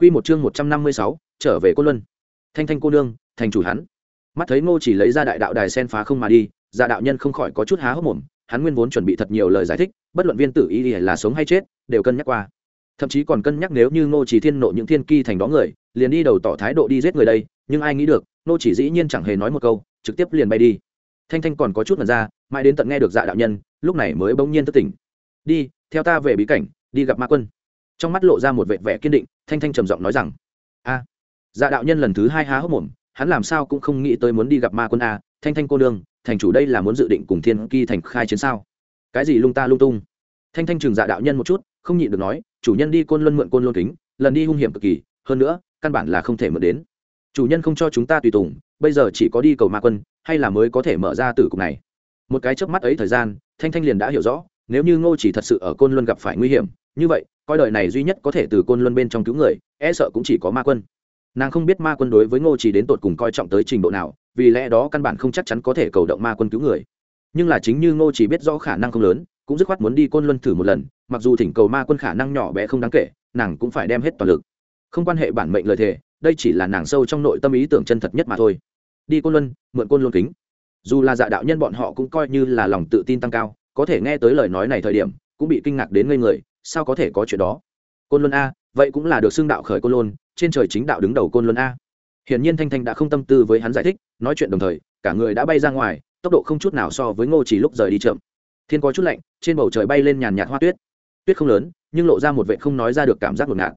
Quy một chương 156, trở về Côn Luân. Thanh Thanh cô nương, thành chủ hắn. Mắt thấy Ngô chỉ lấy ra đại đạo đài sen phá không mà đi, Dạ đạo nhân không khỏi có chút há hốc mồm, hắn nguyên vốn chuẩn bị thật nhiều lời giải thích, bất luận viên tử ý là sống hay chết, đều cân nhắc qua. Thậm chí còn cân nhắc nếu như Ngô chỉ thiên nộ những thiên ki thành đó người, liền đi đầu tỏ thái độ đi giết người đây, nhưng ai nghĩ được, Ngô chỉ dĩ nhiên chẳng hề nói một câu, trực tiếp liền bay đi. Thanh Thanh còn có chút mẩn ra, mãi đến tận nghe được Dạ đạo nhân, lúc này mới bỗng nhiên thức tỉnh. "Đi, theo ta về bí cảnh, đi gặp Ma Quân." Trong mắt lộ ra một vẻ vẻ kiên định, Thanh Thanh trầm giọng nói rằng: "A." dạ đạo nhân lần thứ hai há hốc mồm hắn làm sao cũng không nghĩ tới muốn đi gặp ma quân a thanh thanh cô nương thành chủ đây là muốn dự định cùng thiên ki thành khai chiến sao? Cái gì lung ta lung tung? Thanh thanh chừng dạ đạo nhân một chút không nhịn được nói chủ nhân đi côn luân mượn côn luân kính lần đi hung hiểm cực kỳ hơn nữa căn bản là không thể mượn đến. Chủ nhân không cho chúng ta tùy tùng bây giờ chỉ có đi cầu ma quân hay là mới có thể mở ra tử cục này? Một cái chớp mắt ấy thời gian thanh thanh liền đã hiểu rõ nếu như ngô chỉ thật sự ở côn luân gặp phải nguy hiểm như vậy, coi đời này duy nhất có thể từ côn luân bên trong cứu người e sợ cũng chỉ có ma quân. Nàng không biết ma quân đối với ngô chỉ đến tột cùng coi trọng tới trình độ nào, vì lẽ đó căn bản không chắc chắn có thể cầu động ma quân cứu người. Nhưng là chính như ngô chỉ biết rõ khả năng không lớn, cũng dứt khoát muốn đi côn luân thử một lần, mặc dù thỉnh cầu ma quân khả năng nhỏ bé không đáng kể, nàng cũng phải đem hết toàn lực. Không quan hệ bản mệnh lời thề, đây chỉ là nàng sâu trong nội tâm ý tưởng chân thật nhất mà thôi. Đi côn luân, mượn côn luân kính. Dù là dạ đạo nhân bọn họ cũng coi như là lòng tự tin tăng cao, có thể nghe tới lời nói này thời điểm, cũng bị kinh ngạc đến ngây người sao có thể có chuyện đó? Côn luân a, vậy cũng là được xưng đạo khởi côn luân trên trời chính đạo đứng đầu côn luân a. Hiển nhiên thanh thanh đã không tâm tư với hắn giải thích, nói chuyện đồng thời, cả người đã bay ra ngoài, tốc độ không chút nào so với ngô chỉ lúc rời đi chậm. Thiên có chút lạnh, trên bầu trời bay lên nhàn nhạt hoa tuyết. Tuyết không lớn, nhưng lộ ra một vệ không nói ra được cảm giác ngột ngạt.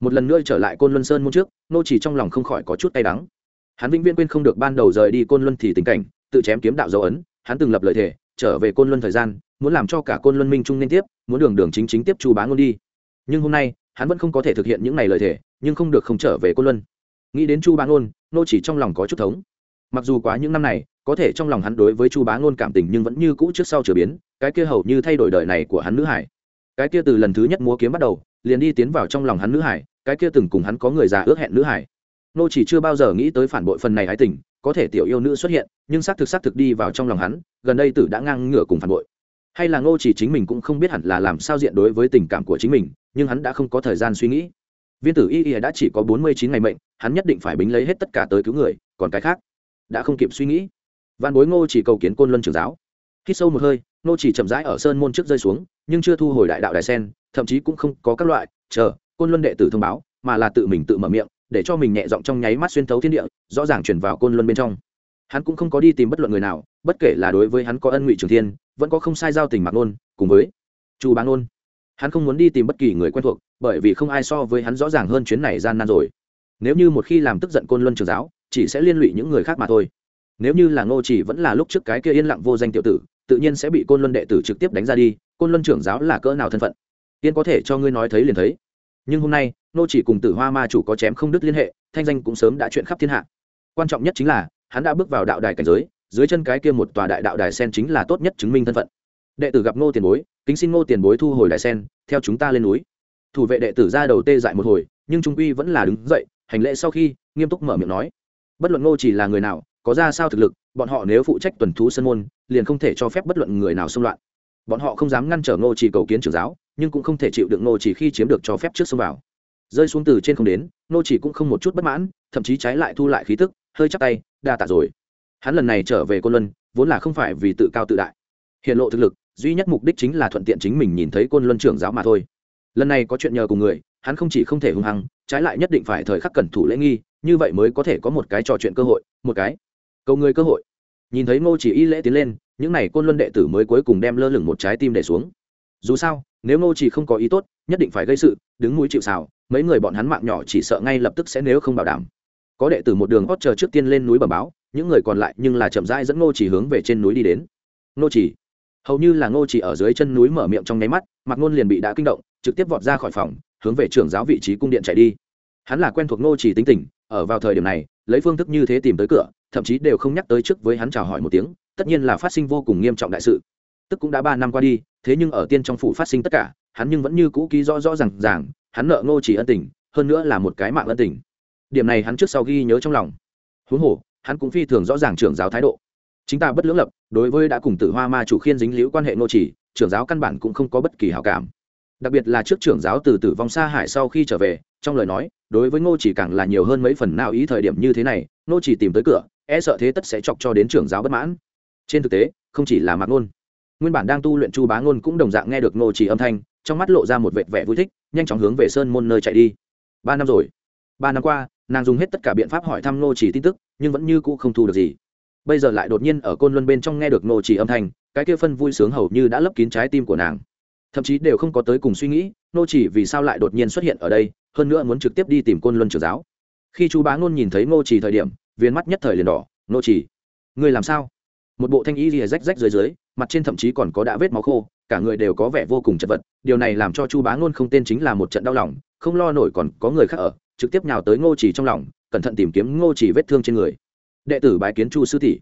Một lần nữa trở lại côn luân sơn môn trước, ngô chỉ trong lòng không khỏi có chút tay đắng. Hắn vĩnh viễn quên không được ban đầu rời đi côn luân thì tình cảnh, tự chém kiếm đạo dấu ấn, hắn từng lập lời thề, trở về côn luân thời gian muốn làm cho cả côn luân minh trung nên tiếp, muốn đường đường chính chính tiếp chu bá ngôn đi. Nhưng hôm nay, hắn vẫn không có thể thực hiện những này lời thề, nhưng không được không trở về côn luân. Nghĩ đến chu bá ngôn, nô chỉ trong lòng có chút thống. Mặc dù quá những năm này, có thể trong lòng hắn đối với chu bá ngôn cảm tình nhưng vẫn như cũ trước sau trở biến, cái kia hầu như thay đổi đời này của hắn nữ hải. Cái kia từ lần thứ nhất múa kiếm bắt đầu, liền đi tiến vào trong lòng hắn nữ hải, cái kia từng cùng hắn có người già ước hẹn nữ hải. Nô chỉ chưa bao giờ nghĩ tới phản bội phần này hái tình, có thể tiểu yêu nữ xuất hiện, nhưng xác thực xác thực đi vào trong lòng hắn, gần đây tử đã ngang ngửa cùng phản bội hay là ngô chỉ chính mình cũng không biết hẳn là làm sao diện đối với tình cảm của chính mình, nhưng hắn đã không có thời gian suy nghĩ. Viên tử y y đã chỉ có bốn mươi chín ngày mệnh, hắn nhất định phải bính lấy hết tất cả tới cứu người, còn cái khác? Đã không kịp suy nghĩ. Văn bối ngô chỉ cầu kiến côn luân trưởng giáo. Khi sâu một hơi, ngô chỉ chậm rãi ở sơn môn trước rơi xuống, nhưng chưa thu hồi đại đạo đài sen, thậm chí cũng không có các loại, chờ, côn luân đệ tử thông báo, mà là tự mình tự mở miệng, để cho mình nhẹ giọng trong nháy mắt xuyên thấu thiên địa, rõ ràng chuyển vào côn luân bên trong. Hắn cũng không có đi tìm bất luận người nào, bất kể là đối với hắn có ân ngụy trường thiên vẫn có không sai giao tình mạc nôn, cùng với chu bán nôn. Hắn không muốn đi tìm bất kỳ người quen thuộc, bởi vì không ai so với hắn rõ ràng hơn chuyến này gian nan rồi. Nếu như một khi làm tức giận côn luân trường giáo, chỉ sẽ liên lụy những người khác mà thôi. Nếu như là ngô chỉ vẫn là lúc trước cái kia yên lặng vô danh tiểu tử, tự nhiên sẽ bị côn luân đệ tử trực tiếp đánh ra đi, côn luân trưởng giáo là cỡ nào thân phận? Tiên có thể cho ngươi nói thấy liền thấy. Nhưng hôm nay, ngô chỉ cùng tử hoa ma chủ có chém không đứt liên hệ, thanh danh cũng sớm đã chuyện khắp thiên hạ. Quan trọng nhất chính là, hắn đã bước vào đạo đài cảnh giới dưới chân cái kia một tòa đại đạo đài sen chính là tốt nhất chứng minh thân phận. Đệ tử gặp ngô tiền bối, kính xin ngô tiền bối thu hồi đài sen, theo chúng ta lên núi. Thủ vệ đệ tử ra đầu tê dại một hồi, nhưng trung quy vẫn là đứng dậy, hành lễ sau khi, nghiêm túc mở miệng nói. Bất luận ngô chỉ là người nào, có ra sao thực lực, bọn họ nếu phụ trách tuần thú sân môn, liền không thể cho phép bất luận người nào xông loạn. Bọn họ không dám ngăn trở ngô chỉ cầu kiến trưởng giáo, nhưng cũng không thể chịu được ngô chỉ khi chiếm được cho phép trước xông vào. Rơi xuống từ trên không đến, ngô chỉ cũng không một chút bất mãn, thậm chí trái lại thu lại khí tức, hơi chắc tay, đa tạ rồi hắn lần này trở về côn luân, vốn là không phải vì tự cao tự đại. Hiện lộ thực lực, duy nhất mục đích chính là thuận tiện chính mình nhìn thấy côn luân trưởng giáo mà thôi. Lần này có chuyện nhờ cùng người, hắn không chỉ không thể hung hăng, trái lại nhất định phải thời khắc cẩn thủ lễ nghi, như vậy mới có thể có một cái trò chuyện cơ hội, một cái cầu người cơ hội. Nhìn thấy ngô chỉ y lễ tiến lên, những n à y côn luân đệ tử mới cuối cùng đem lơ lửng một trái tim để xuống. Dù sao, nếu ngô chỉ không có ý tốt, nhất định phải gây sự, đứng mũi chịu xào mấy người bọn hắn mạng nhỏ chỉ sợ ngay lập tức sẽ nếu không bảo đảm. Có đệ tử một đường hót chờ trước tiên lên núi bờ báo những người còn lại nhưng là chậm rãi dẫn ngô chỉ hướng về trên núi đi đến. Ngô chỉ, hầu như là ngô chỉ ở dưới chân núi mở miệng trong nháy mắt mặc ngôn liền bị đã kinh động, trực tiếp vọt ra khỏi phòng, hướng về trưởng giáo vị trí cung điện chạy đi. Hắn là quen thuộc ngô chỉ tính tình, ở vào thời điểm này, lấy phương thức như thế tìm tới cửa, thậm chí đều không nhắc tới trước với hắn chào hỏi một tiếng, tất nhiên là phát sinh vô cùng nghiêm trọng đại sự. Tức cũng đã ba năm qua đi, thế nhưng ở tiên trong phủ phát sinh tất cả, hắn nhưng vẫn như cũ ký rõ rõ r à n g ràng, hắn nợ ngô chỉ ân tình, hơn nữa là một cái mạng ân tình. Điểm này hắn trước sau ghi nhớ trong lòng. Huống hồ hắn cũng phi thường rõ ràng trưởng giáo thái độ. Chính ta bất lưỡng lập, đối với đã cùng tử hoa ma chủ khiên dính liễu quan hệ nô chỉ, trưởng giáo căn bản cũng không có bất kỳ hảo cảm. Đặc biệt là trước trưởng giáo từ tử vong xa hải sau khi trở về, trong lời nói, đối với ngô chỉ càng là nhiều hơn mấy phần nào ý thời điểm như thế này ngô chỉ tìm tới cửa e sợ thế tất sẽ chọc cho đến trưởng giáo bất mãn. Trên thực tế, không chỉ là mạc ngôn nguyên bản đang tu luyện chu bá ngôn cũng đồng dạng nghe được ngô chỉ âm thanh, trong mắt lộ ra một vệt vẻ vui thích, nhanh chóng hướng về sơn môn nơi chạy đi. Ba năm rồi. Ba năm qua, nàng dùng hết tất cả biện pháp hỏi thăm ngô chỉ tin tức nhưng vẫn như cũ không thu được gì. Bây giờ lại đột nhiên ở côn luân bên trong nghe được ngô chỉ âm thanh, cái kia phân vui sướng hầu như đã lấp kín trái tim của nàng. Thậm chí đều không có tới cùng suy nghĩ, ngô chỉ vì sao lại đột nhiên xuất hiện ở đây, hơn nữa muốn trực tiếp đi tìm côn luân trưởng giáo. Khi chú bá ngôn nhìn thấy ngô chỉ thời điểm, viên mắt nhất thời liền đỏ, ngô chỉ người làm sao? Một bộ thanh y lìa rách rách dưới dưới, mặt trên thậm chí còn có đã vết máu khô, cả người đều có vẻ vô cùng chật vật, điều này làm cho chu bá ngôn không tên chính là một trận đau lòng, không lo nổi còn có người khác ở, trực tiếp nhào tới ngô chỉ trong lòng cẩn thận tìm kiếm ngô chỉ vết thương trên người. Đệ tử bái kiến chu sư tỷ.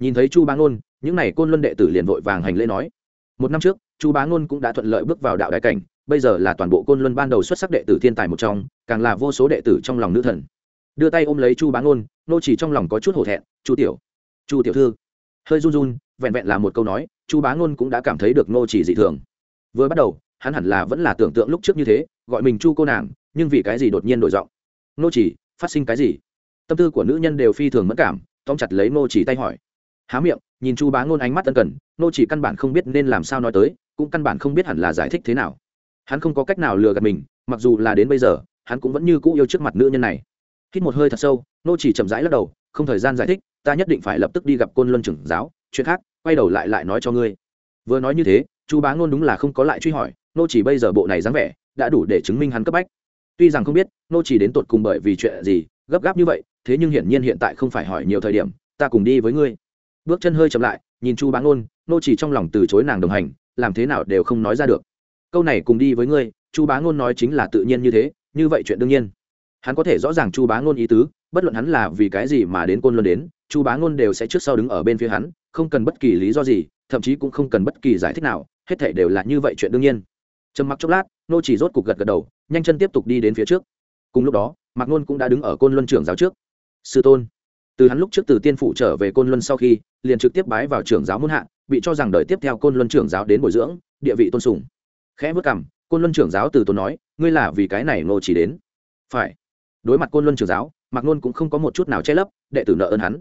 Nhìn thấy chu bá ngôn, những n à y côn luân đệ tử liền vội vàng hành lễ nói. Một năm trước, chu bá ngôn cũng đã thuận lợi bước vào đạo đại cảnh, bây giờ là toàn bộ côn luân ban đầu xuất sắc đệ tử thiên tài một trong, càng là vô số đệ tử trong lòng nữ thần. Đưa tay ôm lấy chu bá ngôn, nô chỉ trong lòng có chút hổ thẹn, chu tiểu chu tiểu thư. Hơi run run, vẹn vẹn là một câu nói, chu bá ngôn cũng đã cảm thấy được nô chỉ dị thường. Vừa bắt đầu, hắn hẳn là vẫn là tưởng tượng lúc trước như thế, gọi mình chu cô nàng, nhưng vì cái gì đột nhiên đổi giọng. Nô chỉ phát sinh cái gì? Tâm tư của nữ nhân đều phi thường mất cảm, tóm chặt lấy nô chỉ tay hỏi. Há miệng, nhìn chu bá ngôn ánh mắt ân cần nô chỉ căn bản không biết nên làm sao nói tới, cũng căn bản không biết hẳn là giải thích thế nào. Hắn không có cách nào lừa gạt mình, mặc dù là đến bây giờ, hắn cũng vẫn như cũ yêu trước mặt nữ nhân này. Hít một hơi thật sâu nô chỉ chậm rãi lắc đầu, không thời gian giải thích, ta nhất định phải lập tức đi gặp côn luân trưởng giáo, chuyện khác, quay đầu lại lại nói cho ngươi. Vừa nói như thế, chu bá ngôn đúng là không có lại truy hỏi nô chỉ bây giờ bộ này dáng vẻ, đã đủ để chứng minh hắn cấp bách tuy rằng không biết, nô chỉ đến tột cùng bởi vì chuyện gì, gấp gáp như vậy, thế nhưng hiển nhiên hiện tại không phải hỏi nhiều thời điểm, ta cùng đi với ngươi. Bước chân hơi chậm lại, nhìn chu bá ngôn, nô chỉ trong lòng từ chối nàng đồng hành, làm thế nào đều không nói ra được. Câu này cùng đi với ngươi, chu bá ngôn nói chính là tự nhiên như thế, như vậy chuyện đương nhiên. Hắn có thể rõ ràng chu bá ngôn ý tứ, bất luận hắn là vì cái gì mà đến côn luân đến, chu bá ngôn đều sẽ trước sau đứng ở bên phía hắn, không cần bất kỳ lý do gì, thậm chí cũng không cần bất kỳ giải thích nào, hết thể đều là như vậy chuyện đương nhiên. Trầm mặc chốc lát nô chỉ rốt cục gật gật đầu, nhanh chân tiếp tục đi đến phía trước. Cùng lúc đó, mạc nôn cũng đã đứng ở côn luân trưởng giáo trước. Sư tôn. Từ hắn lúc trước từ tiên phủ trở về côn luân sau khi, liền trực tiếp bái vào trưởng giáo muôn hạ, bị cho rằng đợi tiếp theo côn luân trưởng giáo đến bồi dưỡng, địa vị tôn sùng. Khẽ vất cảm côn luân trưởng giáo từ tôn nói, ngươi là vì cái này nô chỉ đến? Phải. Đối mặt côn luân trưởng giáo, mạc nôn cũng không có một chút nào che lấp, đệ tử nợ ơn hắn.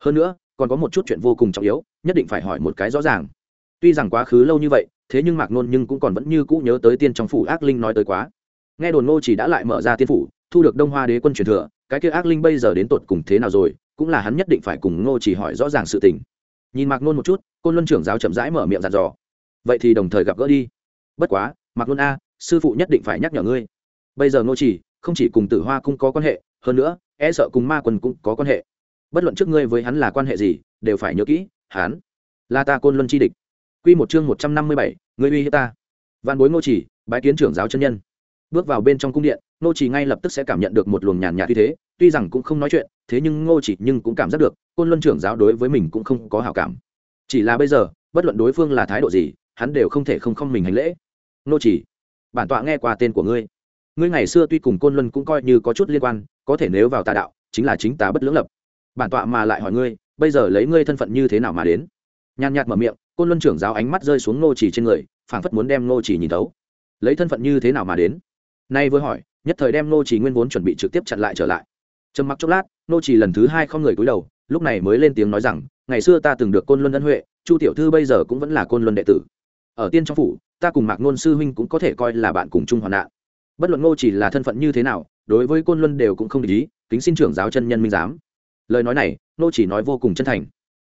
Hơn nữa, còn có một chút chuyện vô cùng trọng yếu, nhất định phải hỏi một cái rõ ràng. Tuy rằng quá khứ lâu như vậy thế nhưng mạc nôn nhưng cũng còn vẫn như cũ nhớ tới tiên trong phủ ác linh nói tới quá. Nghe đồn ngô chỉ đã lại mở ra tiên phủ, thu được đông hoa đế quân truyền thừa, cái kia ác linh bây giờ đến tột cùng thế nào rồi, cũng là hắn nhất định phải cùng ngô chỉ hỏi rõ ràng sự tình. Nhìn mạc nôn một chút, côn luân trưởng giáo chậm rãi mở miệng dặn dò. Vậy thì đồng thời gặp gỡ đi. Bất quá, mạc nôn a, sư phụ nhất định phải nhắc nhở ngươi. Bây giờ ngô chỉ không chỉ cùng tử hoa cung có quan hệ, hơn nữa e sợ cùng ma quân cũng có quan hệ. Bất luận trước ngươi với hắn là quan hệ gì, đều phải nhớ kỹ, hắn là ta côn luân chi địch. Quy một chương một trăm năm mươi bảy ngươi uy hiếp ta. Vạn bối ngô chỉ, bái kiến trưởng giáo chân nhân. Bước vào bên trong cung điện, ngô chỉ ngay lập tức sẽ cảm nhận được một luồng nhàn nhạt như thế, tuy rằng cũng không nói chuyện, thế nhưng ngô chỉ nhưng cũng cảm giác được, côn luân trưởng giáo đối với mình cũng không có hảo cảm. Chỉ là bây giờ, bất luận đối phương là thái độ gì, hắn đều không thể không không mình hành lễ. Ngô chỉ, bản tọa nghe qua tên của ngươi. Ngươi ngày xưa tuy cùng côn luân cũng coi như có chút liên quan, có thể nếu vào tà đạo, chính là chính tà bất lưỡng lập. Bản tọa mà lại hỏi ngươi, bây giờ lấy ngươi thân phận như thế nào mà đến? Nhan nhạt mở miệng côn luân trưởng giáo ánh mắt rơi xuống ngô chỉ trên người, phảng phất muốn đem ngô chỉ nhìn thấu. Lấy thân phận như thế nào mà đến? Nay vừa hỏi, nhất thời đem ngô chỉ nguyên vốn chuẩn bị trực tiếp chặn lại trở lại. Trầm mặc chốc lát, ngô chỉ lần thứ hai không người cúi đầu, lúc này mới lên tiếng nói rằng, ngày xưa ta từng được côn luân ân huệ, chu tiểu thư bây giờ cũng vẫn là côn luân đệ tử. Ở tiên trong phủ, ta cùng mạc nôn sư huynh cũng có thể coi là bạn cùng chung hoạn nạn. Bất luận ngô chỉ là thân phận như thế nào, đối với côn luân đều cũng không để ý, kính xin trưởng giáo chân nhân minh giám. Lời nói này, ngô chỉ nói vô cùng chân thành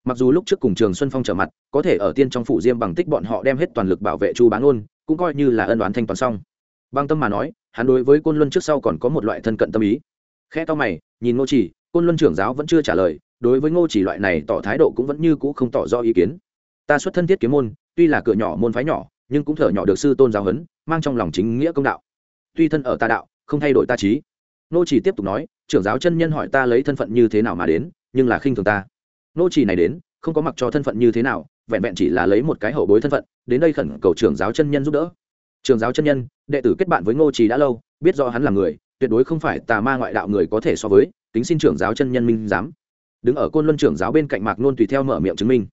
mặc dù lúc trước cùng trường xuân phong trở mặt, có thể ở tiên trong phủ diêm bằng tích bọn họ đem hết toàn lực bảo vệ chu bán ôn cũng coi như là ân đoán thanh toàn xong. Băng tâm mà nói, hắn đối với côn luân trước sau còn có một loại thân cận tâm ý. Khe to mày, nhìn ngô chỉ, côn luân trưởng giáo vẫn chưa trả lời, đối với ngô chỉ loại này tỏ thái độ cũng vẫn như cũ không tỏ rõ ý kiến. Ta xuất thân thiết kiếm môn, tuy là cửa nhỏ môn phái nhỏ, nhưng cũng thở nhỏ được sư tôn giáo huấn, mang trong lòng chính nghĩa công đạo. Tuy thân ở ta đạo, không thay đổi ta trí. Ngô chỉ tiếp tục nói, trưởng giáo chân nhân hỏi ta lấy thân phận như thế nào mà đến, nhưng là khinh thường ta nô trì này đến, không có mặc cho thân phận như thế nào, vẹn vẹn chỉ là lấy một cái hậu bối thân phận, đến đây khẩn cầu trưởng giáo chân nhân giúp đỡ. Trường giáo chân nhân, đệ tử kết bạn với ngô trì đã lâu, biết rõ hắn là người, tuyệt đối không phải tà ma ngoại đạo người có thể so với tính xin trưởng giáo chân nhân minh giám. Đứng ở côn luân trưởng giáo bên cạnh mạc nôn tùy theo mở miệng chứng minh.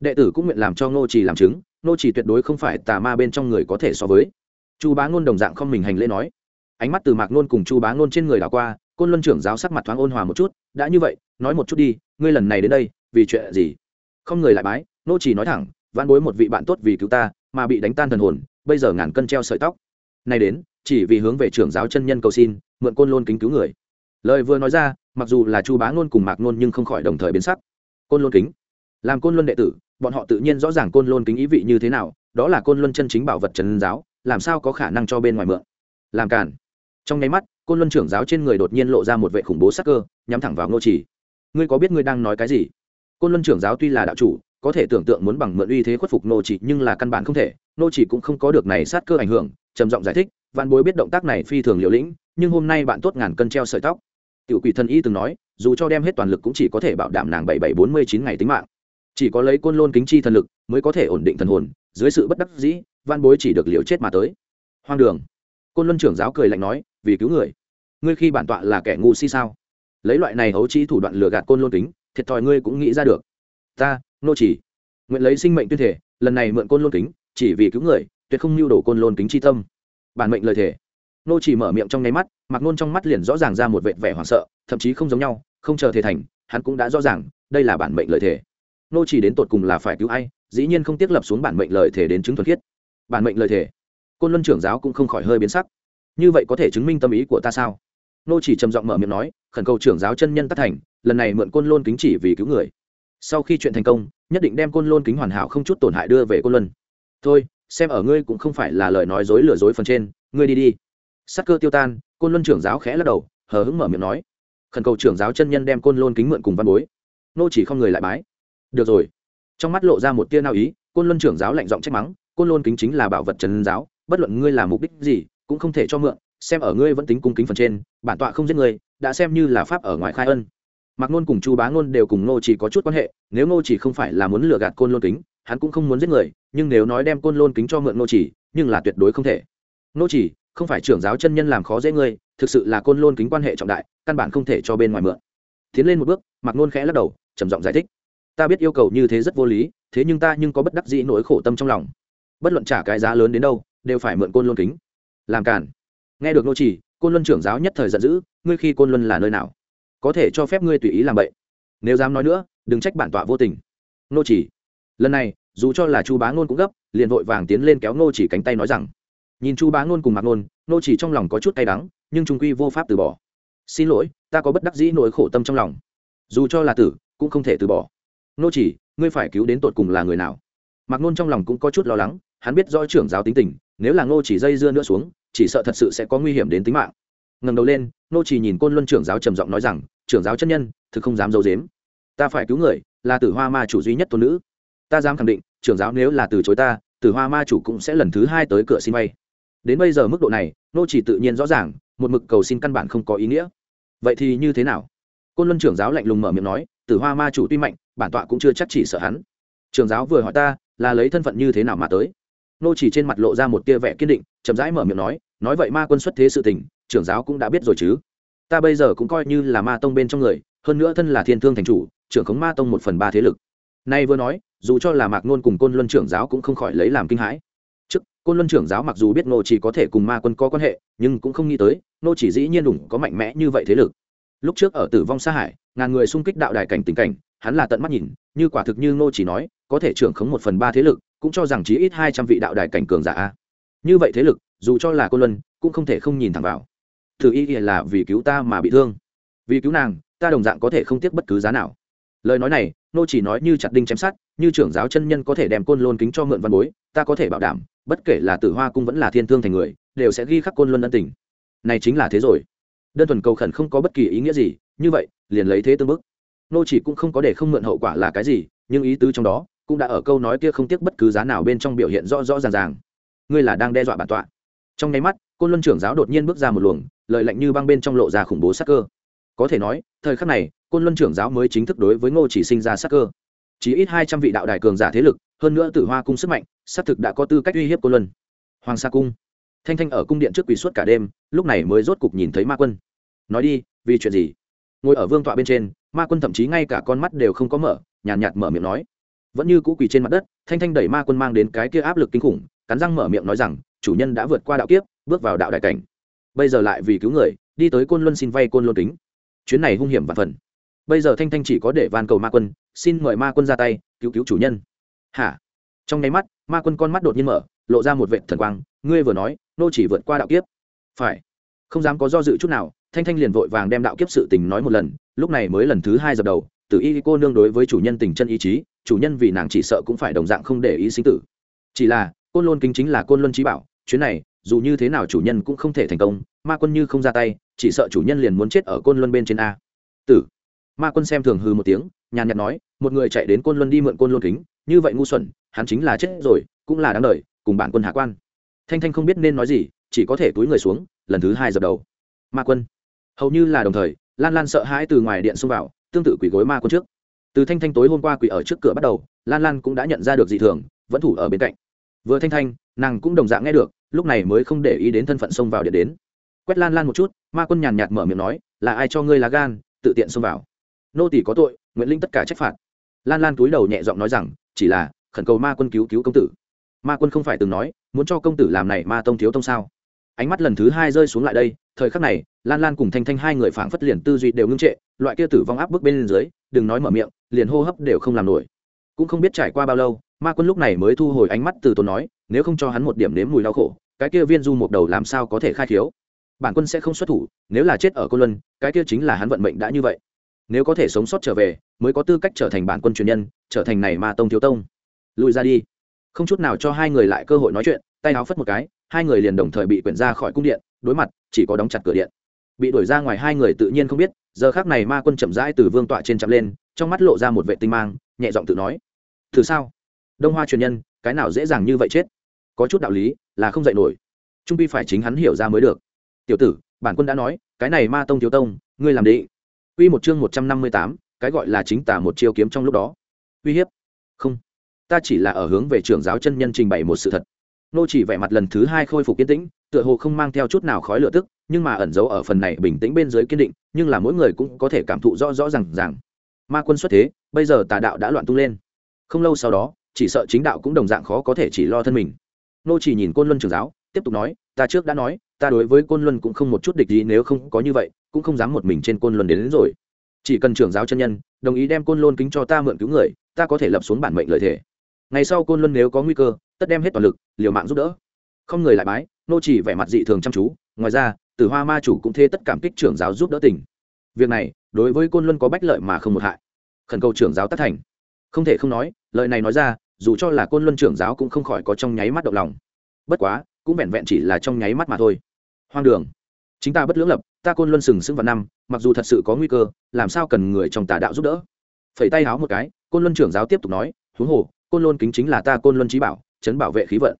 Đệ tử cũng nguyện làm cho ngô trì làm chứng, ngô trì tuyệt đối không phải tà ma bên trong người có thể so với. Chu bá ngôn đồng dạng không mình hành lễ nói. Ánh mắt từ mạc nôn cùng chu bá ngôn trên người đảo qua, côn luân trưởng giáo sắc mặt thoáng ôn hòa một chút, đã như vậy, nói một chút đi, ngươi lần này đến đây vì chuyện gì? Không người lại bái, nô chỉ nói thẳng văn bối một vị bạn tốt vì cứu ta, mà bị đánh tan thần hồn, bây giờ ngàn cân treo sợi tóc. Nay đến, chỉ vì hướng về trưởng giáo chân nhân cầu xin, mượn côn lôn kính cứu người. Lời vừa nói ra, mặc dù là chu bá ngôn cùng mạc ngôn nhưng không khỏi đồng thời biến sắc. Côn lôn kính? Làm côn luân đệ tử, bọn họ tự nhiên rõ ràng côn lôn kính ý vị như thế nào, đó là côn luân chân chính bảo vật trần giáo, làm sao có khả năng cho bên ngoài mượn? Làm cản trong nháy mắt, côn luân trưởng giáo trên người đột nhiên lộ ra một vệ khủng bố sắc cơ, nhắm thẳng vào ngô chỉ. Ngươi có biết ngươi đang nói cái gì? Côn luân trưởng giáo tuy là đạo chủ, có thể tưởng tượng muốn bằng mượn uy thế khuất phục nô chỉ nhưng là căn bản không thể, nô chỉ cũng không có được này sát cơ ảnh hưởng, trầm giọng giải thích, vạn bối biết động tác này phi thường liều lĩnh, nhưng hôm nay bạn tốt ngàn cân treo sợi tóc. Tiểu quỷ thần y từng nói, dù cho đem hết toàn lực cũng chỉ có thể bảo đảm nàng bảy bảy bốn mươi chín ngày tính mạng. Chỉ có lấy côn lôn kính chi thần lực mới có thể ổn định thần hồn, dưới sự bất đắc dĩ văn bối chỉ được liều chết mà tới. Hoang đường. Côn luân trưởng giáo cười lạnh nói, vì cứu người. Ngươi khi bản tọa là kẻ ngu si sao? Lấy loại này hấu trí thủ đoạn lừa gạt côn lôn kính thiệt thòi ngươi cũng nghĩ ra được. Ta, nô chỉ, nguyện lấy sinh mệnh tuyên thể, lần này mượn côn lôn kính, chỉ vì cứu người, tuyệt không lưu đổ côn lôn kính chi tâm. Bản mệnh lời thể nô chỉ mở miệng trong nháy mắt, mặc nôn trong mắt liền rõ ràng ra một vệt vẻ hoảng sợ, thậm chí không giống nhau, không chờ thể thành, hắn cũng đã rõ ràng, đây là bản mệnh lời thể nô chỉ đến tột cùng là phải cứu ai, dĩ nhiên không tiếc lập xuống bản mệnh lời thể đến chứng thuần khiết. Bản mệnh lời thể côn luân trưởng giáo cũng không khỏi hơi biến sắc. Như vậy có thể chứng minh tâm ý của ta sao? Nô chỉ trầm giọng mở miệng nói, khẩn cầu trưởng giáo chân nhân tất thành lần này mượn côn lôn kính chỉ vì cứu người. Sau khi chuyện thành công, nhất định đem côn lôn kính hoàn hảo không chút tổn hại đưa về côn luân. Thôi, xem ở ngươi cũng không phải là lời nói dối lừa dối phần trên, ngươi đi đi. Sắc cơ tiêu tan, côn luân trưởng giáo khẽ lắc đầu, hờ hững mở miệng nói. Khẩn cầu trưởng giáo chân nhân đem côn lôn kính mượn cùng văn bối. Nô chỉ không người lại bái. Được rồi. Trong mắt lộ ra một tia nao ý, côn luân trưởng giáo lạnh giọng trách mắng, côn lôn kính chính là bảo vật trần giáo, bất luận ngươi làm mục đích gì, cũng không thể cho mượn, xem ở ngươi vẫn tính cung kính phần trên, bản tọa không giết ngươi, đã xem như là pháp ở ngoài khai ân mạc nôn cùng chu bá nôn đều cùng nô chỉ có chút quan hệ, nếu nô chỉ không phải là muốn lừa gạt côn lôn kính, hắn cũng không muốn giết người, nhưng nếu nói đem côn lôn kính cho mượn nô chỉ, nhưng là tuyệt đối không thể. Nô chỉ, không phải trưởng giáo chân nhân làm khó dễ ngươi, thực sự là côn lôn kính quan hệ trọng đại, căn bản không thể cho bên ngoài mượn. Tiến lên một bước, mạc nôn khẽ lắc đầu, trầm giọng giải thích. Ta biết yêu cầu như thế rất vô lý, thế nhưng ta nhưng có bất đắc dĩ nỗi khổ tâm trong lòng. Bất luận trả cái giá lớn đến đâu, đều phải mượn côn lôn kính. Làm cản nghe được nô chỉ, côn luân trưởng giáo nhất thời giận dữ, ngươi khi côn luân là nơi nào? Có thể cho phép ngươi tùy ý làm vậy nếu dám nói nữa, đừng trách bản tọa vô tình. Nô chỉ, lần này, dù cho là chu bá ngôn cũng gấp, liền vội vàng tiến lên kéo nô chỉ cánh tay nói rằng, nhìn chu bá ngôn cùng mặc ngôn, nô chỉ trong lòng có chút cay đắng, nhưng trung quy vô pháp từ bỏ. Xin lỗi, ta có bất đắc dĩ nỗi khổ tâm trong lòng. Dù cho là tử, cũng không thể từ bỏ. Nô chỉ, ngươi phải cứu đến tột cùng là người nào? Mặc ngôn trong lòng cũng có chút lo lắng, hắn biết rõ trưởng giáo tính tình, nếu là ngô chỉ dây dưa nữa xuống, chỉ sợ thật sự sẽ có nguy hiểm đến tính mạng ngẩng đầu lên, nô chỉ nhìn côn luân trưởng giáo trầm giọng nói rằng, trưởng giáo chân nhân, thực không dám giấu dếm ta phải cứu người, là tử hoa ma chủ duy nhất tôn nữ. Ta dám khẳng định, trưởng giáo nếu là từ chối ta, tử hoa ma chủ cũng sẽ lần thứ hai tới cửa xin vay. Đến bây giờ mức độ này, nô chỉ tự nhiên rõ ràng, một mực cầu xin căn bản không có ý nghĩa. Vậy thì như thế nào? Côn luân trưởng giáo lạnh lùng mở miệng nói, tử hoa ma chủ tuy mạnh, bản tọa cũng chưa chắc chỉ sợ hắn. Trưởng giáo vừa hỏi ta, là lấy thân phận như thế nào mà tới? Nô chỉ trên mặt lộ ra một tia vẻ kiên định, chậm rãi mở miệng nói nói vậy ma quân xuất thế sự tình, trưởng giáo cũng đã biết rồi chứ. Ta bây giờ cũng coi như là ma tông bên trong người, hơn nữa thân là thiên thương thành chủ, trưởng khống ma tông một phần ba thế lực. Nay vừa nói, dù cho là mạc ngôn cùng côn luân trưởng giáo cũng không khỏi lấy làm kinh hãi. Trước, côn luân trưởng giáo mặc dù biết nô chỉ có thể cùng ma quân có quan hệ, nhưng cũng không nghĩ tới nô chỉ dĩ nhiên đủng có mạnh mẽ như vậy thế lực. Lúc trước ở tử vong xa hải, ngàn người xung kích đạo đài cảnh tình cảnh, hắn là tận mắt nhìn, như quả thực như nô chỉ nói, có thể trưởng khống một phần ba thế lực, cũng cho rằng chí ít hai trăm vị đạo đài cảnh cường giả như vậy thế lực dù cho là côn luân, cũng không thể không nhìn thẳng vào. Thử y là vì cứu ta mà bị thương. Vì cứu nàng, ta đồng dạng có thể không tiếc bất cứ giá nào. Lời nói này, nô chỉ nói như chặt đinh chém sát như trưởng giáo chân nhân có thể đem côn lôn kính cho mượn văn bối, ta có thể bảo đảm, bất kể là tử hoa cung vẫn là thiên thương thành người, đều sẽ ghi khắc côn luân ân tình. Này chính là thế rồi. Đơn thuần cầu khẩn không có bất kỳ ý nghĩa gì, như vậy, liền lấy thế tương bức. Nô chỉ cũng không có để không mượn hậu quả là cái gì, nhưng ý tứ trong đó, cũng đã ở câu nói kia không tiếc bất cứ giá nào bên trong biểu hiện rõ rõ ràng ràng. Ngươi là đang đe dọa bản tọa trong nháy mắt côn luân trưởng giáo đột nhiên bước ra một luồng lợi lạnh như băng bên trong lộ ra khủng bố sắc cơ. Có thể nói thời khắc này côn luân trưởng giáo mới chính thức đối với ngô chỉ sinh ra sắc cơ. Chỉ ít hai trăm vị đạo đại cường giả thế lực hơn nữa tử hoa cung sức mạnh xác thực đã có tư cách uy hiếp côn luân. Hoàng sa cung. Thanh thanh ở cung điện trước quỳ suốt cả đêm lúc này mới rốt cục nhìn thấy ma quân. Nói đi vì chuyện gì? Ngồi ở vương tọa bên trên ma quân thậm chí ngay cả con mắt đều không có mở nhàn nhạt, nhạt mở miệng nói. Vẫn như cũ quỳ trên mặt đất thanh thanh đẩy ma quân mang đến cái kia áp lực kinh khủng cắn răng mở miệng nói rằng chủ nhân đã vượt qua đạo kiếp, bước vào đạo đại cảnh. Bây giờ lại vì cứu người, đi tới côn luân xin vay côn luân kính. Chuyến này hung hiểm và phần. Bây giờ thanh thanh chỉ có để van cầu ma quân, xin mời ma quân ra tay, cứu cứu chủ nhân. Hả? Trong nháy mắt, ma quân con mắt đột nhiên mở, lộ ra một vệ thần quang, ngươi vừa nói, nô chỉ vượt qua đạo kiếp. Phải. Không dám có do dự chút nào, thanh thanh liền vội vàng đem đạo kiếp sự tình nói một lần, lúc này mới lần thứ hai dập đầu tử y cô nương đối với chủ nhân tình chân ý chí, chủ nhân vì nàng chỉ sợ cũng phải đồng dạng không để ý sinh tử. Chỉ là côn lôn kính chính là côn luân trí bảo, chuyến này, dù như thế nào chủ nhân cũng không thể thành công, ma quân như không ra tay, chỉ sợ chủ nhân liền muốn chết ở côn luân bên trên a. Tử. Ma quân xem thường hư một tiếng, nhàn nhạt nói, một người chạy đến côn luân đi mượn côn luân kính, như vậy ngu xuẩn, hắn chính là chết rồi, cũng là đáng đời, cùng bản quân hạ quan. Thanh thanh không biết nên nói gì, chỉ có thể túi người xuống, lần thứ hai dập đầu. Ma quân. Hầu như là đồng thời, lan lan sợ hãi từ ngoài điện xông vào, tương tự quỷ gối ma quân trước. Từ thanh thanh tối hôm qua quỷ ở trước cửa bắt đầu, lan lan cũng đã nhận ra được dị thường, vẫn thủ ở bên cạnh vừa thanh thanh, nàng cũng đồng dạng nghe được, lúc này mới không để ý đến thân phận xông vào điện đến. Quét lan lan một chút, ma quân nhàn nhạt mở miệng nói, là ai cho ngươi lá gan, tự tiện xông vào? Nô tỷ có tội nguyễn linh tất cả trách phạt. Lan lan túi đầu nhẹ giọng nói rằng, chỉ là, khẩn cầu ma quân cứu cứu công tử. Ma quân không phải từng nói, muốn cho công tử làm này ma tông thiếu tông sao? Ánh mắt lần thứ hai rơi xuống lại đây, thời khắc này, lan lan cùng thanh thanh hai người phảng phất liền tư duy đều ngưng trệ, loại kia tử vong áp bức bên dưới, đừng nói mở miệng, liền hô hấp đều không làm nổi. Cũng không biết trải qua bao lâu ma quân lúc này mới thu hồi ánh mắt từ tốn nói, nếu không cho hắn một điểm nếm mùi đau khổ, cái kia viên du một đầu làm sao có thể khai thiếu bản quân sẽ không xuất thủ, nếu là chết ở cô luân, cái kia chính là hắn vận mệnh đã như vậy. Nếu có thể sống sót trở về, mới có tư cách trở thành bản quân truyền nhân, trở thành này ma tông thiếu tông. Lùi ra đi. Không chút nào cho hai người lại cơ hội nói chuyện, tay áo phất một cái, hai người liền đồng thời bị quyển ra khỏi cung điện, đối mặt, chỉ có đóng chặt cửa điện. Bị đuổi ra ngoài hai người tự nhiên không biết, giờ khác này ma quân chậm rãi từ vương tọa trên chậm lên, trong mắt lộ ra một vệ tinh mang, nhẹ giọng tự nói, thử sao? Đông hoa truyền nhân cái nào dễ dàng như vậy chết có chút đạo lý là không dạy nổi trung pi phải chính hắn hiểu ra mới được tiểu tử bản quân đã nói cái này ma tông thiếu tông ngươi làm đi Quy một chương một trăm năm mươi tám, cái gọi là chính tả một chiêu kiếm trong lúc đó. Uy hiếp? Không, ta chỉ là ở hướng về trưởng giáo chân nhân trình bày một sự thật. Nô chỉ vẻ mặt lần thứ hai khôi phục kiên tĩnh, tựa hồ không mang theo chút nào khói lửa tức, nhưng mà ẩn giấu ở phần này bình tĩnh bên dưới kiên định, nhưng là mỗi người cũng có thể cảm thụ rõ rõ ràng ràng. Ma quân xuất thế, bây giờ tà đạo đã loạn tung lên. Không lâu sau đó, chỉ sợ chính đạo cũng đồng dạng khó có thể chỉ lo thân mình. Nô chỉ nhìn Côn Luân trưởng giáo, tiếp tục nói, ta trước đã nói, ta đối với Côn Luân cũng không một chút địch gì nếu không có như vậy, cũng không dám một mình trên côn luân đến, đến rồi. Chỉ cần trưởng giáo chân nhân đồng ý đem côn luân kính cho ta mượn cứu người ta có thể lập xuống bản mệnh lợi thể ngày sau côn luân nếu có nguy cơ tất đem hết toàn lực liều mạng giúp đỡ. Không người lại bái nô chỉ vẻ mặt dị thường chăm chú ngoài ra tử hoa ma chủ cũng thê tất cảm kích trưởng giáo giúp đỡ tỉnh việc này đối với côn luân có bách lợi mà không một hại. Khẩn cầu trưởng giáo tất thành. Không thể không nói lời này nói ra dù cho là côn luân trưởng giáo cũng không khỏi có trong nháy mắt động lòng. Bất quá, cũng vẹn vẹn chỉ là trong nháy mắt mà thôi. Hoang đường. Chính ta bất lưỡng lập, ta côn luân sừng sững vào năm, mặc dù thật sự có nguy cơ, làm sao cần người trong tà đạo giúp đỡ? Phẩy tay háo một cái, côn luân trưởng giáo tiếp tục nói, huống hồ, côn luân kính chính là ta côn luân trí bảo, chấn bảo vệ khí vận.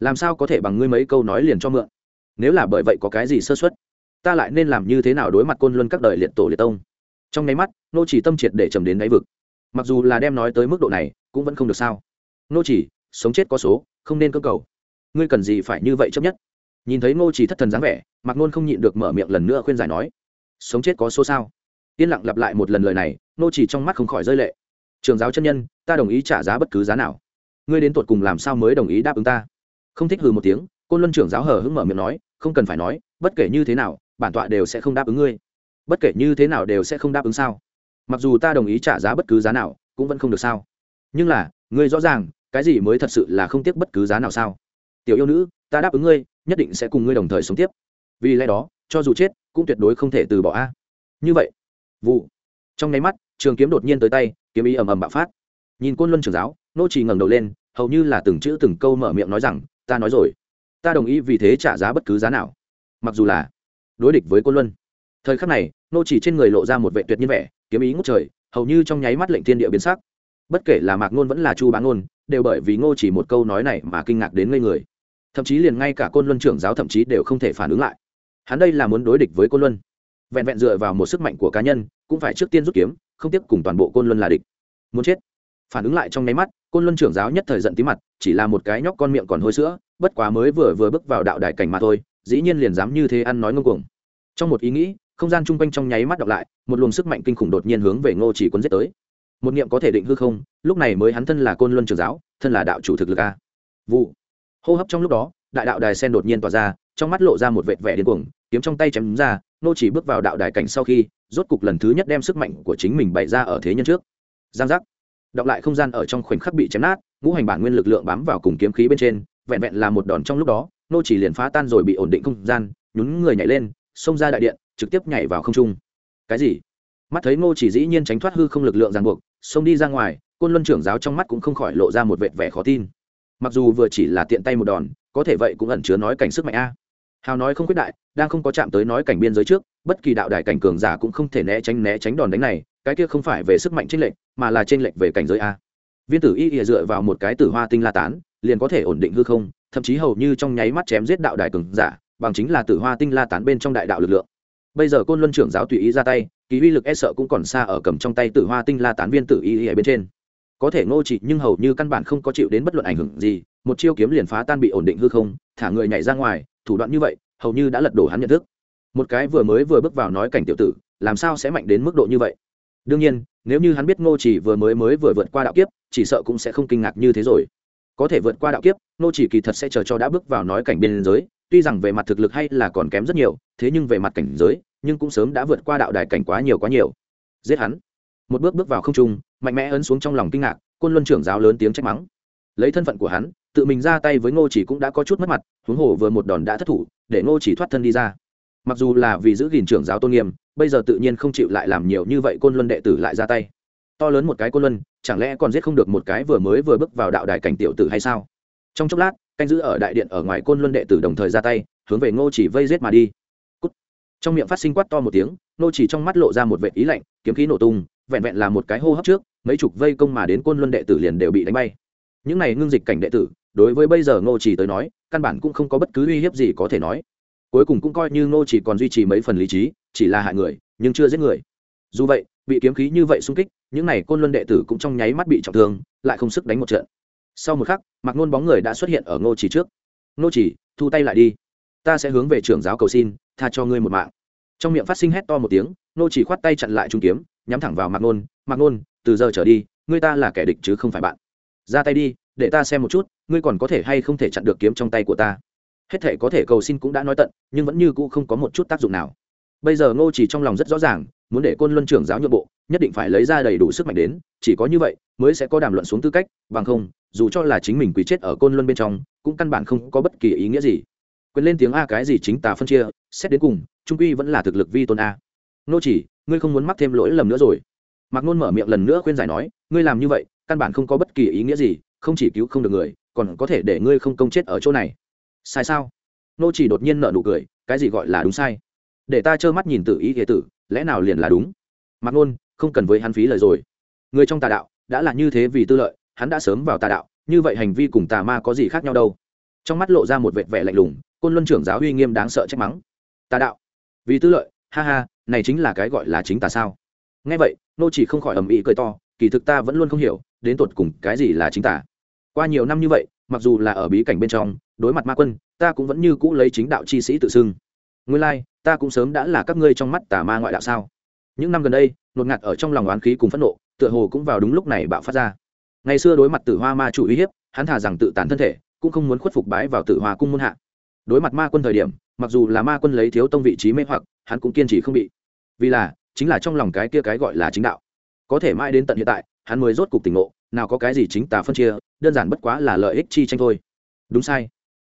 Làm sao có thể bằng ngươi mấy câu nói liền cho mượn? Nếu là bởi vậy có cái gì sơ xuất ta lại nên làm như thế nào đối mặt côn luân các đời liệt tổ liệt tông? Trong nháy mắt, nô chỉ tâm triệt để trầm đến đáy vực. Mặc dù là đem nói tới mức độ này, cũng vẫn không được sao nô chỉ, sống chết có số, không nên cơ cầu. Ngươi cần gì phải như vậy chấp nhất? Nhìn thấy ngô chỉ thất thần dáng vẻ, mạc nôn không nhịn được mở miệng lần nữa khuyên giải nói, sống chết có số sao? Yên lặng lặp lại một lần lời này, ngô chỉ trong mắt không khỏi rơi lệ. Trường giáo chân nhân, ta đồng ý trả giá bất cứ giá nào. Ngươi đến tuột cùng làm sao mới đồng ý đáp ứng ta? Không thích hừ một tiếng, côn luân trưởng giáo hờ hững mở miệng nói, không cần phải nói, bất kể như thế nào, bản tọa đều sẽ không đáp ứng ngươi. Bất kể như thế nào đều sẽ không đáp ứng sao? Mặc dù ta đồng ý trả giá bất cứ giá nào, cũng vẫn không được sao? Nhưng là, ngươi rõ ràng cái gì mới thật sự là không tiếc bất cứ giá nào sao? Tiểu yêu nữ, ta đáp ứng ngươi, nhất định sẽ cùng ngươi đồng thời sống tiếp. Vì lẽ đó, cho dù chết, cũng tuyệt đối không thể từ bỏ a. Như vậy, vụ. Trong nháy mắt, trường kiếm đột nhiên tới tay, kiếm ý ầm ầm bạo phát. Nhìn côn luân trưởng giáo, nô trì ngẩng đầu lên, hầu như là từng chữ từng câu mở miệng nói rằng, ta nói rồi. Ta đồng ý vì thế trả giá bất cứ giá nào. Mặc dù là đối địch với côn luân. Thời khắc này, nô chỉ trên người lộ ra một vệ tuyệt nhiên vẻ, kiếm ý ngút trời, hầu như trong nháy mắt lệnh thiên địa biến sắc bất kể là mạc ngôn vẫn là chu bán ngôn, đều bởi vì ngô chỉ một câu nói này mà kinh ngạc đến ngây người. Thậm chí liền ngay cả côn luân trưởng giáo thậm chí đều không thể phản ứng lại. Hắn đây là muốn đối địch với côn luân. Vẹn vẹn dựa vào một sức mạnh của cá nhân, cũng phải trước tiên rút kiếm, không tiếp cùng toàn bộ côn luân là địch. Muốn chết. Phản ứng lại trong nháy mắt, côn luân trưởng giáo nhất thời giận tí mặt, chỉ là một cái nhóc con miệng còn hôi sữa, bất quá mới vừa vừa bước vào đạo đại cảnh mà thôi, dĩ nhiên liền dám như thế ăn nói ngông cuồng. Trong một ý nghĩ, không gian chung quanh trong nháy mắt đọc lại, một luồng sức mạnh kinh khủng đột nhiên hướng về ngô chỉ quân giết tới một niệm có thể định hư không, lúc này mới hắn thân là côn luân trường giáo, thân là đạo chủ thực lực a. Vụ. Hô hấp trong lúc đó, đại đạo đài sen đột nhiên tỏa ra, trong mắt lộ ra một vệt vẻ điên cuồng, kiếm trong tay chém ra, nô chỉ bước vào đạo đài cảnh sau khi, rốt cục lần thứ nhất đem sức mạnh của chính mình bày ra ở thế nhân trước. Giang giác. Đọc lại không gian ở trong khoảnh khắc bị chém nát, ngũ hành bản nguyên lực lượng bám vào cùng kiếm khí bên trên, vẹn vẹn là một đòn trong lúc đó, nô chỉ liền phá tan rồi bị ổn định không gian, nhún người nhảy lên, xông ra đại điện, trực tiếp nhảy vào không trung. Cái gì? Mắt thấy nô chỉ dĩ nhiên tránh thoát hư không lực lượng ràng buộc xông đi ra ngoài, côn luân trưởng giáo trong mắt cũng không khỏi lộ ra một vệt vẻ khó tin. Mặc dù vừa chỉ là tiện tay một đòn, có thể vậy cũng ẩn chứa nói cảnh sức mạnh a. Hào nói không quyết đại, đang không có chạm tới nói cảnh biên giới trước, bất kỳ đạo đài cảnh cường giả cũng không thể né tránh né tránh đòn đánh này, cái kia không phải về sức mạnh tranh lệch, mà là tranh lệch về cảnh giới a. Viên tử y ỉa dựa vào một cái tử hoa tinh la tán, liền có thể ổn định hư không, thậm chí hầu như trong nháy mắt chém giết đạo đài cường giả, bằng chính là tử hoa tinh la tán bên trong đại đạo lực lượng. Bây giờ côn luân trưởng giáo tùy ý ra tay kỳ uy lực e sợ cũng còn xa ở cầm trong tay tử hoa tinh la tán viên tử y ở bên trên. Có thể ngô Chỉ nhưng hầu như căn bản không có chịu đến bất luận ảnh hưởng gì, một chiêu kiếm liền phá tan bị ổn định hư không, thả người nhảy ra ngoài, thủ đoạn như vậy, hầu như đã lật đổ hắn nhận thức. Một cái vừa mới vừa bước vào nói cảnh tiểu tử, làm sao sẽ mạnh đến mức độ như vậy? Đương nhiên, nếu như hắn biết ngô chỉ vừa mới mới vừa vượt qua đạo kiếp, chỉ sợ cũng sẽ không kinh ngạc như thế rồi. Có thể vượt qua đạo kiếp, ngô chỉ kỳ thật sẽ chờ cho đã bước vào nói cảnh biên giới, tuy rằng về mặt thực lực hay là còn kém rất nhiều, thế nhưng về mặt cảnh giới nhưng cũng sớm đã vượt qua đạo đài cảnh quá nhiều quá nhiều. Giết hắn. Một bước bước vào không trung, mạnh mẽ ấn xuống trong lòng kinh ngạc, côn luân trưởng giáo lớn tiếng trách mắng. Lấy thân phận của hắn, tự mình ra tay với ngô chỉ cũng đã có chút mất mặt, huống hồ vừa một đòn đã thất thủ, để ngô chỉ thoát thân đi ra. Mặc dù là vì giữ gìn trưởng giáo tôn nghiêm, bây giờ tự nhiên không chịu lại làm nhiều như vậy côn luân đệ tử lại ra tay. To lớn một cái côn luân, chẳng lẽ còn giết không được một cái vừa mới vừa bước vào đạo đài cảnh tiểu tử hay sao? Trong chốc lát, canh giữ ở đại điện ở ngoài côn luân đệ tử đồng thời ra tay, hướng về ngô chỉ vây giết mà đi trong miệng phát sinh quát to một tiếng, nô chỉ trong mắt lộ ra một vệ ý lạnh, kiếm khí nổ tung, vẹn vẹn là một cái hô hấp trước, mấy chục vây công mà đến côn luân đệ tử liền đều bị đánh bay. Những này ngưng dịch cảnh đệ tử, đối với bây giờ ngô chỉ tới nói, căn bản cũng không có bất cứ uy hiếp gì có thể nói. Cuối cùng cũng coi như ngô chỉ còn duy trì mấy phần lý trí, chỉ là hại người, nhưng chưa giết người. Dù vậy, bị kiếm khí như vậy xung kích, những này côn luân đệ tử cũng trong nháy mắt bị trọng thương, lại không sức đánh một trận. Sau một khắc mặc nôn bóng người đã xuất hiện ở ngô chỉ trước. Ngô chỉ, thu tay lại đi. Ta sẽ hướng về trưởng giáo cầu xin tha cho ngươi một mạng. Trong miệng phát sinh hét to một tiếng ngô chỉ khoát tay chặn lại trung kiếm, nhắm thẳng vào mạc nôn. Mạc nôn, từ giờ trở đi, ngươi ta là kẻ địch chứ không phải bạn. Ra tay đi, để ta xem một chút, ngươi còn có thể hay không thể chặn được kiếm trong tay của ta. Hết thể có thể cầu xin cũng đã nói tận, nhưng vẫn như cũ không có một chút tác dụng nào. Bây giờ ngô chỉ trong lòng rất rõ ràng, muốn để côn luân trưởng giáo nhượng bộ, nhất định phải lấy ra đầy đủ sức mạnh đến, chỉ có như vậy, mới sẽ có đàm luận xuống tư cách, bằng không, dù cho là chính mình quỳ chết ở côn luân bên trong, cũng căn bản không có bất kỳ ý nghĩa gì quyền lên tiếng a cái gì chính tà phân chia, xét đến cùng, trung quy vẫn là thực lực vi tôn a. Nô chỉ, ngươi không muốn mắc thêm lỗi lầm nữa rồi. Mạc nôn mở miệng lần nữa khuyên giải nói, ngươi làm như vậy, căn bản không có bất kỳ ý nghĩa gì, không chỉ cứu không được người, còn có thể để ngươi không công chết ở chỗ này. Sai sao? Nô chỉ đột nhiên nở nụ cười, cái gì gọi là đúng sai? Để ta trơ mắt nhìn tự ý thế tử, lẽ nào liền là đúng? Mặc nôn, không cần với hắn phí lời rồi. Người trong tà đạo, đã là như thế vì tư lợi, hắn đã sớm vào tà đạo, như vậy hành vi cùng tà ma có gì khác nhau đâu? Trong mắt lộ ra một vệt vẻ lạnh lùng, côn luân trưởng giáo uy nghiêm đáng sợ trách mắng. Tà đạo. Vì tư lợi, ha ha, này chính là cái gọi là chính tà sao? Nghe vậy, nô chỉ không khỏi ầm ĩ cười to, kỳ thực ta vẫn luôn không hiểu, đến tột cùng cái gì là chính tà. Qua nhiều năm như vậy, mặc dù là ở bí cảnh bên trong, đối mặt ma quân, ta cũng vẫn như cũ lấy chính đạo chi sĩ tự xưng. Nguyên lai, ta cũng sớm đã là các ngươi trong mắt tà ma ngoại đạo sao? Những năm gần đây, nột ngạt ở trong lòng oán khí cùng phẫn nộ, tựa hồ cũng vào đúng lúc này bạo phát ra. Ngày xưa đối mặt tử hoa ma chủ uy hiếp, hắn thả rằng tự tàn thân thể cũng không muốn khuất phục bái vào tử hòa cung môn hạ. Đối mặt ma quân thời điểm, mặc dù là ma quân lấy thiếu tông vị trí mê hoặc, hắn cũng kiên trì không bị. Vì là, chính là trong lòng cái kia cái gọi là chính đạo. Có thể mãi đến tận hiện tại, hắn mới rốt cục tỉnh ngộ, nào có cái gì chính tà phân chia, đơn giản bất quá là lợi ích chi tranh thôi. Đúng sai.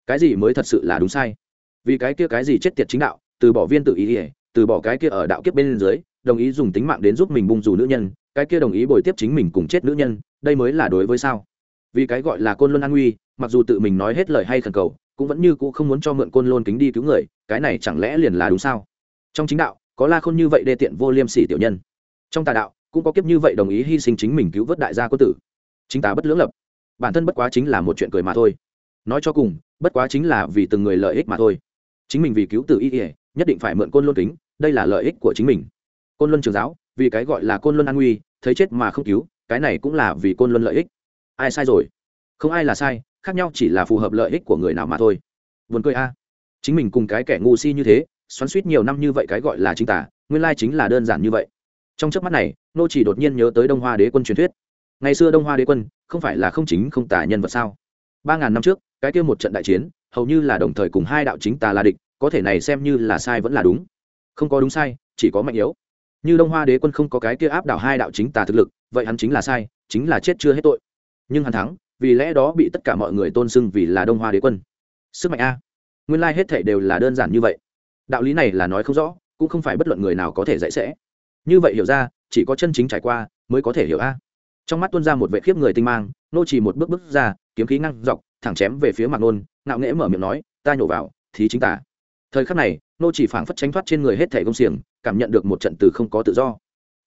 Cái gì mới thật sự là đúng sai? Vì cái kia cái gì chết tiệt chính đạo, từ bỏ viên tự ý ỉa từ bỏ cái kia ở đạo kiếp bên dưới, đồng ý dùng tính mạng đến giúp mình bung dù nữ nhân, cái kia đồng ý bồi tiếp chính mình cùng chết nữ nhân, đây mới là đối với sao? Vì cái gọi là côn luân an nguy mặc dù tự mình nói hết lời hay khẩn cầu, cũng vẫn như cũ không muốn cho mượn côn lôn kính đi cứu người, cái này chẳng lẽ liền là đúng sao? Trong chính đạo, có la khôn như vậy đê tiện vô liêm sỉ tiểu nhân. Trong tà đạo, cũng có kiếp như vậy đồng ý hy sinh chính mình cứu vớt đại gia quân tử. Chính tà bất lưỡng lập. Bản thân bất quá chính là một chuyện cười mà thôi. Nói cho cùng, bất quá chính là vì từng người lợi ích mà thôi. Chính mình vì cứu tử y ỉa nhất định phải mượn côn luân kính, đây là lợi ích của chính mình. Côn luân trường giáo, vì cái gọi là côn luân an nguy, thấy chết mà không cứu, cái này cũng là vì côn luân lợi ích. Ai sai rồi? Không ai là sai khác nhau chỉ là phù hợp lợi ích của người nào mà thôi. Vườn cười a. Chính mình cùng cái kẻ ngu si như thế, xoắn suýt nhiều năm như vậy cái gọi là chính tả nguyên lai chính là đơn giản như vậy. Trong trước mắt này, nô chỉ đột nhiên nhớ tới đông hoa đế quân truyền thuyết. Ngày xưa đông hoa đế quân không phải là không chính không tả nhân vật sao? Ba ngàn năm trước, cái kia một trận đại chiến, hầu như là đồng thời cùng hai đạo chính tà là địch, có thể này xem như là sai vẫn là đúng. Không có đúng sai, chỉ có mạnh yếu. Như đông hoa đế quân không có cái kia áp đảo hai đạo chính tà thực lực, vậy hắn chính là sai, chính là chết chưa hết tội. Nhưng hắn thắng vì lẽ đó bị tất cả mọi người tôn xưng vì là đông hoa đế quân. Sức mạnh a. Nguyên lai hết thể đều là đơn giản như vậy. Đạo lý này là nói không rõ, cũng không phải bất luận người nào có thể dạy sẽ. Như vậy hiểu ra, chỉ có chân chính trải qua mới có thể hiểu a. Trong mắt tuân ra một vệ khiếp người tinh mang, nô chỉ một bước bước ra, kiếm khí ngăn dọc, thẳng chém về phía mặt nôn, ngạo nghễ mở miệng nói, ta nhổ vào thì chính tả thời khắc này, nô chỉ phảng phất tránh thoát trên người hết thẻ công xiềng, cảm nhận được một trận từ không có tự do.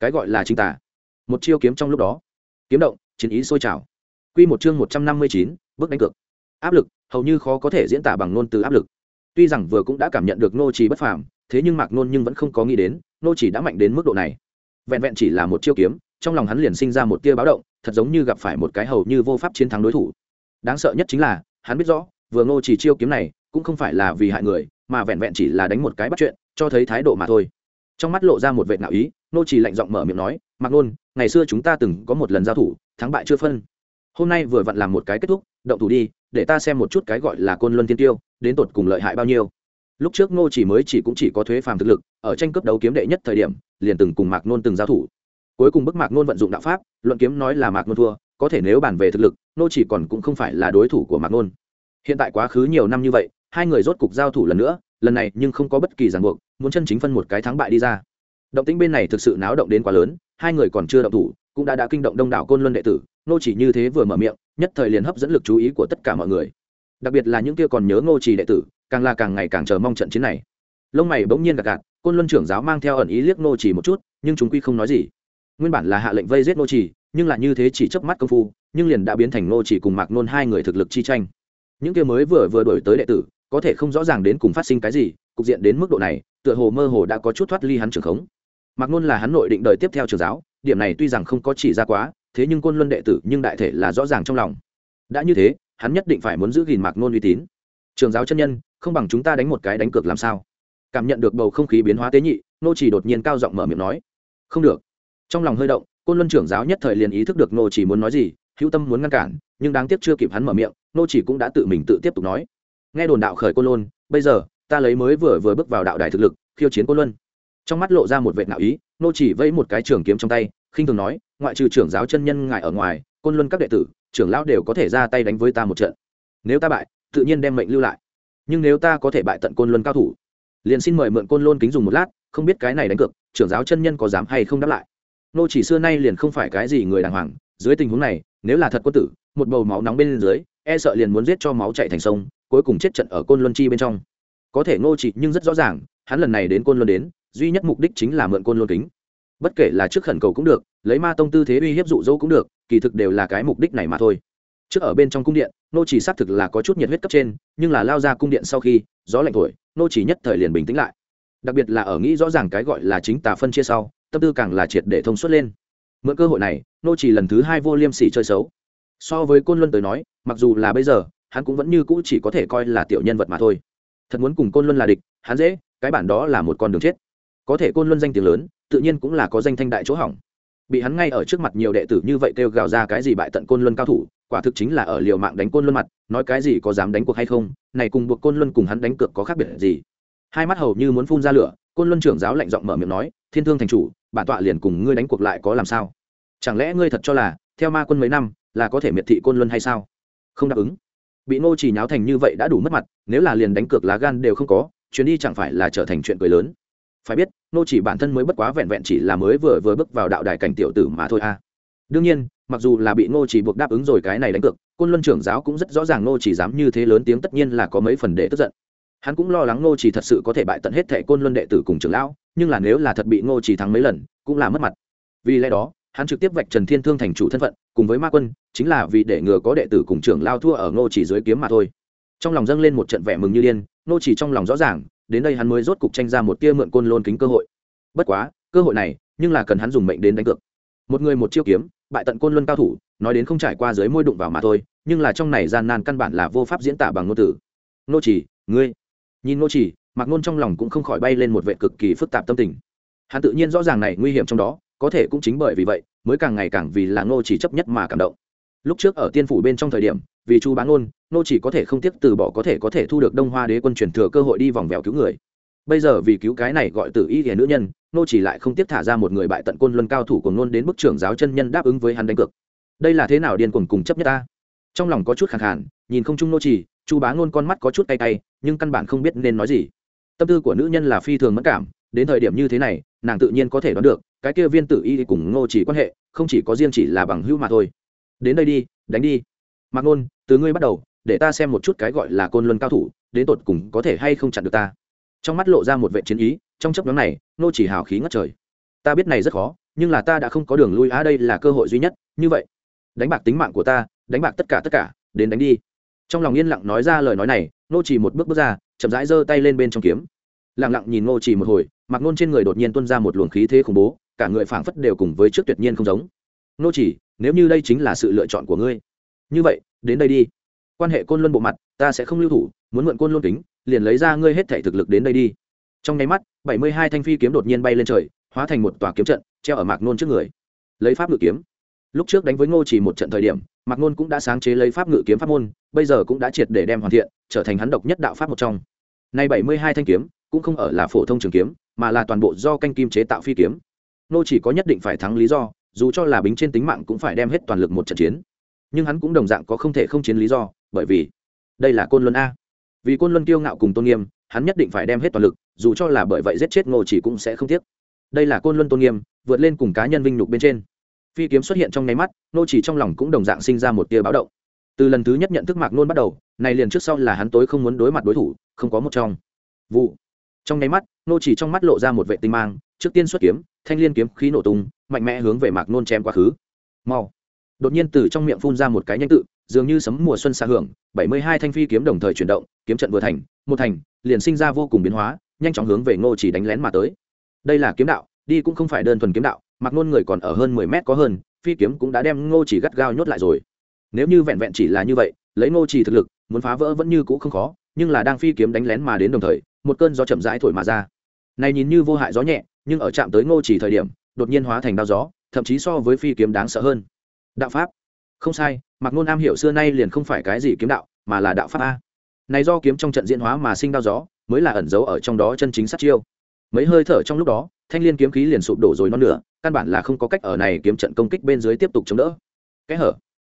Cái gọi là chính tả một chiêu kiếm trong lúc đó. Kiếm động, chiến ý sôi trào quy một chương một trăm năm mươi chín, bước đánh cược. Áp lực hầu như khó có thể diễn tả bằng ngôn từ áp lực. Tuy rằng vừa cũng đã cảm nhận được nô chỉ bất phàm thế nhưng mạc nôn nhưng vẫn không có nghĩ đến nô chỉ đã mạnh đến mức độ này. Vẹn vẹn chỉ là một chiêu kiếm trong lòng hắn liền sinh ra một tia báo động thật giống như gặp phải một cái hầu như vô pháp chiến thắng đối thủ. Đáng sợ nhất chính là hắn biết rõ vừa ngô chỉ chiêu kiếm này cũng không phải là vì hại người mà vẹn vẹn chỉ là đánh một cái bắt chuyện cho thấy thái độ mà thôi. Trong mắt lộ ra một vẻ ngạo ý nô chỉ lạnh giọng mở miệng nói mạc nôn ngày xưa chúng ta từng có một lần giao thủ thắng bại chưa phân hôm nay vừa vặn làm một cái kết thúc, động thủ đi, để ta xem một chút cái gọi là côn luân thiên tiêu, đến tột cùng lợi hại bao nhiêu. Lúc trước ngô chỉ mới chỉ cũng chỉ có thuế phàm thực lực, ở tranh cướp đấu kiếm đệ nhất thời điểm, liền từng cùng mạc nôn từng giao thủ. Cuối cùng bức mạc nôn vận dụng đạo pháp, luận kiếm nói là mạc nôn thua, có thể nếu bàn về thực lực, Ngô chỉ còn cũng không phải là đối thủ của mạc nôn. Hiện tại quá khứ nhiều năm như vậy, hai người rốt cục giao thủ lần nữa, lần này nhưng không có bất kỳ ràng buộc, muốn chân chính phân một cái thắng bại đi ra. Động tĩnh bên này thực sự náo động đến quá lớn, hai người còn chưa động thủ, cũng đã đã kinh động đông đảo côn luân đệ tử nô chỉ như thế vừa mở miệng, nhất thời liền hấp dẫn lực chú ý của tất cả mọi người. Đặc biệt là những kia còn nhớ ngô chỉ đệ tử, càng là càng ngày càng chờ mong trận chiến này. Lông mày bỗng nhiên gạt gạt, côn luân trưởng giáo mang theo ẩn ý liếc nô chỉ một chút, nhưng chúng quy không nói gì. Nguyên bản là hạ lệnh vây giết nô chỉ, nhưng là như thế chỉ chớp mắt công phu, nhưng liền đã biến thành nô chỉ cùng mạc nôn hai người thực lực chi tranh. Những kia mới vừa vừa đổi tới đệ tử, có thể không rõ ràng đến cùng phát sinh cái gì, cục diện đến mức độ này, tựa hồ mơ hồ đã có chút thoát ly hắn trưởng khống. Mạc nôn là hắn nội định đợi tiếp theo trưởng giáo, điểm này tuy rằng không có chỉ ra quá thế nhưng côn luân đệ tử nhưng đại thể là rõ ràng trong lòng. Đã như thế, hắn nhất định phải muốn giữ gìn mạc nôn uy tín. Trường giáo chân nhân, không bằng chúng ta đánh một cái đánh cược làm sao? Cảm nhận được bầu không khí biến hóa tế nhị, nô chỉ đột nhiên cao giọng mở miệng nói. Không được. Trong lòng hơi động, côn luân trưởng giáo nhất thời liền ý thức được nô chỉ muốn nói gì, hữu tâm muốn ngăn cản, nhưng đáng tiếc chưa kịp hắn mở miệng, nô chỉ cũng đã tự mình tự tiếp tục nói. Nghe đồn đạo khởi côn luân, bây giờ, ta lấy mới vừa vừa bước vào đạo đài thực lực, khiêu chiến côn luân. Trong mắt lộ ra một vệ nạo ý, nô chỉ vẫy một cái trường kiếm trong tay khinh thường nói, ngoại trừ trưởng giáo chân nhân ngài ở ngoài, côn luân các đệ tử, trưởng lão đều có thể ra tay đánh với ta một trận. Nếu ta bại, tự nhiên đem mệnh lưu lại. Nhưng nếu ta có thể bại tận côn luân cao thủ, liền xin mời mượn côn luân kính dùng một lát, không biết cái này đánh cược, trưởng giáo chân nhân có dám hay không đáp lại. Nô chỉ xưa nay liền không phải cái gì người đàng hoàng, dưới tình huống này, nếu là thật quân tử, một bầu máu nóng bên dưới e sợ liền muốn giết cho máu chạy thành sông, cuối cùng chết trận ở côn luân chi bên trong. Có thể nô chỉ nhưng rất rõ ràng, hắn lần này đến côn luân đến, duy nhất mục đích chính là mượn côn luân kính bất kể là trước khẩn cầu cũng được, lấy ma tông tư thế uy hiếp dụ dỗ cũng được, kỳ thực đều là cái mục đích này mà thôi. Trước ở bên trong cung điện, nô chỉ xác thực là có chút nhiệt huyết cấp trên, nhưng là lao ra cung điện sau khi, gió lạnh thổi, nô chỉ nhất thời liền bình tĩnh lại. Đặc biệt là ở nghĩ rõ ràng cái gọi là chính tà phân chia sau, tâm tư càng là triệt để thông suốt lên. Mượn cơ hội này, nô chỉ lần thứ hai vô liêm sỉ chơi xấu. So với côn luân tới nói, mặc dù là bây giờ, hắn cũng vẫn như cũ chỉ có thể coi là tiểu nhân vật mà thôi. Thật muốn cùng côn luân là địch, hắn dễ, cái bản đó là một con đường chết. Có thể côn luân danh tiếng lớn tự nhiên cũng là có danh thanh đại chỗ hỏng. Bị hắn ngay ở trước mặt nhiều đệ tử như vậy kêu gào ra cái gì bại tận côn luân cao thủ, quả thực chính là ở liều mạng đánh côn luân mặt, nói cái gì có dám đánh cuộc hay không, này cùng buộc côn luân cùng hắn đánh cược có khác biệt gì. Hai mắt hầu như muốn phun ra lửa, côn luân trưởng giáo lạnh giọng mở miệng nói, thiên thương thành chủ, bản tọa liền cùng ngươi đánh cuộc lại có làm sao? Chẳng lẽ ngươi thật cho là, theo ma quân mấy năm, là có thể miệt thị côn luân hay sao? Không đáp ứng. Bị ngô chỉ nháo thành như vậy đã đủ mất mặt, nếu là liền đánh cược lá gan đều không có, chuyến đi chẳng phải là trở thành chuyện cười lớn phải biết, nô chỉ bản thân mới bất quá vẹn vẹn chỉ là mới vừa vừa bước vào đạo đài cảnh tiểu tử mà thôi a đương nhiên, mặc dù là bị nô chỉ buộc đáp ứng rồi cái này đánh cược, côn luân trưởng giáo cũng rất rõ ràng nô chỉ dám như thế lớn tiếng tất nhiên là có mấy phần để tức giận. Hắn cũng lo lắng nô chỉ thật sự có thể bại tận hết thệ côn luân đệ tử cùng trưởng lão, nhưng là nếu là thật bị nô chỉ thắng mấy lần, cũng là mất mặt. Vì lẽ đó, hắn trực tiếp vạch trần thiên thương thành chủ thân phận, cùng với ma quân, chính là vì để ngừa có đệ tử cùng trưởng lao thua ở nô chỉ dưới kiếm mà thôi. Trong lòng dâng lên một trận vẻ mừng như điên, nô chỉ trong lòng rõ ràng đến đây hắn mới rốt cục tranh ra một tia mượn côn lôn kính cơ hội. Bất quá, cơ hội này, nhưng là cần hắn dùng mệnh đến đánh cược. Một người một chiêu kiếm, bại tận côn luân cao thủ, nói đến không trải qua dưới môi đụng vào mà thôi, nhưng là trong này gian nan căn bản là vô pháp diễn tả bằng ngôn từ. Nô chỉ, ngươi. Nhìn nô chỉ mặc nôn trong lòng cũng không khỏi bay lên một vệ cực kỳ phức tạp tâm tình. Hắn tự nhiên rõ ràng này nguy hiểm trong đó, có thể cũng chính bởi vì vậy, mới càng ngày càng vì là nô chỉ chấp nhất mà cảm động. Lúc trước ở tiên phủ bên trong thời điểm, vì chu bán ngôn nô chỉ có thể không tiếp từ bỏ có thể có thể thu được đông hoa đế quân truyền thừa cơ hội đi vòng vèo cứu người. Bây giờ vì cứu cái này gọi tử y hiền nữ nhân, nô chỉ lại không tiếp thả ra một người bại tận côn luân cao thủ của nôn đến bức trưởng giáo chân nhân đáp ứng với hắn đánh cược. Đây là thế nào điên cuồng cùng chấp nhất ta? Trong lòng có chút khẳng khàn, nhìn không chung nô chỉ, chu bá ngôn con mắt có chút cay cay, nhưng căn bản không biết nên nói gì. Tâm tư của nữ nhân là phi thường mất cảm, đến thời điểm như thế này, nàng tự nhiên có thể đoán được, cái kia viên tử y cùng ngô chỉ quan hệ, không chỉ có riêng chỉ là bằng hữu mà thôi. Đến đây đi, đánh đi. Mặc ngôn, từ ngươi bắt đầu để ta xem một chút cái gọi là côn luân cao thủ, đến tột cùng có thể hay không chặn được ta. Trong mắt lộ ra một vệ chiến ý, trong chấp nhóm này, nô chỉ hào khí ngất trời. Ta biết này rất khó, nhưng là ta đã không có đường lui, á, đây là cơ hội duy nhất, như vậy. Đánh bạc tính mạng của ta, đánh bạc tất cả tất cả, đến đánh đi. Trong lòng yên lặng nói ra lời nói này, nô chỉ một bước bước ra, chậm rãi giơ tay lên bên trong kiếm. Lặng lặng nhìn nô chỉ một hồi, mặc nôn trên người đột nhiên tuôn ra một luồng khí thế khủng bố, cả người phảng phất đều cùng với trước tuyệt nhiên không giống. Nô chỉ, nếu như đây chính là sự lựa chọn của ngươi, như vậy, đến đây đi quan hệ côn luân bộ mặt, ta sẽ không lưu thủ, muốn mượn côn luân kính, liền lấy ra ngươi hết thể thực lực đến đây đi. Trong nháy mắt, bảy mươi hai thanh phi kiếm đột nhiên bay lên trời, hóa thành một tòa kiếm trận, treo ở mạc nôn trước người. Lấy pháp ngự kiếm. Lúc trước đánh với ngô chỉ một trận thời điểm, mạc nôn cũng đã sáng chế lấy pháp ngự kiếm pháp môn, bây giờ cũng đã triệt để đem hoàn thiện, trở thành hắn độc nhất đạo pháp một trong. Nay bảy mươi hai thanh kiếm, cũng không ở là phổ thông trường kiếm, mà là toàn bộ do canh kim chế tạo phi kiếm. Nô chỉ có nhất định phải thắng lý do, dù cho là bính trên tính mạng cũng phải đem hết toàn lực một trận chiến nhưng hắn cũng đồng dạng có không thể không chiến lý do, bởi vì đây là côn luân a. Vì côn luân kiêu ngạo cùng tôn nghiêm, hắn nhất định phải đem hết toàn lực, dù cho là bởi vậy giết chết ngô chỉ cũng sẽ không tiếc. Đây là côn luân tôn nghiêm, vượt lên cùng cá nhân vinh nhục bên trên. Phi kiếm xuất hiện trong nháy mắt nô chỉ trong lòng cũng đồng dạng sinh ra một tia báo động. Từ lần thứ nhất nhận thức mạc nôn bắt đầu, này liền trước sau là hắn tối không muốn đối mặt đối thủ, không có một trong. Vụ. Trong nháy mắt nô chỉ trong mắt lộ ra một vệ tinh mang, trước tiên xuất kiếm, thanh liên kiếm khí nổ tung, mạnh mẽ hướng về mạc nôn chém quá khứ. Mau đột nhiên từ trong miệng phun ra một cái nhanh tự, dường như sấm mùa xuân xa hưởng, bảy mươi hai thanh phi kiếm đồng thời chuyển động, kiếm trận vừa thành, một thành, liền sinh ra vô cùng biến hóa, nhanh chóng hướng về ngô chỉ đánh lén mà tới. Đây là kiếm đạo, đi cũng không phải đơn thuần kiếm đạo, mặc nôn người còn ở hơn mười mét có hơn, phi kiếm cũng đã đem ngô chỉ gắt gao nhốt lại rồi. Nếu như vẹn vẹn chỉ là như vậy, lấy ngô chỉ thực lực, muốn phá vỡ vẫn như cũ không khó, nhưng là đang phi kiếm đánh lén mà đến đồng thời, một cơn gió chậm rãi thổi mà ra. Này nhìn như vô hại gió nhẹ, nhưng ở chạm tới ngô chỉ thời điểm, đột nhiên hóa thành đao gió, thậm chí so với phi kiếm đáng sợ hơn đạo pháp. Không sai mặc nôn am hiểu xưa nay liền không phải cái gì kiếm đạo, mà là đạo pháp a. Này do kiếm trong trận diễn hóa mà sinh đao gió, mới là ẩn giấu ở trong đó chân chính sát chiêu. Mấy hơi thở trong lúc đó, thanh liên kiếm khí liền sụp đổ rồi non nửa, căn bản là không có cách ở này kiếm trận công kích bên dưới tiếp tục chống đỡ. Cái hở.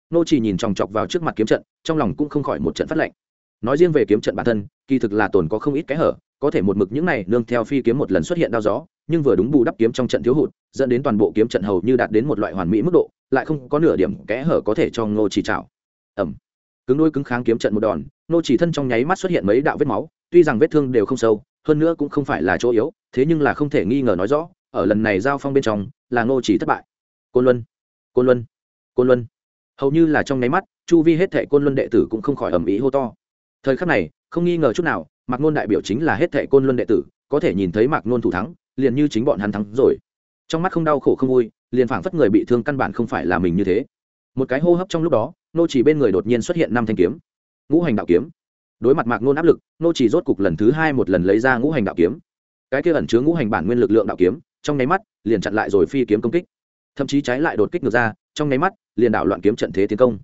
Nô chỉ nhìn chòng chọc vào trước mặt kiếm trận, trong lòng cũng không khỏi một trận phát lệnh. nói riêng về kiếm trận bản thân, kỳ thực là tồn có không ít cái hở, có thể một mực những này nương theo phi kiếm một lần xuất hiện đao gió, nhưng vừa đúng bù đắp kiếm trong trận thiếu hụt dẫn đến toàn bộ kiếm trận hầu như đạt đến một loại hoàn mỹ mức độ, lại không có nửa điểm kẽ hở có thể cho ngô chỉ chảo ẩm cứng đôi cứng kháng kiếm trận một đòn, ngô chỉ thân trong nháy mắt xuất hiện mấy đạo vết máu, tuy rằng vết thương đều không sâu, hơn nữa cũng không phải là chỗ yếu, thế nhưng là không thể nghi ngờ nói rõ, ở lần này giao phong bên trong, là ngô chỉ thất bại. Côn luân côn luân côn luân. Hầu như là trong nháy mắt, chu vi hết thệ côn luân đệ tử cũng không khỏi ầm ĩ hô to. Thời khắc này, không nghi ngờ chút nào, mạc ngôn đại biểu chính là hết thệ côn luân đệ tử, có thể nhìn thấy mạc ngôn thủ thắng, liền như chính bọn hắn thắng rồi trong mắt không đau khổ không vui, liền phảng phất người bị thương căn bản không phải là mình như thế. Một cái hô hấp trong lúc đó, nô chỉ bên người đột nhiên xuất hiện năm thanh kiếm. Ngũ hành đạo kiếm. Đối mặt mạc nôn áp lực, nô chỉ rốt cục lần thứ hai một lần lấy ra ngũ hành đạo kiếm. Cái kia ẩn chứa ngũ hành bản nguyên lực lượng đạo kiếm, trong nháy mắt, liền chặn lại rồi phi kiếm công kích. Thậm chí trái lại đột kích ngược ra, trong nháy mắt, liền đảo loạn kiếm trận thế tiến công.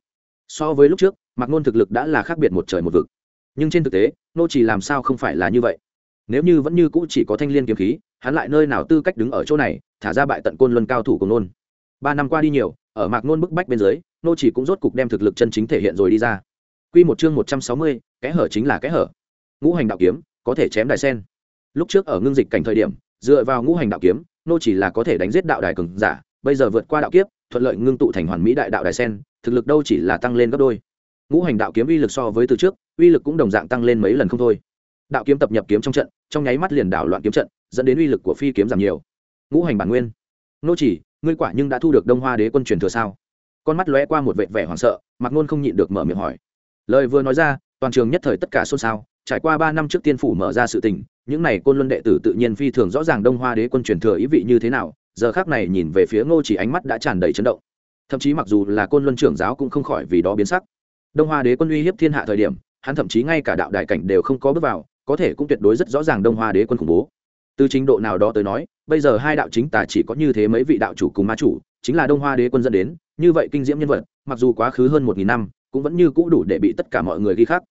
So với lúc trước, mạc nôn thực lực đã là khác biệt một trời một vực. Nhưng trên thực tế, nô chỉ làm sao không phải là như vậy? Nếu như vẫn như cũ chỉ có thanh liên kiếm khí, hắn lại nơi nào tư cách đứng ở chỗ này thả ra bại tận côn luân cao thủ của nôn ba năm qua đi nhiều ở mạc nôn bức bách bên dưới nô chỉ cũng rốt cục đem thực lực chân chính thể hiện rồi đi ra. Quy một chương một trăm sáu mươi, kẽ hở chính là kẽ hở. Ngũ hành đạo kiếm có thể chém đại sen. Lúc trước ở ngưng dịch cảnh thời điểm dựa vào ngũ hành đạo kiếm nô chỉ là có thể đánh giết đạo đài cường giả bây giờ vượt qua đạo kiếp thuận lợi ngưng tụ thành hoàn mỹ đại đạo đài sen thực lực đâu chỉ là tăng lên gấp đôi. Ngũ hành đạo kiếm uy lực so với từ trước uy lực cũng đồng dạng tăng lên mấy lần không thôi. Đạo kiếm tập nhập kiếm trong trận trong nháy mắt liền đảo loạn kiếm trận dẫn đến uy lực của phi kiếm giảm nhiều ngũ hành bản nguyên. Nô chỉ, ngươi quả nhưng đã thu được đông hoa đế quân truyền thừa sao? Con mắt lóe qua một vệt vẻ hoảng sợ mặc nôn không nhịn được mở miệng hỏi. Lời vừa nói ra, toàn trường nhất thời tất cả xôn xao. Trải qua ba năm trước tiên phủ mở ra sự tình, những này côn luân đệ tử tự nhiên phi thường rõ ràng đông hoa đế quân truyền thừa ý vị như thế nào, giờ khác này nhìn về phía ngô chỉ ánh mắt đã tràn đầy chấn động. Thậm chí mặc dù là côn luân trưởng giáo cũng không khỏi vì đó biến sắc. Đông hoa đế quân uy hiếp thiên hạ thời điểm, hắn thậm chí ngay cả đạo đại cảnh đều không có bước vào, có thể cũng tuyệt đối rất rõ ràng đông hoa đế quân khủng bố từ trình độ nào đó tới nói, bây giờ hai đạo chính tà chỉ có như thế mấy vị đạo chủ cùng ma chủ, chính là đông hoa đế quân dẫn đến, như vậy kinh diễm nhân vật, mặc dù quá khứ hơn một nghìn năm, cũng vẫn như cũ đủ để bị tất cả mọi người ghi khắc.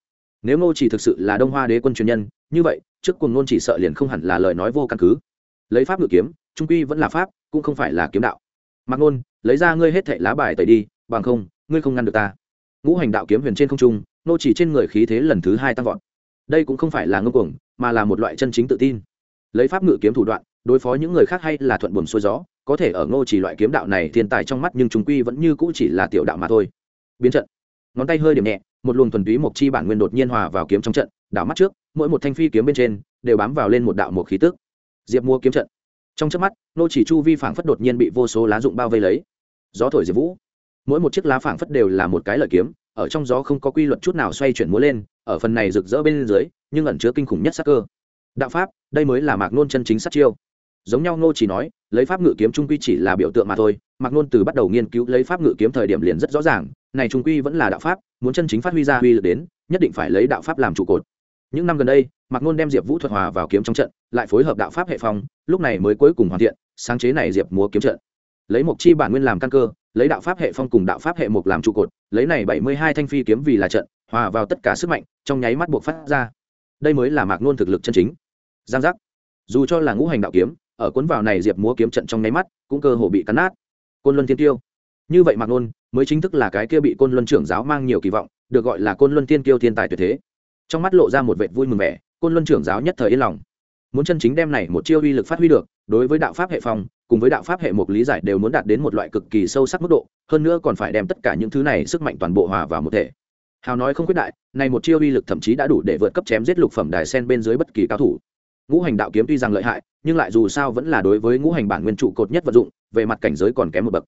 Nếu ngô chỉ thực sự là đông hoa đế quân truyền nhân, như vậy, trước cùng ngôn chỉ sợ liền không hẳn là lời nói vô căn cứ. Lấy pháp ngự kiếm, trung quy vẫn là pháp, cũng không phải là kiếm đạo. Mặc ngôn, lấy ra ngươi hết thệ lá bài tẩy đi, bằng không, ngươi không ngăn được ta. Ngũ hành đạo kiếm huyền trên không trung nô chỉ trên người khí thế lần thứ hai tăng vọt. Đây cũng không phải là ngô cuồng, mà là một loại chân chính tự tin lấy pháp ngự kiếm thủ đoạn, đối phó những người khác hay là thuận buồm xuôi gió, có thể ở ngô chỉ loại kiếm đạo này thiên tài trong mắt nhưng chúng quy vẫn như cũ chỉ là tiểu đạo mà thôi. Biến trận. Ngón tay hơi điểm nhẹ, một luồng thuần túy mộc chi bản nguyên đột nhiên hòa vào kiếm trong trận, đảo mắt trước, mỗi một thanh phi kiếm bên trên đều bám vào lên một đạo một khí tức. Diệp mua kiếm trận. Trong chớp mắt nô chỉ chu vi phảng phất đột nhiên bị vô số lá dụng bao vây lấy. Gió thổi diệp vũ. Mỗi một chiếc lá phảng phất đều là một cái lợi kiếm, ở trong gió không có quy luật chút nào xoay chuyển múa lên, ở phần này rực rỡ bên dưới, nhưng ẩn chứa kinh khủng nhất sắc cơ đạo pháp, đây mới là mạc nôn chân chính sát chiêu. Giống nhau nô chỉ nói, lấy pháp ngự kiếm trung quy chỉ là biểu tượng mà thôi. Mạc nôn từ bắt đầu nghiên cứu lấy pháp ngự kiếm thời điểm liền rất rõ ràng, này trung quy vẫn là đạo pháp, muốn chân chính phát huy ra uy lực đến, nhất định phải lấy đạo pháp làm trụ cột. Những năm gần đây, mạc nôn đem diệp vũ thuật hòa vào kiếm trong trận, lại phối hợp đạo pháp hệ phong, lúc này mới cuối cùng hoàn thiện, sáng chế này diệp múa kiếm trận. Lấy một chi bản nguyên làm căn cơ, lấy đạo pháp hệ phong cùng đạo pháp hệ mục làm trụ cột, lấy này bảy mươi hai thanh phi kiếm vì là trận, hòa vào tất cả sức mạnh, trong nháy mắt buộc phát ra đây mới là mạc nôn thực lực chân chính. Giang giác. Dù cho là ngũ hành đạo kiếm, ở cuốn vào này diệp múa kiếm trận trong nháy mắt, cũng cơ hồ bị cắn nát. Côn luân thiên tiêu như vậy mạc nôn, mới chính thức là cái kia bị côn luân trưởng giáo mang nhiều kỳ vọng, được gọi là côn luân thiên tiêu thiên tài tuyệt thế. Trong mắt lộ ra một vệ vui mừng vẻ, côn luân trưởng giáo nhất thời yên lòng. Muốn chân chính đem này một chiêu uy lực phát huy được, đối với đạo pháp hệ phong, cùng với đạo pháp hệ một lý giải đều muốn đạt đến một loại cực kỳ sâu sắc mức độ, hơn nữa còn phải đem tất cả những thứ này sức mạnh toàn bộ hòa vào một thể hào nói không quyết đại này một chiêu uy lực thậm chí đã đủ để vượt cấp chém giết lục phẩm đài sen bên dưới bất kỳ cao thủ. Ngũ hành đạo kiếm tuy rằng lợi hại, nhưng lại dù sao vẫn là đối với ngũ hành bản nguyên trụ cột nhất vật dụng, về mặt cảnh giới còn kém một bậc.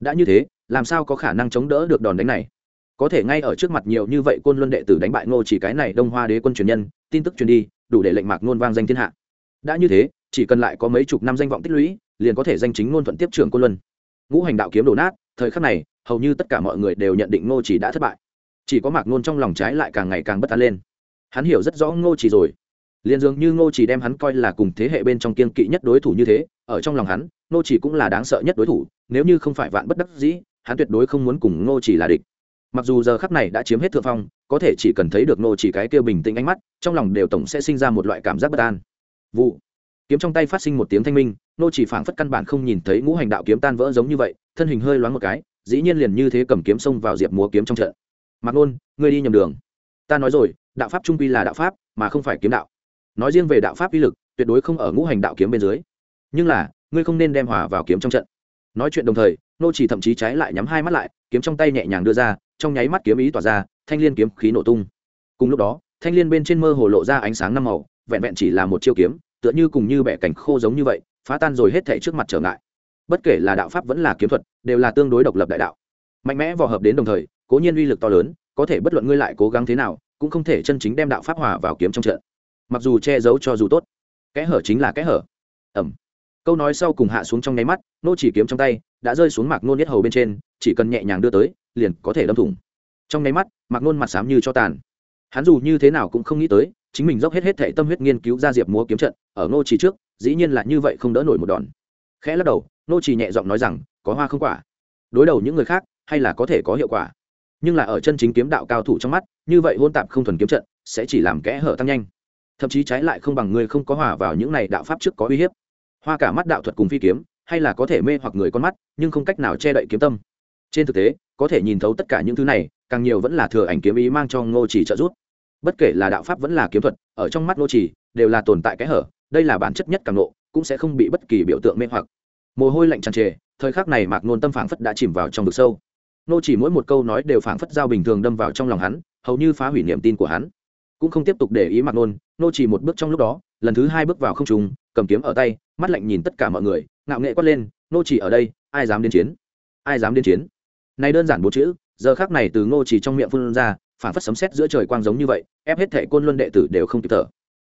Đã như thế, làm sao có khả năng chống đỡ được đòn đánh này? Có thể ngay ở trước mặt nhiều như vậy côn luân đệ tử đánh bại ngô chỉ cái này đông hoa đế quân truyền nhân, tin tức truyền đi, đủ để lệnh mạc ngôn vang danh thiên hạ. Đã như thế, chỉ cần lại có mấy chục năm danh vọng tích lũy, liền có thể danh chính ngôn thuận tiếp trưởng côn luân. Ngũ hành đạo kiếm đổ nát, thời khắc này, hầu như tất cả mọi người đều nhận định ngô chỉ đã thất bại chỉ có mạc ngôn trong lòng trái lại càng ngày càng bất an lên. Hắn hiểu rất rõ ngô chỉ rồi. Liền dường như ngô chỉ đem hắn coi là cùng thế hệ bên trong kiên kỵ nhất đối thủ như thế, ở trong lòng hắn, ngô chỉ cũng là đáng sợ nhất đối thủ, nếu như không phải vạn bất đắc dĩ, hắn tuyệt đối không muốn cùng ngô chỉ là địch. Mặc dù giờ khắc này đã chiếm hết thượng phong, có thể chỉ cần thấy được ngô chỉ cái kia bình tĩnh ánh mắt, trong lòng đều tổng sẽ sinh ra một loại cảm giác bất an. Vụ. Kiếm trong tay phát sinh một tiếng thanh minh, ngô chỉ phảng phất căn bản không nhìn thấy ngũ hành đạo kiếm tan vỡ giống như vậy, thân hình hơi loáng một cái, dĩ nhiên liền như thế cầm kiếm xông vào diệp múa kiếm trong trận mặc nôn, ngươi đi nhầm đường. Ta nói rồi, đạo pháp trung quy là đạo pháp, mà không phải kiếm đạo. Nói riêng về đạo pháp uy lực, tuyệt đối không ở ngũ hành đạo kiếm bên dưới. Nhưng là, ngươi không nên đem hòa vào kiếm trong trận. Nói chuyện đồng thời, nô chỉ thậm chí trái lại nhắm hai mắt lại, kiếm trong tay nhẹ nhàng đưa ra, trong nháy mắt kiếm ý tỏa ra, thanh liên kiếm khí nổ tung. Cùng lúc đó, thanh liên bên trên mơ hồ lộ ra ánh sáng năm màu, vẹn vẹn chỉ là một chiêu kiếm, tựa như cùng như bẻ cảnh khô giống như vậy, phá tan rồi hết thể trước mặt trở ngại. Bất kể là đạo pháp vẫn là kiếm thuật, đều là tương đối độc lập đại đạo. Mạnh mẽ vò hợp đến đồng thời cố nhiên uy lực to lớn, có thể bất luận ngươi lại cố gắng thế nào, cũng không thể chân chính đem đạo pháp hòa vào kiếm trong trận. Mặc dù che giấu cho dù tốt, kẽ hở chính là kẽ hở. Ẩm. Câu nói sau cùng hạ xuống trong nháy mắt, nô chỉ kiếm trong tay đã rơi xuống mạc nôn nhất hầu bên trên, chỉ cần nhẹ nhàng đưa tới, liền có thể đâm thủng. Trong nháy mắt, mạc nôn mặt xám như cho tàn. Hắn dù như thế nào cũng không nghĩ tới, chính mình dốc hết hết thể tâm huyết nghiên cứu ra diệp múa kiếm trận, ở Nô chỉ trước, dĩ nhiên là như vậy không đỡ nổi một đòn. Khẽ lắc đầu, Nô chỉ nhẹ giọng nói rằng, có hoa không quả? Đối đầu những người khác, hay là có thể có hiệu quả? Nhưng là ở chân chính kiếm đạo cao thủ trong mắt, như vậy hôn tạp không thuần kiếm trận, sẽ chỉ làm kẽ hở tăng nhanh. Thậm chí trái lại không bằng người không có hòa vào những này đạo pháp trước có uy hiếp. Hoa cả mắt đạo thuật cùng phi kiếm, hay là có thể mê hoặc người con mắt, nhưng không cách nào che đậy kiếm tâm. Trên thực tế, có thể nhìn thấu tất cả những thứ này, càng nhiều vẫn là thừa ảnh kiếm ý mang cho ngô chỉ trợ giúp. Bất kể là đạo pháp vẫn là kiếm thuật, ở trong mắt Ngô Chỉ, đều là tồn tại kẽ hở, đây là bản chất nhất càng nộ, cũng sẽ không bị bất kỳ biểu tượng mê hoặc. Mồ hôi lạnh tràn trề, thời khắc này mạc nôn tâm phảng phất đã chìm vào trong vực sâu nô chỉ mỗi một câu nói đều phảng phất giao bình thường đâm vào trong lòng hắn, hầu như phá hủy niềm tin của hắn. Cũng không tiếp tục để ý mặc nôn, nô chỉ một bước trong lúc đó, lần thứ hai bước vào không trùng cầm kiếm ở tay, mắt lạnh nhìn tất cả mọi người, ngạo nghệ quát lên, nô chỉ ở đây, ai dám đến chiến? Ai dám đến chiến? Này đơn giản bốn chữ, giờ khác này từ ngô chỉ trong miệng phun ra phản phất sấm sét giữa trời quang giống như vậy, ép hết thể côn luân đệ tử đều không kịp thở.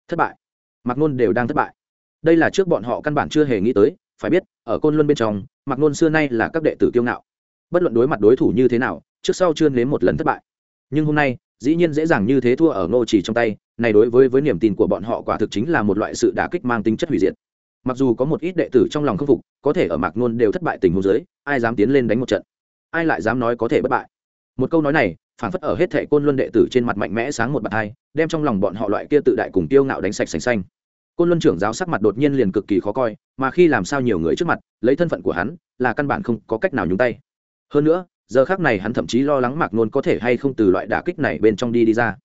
Thất bại. Mặc nôn đều đang thất bại. Đây là trước bọn họ căn bản chưa hề nghĩ tới, phải biết, ở côn luân bên trong mặc nôn xưa nay là các đệ tử kiêu ngạo bất luận đối mặt đối thủ như thế nào, trước sau chưa nếm một lần thất bại. Nhưng hôm nay, dĩ nhiên dễ dàng như thế thua ở ngô chỉ trong tay, này đối với với niềm tin của bọn họ quả thực chính là một loại sự đả kích mang tính chất hủy diệt. Mặc dù có một ít đệ tử trong lòng khâm phục, có thể ở mạc nôn đều thất bại tình huống dưới, ai dám tiến lên đánh một trận? Ai lại dám nói có thể bất bại? Một câu nói này phản phất ở hết thệ côn luân đệ tử trên mặt mạnh mẽ sáng một bạt hai, đem trong lòng bọn họ loại kia tự đại cùng tiêu ngạo đánh sạch sành xanh. Côn luân trưởng giáo sắc mặt đột nhiên liền cực kỳ khó coi, mà khi làm sao nhiều người trước mặt, lấy thân phận của hắn, là căn bản không có cách nào nhúng tay hơn nữa, giờ khác này hắn thậm chí lo lắng mạc nôn có thể hay không từ loại đả kích này bên trong đi đi ra.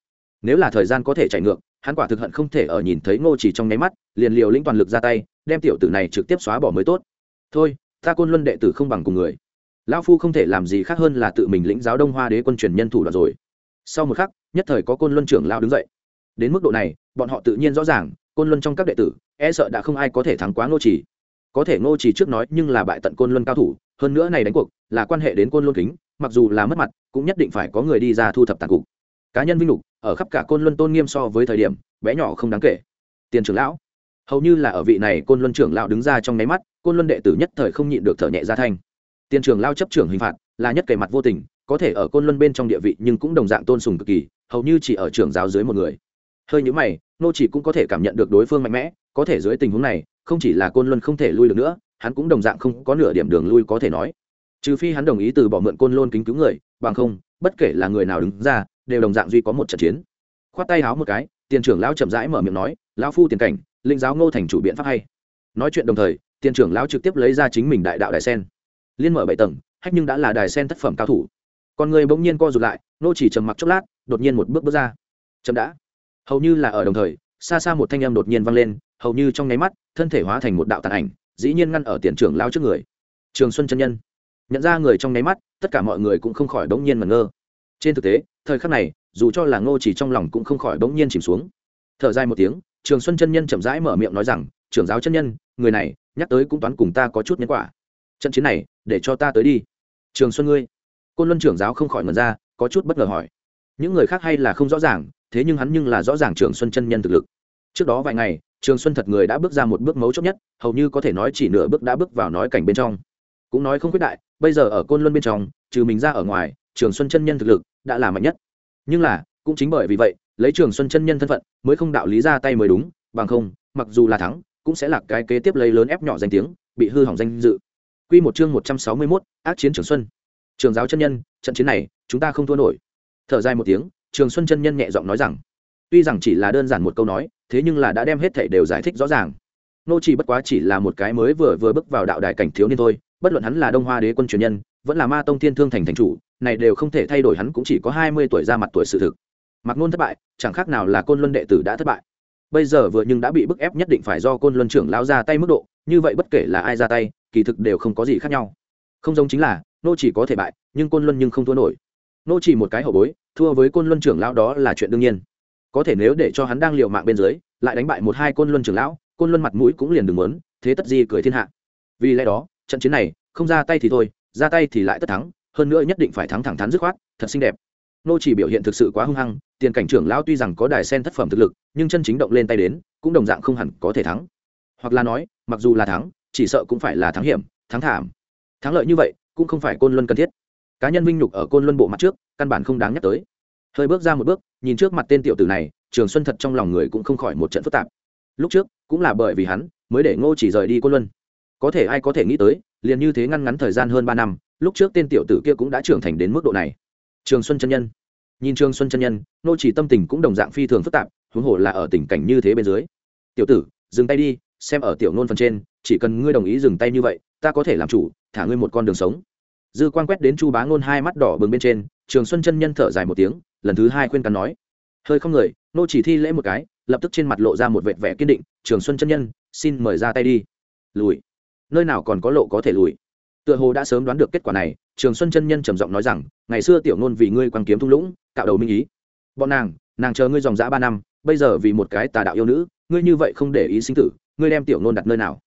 Nếu là thời gian có thể chạy ngược, hắn quả thực hận không thể ở nhìn thấy ngô chỉ trong nháy mắt, liền liều lĩnh toàn lực ra tay, đem tiểu tử này trực tiếp xóa bỏ mới tốt. Thôi, ta côn luân đệ tử không bằng cùng người. Lão phu không thể làm gì khác hơn là tự mình lĩnh giáo đông hoa đế quân truyền nhân thủ đoạn rồi. Sau một khắc, nhất thời có côn luân trưởng lao đứng dậy. Đến mức độ này, bọn họ tự nhiên rõ ràng, côn luân trong các đệ tử e sợ đã không ai có thể thắng quá ngô chỉ. Có thể ngô chỉ trước nói nhưng là bại tận côn luân cao thủ hơn nữa này đánh cuộc là quan hệ đến côn luân kính, mặc dù là mất mặt, cũng nhất định phải có người đi ra thu thập tàn cục. Cá nhân vinh lục, ở khắp cả côn luân tôn nghiêm so với thời điểm, bé nhỏ không đáng kể. Tiền trưởng lão, hầu như là ở vị này côn luân trưởng lão đứng ra trong nháy mắt, côn luân đệ tử nhất thời không nhịn được thở nhẹ ra thanh. Tiền trưởng lao chấp trưởng hình phạt, là nhất kề mặt vô tình, có thể ở côn luân bên trong địa vị nhưng cũng đồng dạng tôn sùng cực kỳ, hầu như chỉ ở trưởng giáo dưới một người. Hơi nhữ mày, nô chỉ cũng có thể cảm nhận được đối phương mạnh mẽ, có thể dưới tình huống này, không chỉ là côn luân không thể lui được nữa hắn cũng đồng dạng không có nửa điểm đường lui có thể nói. Trừ phi hắn đồng ý từ bỏ mượn côn lôn kính cứu người, bằng không, bất kể là người nào đứng ra, đều đồng dạng duy có một trận chiến. Khoát tay háo một cái, tiền trưởng lão chậm rãi mở miệng nói, lão phu tiền cảnh, linh giáo ngô thành chủ biện pháp hay. Nói chuyện đồng thời, tiền trưởng lão trực tiếp lấy ra chính mình đại đạo đài sen. Liên mở bảy tầng, hách nhưng đã là đài sen tác phẩm cao thủ. Còn người bỗng nhiên co rụt lại nô chỉ trầm mặc chốc lát, đột nhiên một bước bước ra. Chậm đã. Hầu như là ở đồng thời, xa xa một thanh âm đột nhiên vang lên, hầu như trong nháy mắt, thân thể hóa thành một đạo tàn ảnh dĩ nhiên ngăn ở tiền trưởng lao trước người. Trường xuân chân nhân. Nhận ra người trong nháy mắt, tất cả mọi người cũng không khỏi bỗng nhiên ngẩn ngơ. Trên thực tế, thời khắc này, dù cho là ngô chỉ trong lòng cũng không khỏi bỗng nhiên chìm xuống. Thở dài một tiếng, trường xuân chân nhân chậm rãi mở miệng nói rằng, trưởng giáo chân nhân, người này, nhắc tới cũng toán cùng ta có chút nhân quả. Trận chiến này, để cho ta tới đi. Trường xuân ngươi? Côn luân trưởng giáo không khỏi ngần ra, có chút bất ngờ hỏi. Những người khác hay là không rõ ràng, thế nhưng hắn nhưng là rõ ràng trường xuân chân nhân thực lực. Trước đó vài ngày trường xuân thật người đã bước ra một bước mấu chốt nhất hầu như có thể nói chỉ nửa bước đã bước vào nói cảnh bên trong cũng nói không quyết đại bây giờ ở côn luân bên trong trừ mình ra ở ngoài trường xuân chân nhân thực lực đã là mạnh nhất nhưng là cũng chính bởi vì vậy lấy trường xuân chân nhân thân phận mới không đạo lý ra tay mới đúng bằng không mặc dù là thắng cũng sẽ là cái kế tiếp lấy lớn ép nhỏ danh tiếng bị hư hỏng danh dự Quy một chương một trăm sáu mươi 161, ác chiến trường xuân. Trường giáo chân nhân, trận chiến này, chúng ta không thua nổi. Thở dài một tiếng, Trường Xuân chân nhân nhẹ giọng nói rằng, tuy rằng chỉ là đơn giản một câu nói, thế nhưng là đã đem hết thảy đều giải thích rõ ràng. Nô chỉ bất quá chỉ là một cái mới vừa vừa bước vào đạo đại cảnh thiếu niên thôi, bất luận hắn là Đông Hoa Đế quân truyền nhân, vẫn là Ma Tông Thiên Thương thành thành chủ, này đều không thể thay đổi hắn cũng chỉ có hai mươi tuổi ra mặt tuổi sự thực. Mặc Nôn thất bại, chẳng khác nào là Côn Luân đệ tử đã thất bại. Bây giờ vừa nhưng đã bị bức ép nhất định phải do Côn Luân trưởng lão ra tay mức độ, như vậy bất kể là ai ra tay, kỳ thực đều không có gì khác nhau. Không giống chính là, nô chỉ có thể bại, nhưng Côn Luân nhưng không thua nổi. Nô chỉ một cái hậu bối, thua với Côn Luân trưởng lão đó là chuyện đương nhiên. Có thể nếu để cho hắn đang liều mạng bên dưới, lại đánh bại một hai Côn Luân trưởng lão, Côn Luân mặt mũi cũng liền đừng muốn, thế tất gì cười thiên hạ. Vì lẽ đó, trận chiến này, không ra tay thì thôi, ra tay thì lại tất thắng, hơn nữa nhất định phải thắng thẳng thắn dứt khoát, thật xinh đẹp. Nô chỉ biểu hiện thực sự quá hung hăng, tiền cảnh trưởng lão tuy rằng có đài sen thất phẩm thực lực, nhưng chân chính động lên tay đến, cũng đồng dạng không hẳn có thể thắng. Hoặc là nói, mặc dù là thắng, chỉ sợ cũng phải là thắng hiểm, thắng thảm. Thắng lợi như vậy, cũng không phải côn luân cần thiết. Cá nhân vinh nhục ở côn luân bộ mặt trước, căn bản không đáng nhắc tới. Hơi bước ra một bước, nhìn trước mặt tên tiểu tử này, Trường Xuân thật trong lòng người cũng không khỏi một trận phức tạp. Lúc trước, cũng là bởi vì hắn, mới để Ngô chỉ rời đi côn luân. Có thể ai có thể nghĩ tới, liền như thế ngăn ngắn thời gian hơn ba năm, lúc trước tên tiểu tử kia cũng đã trưởng thành đến mức độ này. Trường Xuân chân nhân nhìn Trường xuân chân nhân Ngô chỉ tâm tình cũng đồng dạng phi thường phức tạp huống hồ là ở tình cảnh như thế bên dưới tiểu tử dừng tay đi xem ở tiểu nôn phần trên chỉ cần ngươi đồng ý dừng tay như vậy ta có thể làm chủ thả ngươi một con đường sống dư quan quét đến chu bá ngôn hai mắt đỏ bừng bên trên, trường xuân chân nhân thở dài một tiếng, lần thứ hai khuyên cắn nói. Hơi không người, nô chỉ thi lễ một cái, lập tức trên mặt lộ ra một vệt vẻ kiên định, trường xuân chân nhân, xin mời ra tay đi. Lùi. Nơi nào còn có lộ có thể lùi. Tựa hồ đã sớm đoán được kết quả này, trường xuân chân nhân trầm giọng nói rằng, ngày xưa tiểu ngôn vì ngươi quăng kiếm thung lũng, cạo đầu minh ý. Bọn nàng nàng chờ ngươi dòng dã ba năm, bây giờ vì một cái tà đạo yêu nữ, ngươi như vậy không để ý sinh tử, ngươi đem tiểu ngôn đặt nơi nào?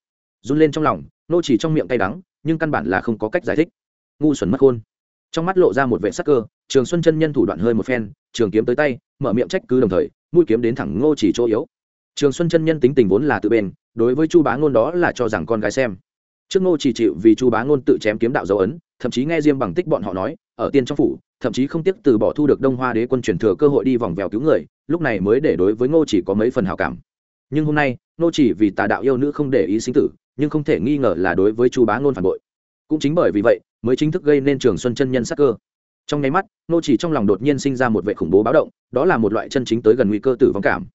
Run lên trong lòng, nô chỉ trong miệng cay đắng, nhưng căn bản là không có cách giải thích ngu xuẩn mất khôn. Trong mắt lộ ra một vệ sắc cơ, trường xuân chân nhân thủ đoạn hơi một phen, trường kiếm tới tay, mở miệng trách cứ đồng thời, mũi kiếm đến thẳng ngô chỉ chỗ yếu. Trường xuân chân nhân tính tình vốn là tự bền, đối với chu bá ngôn đó là cho rằng con gái xem. Trước ngô chỉ chịu vì chu bá ngôn tự chém kiếm đạo dấu ấn, thậm chí nghe diêm bằng tích bọn họ nói, ở tiên trong phủ, thậm chí không tiếc từ bỏ thu được đông hoa đế quân truyền thừa cơ hội đi vòng vèo cứu người, lúc này mới để đối với ngô chỉ có mấy phần hào cảm. Nhưng hôm nay, ngô chỉ vì tà đạo yêu nữ không để ý sinh tử, nhưng không thể nghi ngờ là đối với chu bá ngôn phản bội. Cũng chính bởi vì vậy mới chính thức gây nên trường xuân chân nhân sắc cơ. Trong nháy mắt, nô chỉ trong lòng đột nhiên sinh ra một vệ khủng bố báo động, đó là một loại chân chính tới gần nguy cơ tử vong cảm.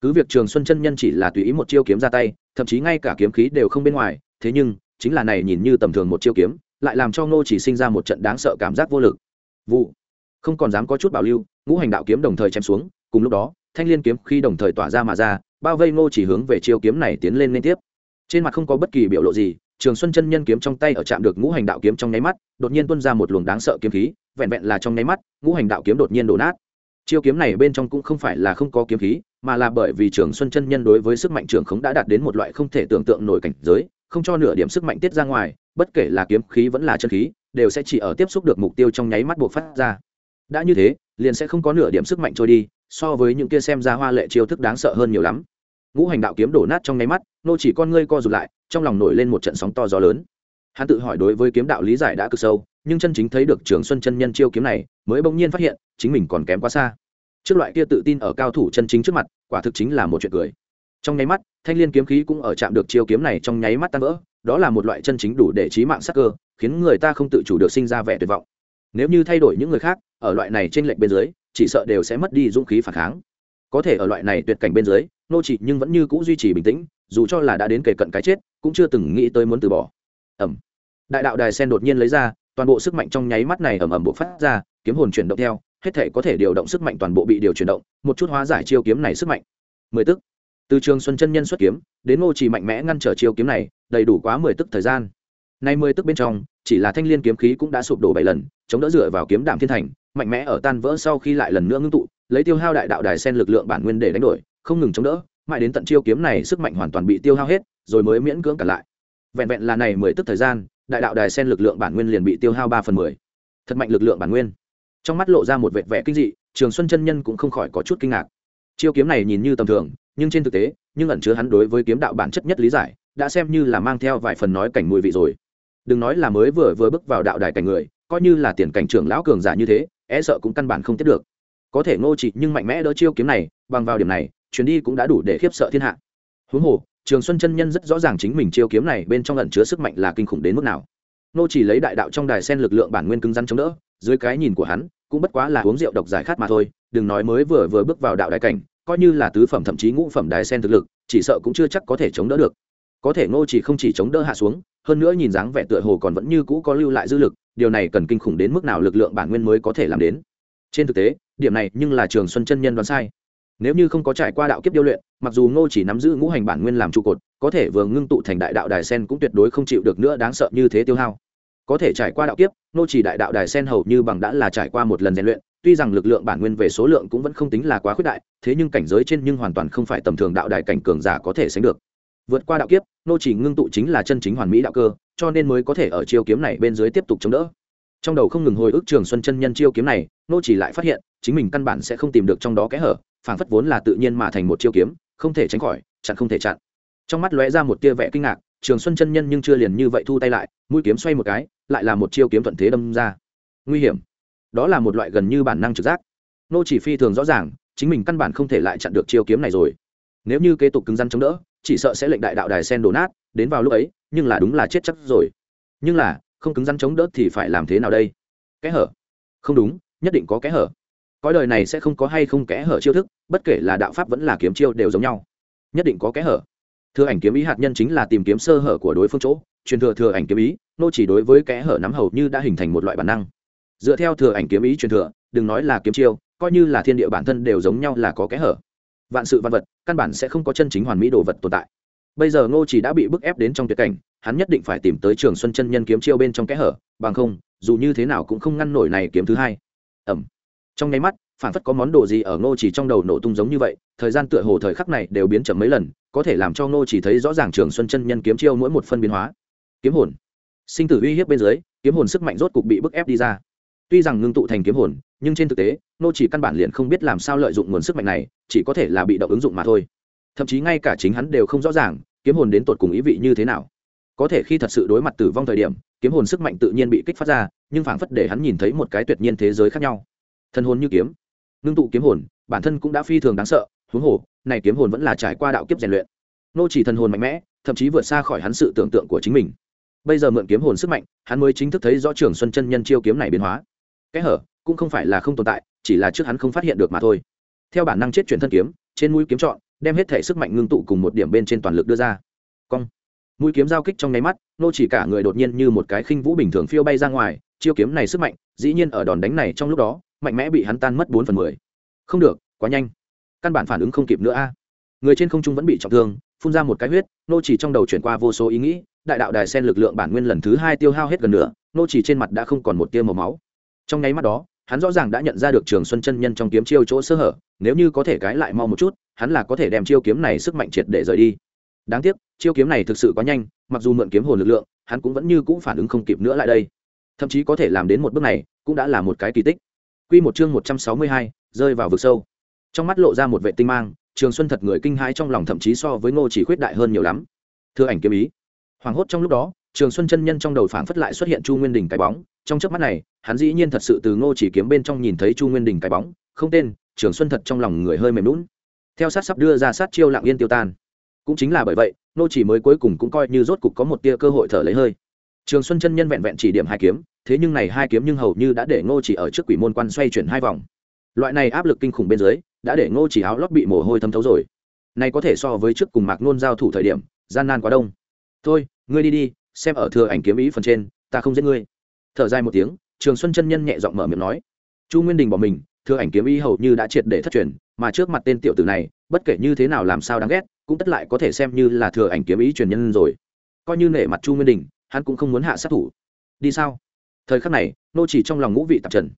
Cứ việc trường xuân chân nhân chỉ là tùy ý một chiêu kiếm ra tay, thậm chí ngay cả kiếm khí đều không bên ngoài, thế nhưng, chính là này nhìn như tầm thường một chiêu kiếm, lại làm cho nô chỉ sinh ra một trận đáng sợ cảm giác vô lực. Vụ. Không còn dám có chút bảo lưu, ngũ hành đạo kiếm đồng thời chém xuống, cùng lúc đó, thanh liên kiếm khi đồng thời tỏa ra mà ra, bao vây nô chỉ hướng về chiêu kiếm này tiến lên liên tiếp. Trên mặt không có bất kỳ biểu lộ gì trường xuân chân nhân kiếm trong tay ở chạm được ngũ hành đạo kiếm trong nháy mắt, đột nhiên tuôn ra một luồng đáng sợ kiếm khí, vẹn vẹn là trong nháy mắt, ngũ hành đạo kiếm đột nhiên đổ nát. Chiêu kiếm này bên trong cũng không phải là không có kiếm khí, mà là bởi vì trường xuân chân nhân đối với sức mạnh trường khống đã đạt đến một loại không thể tưởng tượng nổi cảnh giới, không cho nửa điểm sức mạnh tiết ra ngoài, bất kể là kiếm khí vẫn là chân khí, đều sẽ chỉ ở tiếp xúc được mục tiêu trong nháy mắt buộc phát ra. Đã như thế, liền sẽ không có nửa điểm sức mạnh trôi đi, so với những kia xem ra hoa lệ chiêu thức đáng sợ hơn nhiều lắm. Ngũ hành đạo kiếm đổ nát trong nháy mắt, nô chỉ con ngươi co rụt lại trong lòng nổi lên một trận sóng to gió lớn. Hắn tự hỏi đối với kiếm đạo lý giải đã cực sâu, nhưng chân chính thấy được trường xuân chân nhân chiêu kiếm này, mới bỗng nhiên phát hiện, chính mình còn kém quá xa. Trước loại kia tự tin ở cao thủ chân chính trước mặt, quả thực chính là một chuyện cười. Trong nháy mắt, thanh liên kiếm khí cũng ở chạm được chiêu kiếm này trong nháy mắt tan vỡ, đó là một loại chân chính đủ để trí mạng sắc cơ, khiến người ta không tự chủ được sinh ra vẻ tuyệt vọng. Nếu như thay đổi những người khác, ở loại này trên lệch bên dưới, chỉ sợ đều sẽ mất đi dũng khí phản kháng. Có thể ở loại này tuyệt cảnh bên dưới nô trị nhưng vẫn như cũ duy trì bình tĩnh, dù cho là đã đến kề cận cái chết, cũng chưa từng nghĩ tới muốn từ bỏ. Ẩm. Đại đạo đài sen đột nhiên lấy ra, toàn bộ sức mạnh trong nháy mắt này ẩm ẩm bộ phát ra, kiếm hồn chuyển động theo, hết thể có thể điều động sức mạnh toàn bộ bị điều chuyển động, một chút hóa giải chiêu kiếm này sức mạnh. Mười tức. Từ trường xuân chân nhân xuất kiếm, đến ngô chỉ mạnh mẽ ngăn trở chiêu kiếm này, đầy đủ quá mười tức thời gian. Nay mười tức bên trong, chỉ là thanh liên kiếm khí cũng đã sụp đổ bảy lần, chống đỡ dựa vào kiếm đạm thiên thành, mạnh mẽ ở tan vỡ sau khi lại lần nữa ngưng tụ, lấy tiêu hao đại đạo đài sen lực lượng bản nguyên để đánh đổi không ngừng chống đỡ, mãi đến tận chiêu kiếm này sức mạnh hoàn toàn bị tiêu hao hết, rồi mới miễn cưỡng cả lại. Vẹn vẹn là này mười tức thời gian, đại đạo đài sen lực lượng bản nguyên liền bị tiêu hao ba phần mười. Thật mạnh lực lượng bản nguyên. Trong mắt lộ ra một vẹn vẻ kinh dị, trường xuân chân nhân cũng không khỏi có chút kinh ngạc. Chiêu kiếm này nhìn như tầm thường, nhưng trên thực tế, nhưng ẩn chứa hắn đối với kiếm đạo bản chất nhất lý giải, đã xem như là mang theo vài phần nói cảnh mùi vị rồi. Đừng nói là mới vừa vừa bước vào đạo đài cảnh người, coi như là tiền cảnh trưởng lão cường giả như thế e sợ cũng căn bản không tiếp được. Có thể ngô trị nhưng mạnh mẽ đỡ chiêu kiếm này, bằng vào điểm này chuyến đi cũng đã đủ để khiếp sợ thiên hạ. Huống hồ, trường xuân chân nhân rất rõ ràng chính mình chiêu kiếm này bên trong ẩn chứa sức mạnh là kinh khủng đến mức nào. Nô chỉ lấy đại đạo trong đài sen lực lượng bản nguyên cứng rắn chống đỡ, dưới cái nhìn của hắn, cũng bất quá là uống rượu độc giải khát mà thôi, đừng nói mới vừa vừa bước vào đạo đại cảnh, coi như là tứ phẩm thậm chí ngũ phẩm đài sen thực lực, chỉ sợ cũng chưa chắc có thể chống đỡ được. Có thể ngô chỉ không chỉ chống đỡ hạ xuống, hơn nữa nhìn dáng vẻ tựa hồ còn vẫn như cũ có lưu lại dư lực, điều này cần kinh khủng đến mức nào lực lượng bản nguyên mới có thể làm đến. Trên thực tế, điểm này nhưng là trường xuân chân nhân đoán sai nếu như không có trải qua đạo kiếp điêu luyện, mặc dù ngô chỉ nắm giữ ngũ hành bản nguyên làm trụ cột, có thể vừa ngưng tụ thành đại đạo đài sen cũng tuyệt đối không chịu được nữa, đáng sợ như thế tiêu hao. Có thể trải qua đạo kiếp, ngô chỉ đại đạo đài sen hầu như bằng đã là trải qua một lần rèn luyện, tuy rằng lực lượng bản nguyên về số lượng cũng vẫn không tính là quá khuyết đại, thế nhưng cảnh giới trên nhưng hoàn toàn không phải tầm thường đạo đài cảnh cường giả có thể sánh được. Vượt qua đạo kiếp nô chỉ ngưng tụ chính là chân chính hoàn mỹ đạo cơ, cho nên mới có thể ở chiêu kiếm này bên dưới tiếp tục chống đỡ. Trong đầu không ngừng hồi ức trường xuân chân nhân chiêu kiếm này nô chỉ lại phát hiện, chính mình căn bản sẽ không tìm được trong đó kẽ hở phảng phất vốn là tự nhiên mà thành một chiêu kiếm, không thể tránh khỏi, chặn không thể chặn. Trong mắt lóe ra một tia vẻ kinh ngạc, trường xuân chân nhân nhưng chưa liền như vậy thu tay lại, mũi kiếm xoay một cái, lại là một chiêu kiếm thuận thế đâm ra. Nguy hiểm. Đó là một loại gần như bản năng trực giác. Nô chỉ phi thường rõ ràng, chính mình căn bản không thể lại chặn được chiêu kiếm này rồi. Nếu như kế tục cứng rắn chống đỡ, chỉ sợ sẽ lệnh đại đạo đài sen đổ nát, đến vào lúc ấy, nhưng là đúng là chết chắc rồi. Nhưng là, không cứng rắn chống đỡ thì phải làm thế nào đây? Kẽ hở. Không đúng, nhất định có kẽ hở cõi đời này sẽ không có hay không kẽ hở chiêu thức, bất kể là đạo pháp vẫn là kiếm chiêu đều giống nhau. Nhất định có kẽ hở. Thừa ảnh kiếm ý hạt nhân chính là tìm kiếm sơ hở của đối phương chỗ, truyền thừa thừa ảnh kiếm ý, nô chỉ đối với kẽ hở nắm hầu như đã hình thành một loại bản năng. Dựa theo thừa ảnh kiếm ý truyền thừa, đừng nói là kiếm chiêu, coi như là thiên địa bản thân đều giống nhau là có kẽ hở. Vạn sự văn vật, căn bản sẽ không có chân chính hoàn mỹ đồ vật tồn tại. Bây giờ ngô chỉ đã bị bức ép đến trong tuyệt cảnh, hắn nhất định phải tìm tới trường xuân chân nhân kiếm chiêu bên trong kẽ hở, bằng không, dù như thế nào cũng không ngăn nổi này kiếm thứ hai. Ẩm trong nháy mắt phản phất có món đồ gì ở ngô chỉ trong đầu nổ tung giống như vậy, thời gian tựa hồ thời khắc này đều biến chậm mấy lần, có thể làm cho ngô chỉ thấy rõ ràng trường xuân chân nhân kiếm chiêu mỗi một phân biến hóa. Kiếm hồn. Sinh tử uy hiếp bên dưới, kiếm hồn sức mạnh rốt cục bị bức ép đi ra. Tuy rằng ngưng tụ thành kiếm hồn, nhưng trên thực tế nô chỉ căn bản liền không biết làm sao lợi dụng nguồn sức mạnh này, chỉ có thể là bị động ứng dụng mà thôi. Thậm chí ngay cả chính hắn đều không rõ ràng, kiếm hồn đến tột cùng ý vị như thế nào. Có thể khi thật sự đối mặt tử vong thời điểm, kiếm hồn sức mạnh tự nhiên bị kích phát ra, nhưng phảng phất để hắn nhìn thấy một cái tuyệt nhiên thế giới khác nhau thân hồn như kiếm. Ngưng tụ kiếm hồn, bản thân cũng đã phi thường đáng sợ, huống hồ, này kiếm hồn vẫn là trải qua đạo kiếp rèn luyện. Nô chỉ thần hồn mạnh mẽ, thậm chí vượt xa khỏi hắn sự tưởng tượng của chính mình. Bây giờ mượn kiếm hồn sức mạnh, hắn mới chính thức thấy rõ trường xuân chân nhân chiêu kiếm này biến hóa. Kẽ hở, cũng không phải là không tồn tại, chỉ là trước hắn không phát hiện được mà thôi. Theo bản năng chết chuyển thân kiếm, trên mũi kiếm chọn đem hết thể sức mạnh ngưng tụ cùng một điểm bên trên toàn lực đưa ra. Cong. Mũi kiếm giao kích trong nháy mắt, nô chỉ cả người đột nhiên như một cái khinh vũ bình thường phiêu bay ra ngoài, chiêu kiếm này sức mạnh, dĩ nhiên ở đòn đánh này trong lúc đó mạnh mẽ bị hắn tan mất bốn phần mười. Không được quá nhanh. Căn bản phản ứng không kịp nữa a. Người trên không trung vẫn bị trọng thương phun ra một cái huyết nô chỉ trong đầu chuyển qua vô số ý nghĩ đại đạo đài sen lực lượng bản nguyên lần thứ hai tiêu hao hết gần nửa, nô chỉ trên mặt đã không còn một tia màu máu. Trong nháy mắt đó hắn rõ ràng đã nhận ra được trường xuân chân nhân trong kiếm chiêu chỗ sơ hở nếu như có thể cái lại mau một chút hắn là có thể đem chiêu kiếm này sức mạnh triệt để rời đi. Đáng tiếc chiêu kiếm này thực sự quá nhanh mặc dù mượn kiếm hồn lực lượng hắn cũng vẫn như cũng phản ứng không kịp nữa lại đây. Thậm chí có thể làm đến một bước này cũng đã là một cái kỳ tích. Quy một chương một trăm sáu mươi hai, rơi vào vực sâu. Trong mắt lộ ra một vệ tinh mang trường xuân thật người kinh hãi trong lòng thậm chí so với ngô chỉ khuyết đại hơn nhiều lắm. Thưa ảnh kiếm ý. Hoảng hốt trong lúc đó trường xuân chân nhân trong đầu phảng phất lại xuất hiện chu nguyên đình cái bóng. Trong chớp mắt này hắn dĩ nhiên thật sự từ ngô chỉ kiếm bên trong nhìn thấy chu nguyên đình cái bóng. Không tên trường xuân thật trong lòng người hơi mềm nhũn. theo sát sắp đưa ra sát chiêu lặng yên tiêu tan. Cũng chính là bởi vậy ngô chỉ mới cuối cùng cũng coi như rốt cục có một tia cơ hội thở lấy hơi. Trường xuân chân nhân vẹn vẹn chỉ điểm hai kiếm thế nhưng này hai kiếm nhưng hầu như đã để ngô chỉ ở trước quỷ môn quan xoay chuyển hai vòng. Loại này áp lực kinh khủng bên dưới, đã để ngô chỉ áo lót bị mồ hôi thấm thấu rồi. Này có thể so với trước cùng mạc nôn giao thủ thời điểm, gian nan quá đông. Thôi, ngươi đi đi, xem ở thừa ảnh kiếm ý phần trên, ta không giết ngươi. Thở dài một tiếng, trường xuân chân nhân nhẹ giọng mở miệng nói. Chu nguyên đình bỏ mình, thừa ảnh kiếm ý hầu như đã triệt để thất truyền, mà trước mặt tên tiểu tử này, bất kể như thế nào làm sao đáng ghét, cũng tất lại có thể xem như là thừa ảnh kiếm ý truyền nhân rồi. Coi như nể mặt chu nguyên đình, hắn cũng không muốn hạ sát thủ. Đi sao? Thời khắc này, nô chỉ trong lòng ngũ vị tạp trần.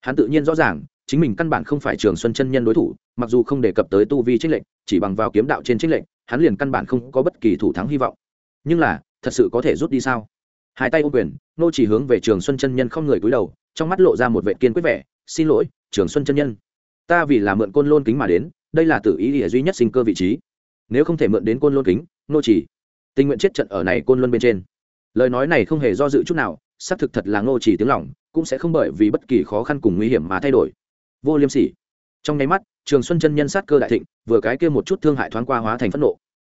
Hắn tự nhiên rõ ràng, chính mình căn bản không phải trường xuân chân nhân đối thủ, mặc dù không đề cập tới tu vi trích lệnh chỉ bằng vào kiếm đạo trên trích lệnh hắn liền căn bản không có bất kỳ thủ thắng hy vọng. Nhưng là, thật sự có thể rút đi sao? Hai tay ô quyền, nô chỉ hướng về trường xuân chân nhân không người cúi đầu, trong mắt lộ ra một vệ kiên quyết vẻ, xin lỗi, trường xuân chân nhân. Ta vì là mượn côn lôn kính mà đến, đây là tự ý địa duy nhất sinh cơ vị trí. Nếu không thể mượn đến côn lôn kính, nô chỉ tình nguyện chết trận ở này côn luân bên trên. Lời nói này không hề do dự chút nào xác thực thật là ngô chỉ tiếng lòng, cũng sẽ không bởi vì bất kỳ khó khăn cùng nguy hiểm mà thay đổi. Vô liêm sỉ. Trong nháy mắt, trường xuân chân nhân sát cơ đại thịnh, vừa cái kia một chút thương hại thoáng qua hóa thành phẫn nộ.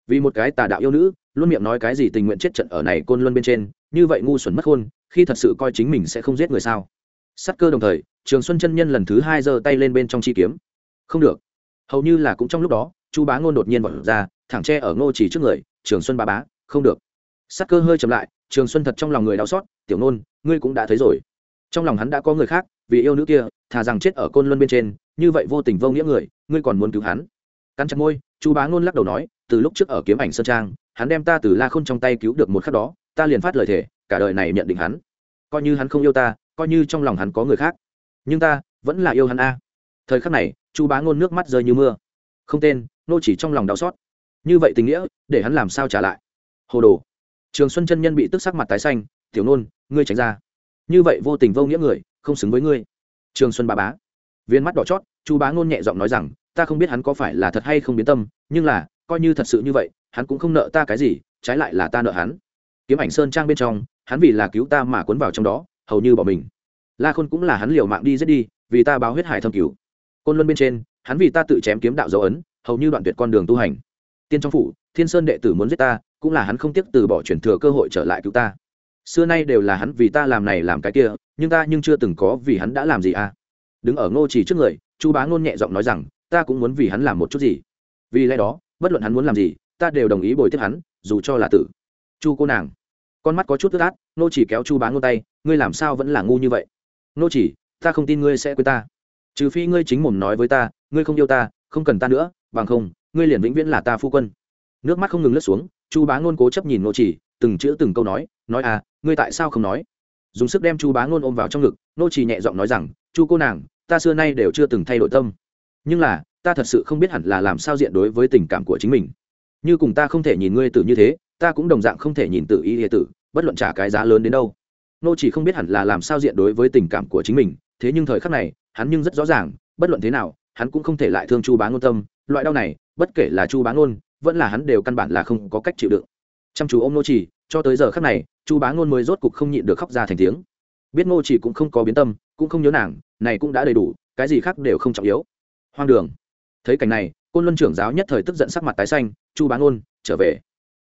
Vì một cái tà đạo yêu nữ, luôn miệng nói cái gì tình nguyện chết trận ở này côn luân bên trên, như vậy ngu xuẩn mất khôn, khi thật sự coi chính mình sẽ không giết người sao? Sát cơ đồng thời, trường xuân chân nhân lần thứ hai giơ tay lên bên trong chi kiếm. Không được. Hầu như là cũng trong lúc đó, chu bá ngôn đột nhiên vọt ra, thẳng tre ở ngô chỉ trước người, trường xuân ba bá, không được. Sát cơ hơi chậm lại trường xuân thật trong lòng người đau xót, tiểu nôn, ngươi cũng đã thấy rồi. Trong lòng hắn đã có người khác, vì yêu nữ kia, thà rằng chết ở côn luân bên trên, như vậy vô tình vô nghĩa người, ngươi còn muốn cứu hắn? Cắn chặt môi, chu bá ngôn lắc đầu nói, từ lúc trước ở kiếm ảnh sơn trang, hắn đem ta từ la khôn trong tay cứu được một khắc đó, ta liền phát lời thề, cả đời này nhận định hắn. Coi như hắn không yêu ta, coi như trong lòng hắn có người khác. Nhưng ta vẫn là yêu hắn a. Thời khắc này, chu bá ngôn nước mắt rơi như mưa. Không tên, nô chỉ trong lòng đau xót. Như vậy tình nghĩa, để hắn làm sao trả lại? Hồ đồ trường xuân chân nhân bị tức sắc mặt tái xanh, tiểu nôn, ngươi tránh ra. Như vậy vô tình vô nghĩa người, không xứng với ngươi. Trường xuân bà bá. Viên mắt đỏ chót, chu bá ngôn nhẹ giọng nói rằng, ta không biết hắn có phải là thật hay không biến tâm, nhưng là, coi như thật sự như vậy, hắn cũng không nợ ta cái gì, trái lại là ta nợ hắn. Kiếm ảnh sơn trang bên trong, hắn vì là cứu ta mà cuốn vào trong đó, hầu như bỏ mình. La khôn cũng là hắn liều mạng đi giết đi, vì ta báo huyết hải thâm cứu côn luân bên trên, hắn vì ta tự chém kiếm đạo dấu ấn, hầu như đoạn tuyệt con đường tu hành. Tiên trong phủ thiên sơn đệ tử muốn giết ta, cũng là hắn không tiếc từ bỏ chuyển thừa cơ hội trở lại cứu ta. Xưa nay đều là hắn vì ta làm này làm cái kia, nhưng ta nhưng chưa từng có vì hắn đã làm gì à. Đứng ở ngô chỉ trước người, chu bá ngôn nhẹ giọng nói rằng, ta cũng muốn vì hắn làm một chút gì. Vì lẽ đó, bất luận hắn muốn làm gì, ta đều đồng ý bồi tiếp hắn, dù cho là tử. Chu cô nàng, con mắt có chút tức át nô chỉ kéo chu bá ngôn tay, ngươi làm sao vẫn là ngu như vậy? Nô chỉ ta không tin ngươi sẽ quên ta. Trừ phi ngươi chính mồm nói với ta, ngươi không yêu ta, không cần ta nữa, bằng không, ngươi liền vĩnh viễn là ta phu quân nước mắt không ngừng lướt xuống, chu bá ngôn cố chấp nhìn nô chỉ, từng chữ từng câu nói nói à ngươi tại sao không nói? Dùng sức đem chu bá ngôn ôm vào trong ngực nô chỉ nhẹ giọng nói rằng, chu cô nàng, ta xưa nay đều chưa từng thay đổi tâm. Nhưng là, ta thật sự không biết hẳn là làm sao diện đối với tình cảm của chính mình. Như cùng ta không thể nhìn ngươi tử như thế, ta cũng đồng dạng không thể nhìn tự y hệ tử, bất luận trả cái giá lớn đến đâu. Nô chỉ không biết hẳn là làm sao diện đối với tình cảm của chính mình, thế nhưng thời khắc này, hắn nhưng rất rõ ràng, bất luận thế nào, hắn cũng không thể lại thương chu bá ngôn tâm. Loại đau này, bất kể là chu bá ngôn vẫn là hắn đều căn bản là không có cách chịu đựng. Chăm chú ôm nô chỉ, cho tới giờ khắc này, chu bá ngôn mới rốt cục không nhịn được khóc ra thành tiếng. Biết ngô chỉ cũng không có biến tâm, cũng không nhớ nàng, này cũng đã đầy đủ, cái gì khác đều không trọng yếu. Hoang đường. Thấy cảnh này, côn luân trưởng giáo nhất thời tức giận sắc mặt tái xanh, chu bá ngôn, trở về.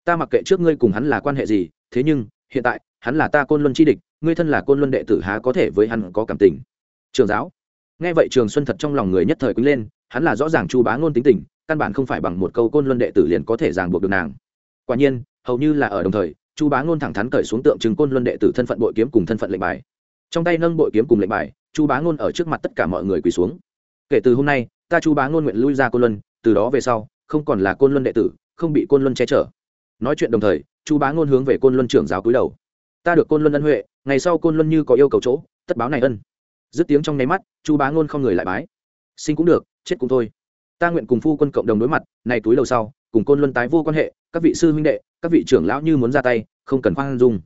Ta mặc kệ trước ngươi cùng hắn là quan hệ gì, thế nhưng, hiện tại, hắn là ta côn luân chi địch, ngươi thân là côn luân đệ tử há có thể với hắn có cảm tình? Trường giáo. Nghe vậy trường xuân thật trong lòng người nhất thời quýnh lên hắn là rõ ràng chu bá ngôn tính tình, căn bản không phải bằng một câu côn luân đệ tử liền có thể ràng buộc được nàng. Quả nhiên, hầu như là ở đồng thời, chu bá ngôn thẳng thắn cởi xuống tượng trưng côn luân đệ tử thân phận bội kiếm cùng thân phận lệnh bài. Trong tay nâng bội kiếm cùng lệnh bài, chu bá ngôn ở trước mặt tất cả mọi người quỳ xuống. Kể từ hôm nay, ta chu bá ngôn nguyện lui ra côn luân, từ đó về sau, không còn là côn luân đệ tử, không bị côn luân che chở. Nói chuyện đồng thời, chu bá ngôn hướng về côn luân trưởng giáo cúi đầu. Ta được côn luân ân huệ, ngày sau côn luân như có yêu cầu chỗ, tất báo này ân. Dứt tiếng trong nháy mắt, chu bá ngôn không người lại bái. Sinh cũng được chết cũng thôi. Ta nguyện cùng phu quân cộng đồng đối mặt này túi đầu sau, cùng côn luân tái vô quan hệ, các vị sư huynh đệ, các vị trưởng lão như muốn ra tay, không cần khoan dung.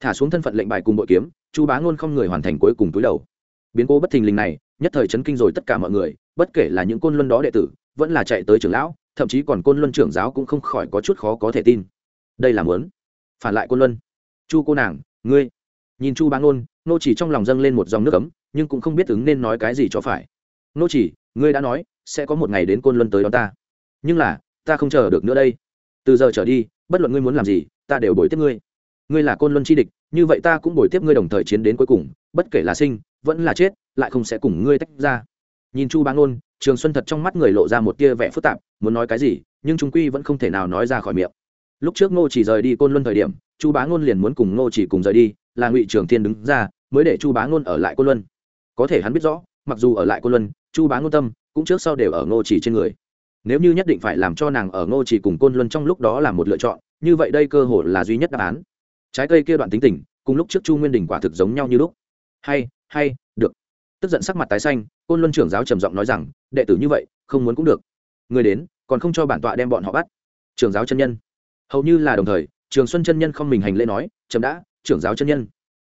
Thả xuống thân phận lệnh bài cùng bội kiếm, chu bá ngôn không người hoàn thành cuối cùng túi đầu. Biến cố bất thình lình này, nhất thời chấn kinh rồi tất cả mọi người, bất kể là những côn luân đó đệ tử, vẫn là chạy tới trưởng lão, thậm chí còn côn luân trưởng giáo cũng không khỏi có chút khó có thể tin. Đây là muốn phản lại côn luân. Chu cô nàng, ngươi. Nhìn chu bá ngôn, nô chỉ trong lòng dâng lên một dòng nước ấm, nhưng cũng không biết ứng nên nói cái gì cho phải. Nô chỉ ngươi đã nói, sẽ có một ngày đến côn luân tới đón ta. Nhưng là, ta không chờ được nữa đây. Từ giờ trở đi, bất luận ngươi muốn làm gì, ta đều bồi tiếp ngươi. Ngươi là côn luân chi địch, như vậy ta cũng bồi tiếp ngươi đồng thời chiến đến cuối cùng, bất kể là sinh, vẫn là chết, lại không sẽ cùng ngươi tách ra. Nhìn chu bá ngôn, trường xuân thật trong mắt người lộ ra một tia vẻ phức tạp, muốn nói cái gì, nhưng trung quy vẫn không thể nào nói ra khỏi miệng. Lúc trước ngô chỉ rời đi côn luân thời điểm, chu bá ngôn liền muốn cùng ngô chỉ cùng rời đi, là ngụy trường thiên đứng ra, mới để chu bá ngôn ở lại côn luân. Có thể hắn biết rõ, mặc dù ở lại côn luân chu bá ngôn tâm, cũng trước sau đều ở ngô chỉ trên người. Nếu như nhất định phải làm cho nàng ở ngô chỉ cùng côn luân trong lúc đó là một lựa chọn, như vậy đây cơ hội là duy nhất đáp án. Trái cây kia đoạn tính tình, cùng lúc trước chu nguyên đình quả thực giống nhau như lúc. Hay hay, được. Tức giận sắc mặt tái xanh, côn luân trưởng giáo trầm giọng nói rằng, đệ tử như vậy, không muốn cũng được. Người đến, còn không cho bản tọa đem bọn họ bắt. Trưởng giáo chân nhân. Hầu như là đồng thời, trường xuân chân nhân không mình hành lễ nói chậm đã, trưởng giáo chân nhân.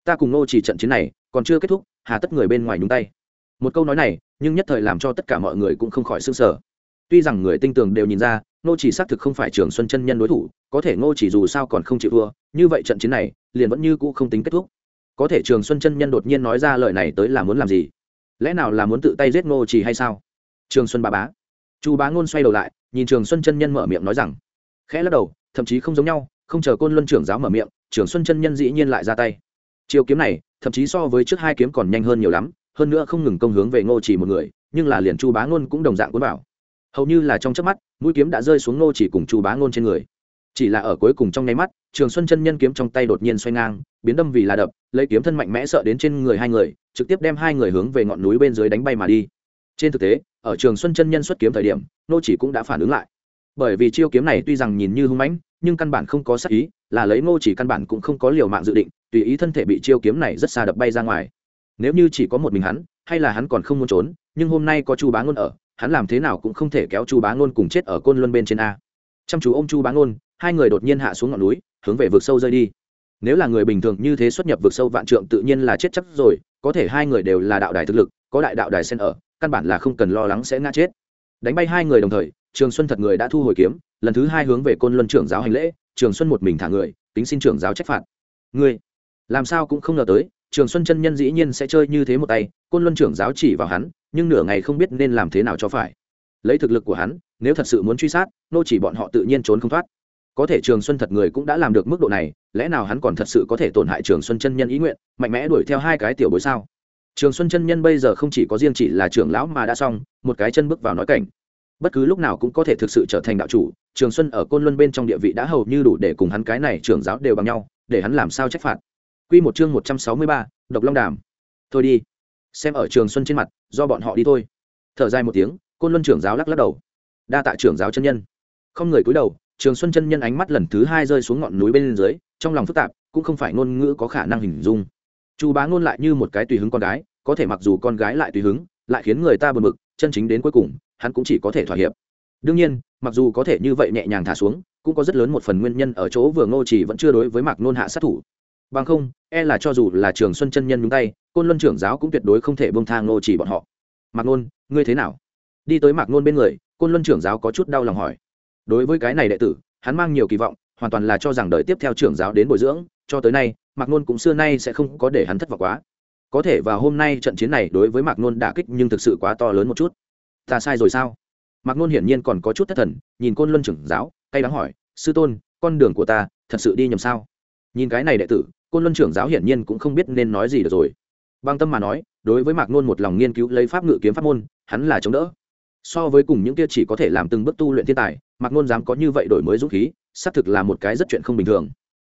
Ta cùng ngô chỉ trận chiến này, còn chưa kết thúc, hà tất người bên ngoài nhúng tay. Một câu nói này nhưng nhất thời làm cho tất cả mọi người cũng không khỏi s ư n g sở tuy rằng người tinh tường đều nhìn ra, Ngô chỉ xác thực không phải trường xuân chân nhân đối thủ, có thể Ngô chỉ dù sao còn không chịu thua, như vậy trận chiến này, liền vẫn như cũ không tính kết thúc. Có thể trường xuân chân nhân đột nhiên nói ra lời này tới là muốn làm gì? Lẽ nào là muốn tự tay giết Ngô chỉ hay sao? Trường xuân ba bá. Chu bá ngôn xoay đầu lại, nhìn trường xuân chân nhân mở miệng nói rằng, khẽ lắc đầu, thậm chí không giống nhau, không chờ côn luân trưởng giáo mở miệng, trường xuân chân nhân dĩ nhiên lại ra tay. Chiêu kiếm này, thậm chí so với trước hai kiếm còn nhanh hơn nhiều lắm hơn nữa không ngừng công hướng về ngô chỉ một người, nhưng là liền chu bá ngôn cũng đồng dạng cuốn vào. Hầu như là trong chớp mắt, mũi kiếm đã rơi xuống ngô chỉ cùng chu bá ngôn trên người. Chỉ là ở cuối cùng trong nháy mắt, trường xuân chân nhân kiếm trong tay đột nhiên xoay ngang, biến đâm vì là đập, lấy kiếm thân mạnh mẽ sợ đến trên người hai người, trực tiếp đem hai người hướng về ngọn núi bên dưới đánh bay mà đi. Trên thực tế, ở trường xuân chân nhân xuất kiếm thời điểm nô chỉ cũng đã phản ứng lại. Bởi vì chiêu kiếm này tuy rằng nhìn như hung mãnh, nhưng căn bản không có sát ý, là lấy ngô chỉ căn bản cũng không có liều mạng dự định, tùy ý thân thể bị chiêu kiếm này rất xa đập bay ra ngoài nếu như chỉ có một mình hắn, hay là hắn còn không muốn trốn, nhưng hôm nay có chu bá ngôn ở, hắn làm thế nào cũng không thể kéo chu bá ngôn cùng chết ở côn luân bên trên a. Chăm chú ô m chu bá ngôn, hai người đột nhiên hạ xuống ngọn núi, hướng về vực sâu rơi đi. Nếu là người bình thường như thế xuất nhập vực sâu vạn trượng tự nhiên là chết chắc rồi, có thể hai người đều là đạo đài thực lực, có đại đạo đài sen ở, căn bản là không cần lo lắng sẽ ngã chết. Đánh bay hai người đồng thời, trường xuân thật người đã thu hồi kiếm, lần thứ hai hướng về côn luân trưởng giáo hành lễ, trường xuân một mình thả người tính xin trưởng giáo trách phạt. Ngươi, làm sao cũng không ngờ tới trường xuân chân nhân dĩ nhiên sẽ chơi như thế một tay, côn luân trưởng giáo chỉ vào hắn, nhưng nửa ngày không biết nên làm thế nào cho phải. Lấy thực lực của hắn, nếu thật sự muốn truy sát, nô chỉ bọn họ tự nhiên trốn không thoát. Có thể trường xuân thật người cũng đã làm được mức độ này, lẽ nào hắn còn thật sự có thể tổn hại trường xuân chân nhân ý nguyện, mạnh mẽ đuổi theo hai cái tiểu bối sao? Trường xuân chân nhân bây giờ không chỉ có riêng chỉ là trưởng lão mà đã xong, một cái chân bước vào nói cảnh. Bất cứ lúc nào cũng có thể thực sự trở thành đạo chủ, trường xuân ở côn luân bên trong địa vị đã hầu như đủ để cùng hắn cái này trưởng giáo đều bằng nhau, để hắn làm sao trách phạt. Quy một chương một trăm sáu mươi ba, độc long đàm. Thôi đi. Xem ở trường xuân trên mặt do bọn họ đi thôi. Thở dài một tiếng côn luân trưởng giáo lắc lắc đầu. Đa tạ trưởng giáo chân nhân. Không người cúi đầu trường xuân chân nhân ánh mắt lần thứ hai rơi xuống ngọn núi bên dưới trong lòng phức tạp cũng không phải ngôn ngữ có khả năng hình dung. Chu bá ngôn lại như một cái tùy hứng con gái có thể mặc dù con gái lại tùy hứng lại khiến người ta bực mực chân chính đến cuối cùng hắn cũng chỉ có thể thỏa hiệp. Đương nhiên mặc dù có thể như vậy nhẹ nhàng thả xuống cũng có rất lớn một phần nguyên nhân ở chỗ vừa ngô chỉ vẫn chưa đối với mạc nôn hạ sát thủ bằng không e là cho dù là trường xuân chân nhân nhúng tay, côn luân trưởng giáo cũng tuyệt đối không thể bông thang ngô chỉ bọn họ. Mạc nôn, ngươi thế nào? Đi tới mạc nôn bên người, côn luân trưởng giáo có chút đau lòng hỏi. Đối với cái này đệ tử, hắn mang nhiều kỳ vọng, hoàn toàn là cho rằng đợi tiếp theo trưởng giáo đến bồi dưỡng, cho tới nay, mạc nôn cũng xưa nay sẽ không có để hắn thất vọng quá. Có thể vào hôm nay trận chiến này đối với mạc nôn đả kích nhưng thực sự quá to lớn một chút. Ta sai rồi sao? Mạc nôn hiển nhiên còn có chút thất thần, nhìn côn luân trưởng giáo, cay đắng hỏi, sư tôn, con đường của ta thật sự đi nhầm sao? Nhìn cái này đệ tử côn luân trưởng giáo hiển nhiên cũng không biết nên nói gì được rồi. Băng tâm mà nói, đối với mạc nôn một lòng nghiên cứu lấy pháp ngự kiếm pháp môn, hắn là chống đỡ. So với cùng những kia chỉ có thể làm từng bước tu luyện thiên tài, mạc nôn dám có như vậy đổi mới dũng khí, xác thực là một cái rất chuyện không bình thường.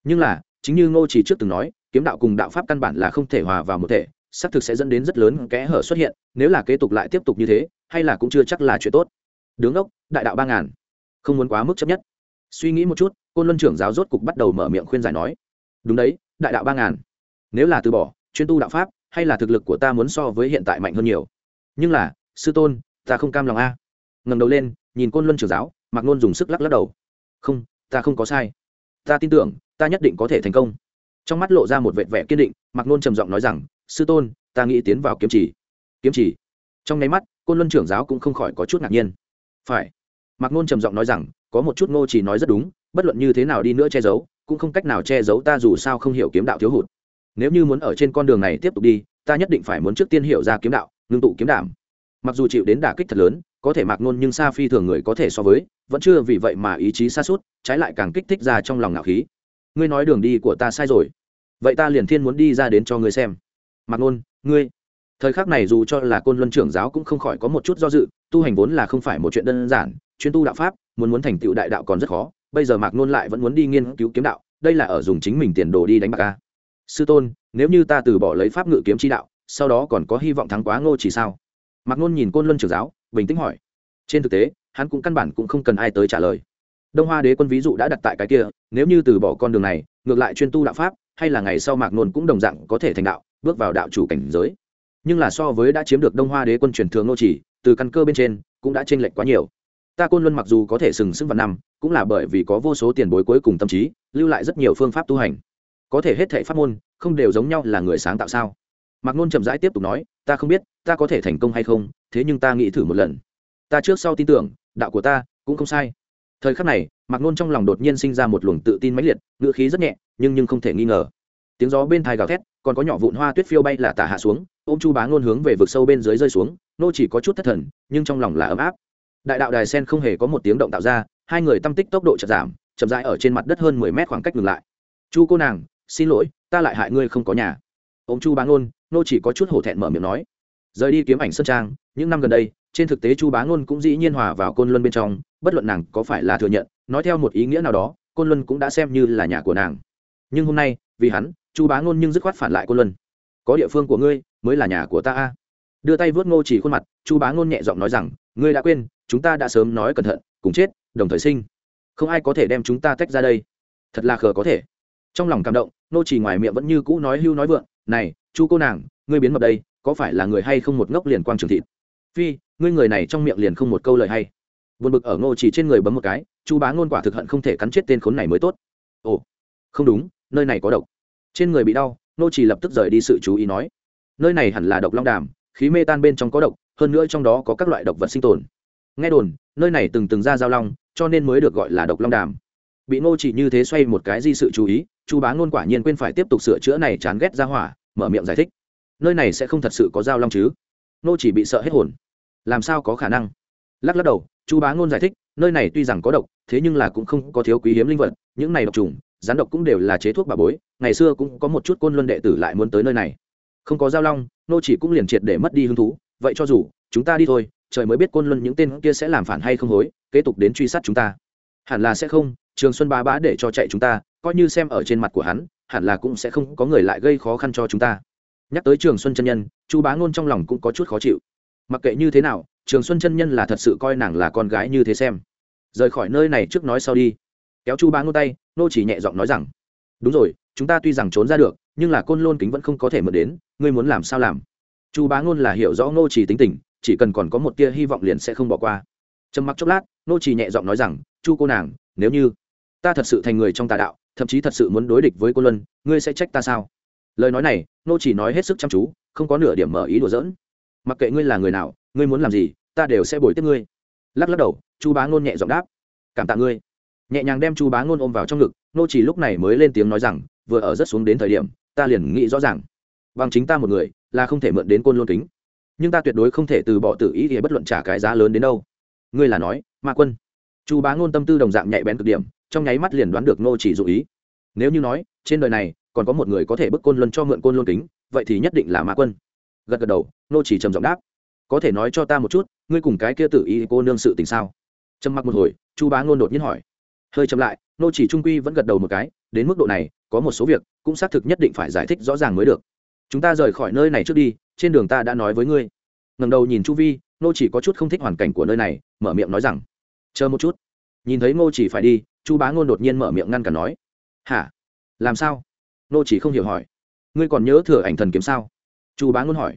Nhưng là, chính như ngô chỉ trước từng nói, kiếm đạo cùng đạo pháp căn bản là không thể hòa vào một thể, xác thực sẽ dẫn đến rất lớn kẽ hở xuất hiện, nếu là kế tục lại tiếp tục như thế, hay là cũng chưa chắc là chuyện tốt. Đứng ốc, đại đạo ba ngàn. Không muốn quá mức chấp nhất. Suy nghĩ một chút, côn luân trưởng giáo rốt cục bắt đầu mở miệng khuyên giải nói. Đúng đấy đại đạo ba ngàn. Nếu là từ bỏ, chuyên tu đạo pháp, hay là thực lực của ta muốn so với hiện tại mạnh hơn nhiều. Nhưng là, sư tôn, ta không cam lòng a. Ngầm đầu lên, nhìn côn luân trưởng giáo, mạc nôn dùng sức lắc lắc đầu. Không, ta không có sai. Ta tin tưởng, ta nhất định có thể thành công. Trong mắt lộ ra một vệt vẻ kiên định, mạc nôn trầm giọng nói rằng, sư tôn, ta nghĩ tiến vào kiếm chỉ kiếm chỉ trong nháy mắt, côn luân trưởng giáo cũng không khỏi có chút ngạc nhiên. Phải. Mạc nôn trầm giọng nói rằng, có một chút ngô chỉ nói rất đúng, bất luận như thế nào đi nữa che giấu cũng không cách nào che giấu ta dù sao không hiểu kiếm đạo thiếu hụt. Nếu như muốn ở trên con đường này tiếp tục đi, ta nhất định phải muốn trước tiên hiểu ra kiếm đạo, ngưng tụ kiếm đảm. Mặc dù chịu đến đả kích thật lớn, có thể mạc nôn nhưng xa phi thường người có thể so với, vẫn chưa vì vậy mà ý chí xa suốt trái lại càng kích thích ra trong lòng ngạo khí. Ngươi nói đường đi của ta sai rồi. Vậy ta liền thiên muốn đi ra đến cho ngươi xem. Mạc nôn ngươi. Thời khắc này dù cho là côn luân trưởng giáo cũng không khỏi có một chút do dự, tu hành vốn là không phải một chuyện đơn giản, chuyên tu đạo pháp, muốn muốn thành tựu đại đạo còn rất khó bây giờ mạc nôn lại vẫn muốn đi nghiên cứu kiếm đạo, đây là ở dùng chính mình tiền đồ đi đánh bạc ca sư tôn, nếu như ta từ bỏ lấy pháp ngự kiếm chi đạo, sau đó còn có hy vọng thắng quá ngô chỉ sao? Mạc nôn nhìn côn luân trưởng giáo, bình tĩnh hỏi. Trên thực tế, hắn cũng căn bản cũng không cần ai tới trả lời. Đông hoa đế quân ví dụ đã đặt tại cái kia, nếu như từ bỏ con đường này, ngược lại chuyên tu đạo pháp, hay là ngày sau mạc nôn cũng đồng dạng có thể thành đạo, bước vào đạo chủ cảnh giới. Nhưng là so với đã chiếm được đông hoa đế quân truyền thường ngô chỉ, từ căn cơ bên trên, cũng đã chênh lệch quá nhiều ta côn luân mặc dù có thể sừng sững vào năm, cũng là bởi vì có vô số tiền bối cuối cùng tâm trí, lưu lại rất nhiều phương pháp tu hành. Có thể hết thệ pháp môn, không đều giống nhau là người sáng tạo sao? Mạc nôn chậm rãi tiếp tục nói, ta không biết, ta có thể thành công hay không, thế nhưng ta nghĩ thử một lần. Ta trước sau tin tưởng, đạo của ta cũng không sai. Thời khắc này, mạc nôn trong lòng đột nhiên sinh ra một luồng tự tin mãnh liệt, ngữ khí rất nhẹ, nhưng nhưng không thể nghi ngờ. Tiếng gió bên thai gào thét, còn có nhỏ vụn hoa tuyết phiêu bay là tả hạ xuống ô m chu bá ngôn hướng về vực sâu bên dưới rơi xuống, nô chỉ có chút thất thần, nhưng trong lòng là ấm áp đại đạo đài sen không hề có một tiếng động tạo ra, hai người tâm tích tốc độ chậm giảm, chậm rãi ở trên mặt đất hơn mười mét khoảng cách ngừng lại. Chu cô nàng, xin lỗi, ta lại hại ngươi không có nhà. Ông chu bá ngôn, nô chỉ có chút hổ thẹn mở miệng nói. Rời đi kiếm ảnh sơn trang, những năm gần đây, trên thực tế chu bá ngôn cũng dĩ nhiên hòa vào côn luân bên trong, bất luận nàng có phải là thừa nhận, nói theo một ý nghĩa nào đó, côn luân cũng đã xem như là nhà của nàng. Nhưng hôm nay, vì hắn, chu bá ngôn nhưng dứt khoát phản lại côn luân. Có địa phương của ngươi mới là nhà của ta a. Đưa tay vớt ngô chỉ khuôn mặt, chu bá ngôn nhẹ giọng nói rằng, ngươi đã quên chúng ta đã sớm nói cẩn thận, cùng chết, đồng thời sinh. Không ai có thể đem chúng ta tách ra đây. Thật là khờ có thể. Trong lòng cảm động, nô chỉ ngoài miệng vẫn như cũ nói hưu nói vượng, này, chu cô nàng, ngươi biến mập đây, có phải là người hay không một ngốc liền quang trường thịt? Phi, ngươi người này trong miệng liền không một câu lời hay. Buồn bực ở ngô chỉ trên người bấm một cái, chu bá ngôn quả thực hận không thể cắn chết tên khốn này mới tốt. Ồ, không đúng, nơi này có độc. Trên người bị đau, nô chỉ lập tức rời đi sự chú ý nói, nơi này hẳn là độc long đàm, khí mê tan bên trong có độc, hơn nữa trong đó có các loại độc vật sinh tồn nghe đồn, nơi này từng từng ra giao long, cho nên mới được gọi là độc long đàm. Bị nô chỉ như thế xoay một cái di sự chú ý, chu bá ngôn quả nhiên quên phải tiếp tục sửa chữa này chán ghét ra hỏa, mở miệng giải thích. Nơi này sẽ không thật sự có giao long chứ? Nô chỉ bị sợ hết hồn. Làm sao có khả năng? Lắc lắc đầu, chu bá ngôn giải thích, nơi này tuy rằng có độc, thế nhưng là cũng không có thiếu quý hiếm linh vật, những này độc trùng, rắn độc cũng đều là chế thuốc bà bối, ngày xưa cũng có một chút côn luân đệ tử lại muốn tới nơi này. Không có giao long nô chỉ cũng liền triệt để mất đi hứng thú, vậy cho dù, chúng ta đi thôi trời mới biết côn luân những tên kia sẽ làm phản hay không hối, kế tục đến truy sát chúng ta. Hẳn là sẽ không, trường xuân bá bá để cho chạy chúng ta, coi như xem ở trên mặt của hắn, hẳn là cũng sẽ không có người lại gây khó khăn cho chúng ta. Nhắc tới trường xuân chân nhân, chu bá ngôn trong lòng cũng có chút khó chịu. Mặc kệ như thế nào, trường xuân chân nhân là thật sự coi nàng là con gái như thế xem. Rời khỏi nơi này trước nói sau đi. Kéo chu bá ngôn tay, nô chỉ nhẹ giọng nói rằng, đúng rồi, chúng ta tuy rằng trốn ra được, nhưng là côn lôn kính vẫn không có thể mượn đến, ngươi muốn làm sao làm? Chu bá ngôn là hiểu rõ nô chỉ tính tình chỉ cần còn có một tia hy vọng liền sẽ không bỏ qua. Trầm mặc chốc lát, nô trì nhẹ giọng nói rằng, chu cô nàng, nếu như ta thật sự thành người trong tà đạo, thậm chí thật sự muốn đối địch với cô luân, ngươi sẽ trách ta sao? Lời nói này, nô chỉ nói hết sức chăm chú, không có nửa điểm mở ý đùa giỡn. Mặc kệ ngươi là người nào, ngươi muốn làm gì, ta đều sẽ bồi tiếp ngươi. Lắc lắc đầu, chu bá ngôn nhẹ giọng đáp, cảm tạ ngươi. Nhẹ nhàng đem chu bá ngôn ôm vào trong ngực, nô chỉ lúc này mới lên tiếng nói rằng, vừa ở rất xuống đến thời điểm, ta liền nghĩ rõ ràng. Bằng chính ta một người, là không thể mượn đến côn lôn kính nhưng ta tuyệt đối không thể từ bỏ tự ý thì bất luận trả cái giá lớn đến đâu. Ngươi là nói, ma quân. Chu bá ngôn tâm tư đồng dạng nhạy bén cực điểm, trong nháy mắt liền đoán được nô chỉ dụ ý. Nếu như nói, trên đời này, còn có một người có thể bức côn luân cho mượn côn luân kính, vậy thì nhất định là ma quân. Gật gật đầu nô chỉ trầm giọng đáp. Có thể nói cho ta một chút, ngươi cùng cái kia tự ý cô nương sự tình sao? Trầm mặc một hồi, chu bá ngôn đột nhiên hỏi. Hơi chậm lại nô chỉ trung quy vẫn gật đầu một cái, đến mức độ này, có một số việc, cũng xác thực nhất định phải giải thích rõ ràng mới được chúng ta rời khỏi nơi này trước đi, trên đường ta đã nói với ngươi. Ngầm đầu nhìn chu vi nô chỉ có chút không thích hoàn cảnh của nơi này, mở miệng nói rằng, chờ một chút. Nhìn thấy ngô chỉ phải đi, chu bá ngôn đột nhiên mở miệng ngăn cản nói, hả? Làm sao? Nô chỉ không hiểu hỏi, ngươi còn nhớ thừa ảnh thần kiếm sao? Chu bá ngôn hỏi,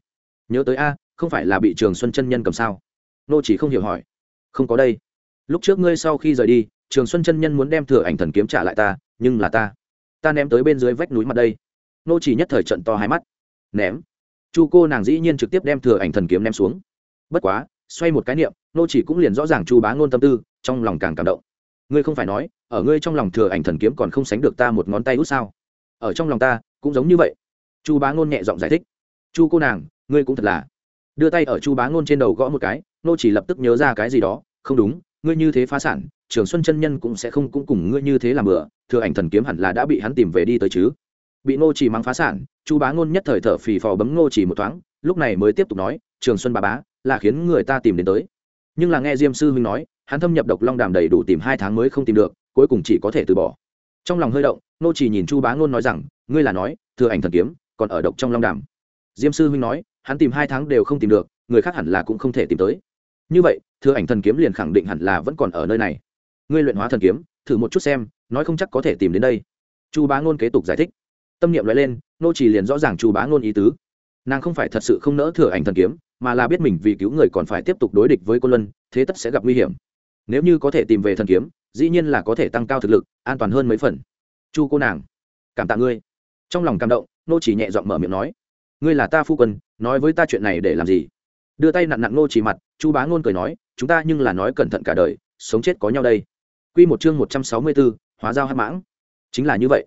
nhớ tới a, không phải là bị trường xuân chân nhân cầm sao? Nô chỉ không hiểu hỏi, không có đây. Lúc trước ngươi sau khi rời đi, trường xuân chân nhân muốn đem thừa ảnh thần kiếm trả lại ta, nhưng là ta ta ném tới bên dưới vách núi mặt đây. Nô chỉ nhất thời trận to hai mắt ném. Chu cô nàng dĩ nhiên trực tiếp đem thừa ảnh thần kiếm ném xuống. Bất quá, xoay một cái niệm, nô chỉ cũng liền rõ ràng chu bá ngôn tâm tư, trong lòng càng cảm động. Ngươi không phải nói, ở ngươi trong lòng thừa ảnh thần kiếm còn không sánh được ta một ngón tay út sao? Ở trong lòng ta, cũng giống như vậy. Chu bá ngôn nhẹ giọng giải thích. Chu cô nàng, ngươi cũng thật là. Đưa tay ở chu bá ngôn trên đầu gõ một cái, nô chỉ lập tức nhớ ra cái gì đó. Không đúng, ngươi như thế phá sản, trường xuân chân nhân cũng sẽ không cũng cùng ngươi như thế làm bừa, thừa ảnh thần kiếm hẳn là đã bị hắn tìm về đi tới chứ bị nô chỉ mang phá sản, chu bá ngôn nhất thời thở phì phò bấm nô chỉ một thoáng, lúc này mới tiếp tục nói, trường xuân bà bá, là khiến người ta tìm đến tới. Nhưng là nghe diêm sư huynh nói, hắn thâm nhập độc long đàm đầy đủ tìm hai tháng mới không tìm được, cuối cùng chỉ có thể từ bỏ. Trong lòng hơi động nô chỉ nhìn chu bá ngôn nói rằng, ngươi là nói, thừa ảnh thần kiếm, còn ở độc trong long đàm. Diêm sư huynh nói, hắn tìm hai tháng đều không tìm được, người khác hẳn là cũng không thể tìm tới. Như vậy, thừa ảnh thần kiếm liền khẳng định hẳn là vẫn còn ở nơi này. Ngươi luyện hóa thần kiếm, thử một chút xem, nói không chắc có thể tìm đến đây. Chu bá ngôn kế tục giải thích tâm niệm nói lên nô chỉ liền rõ ràng chu bá ngôn ý tứ. Nàng không phải thật sự không nỡ thừa ảnh thần kiếm mà là biết mình vì cứu người còn phải tiếp tục đối địch với cô luân thế tất sẽ gặp nguy hiểm. Nếu như có thể tìm về thần kiếm dĩ nhiên là có thể tăng cao thực lực an toàn hơn mấy phần. Chu cô nàng cảm tạ ngươi. Trong lòng cảm động nô chỉ nhẹ giọng mở miệng nói ngươi là ta phu quân nói với ta chuyện này để làm gì? Đưa tay nặn nặn nô chỉ mặt chu bá ngôn cười nói chúng ta nhưng là nói cẩn thận cả đời sống chết có nhau đây. Quy một chương một trăm sáu mươi 164, hóa giao hắc mãng. Chính là như vậy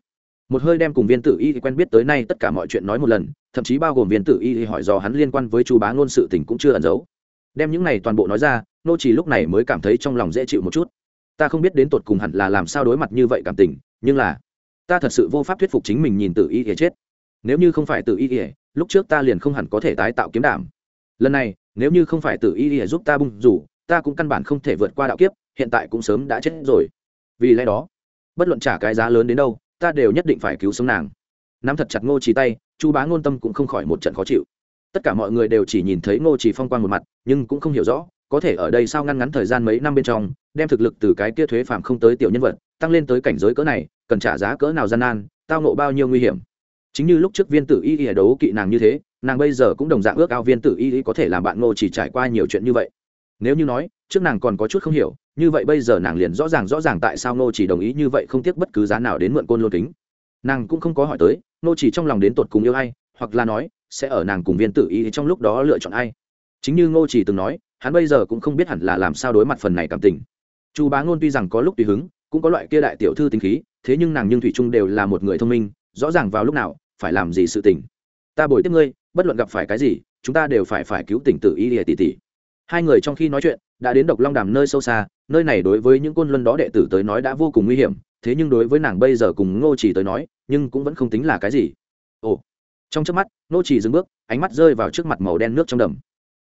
một hơi đem cùng viên tử y quen biết tới nay tất cả mọi chuyện nói một lần, thậm chí bao gồm viên tử y hỏi dò hắn liên quan với chu bá ngôn sự tình cũng chưa ẩn giấu. Đem những này toàn bộ nói ra, nô chỉ lúc này mới cảm thấy trong lòng dễ chịu một chút. Ta không biết đến tột cùng hẳn là làm sao đối mặt như vậy cảm tình, nhưng là, ta thật sự vô pháp thuyết phục chính mình nhìn tử y thì chết. Nếu như không phải tử y thì, lúc trước ta liền không hẳn có thể tái tạo kiếm đảm. Lần này, nếu như không phải tử y thì giúp ta bung rủ, ta cũng căn bản không thể vượt qua đạo kiếp, hiện tại cũng sớm đã chết rồi. Vì lẽ đó, bất luận trả cái giá lớn đến đâu ta đều nhất định phải cứu sống nàng. Nắm thật chặt ngô chỉ tay, chu bá ngôn tâm cũng không khỏi một trận khó chịu. Tất cả mọi người đều chỉ nhìn thấy ngô chỉ phong quan một mặt, nhưng cũng không hiểu rõ, có thể ở đây sao ngăn ngắn thời gian mấy năm bên trong, đem thực lực từ cái kia thuế phạm không tới tiểu nhân vật, tăng lên tới cảnh giới cỡ này, cần trả giá cỡ nào gian nan, tao nộ bao nhiêu nguy hiểm. Chính như lúc trước viên tử y y đấu kỵ nàng như thế, nàng bây giờ cũng đồng dạng ước ao viên tử y y có thể làm bạn ngô chỉ trải qua nhiều chuyện như vậy. Nếu như nói, trước nàng còn có chút không hiểu như vậy bây giờ nàng liền rõ ràng rõ ràng tại sao nô chỉ đồng ý như vậy không tiếc bất cứ giá nào đến mượn côn lôn kính. Nàng cũng không có hỏi tới nô chỉ trong lòng đến tột cùng yêu ai, hoặc là nói, sẽ ở nàng cùng viên tử y trong lúc đó lựa chọn ai. Chính như ngô chỉ từng nói, hắn bây giờ cũng không biết hẳn là làm sao đối mặt phần này cảm tình. Chu bá ngôn tuy rằng có lúc tùy hứng, cũng có loại kia đại tiểu thư tính khí, thế nhưng nàng nhưng thủy trung đều là một người thông minh, rõ ràng vào lúc nào, phải làm gì sự tình. Ta bồi tiếp ngươi, bất luận gặp phải cái gì, chúng ta đều phải phải cứu tỉnh tử y lìa tỷ tỷ. Hai người trong khi nói chuyện, đã đến độc long đàm nơi sâu xa nơi này đối với những côn luân đó đệ tử tới nói đã vô cùng nguy hiểm, thế nhưng đối với nàng bây giờ cùng ngô chỉ tới nói, nhưng cũng vẫn không tính là cái gì. Ồ. Trong trước mắt, ngô chỉ dừng bước, ánh mắt rơi vào trước mặt màu đen nước trong đầm.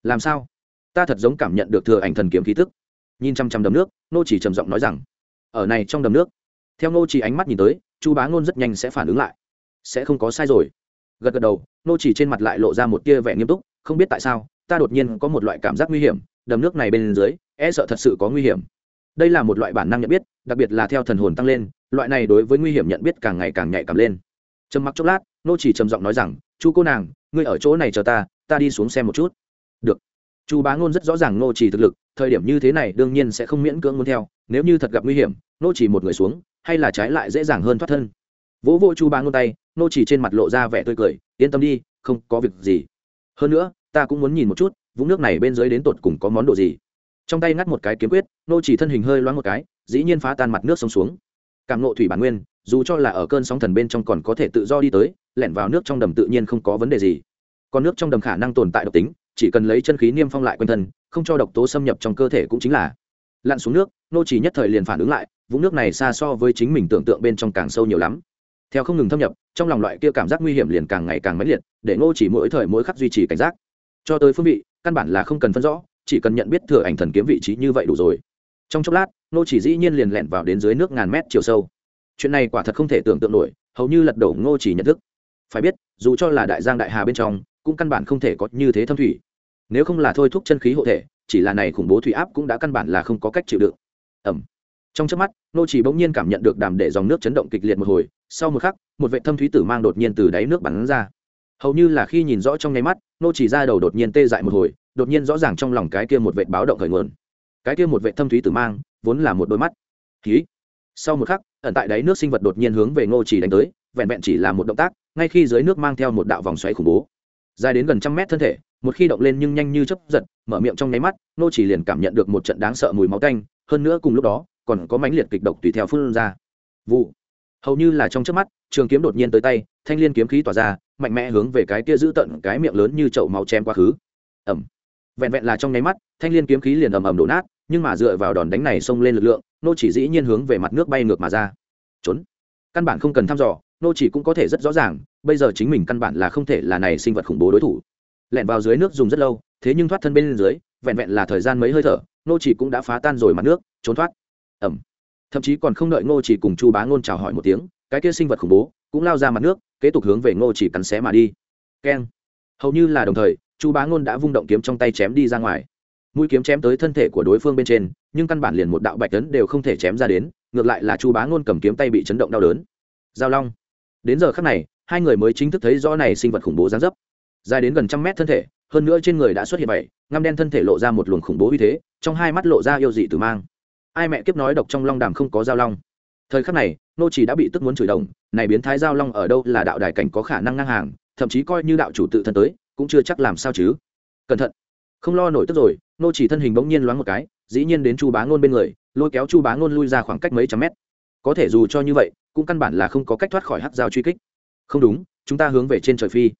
Làm sao? Ta thật giống cảm nhận được thừa ảnh thần kiếm khí tức. Nhìn chăm chăm đầm nước, ngô chỉ trầm giọng nói rằng, ở này trong đầm nước. Theo ngô chỉ ánh mắt nhìn tới, chu bá ngôn rất nhanh sẽ phản ứng lại. Sẽ không có sai rồi. Gật gật đầu, ngô chỉ trên mặt lại lộ ra một tia vẻ nghiêm túc, không biết tại sao, ta đột nhiên có một loại cảm giác nguy hiểm đầm nước này bên dưới e sợ thật sự có nguy hiểm. Đây là một loại bản năng nhận biết, đặc biệt là theo thần hồn tăng lên, loại này đối với nguy hiểm nhận biết càng ngày càng nhạy cảm lên. Trầm mặc chốc lát, nô chỉ trầm giọng nói rằng, chu cô nàng, ngươi ở chỗ này chờ ta ta đi xuống xem một chút. Được. Chu bá ngôn rất rõ ràng nô chỉ thực lực, thời điểm như thế này đương nhiên sẽ không miễn cưỡng muốn theo, nếu như thật gặp nguy hiểm, nô chỉ một người xuống, hay là trái lại dễ dàng hơn thoát thân. Vỗ vỗ chu bá ngôn tay, nô chỉ trên mặt lộ ra vẻ tươi cười, yên tâm đi, không có việc gì. Hơn nữa, ta cũng muốn nhìn một chút vũng nước này bên dưới đến tột cùng có món đồ gì? Trong tay ngắt một cái kiếm quyết, nô chỉ thân hình hơi loáng một cái, dĩ nhiên phá tan mặt nước sông xuống. Cảm nộ thủy bản nguyên, dù cho là ở cơn sóng thần bên trong còn có thể tự do đi tới, lẻn vào nước trong đầm tự nhiên không có vấn đề gì. Còn nước trong đầm khả năng tồn tại độc tính, chỉ cần lấy chân khí niêm phong lại quanh thân, không cho độc tố xâm nhập trong cơ thể cũng chính là. Lặn xuống nước, nô chỉ nhất thời liền phản ứng lại, vũng nước này xa so với chính mình tưởng tượng bên trong càng sâu nhiều lắm. Theo không ngừng thâm nhập, trong lòng loại kia cảm giác nguy hiểm liền càng ngày càng mãnh liệt, để ngô chỉ mỗi thời mỗi khắc duy trì cảnh giác. Cho tới phương vị căn bản là không cần phân rõ, chỉ cần nhận biết thừa ảnh thần kiếm vị trí như vậy đủ rồi. Trong chốc lát ngô chỉ dĩ nhiên liền lẹn vào đến dưới nước ngàn mét chiều sâu. Chuyện này quả thật không thể tưởng tượng nổi, hầu như lật đổ ngô chỉ nhận thức. Phải biết, dù cho là đại giang đại hà bên trong, cũng căn bản không thể có như thế thâm thủy. Nếu không là thôi thúc chân khí hộ thể, chỉ là này khủng bố thủy áp cũng đã căn bản là không có cách chịu đựng. Ẩm trong chớp mắt, nô chỉ bỗng nhiên cảm nhận được đàm để dòng nước chấn động kịch liệt một hồi, sau một khắc, một vệ thâm thúy tử mang đột nhiên từ đáy nước bắn ra hầu như là khi nhìn rõ trong nháy mắt, nô chỉ ra đầu đột nhiên tê dại một hồi, đột nhiên rõ ràng trong lòng cái kia một vệ báo động khởi nguồn. Cái kia một vệ thâm thúy tử mang, vốn là một đôi mắt. Khí sau một khắc, ẩn tại đáy nước sinh vật đột nhiên hướng về nô chỉ đánh tới, vẹn vẹn chỉ là một động tác, ngay khi dưới nước mang theo một đạo vòng xoáy khủng bố. Dài đến gần trăm mét thân thể, một khi động lên nhưng nhanh như chớp giật, mở miệng trong nháy mắt, nô chỉ liền cảm nhận được một trận đáng sợ mùi máu tanh, hơn nữa cùng lúc đó, còn có mãnh liệt kịch độc tùy theo phun ra. Vụ hầu như là trong chớp mắt, trường kiếm đột nhiên tới tay, thanh liên kiếm khí tỏa ra, mạnh mẽ hướng về cái kia giữ tận cái miệng lớn như chậu máu chém quá khứ. Ẩm vẹn vẹn là trong nháy mắt, thanh liên kiếm khí liền ầm ầm đổ nát, nhưng mà dựa vào đòn đánh này xông lên lực lượng, nô chỉ dĩ nhiên hướng về mặt nước bay ngược mà ra. Trốn. Căn bản không cần thăm dò, nô chỉ cũng có thể rất rõ ràng, bây giờ chính mình căn bản là không thể là này sinh vật khủng bố đối thủ. Lẻn vào dưới nước dùng rất lâu, thế nhưng thoát thân bên dưới, vẹn vẹn là thời gian mấy hơi thở, nô chỉ cũng đã phá tan rồi mặt nước, trốn thoát. Ẩm thậm chí còn không đợi ngô chỉ cùng chu bá ngôn chào hỏi một tiếng, cái kia sinh vật khủng bố cũng lao ra mặt nước, kế tục hướng về ngô chỉ cắn xé mà đi. Keng. Hầu như là đồng thời, chu bá ngôn đã vung động kiếm trong tay chém đi ra ngoài. Mũi kiếm chém tới thân thể của đối phương bên trên, nhưng căn bản liền một đạo bạch tấn đều không thể chém ra đến, ngược lại là chu bá ngôn cầm kiếm tay bị chấn động đau đớn. Giao long. Đến giờ khắc này, hai người mới chính thức thấy rõ này sinh vật khủng bố gián dấp. Dài đến gần trăm mét thân thể, hơn nữa trên người đã xuất hiện bảy, ngăm đen thân thể lộ ra một luồng khủng bố uy thế, trong hai mắt lộ ra yêu dị tử mang ai mẹ kiếp nói độc trong long đàm không có giao long. Thời khắc này, nô chỉ đã bị tức muốn chửi đồng, này biến thái giao long ở đâu là đạo đài cảnh có khả năng ngang hàng, thậm chí coi như đạo chủ tự thân tới, cũng chưa chắc làm sao chứ. Cẩn thận. Không lo nổi tức rồi, nô chỉ thân hình bỗng nhiên loáng một cái, dĩ nhiên đến chu bá ngôn bên người, lôi kéo chu bá ngôn lui ra khoảng cách mấy trăm mét. Có thể dù cho như vậy, cũng căn bản là không có cách thoát khỏi hắc giao truy kích. Không đúng, chúng ta hướng về trên trời phi.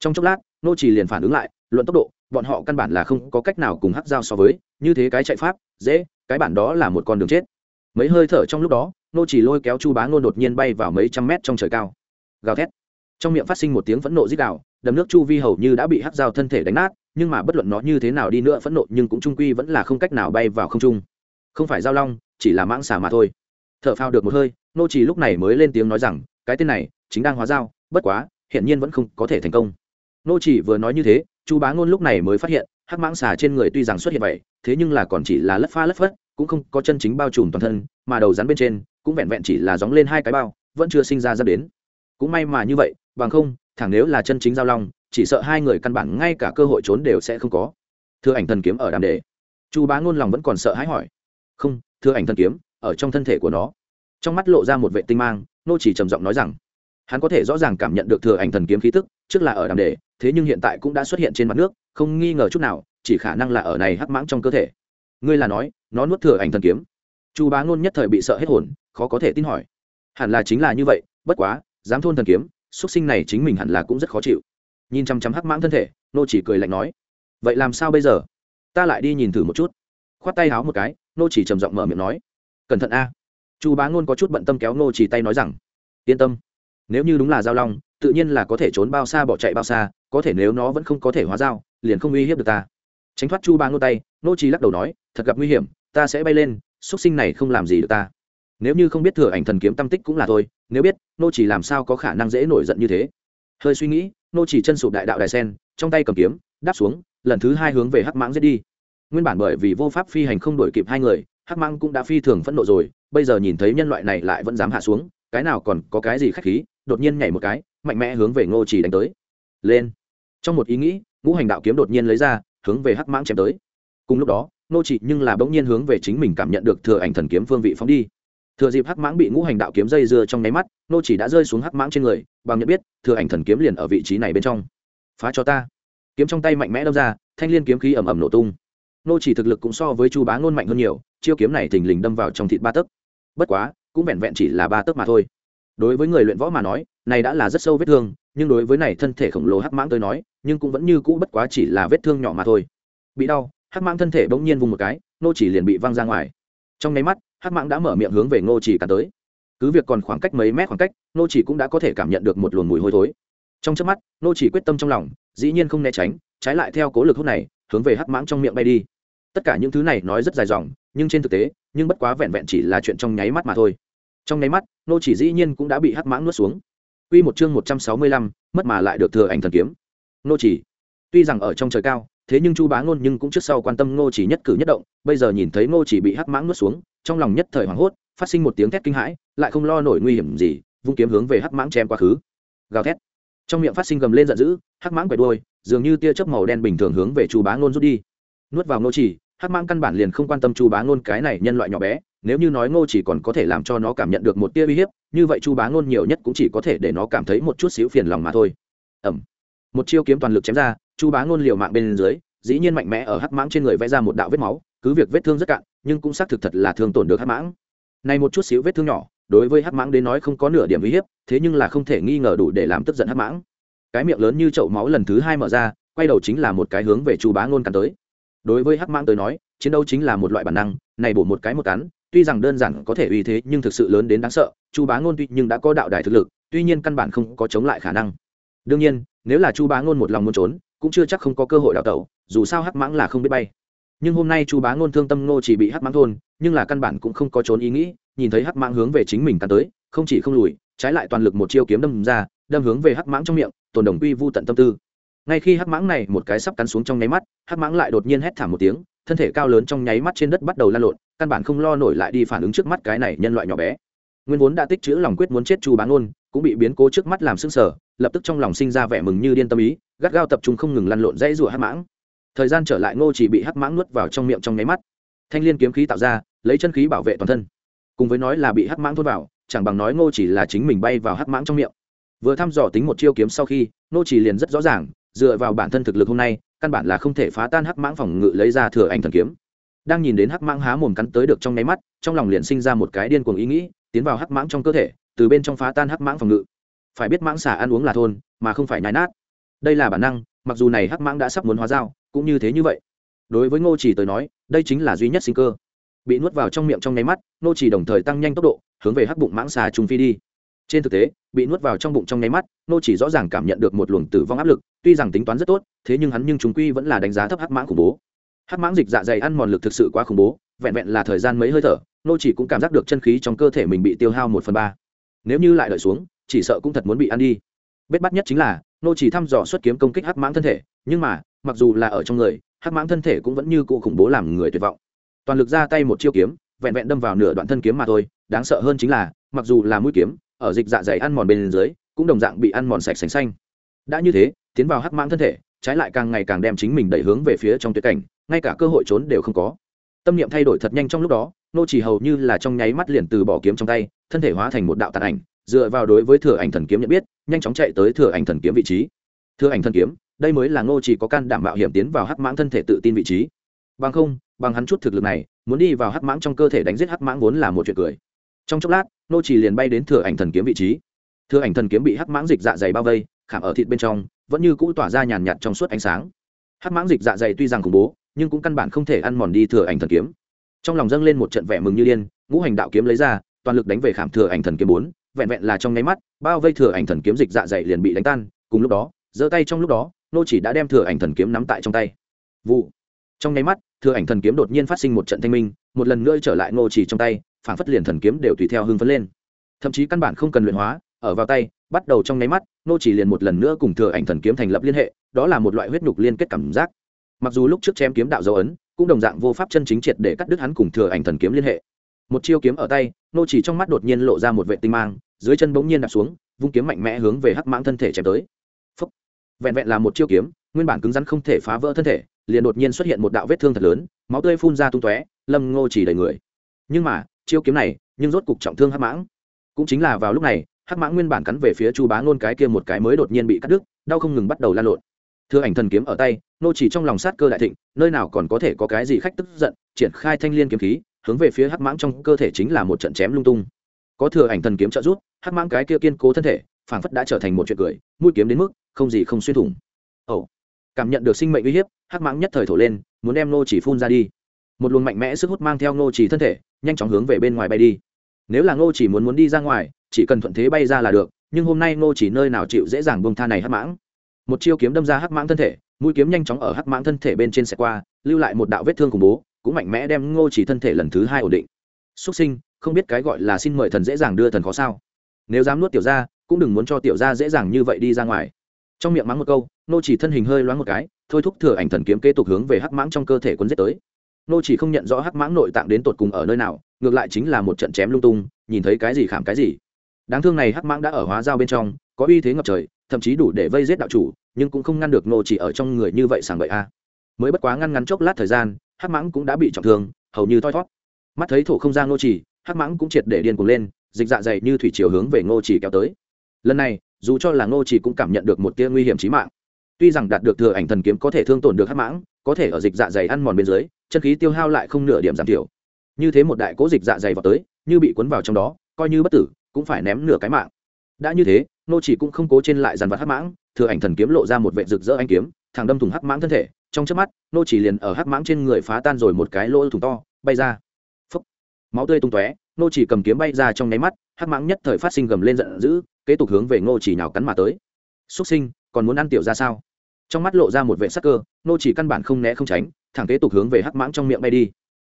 Trong chốc lát, nô chỉ liền phản ứng lại, luận tốc độ, bọn họ căn bản là không có cách nào cùng hắc giao so với, như thế cái chạy pháp, dễ cái bản đó là một con đường chết. Mấy hơi thở trong lúc đó nô chỉ lôi kéo chu bá ngôn đột nhiên bay vào mấy trăm mét trong trời cao. Gào thét. Trong miệng phát sinh một tiếng phẫn nộ dích đạo đầm nước chu vi hầu như đã bị hắc dao thân thể đánh nát nhưng mà bất luận nó như thế nào đi nữa phẫn nộ nhưng cũng trung quy vẫn là không cách nào bay vào không trung. Không phải giao long chỉ là mãng xà mà thôi. Thở phao được một hơi nô chỉ lúc này mới lên tiếng nói rằng cái tên này chính đang hóa dao, bất quá hiện nhiên vẫn không có thể thành công. Nô chỉ vừa nói như thế chu bá ngôn lúc này mới phát hiện hắc mãng xà trên người tuy rằng xuất hiện vậy, thế nhưng là còn chỉ là lất pha lất phất, cũng không có chân chính bao trùm toàn thân, mà đầu rắn bên trên cũng vẹn vẹn chỉ là dóng lên hai cái bao, vẫn chưa sinh ra ra đến. Cũng may mà như vậy, bằng không, thẳng nếu là chân chính giao long, chỉ sợ hai người căn bản ngay cả cơ hội trốn đều sẽ không có. Thưa ảnh thần kiếm ở đàm đề. Chu bá ngôn lòng vẫn còn sợ hãi hỏi. Không, thưa ảnh thần kiếm, ở trong thân thể của nó. Trong mắt lộ ra một vệ tinh mang, nô chỉ trầm giọng nói rằng, hắn có thể rõ ràng cảm nhận được thừa ảnh thần kiếm khí tức, trước là ở đàm đề thế nhưng hiện tại cũng đã xuất hiện trên mặt nước, không nghi ngờ chút nào, chỉ khả năng là ở này hắc mãng trong cơ thể. Ngươi là nói, nó nuốt thừa ảnh thần kiếm. Chu bá ngôn nhất thời bị sợ hết hồn, khó có thể tin hỏi. Hẳn là chính là như vậy, bất quá, dám thôn thần kiếm, xuất sinh này chính mình hẳn là cũng rất khó chịu. Nhìn chăm chăm hắc mãng thân thể, nô chỉ cười lạnh nói. Vậy làm sao bây giờ? Ta lại đi nhìn thử một chút. Khoát tay háo một cái, nô chỉ trầm giọng mở miệng nói. Cẩn thận a. Chu bá ngôn có chút bận tâm kéo nô chỉ tay nói rằng. Yên tâm. Nếu như đúng là giao long, tự nhiên là có thể trốn bao xa bỏ chạy bao xa có thể nếu nó vẫn không có thể hóa dao, liền không uy hiếp được ta. Tránh thoát chu ba ngô tay, nô trí lắc đầu nói, thật gặp nguy hiểm, ta sẽ bay lên, xuất sinh này không làm gì được ta. Nếu như không biết thừa ảnh thần kiếm tâm tích cũng là thôi, nếu biết, nô chỉ làm sao có khả năng dễ nổi giận như thế? Hơi suy nghĩ, nô chỉ chân sụp đại đạo đài sen, trong tay cầm kiếm, đáp xuống, lần thứ hai hướng về hắc mãng giết đi. Nguyên bản bởi vì vô pháp phi hành không đổi kịp hai người, hắc mãng cũng đã phi thường phẫn nộ rồi, bây giờ nhìn thấy nhân loại này lại vẫn dám hạ xuống, cái nào còn có cái gì khách khí, đột nhiên nhảy một cái, mạnh mẽ hướng về ngô chỉ đánh tới. Lên! Trong một ý nghĩ, ngũ hành đạo kiếm đột nhiên lấy ra, hướng về hắc mãng chém tới. Cùng lúc đó, nô chỉ nhưng là bỗng nhiên hướng về chính mình cảm nhận được thừa ảnh thần kiếm phương vị phóng đi. Thừa dịp hắc mãng bị ngũ hành đạo kiếm dây dưa trong nháy mắt, nô chỉ đã rơi xuống hắc mãng trên người, bằng nhận biết, thừa ảnh thần kiếm liền ở vị trí này bên trong. Phá cho ta. Kiếm trong tay mạnh mẽ đâm ra, thanh liên kiếm khí ầm ầm nổ tung. Nô chỉ thực lực cũng so với chu bá ngôn mạnh hơn nhiều, chiêu kiếm này thình lình đâm vào trong thịt ba tấc. Bất quá, cũng vẹn vẹn chỉ là ba tấc mà thôi. Đối với người luyện võ mà nói, này đã là rất sâu vết thương, nhưng đối với này thân thể khổng lồ hắc mãng tới nói nhưng cũng vẫn như cũ bất quá chỉ là vết thương nhỏ mà thôi. Bị đau hắc mãng thân thể bỗng nhiên vùng một cái nô chỉ liền bị văng ra ngoài. Trong nháy mắt hắc mãng đã mở miệng hướng về ngô chỉ cắn tới. Cứ việc còn khoảng cách mấy mét khoảng cách nô chỉ cũng đã có thể cảm nhận được một luồng mùi hôi thối. Trong chớp mắt nô chỉ quyết tâm trong lòng dĩ nhiên không né tránh trái lại theo cố lực hút này hướng về hắc mãng trong miệng bay đi. Tất cả những thứ này nói rất dài dòng nhưng trên thực tế nhưng bất quá vẹn vẹn chỉ là chuyện trong nháy mắt mà thôi. Trong nháy mắt nô chỉ dĩ nhiên cũng đã bị hắc mãng nuốt xuống. Quy một chương 165, mất mà lại được thừa ảnh thần kiếm. Nô chỉ. Tuy rằng ở trong trời cao, thế nhưng Chu Bá Ngôn nhưng cũng trước sau quan tâm Ngô Chỉ nhất cử nhất động, bây giờ nhìn thấy Ngô Chỉ bị hắc mãng nuốt xuống, trong lòng nhất thời hoảng hốt, phát sinh một tiếng thét kinh hãi, lại không lo nổi nguy hiểm gì, vung kiếm hướng về hắc mãng chém qua khứ. Gào thét. Trong miệng phát sinh gầm lên giận dữ, hắc mãng quay đuôi, dường như tia chớp màu đen bình thường hướng về Chu Bá Ngôn rút đi. Nuốt vào Ngô Chỉ, hắc mãng căn bản liền không quan tâm Chu Bá Ngôn cái này nhân loại nhỏ bé, nếu như nói ngô chỉ còn có thể làm cho nó cảm nhận được một tia uy hiếp như vậy chu bá ngôn nhiều nhất cũng chỉ có thể để nó cảm thấy một chút xíu phiền lòng mà thôi ẩm một chiêu kiếm toàn lực chém ra, chu bá ngôn liều mạng bên dưới, dĩ nhiên mạnh mẽ ở hắc mãng trên người vẽ ra một đạo vết máu, cứ việc vết thương rất cạn, nhưng cũng xác thực thật là thương tổn được hắc mãng. Này một chút xíu vết thương nhỏ, đối với hắc mãng đến nói không có nửa điểm uy hiếp, thế nhưng là không thể nghi ngờ đủ để làm tức giận hắc mãng. Cái miệng lớn như chậu máu lần thứ hai mở ra, quay đầu chính là một cái hướng về chu bá ngôn cắn tới. Đối với hắc mãng tới nói, chiến đấu chính là một loại bản năng, này bổ một cái một cắn, tuy rằng đơn giản có thể uy thế nhưng thực sự lớn đến đáng sợ, chu bá ngôn tuy nhưng đã có đạo đài thực lực, tuy nhiên căn bản không có chống lại khả năng. Đương nhiên nếu là chu bá ngôn một lòng muốn trốn, cũng chưa chắc không có cơ hội đào tẩu, dù sao hắc mãng là không biết bay. Nhưng hôm nay chu bá ngôn thương tâm ngô chỉ bị hắc mãng thôn, nhưng là căn bản cũng không có trốn ý nghĩ, nhìn thấy hắc mãng hướng về chính mình cắn tới, không chỉ không lùi, trái lại toàn lực một chiêu kiếm đâm ra, đâm hướng về hắc mãng trong miệng, tồn đồng quy vu tận tâm tư. Ngay khi hắc mãng này một cái sắp cắn xuống trong nháy mắt, hắc mãng lại đột nhiên hét thảm một tiếng, thân thể cao lớn trong nháy mắt trên đất bắt đầu lan lộn, căn bản không lo nổi lại đi phản ứng trước mắt cái này nhân loại nhỏ bé. Nguyên vốn đã tích chữ lòng quyết muốn chết chu bá ngôn, cũng bị biến cố trước mắt làm sưng sở lập tức trong lòng sinh ra vẻ mừng như điên tâm ý, gắt gao tập trung không ngừng lăn lộn dãy rủa hắc mãng. Thời gian trở lại, ngô chỉ bị hắc mãng nuốt vào trong miệng trong nháy mắt. Thanh liên kiếm khí tạo ra, lấy chân khí bảo vệ toàn thân. Cùng với nói là bị hắc mãng thốt vào, chẳng bằng nói ngô chỉ là chính mình bay vào hắc mãng trong miệng. Vừa thăm dò tính một chiêu kiếm sau khi, ngô chỉ liền rất rõ ràng, dựa vào bản thân thực lực hôm nay, căn bản là không thể phá tan hắc mãng phòng ngự lấy ra thừa ảnh thần kiếm. Đang nhìn đến hắc mãng há mồm cắn tới được trong nháy mắt, trong lòng liền sinh ra một cái điên cuồng ý nghĩ, tiến vào hắc mãng trong cơ thể, từ bên trong phá tan hắc mãng phòng ngự phải biết mãng xà ăn uống là thôn, mà không phải nhái nát. Đây là bản năng, mặc dù này hắc mãng đã sắp muốn hóa dao, cũng như thế như vậy. Đối với ngô chỉ tới nói, đây chính là duy nhất sinh cơ. Bị nuốt vào trong miệng trong nháy mắt, ngô chỉ đồng thời tăng nhanh tốc độ, hướng về hắc bụng mãng xà trung phi đi. Trên thực tế, bị nuốt vào trong bụng trong nháy mắt, ngô chỉ rõ ràng cảm nhận được một luồng tử vong áp lực, tuy rằng tính toán rất tốt, thế nhưng hắn nhưng chúng quy vẫn là đánh giá thấp hắc mãng khủng bố. Hắc mãng dịch dạ dày ăn mòn lực thực sự quá khủng bố, vẹn vẹn là thời gian mấy hơi thở, Ngô chỉ cũng cảm giác được chân khí trong cơ thể mình bị tiêu hao một phần ba. Nếu như lại đợi xuống chỉ sợ cũng thật muốn bị ăn đi. Bết bắt nhất chính là, nô chỉ thăm dò xuất kiếm công kích hắc mãng thân thể, nhưng mà, mặc dù là ở trong người, hắc mãng thân thể cũng vẫn như cụ khủng bố làm người tuyệt vọng. Toàn lực ra tay một chiêu kiếm, vẹn vẹn đâm vào nửa đoạn thân kiếm mà thôi, đáng sợ hơn chính là, mặc dù là mũi kiếm, ở dịch dạ dày ăn mòn bên dưới, cũng đồng dạng bị ăn mòn sạch sành xanh. Đã như thế, tiến vào hắc mãng thân thể, trái lại càng ngày càng đem chính mình đẩy hướng về phía trong tuyệt cảnh, ngay cả cơ hội trốn đều không có. Tâm niệm thay đổi thật nhanh trong lúc đó, nô chỉ hầu như là trong nháy mắt liền từ bỏ kiếm trong tay, thân thể hóa thành một đạo tàn ảnh dựa vào đối với thừa ảnh thần kiếm nhận biết, nhanh chóng chạy tới thừa ảnh thần kiếm vị trí. Thừa ảnh thần kiếm, đây mới là nô chỉ có can đảm bảo hiểm tiến vào hắc mãng thân thể tự tin vị trí. Bằng không, bằng hắn chút thực lực này, muốn đi vào hắc mãng trong cơ thể đánh giết hắc mãng vốn là một chuyện cười. Trong chốc lát nô chỉ liền bay đến thừa ảnh thần kiếm vị trí. Thừa ảnh thần kiếm bị hắc mãng dịch dạ dày bao vây, khảm ở thịt bên trong, vẫn như cũ tỏa ra nhàn nhạt trong suốt ánh sáng. Hắc mãng dịch dạ dày tuy rằng khủng bố, nhưng cũng căn bản không thể ăn mòn đi thừa ảnh thần kiếm. Trong lòng dâng lên một trận vẻ mừng như điên, ngũ hành đạo kiếm lấy ra, toàn lực đánh về khảm thừa ảnh thần kiếm bốn vẹn vẹn là trong nháy mắt, bao vây thừa ảnh thần kiếm dịch dạ dày liền bị đánh tan, cùng lúc đó, giơ tay trong lúc đó, nô chỉ đã đem thừa ảnh thần kiếm nắm tại trong tay. Vụ. Trong nháy mắt, thừa ảnh thần kiếm đột nhiên phát sinh một trận thanh minh, một lần nữa trở lại nô chỉ trong tay phản phất liền thần kiếm đều tùy theo hưng phấn lên. Thậm chí căn bản không cần luyện hóa, ở vào tay, bắt đầu trong nháy mắt, nô chỉ liền một lần nữa cùng thừa ảnh thần kiếm thành lập liên hệ, đó là một loại huyết nhục liên kết cảm giác. Mặc dù lúc trước chém kiếm đạo dấu ấn, cũng đồng dạng vô pháp chân chính triệt để cắt đứt hắn cùng thừa ảnh thần kiếm liên hệ. Một chiêu kiếm ở tay nô chỉ trong mắt đột nhiên lộ ra một vệ tinh mang, dưới chân bỗng nhiên đạp xuống, vung kiếm mạnh mẽ hướng về hắc mãng thân thể chém tới. Phúc. vẹn vẹn là một chiêu kiếm, nguyên bản cứng rắn không thể phá vỡ thân thể, liền đột nhiên xuất hiện một đạo vết thương thật lớn, máu tươi phun ra tung tóe, lâm ngô chỉ đầy người. Nhưng mà, chiêu kiếm này, nhưng rốt cục trọng thương hắc mãng. Cũng chính là vào lúc này, hắc mãng nguyên bản cắn về phía chu bá ngôn cái kia một cái mới đột nhiên bị cắt đứt, đau không ngừng bắt đầu lan lộn. Thưa ảnh thần kiếm ở tay, nô chỉ trong lòng sát cơ đại thịnh, nơi nào còn có thể có cái gì khách tức giận, triển khai thanh liên kiếm khí hướng về phía hắc mãng trong cơ thể chính là một trận chém lung tung. Có thừa ảnh thần kiếm trợ giúp, hắc mãng cái kia kiên cố thân thể, phảng phất đã trở thành một chuyện cười, mũi kiếm đến mức không gì không xuyên thủng. Ồ, cảm nhận được sinh mệnh uy hiếp, hắc mãng nhất thời thổ lên, muốn đem nô chỉ phun ra đi. Một luồng mạnh mẽ sức hút mang theo nô chỉ thân thể, nhanh chóng hướng về bên ngoài bay đi. Nếu là nô chỉ muốn muốn đi ra ngoài, chỉ cần thuận thế bay ra là được, nhưng hôm nay nô chỉ nơi nào chịu dễ dàng bông tha này hắc mãng. Một chiêu kiếm đâm ra hắc mãng thân thể, mũi kiếm nhanh chóng ở hắc mãng thân thể bên trên xe qua, lưu lại một đạo vết thương khủng bố cũng mạnh mẽ đem ngô chỉ thân thể lần thứ hai ổn định. Xuất sinh, không biết cái gọi là xin mời thần dễ dàng đưa thần khó sao? Nếu dám nuốt tiểu ra cũng đừng muốn cho tiểu ra dễ dàng như vậy đi ra ngoài. Trong miệng mắng một câu nô chỉ thân hình hơi loáng một cái, thôi thúc thừa ảnh thần kiếm kế tục hướng về hắc mãng trong cơ thể quân giết tới. Nô chỉ không nhận rõ hắc mãng nội tạng đến tột cùng ở nơi nào, ngược lại chính là một trận chém lung tung, nhìn thấy cái gì khảm cái gì. Đáng thương này hắc mãng đã ở hóa giao bên trong, có uy thế ngập trời, thậm chí đủ để vây giết đạo chủ, nhưng cũng không ngăn được nô chỉ ở trong người như vậy sảng bậy a. Mới bất quá ngăn ngắn chốc lát thời gian hắc mãng cũng đã bị trọng thương, hầu như thoi thoát mắt thấy thổ không gian Ngô chỉ hắc mãng cũng triệt để điên cuồng lên, dịch dạ dày như thủy chiều hướng về ngô chỉ kéo tới. Lần này, dù cho là ngô chỉ cũng cảm nhận được một tia nguy hiểm chí mạng. Tuy rằng đạt được thừa ảnh thần kiếm có thể thương tổn được hắc mãng, có thể ở dịch dạ dày ăn mòn bên dưới, chân khí tiêu hao lại không nửa điểm giảm thiểu. Như thế một đại cố dịch dạ dày vào tới, như bị cuốn vào trong đó, coi như bất tử, cũng phải ném nửa cái mạng. Đã như thế nô chỉ cũng không cố trên lại dàn vật hắc mãng, thừa ảnh thần kiếm lộ ra một vệ rực rỡ anh kiếm, thẳng đâm thủng hắc mãng thân thể trong chớp mắt nô chỉ liền ở hắc mãng trên người phá tan rồi một cái lỗ thủng to bay ra. Phốc, máu tươi tung tóe nô chỉ cầm kiếm bay ra trong nháy mắt hắc mãng nhất thời phát sinh gầm lên giận dữ kế tục hướng về nô chỉ nhào cắn mà tới. Xuất sinh còn muốn ăn tiểu ra sao? Trong mắt lộ ra một vệ sắc cơ nô chỉ căn bản không né không tránh thẳng kế tục hướng về hắc mãng trong miệng bay đi.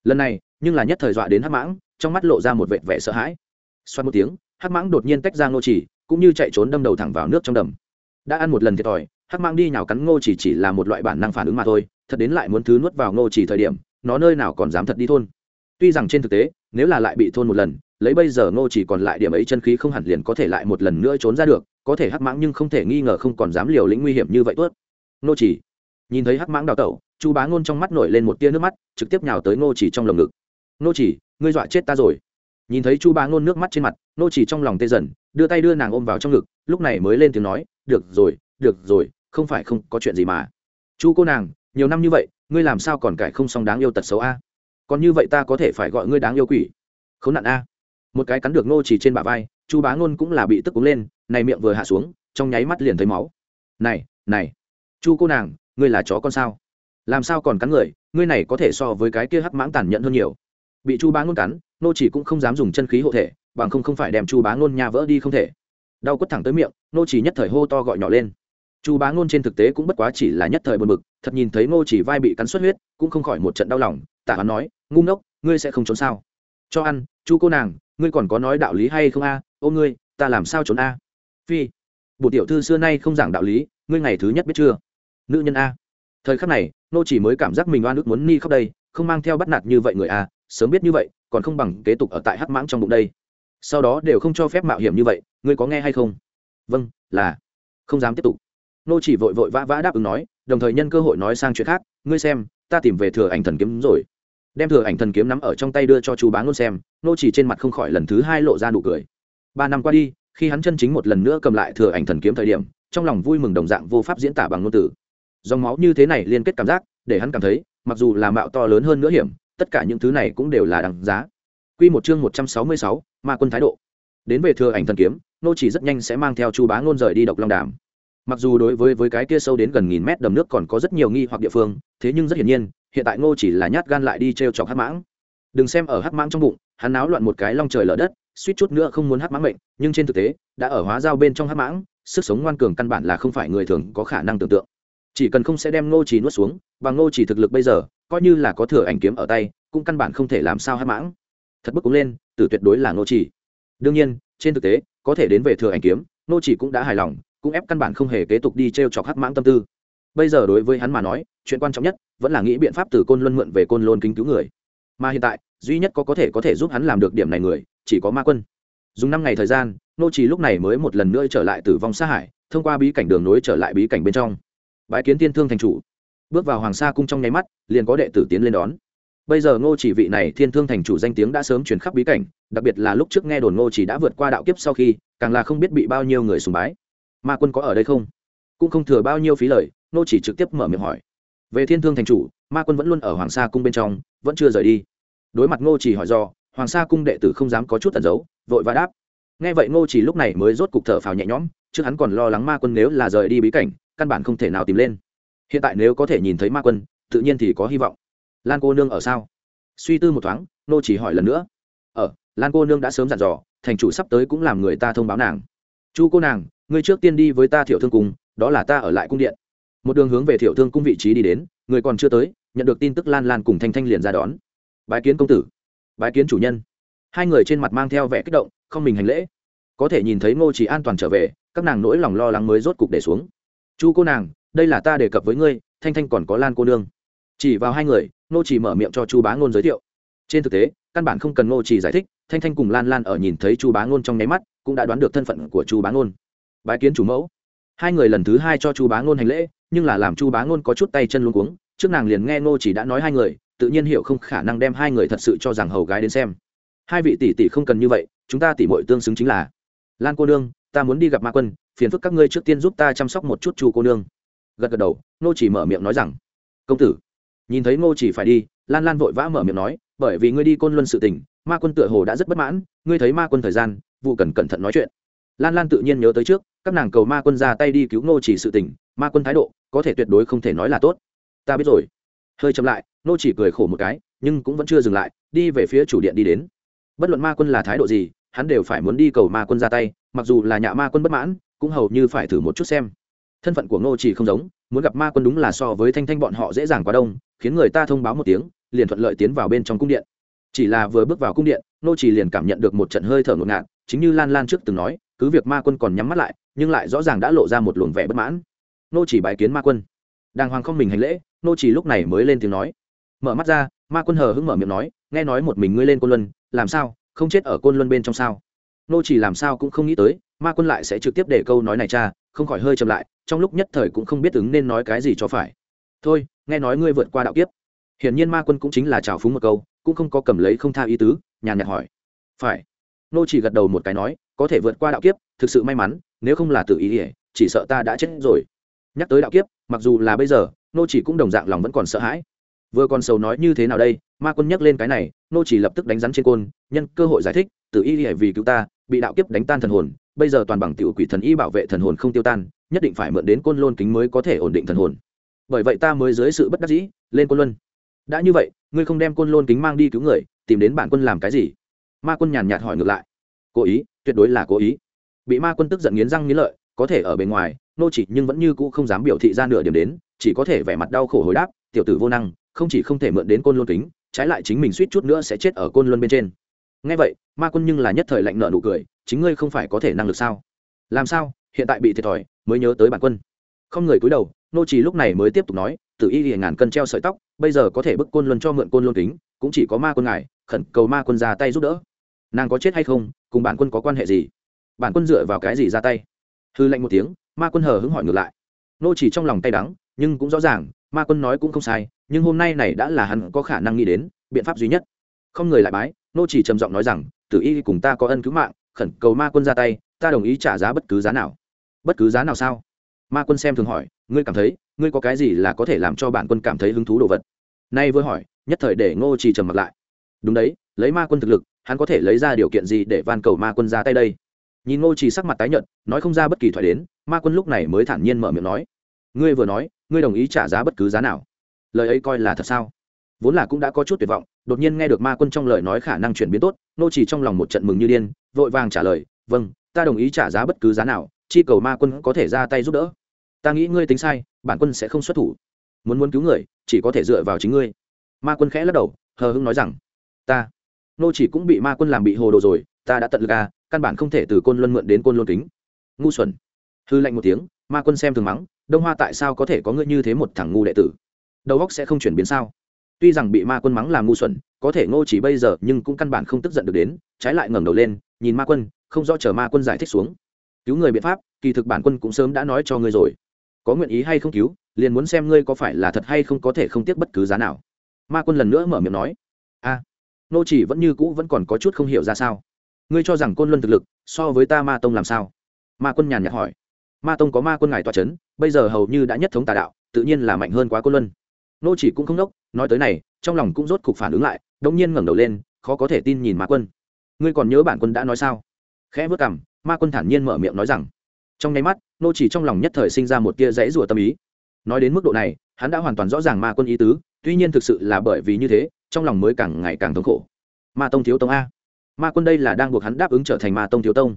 Lần này nhưng là nhất thời dọa đến hắc mãng trong mắt lộ ra một vệ vẻ sợ hãi. Xoan một tiếng hắc mãng đột nhiên tách ra nô chỉ cũng như chạy trốn đâm đầu thẳng vào nước trong đầm. Đã ăn một lần thiệt thòi hắc mang đi nhào cắn ngô chỉ chỉ là một loại bản năng phản ứng mà thôi, thật đến lại muốn thứ nuốt vào ngô chỉ thời điểm, nó nơi nào còn dám thật đi thôn. Tuy rằng trên thực tế, nếu là lại bị thôn một lần, lấy bây giờ ngô chỉ còn lại điểm ấy chân khí không hẳn liền có thể lại một lần nữa trốn ra được, có thể hắc mãng nhưng không thể nghi ngờ không còn dám liều lĩnh nguy hiểm như vậy tuốt. Ngô chỉ nhìn thấy hắc mãng đào tẩu, chu bá ngôn trong mắt nổi lên một tia nước mắt, trực tiếp nhào tới ngô chỉ trong lồng ngực. Ngô chỉ, ngươi dọa chết ta rồi. Nhìn thấy chu bá ngôn nước mắt trên mặt, ngô chỉ trong lòng tê dần, đưa tay đưa nàng ôm vào trong ngực, lúc này mới lên tiếng nói, được rồi được rồi không phải không có chuyện gì mà. Chu cô nàng, nhiều năm như vậy, ngươi làm sao còn cải không xong đáng yêu tật xấu a? Còn như vậy ta có thể phải gọi ngươi đáng yêu quỷ. K h ố n nạn a. Một cái cắn được nô chỉ trên bả vai, chu bá ngôn cũng là bị tức cúng lên, này miệng vừa hạ xuống, trong nháy mắt liền thấy máu. Này này, chu cô nàng, ngươi là chó con sao? Làm sao còn cắn người, ngươi này có thể so với cái kia hắc mãng tàn nhẫn hơn nhiều. Bị chu bá ngôn cắn, nô chỉ cũng không dám dùng chân khí hộ thể, bằng không không phải đem chu bá ngôn nhà vỡ đi không thể. Đau quất thẳng tới miệng, nô chỉ nhất thời hô to gọi nhỏ lên chu bá ngôn trên thực tế cũng bất quá chỉ là nhất thời buồn bực, thật nhìn thấy ngô chỉ vai bị cắn xuất huyết, cũng không khỏi một trận đau lòng tả hắn nói, ngu ngốc, ngươi sẽ không trốn sao? Cho ăn, chu cô nàng, ngươi còn có nói đạo lý hay không a? À? ô ngươi, ta làm sao trốn a? Phi bộ tiểu thư xưa nay không giảng đạo lý, ngươi ngày thứ nhất biết chưa? Nữ nhân a. Thời khắc này nô chỉ mới cảm giác mình oan ức muốn ni khóc đây, không mang theo bắt nạt như vậy người a, sớm biết như vậy, còn không bằng kế tục ở tại hắc mãng trong bụng đây. Sau đó đều không cho phép mạo hiểm như vậy, ngươi có nghe hay không? Vâng là. Không dám tiếp tục nô chỉ vội vội vã vã đáp ứng nói đồng thời nhân cơ hội nói sang chuyện khác ngươi xem ta tìm về thừa ảnh thần kiếm rồi. Đem thừa ảnh thần kiếm nắm ở trong tay đưa cho chú bá ngôn xem nô chỉ trên mặt không khỏi lần thứ hai lộ ra nụ cười. Ba năm qua đi khi hắn chân chính một lần nữa cầm lại thừa ảnh thần kiếm thời điểm trong lòng vui mừng đồng dạng vô pháp diễn tả bằng ngôn từ. Dòng máu như thế này liên kết cảm giác để hắn cảm thấy mặc dù là mạo to lớn hơn nữa hiểm tất cả những thứ này cũng đều là đằng giá. Quy một chương một trăm sáu mươi sáu, ma quân thái độ. Đến về thừa ảnh thần kiếm nô chỉ rất nhanh sẽ mang theo chu bá ngôn rời đi độc long đàm mặc dù đối với với cái kia sâu đến gần nghìn mét đầm nước còn có rất nhiều nghi hoặc địa phương, thế nhưng rất hiển nhiên, hiện tại ngô chỉ là nhát gan lại đi t r e o chọc hắc mãng. Đừng xem ở hắc mãng trong bụng, hắn náo loạn một cái long trời lở đất, suýt chút nữa không muốn hắc mãng mệnh, nhưng trên thực tế, đã ở hóa giao bên trong hắc mãng, sức sống ngoan cường căn bản là không phải người thường có khả năng tưởng tượng. Chỉ cần không sẽ đem ngô chỉ nuốt xuống, và ngô chỉ thực lực bây giờ, coi như là có thừa ảnh kiếm ở tay, cũng căn bản không thể làm sao hắc mãng. Thật bức cũng lên, tử tuyệt đối là ngô chỉ. Đương nhiên, trên thực tế, có thể đến về thừa ảnh kiếm, ngô chỉ cũng đã hài lòng cũng ép căn bản không hề kế tục đi t r e o chọc hắc mãng tâm tư. Bây giờ đối với hắn mà nói, chuyện quan trọng nhất vẫn là nghĩ biện pháp từ côn luân mượn về côn lôn kính cứu người. Mà hiện tại, duy nhất có có thể có thể giúp hắn làm được điểm này người, chỉ có ma quân. Dùng năm ngày thời gian, nô trì lúc này mới một lần nữa trở lại tử vong xa hải, thông qua bí cảnh đường nối trở lại bí cảnh bên trong. Bãi kiến tiên thương thành chủ. Bước vào hoàng sa cung trong nháy mắt, liền có đệ tử tiến lên đón. Bây giờ ngô chỉ vị này thiên thương thành chủ danh tiếng đã sớm chuyển khắp bí cảnh, đặc biệt là lúc trước nghe đồn ngô chỉ đã vượt qua đạo kiếp sau khi, càng là không biết bị bao nhiêu người sùng bái ma quân có ở đây không? Cũng không thừa bao nhiêu phí lời, nô chỉ trực tiếp mở miệng hỏi. Về thiên thương thành chủ, ma quân vẫn luôn ở hoàng sa cung bên trong, vẫn chưa rời đi. Đối mặt ngô chỉ hỏi do, hoàng sa cung đệ tử không dám có chút tẩn giấu, vội và đáp. Nghe vậy ngô chỉ lúc này mới rốt cục thở phào nhẹ nhõm, chứ hắn còn lo lắng ma quân nếu là rời đi bí cảnh, căn bản không thể nào tìm lên. Hiện tại nếu có thể nhìn thấy ma quân, tự nhiên thì có hy vọng. Lan cô nương ở sao? Suy tư một thoáng Ngô chỉ hỏi lần nữa. Ở lan cô nương đã sớm dặn dò, thành chủ sắp tới cũng làm người ta thông báo nàng. Chu cô nàng ngươi trước tiên đi với ta thiểu thương cung, đó là ta ở lại cung điện. Một đường hướng về thiểu thương cung vị trí đi đến, người còn chưa tới, nhận được tin tức lan lan cùng thanh thanh liền ra đón. Bái kiến công tử. Bái kiến chủ nhân. Hai người trên mặt mang theo vẻ kích động, không mình hành lễ. Có thể nhìn thấy ngô chỉ an toàn trở về, các nàng nỗi lòng lo lắng mới rốt cục để xuống. Chu cô nàng, đây là ta đề cập với ngươi, thanh thanh còn có lan cô nương. Chỉ vào hai người, ngô chỉ mở miệng cho chu bá ngôn giới thiệu. Trên thực tế, căn bản không cần ngô chỉ giải thích, thanh thanh cùng lan lan ở nhìn thấy chu bá ngôn trong nháy mắt, cũng đã đoán được thân phận của chu bá ngôn bái kiến chủ mẫu. Hai người lần thứ hai cho chu bá ngôn hành lễ, nhưng là làm chu bá ngôn có chút tay chân luôn cuống, trước nàng liền nghe ngô chỉ đã nói hai người, tự nhiên hiểu không khả năng đem hai người thật sự cho rằng hầu gái đến xem. Hai vị tỷ tỷ không cần như vậy, chúng ta tỷ muội tương xứng chính là. Lan cô nương, ta muốn đi gặp ma quân, phiền phức các ngươi trước tiên giúp ta chăm sóc một chút chu cô nương. Gật gật đầu, ngô chỉ mở miệng nói rằng, công tử. Nhìn thấy ngô chỉ phải đi, lan lan vội vã mở miệng nói, bởi vì ngươi đi côn luân sự tình, ma quân tựa hồ đã rất bất mãn, ngươi thấy ma quân thời gian, vụ cần cẩn thận nói chuyện. Lan lan tự nhiên nhớ tới trước các nàng cầu ma quân ra tay đi cứu nô chỉ sự tình, ma quân thái độ, có thể tuyệt đối không thể nói là tốt. Ta biết rồi. Hơi chậm lại nô chỉ cười khổ một cái, nhưng cũng vẫn chưa dừng lại, đi về phía chủ điện đi đến. Bất luận ma quân là thái độ gì, hắn đều phải muốn đi cầu ma quân ra tay, mặc dù là nhà ma quân bất mãn, cũng hầu như phải thử một chút xem. Thân phận của ngô chỉ không giống, muốn gặp ma quân đúng là so với thanh thanh bọn họ dễ dàng quá đông, khiến người ta thông báo một tiếng, liền thuận lợi tiến vào bên trong cung điện. Chỉ là vừa bước vào cung điện, ngô chỉ liền cảm nhận được một trận hơi thở ngột ngạt, chính như lan lan trước từng nói cứ việc ma quân còn nhắm mắt lại, nhưng lại rõ ràng đã lộ ra một luồng vẻ bất mãn. Nô chỉ bái kiến ma quân. Đàng hoàng không mình hành lễ, nô chỉ lúc này mới lên tiếng nói. Mở mắt ra, ma quân hờ hững mở miệng nói, nghe nói một mình ngươi lên côn luân, làm sao, không chết ở côn luân bên trong sao? Nô chỉ làm sao cũng không nghĩ tới, ma quân lại sẽ trực tiếp để câu nói này cha không khỏi hơi chậm lại, trong lúc nhất thời cũng không biết ứng nên nói cái gì cho phải. Thôi, nghe nói ngươi vượt qua đạo kiếp. Hiển nhiên ma quân cũng chính là trào phúng một câu, cũng không có cầm lấy không tha ý tứ, nhàn nhạt hỏi. Phải. Nô chỉ gật đầu một cái nói có thể vượt qua đạo kiếp, thực sự may mắn, nếu không là tự ý ỉa chỉ sợ ta đã chết rồi. Nhắc tới đạo kiếp, mặc dù là bây giờ, nô chỉ cũng đồng dạng lòng vẫn còn sợ hãi. Vừa còn sầu nói như thế nào đây, ma quân nhắc lên cái này, nô chỉ lập tức đánh rắn trên côn, nhân cơ hội giải thích tự y ỉa vì cứu ta, bị đạo kiếp đánh tan thần hồn, bây giờ toàn bằng tiểu quỷ thần y bảo vệ thần hồn không tiêu tan, nhất định phải mượn đến côn lôn kính mới có thể ổn định thần hồn. Bởi vậy ta mới dưới sự bất đắc dĩ, lên côn luân. Đã như vậy, ngươi không đem côn lôn kính mang đi cứu người, tìm đến bản quân làm cái gì? Ma quân nhàn nhạt hỏi ngược lại cố ý, tuyệt đối là cố ý. Bị ma quân tức giận nghiến răng nghiến lợi, có thể ở bên ngoài, nô chỉ nhưng vẫn như cũ không dám biểu thị ra nửa điểm đến, chỉ có thể vẻ mặt đau khổ hồi đáp, tiểu tử vô năng, không chỉ không thể mượn đến côn luân kính, trái lại chính mình suýt chút nữa sẽ chết ở côn luân bên trên. Ngay vậy, ma quân nhưng là nhất thời lạnh nợ nụ cười, chính ngươi không phải có thể năng lực sao? Làm sao, hiện tại bị thiệt thòi, mới nhớ tới bản quân. Không người cúi đầu, nô trì lúc này mới tiếp tục nói tự y liền ngàn cân treo sợi tóc, bây giờ có thể bức côn luân cho mượn côn luân kính, cũng chỉ có ma quân ngài, khẩn cầu ma quân ra tay giúp đỡ nàng có chết hay không, cùng bản quân có quan hệ gì? Bản quân dựa vào cái gì ra tay? Hư lệnh một tiếng, ma quân hờ hững hỏi ngược lại. Nô chỉ trong lòng tay đắng, nhưng cũng rõ ràng, ma quân nói cũng không sai, nhưng hôm nay này đã là hắn có khả năng nghĩ đến, biện pháp duy nhất. Không người lại bái, nô chỉ trầm giọng nói rằng, tử y cùng ta có ân cứu mạng, khẩn cầu ma quân ra tay, ta đồng ý trả giá bất cứ giá nào. Bất cứ giá nào sao? Ma quân xem thường hỏi, ngươi cảm thấy, ngươi có cái gì là có thể làm cho bản quân cảm thấy hứng thú đồ vật? Nay vừa hỏi, nhất thời để ngô chỉ trầm mặt lại. Đúng đấy lấy ma quân thực lực, hắn có thể lấy ra điều kiện gì để van cầu ma quân ra tay đây? Nhìn ngô chỉ sắc mặt tái nhợt, nói không ra bất kỳ thoại đến, ma quân lúc này mới thản nhiên mở miệng nói, ngươi vừa nói, ngươi đồng ý trả giá bất cứ giá nào. Lời ấy coi là thật sao? Vốn là cũng đã có chút tuyệt vọng, đột nhiên nghe được ma quân trong lời nói khả năng chuyển biến tốt, Ngô chỉ trong lòng một trận mừng như điên, vội vàng trả lời vâng ta đồng ý trả giá bất cứ giá nào, chi cầu ma quân có thể ra tay giúp đỡ. Ta nghĩ ngươi tính sai, bản quân sẽ không xuất thủ. Muốn muốn cứu người, chỉ có thể dựa vào chính ngươi. Ma quân khẽ lắc đầu, hờ hững nói rằng, ta nô chỉ cũng bị ma quân làm bị hồ đồ rồi ta đã tận lực à căn bản không thể từ côn luân mượn đến côn luân kính. Ngu xuẩn. Hư lạnh một tiếng ma quân xem thường mắng đông hoa tại sao có thể có ngươi như thế một thằng ngu đệ tử? Đầu óc sẽ không chuyển biến sao? Tuy rằng bị ma quân mắng làm ngu xuẩn có thể ngô chỉ bây giờ nhưng cũng căn bản không tức giận được đến trái lại ngẩng đầu lên nhìn ma quân không do chờ ma quân giải thích xuống. Cứu người biện pháp kỳ thực bản quân cũng sớm đã nói cho ngươi rồi. Có nguyện ý hay không cứu liền muốn xem ngươi có phải là thật hay không có thể không tiếc bất cứ giá nào. Ma quân lần nữa mở miệng nói. A. à, nô chỉ vẫn như cũ vẫn còn có chút không hiểu ra sao. Ngươi cho rằng côn luân thực lực, so với ta ma tông làm sao? Ma quân nhàn nhạt hỏi. Ma tông có ma quân ngài tọa chấn, bây giờ hầu như đã nhất thống tà đạo, tự nhiên là mạnh hơn quá côn luân. Nô chỉ cũng không đốc, nói tới này, trong lòng cũng rốt cục phản ứng lại, đống nhiên ngẩng đầu lên, khó có thể tin nhìn ma quân. Ngươi còn nhớ bản quân đã nói sao? Khẽ vớt cằm, ma quân thản nhiên mở miệng nói rằng. Trong nháy mắt, nô chỉ trong lòng nhất thời sinh ra một tia rẽ rùa tâm ý. Nói đến mức độ này, hắn đã hoàn toàn rõ ràng ma quân ý tứ tuy nhiên thực sự là bởi vì như thế, trong lòng mới càng ngày càng thống khổ. Ma tông thiếu tông a. Ma quân đây là đang buộc hắn đáp ứng trở thành ma tông thiếu tông.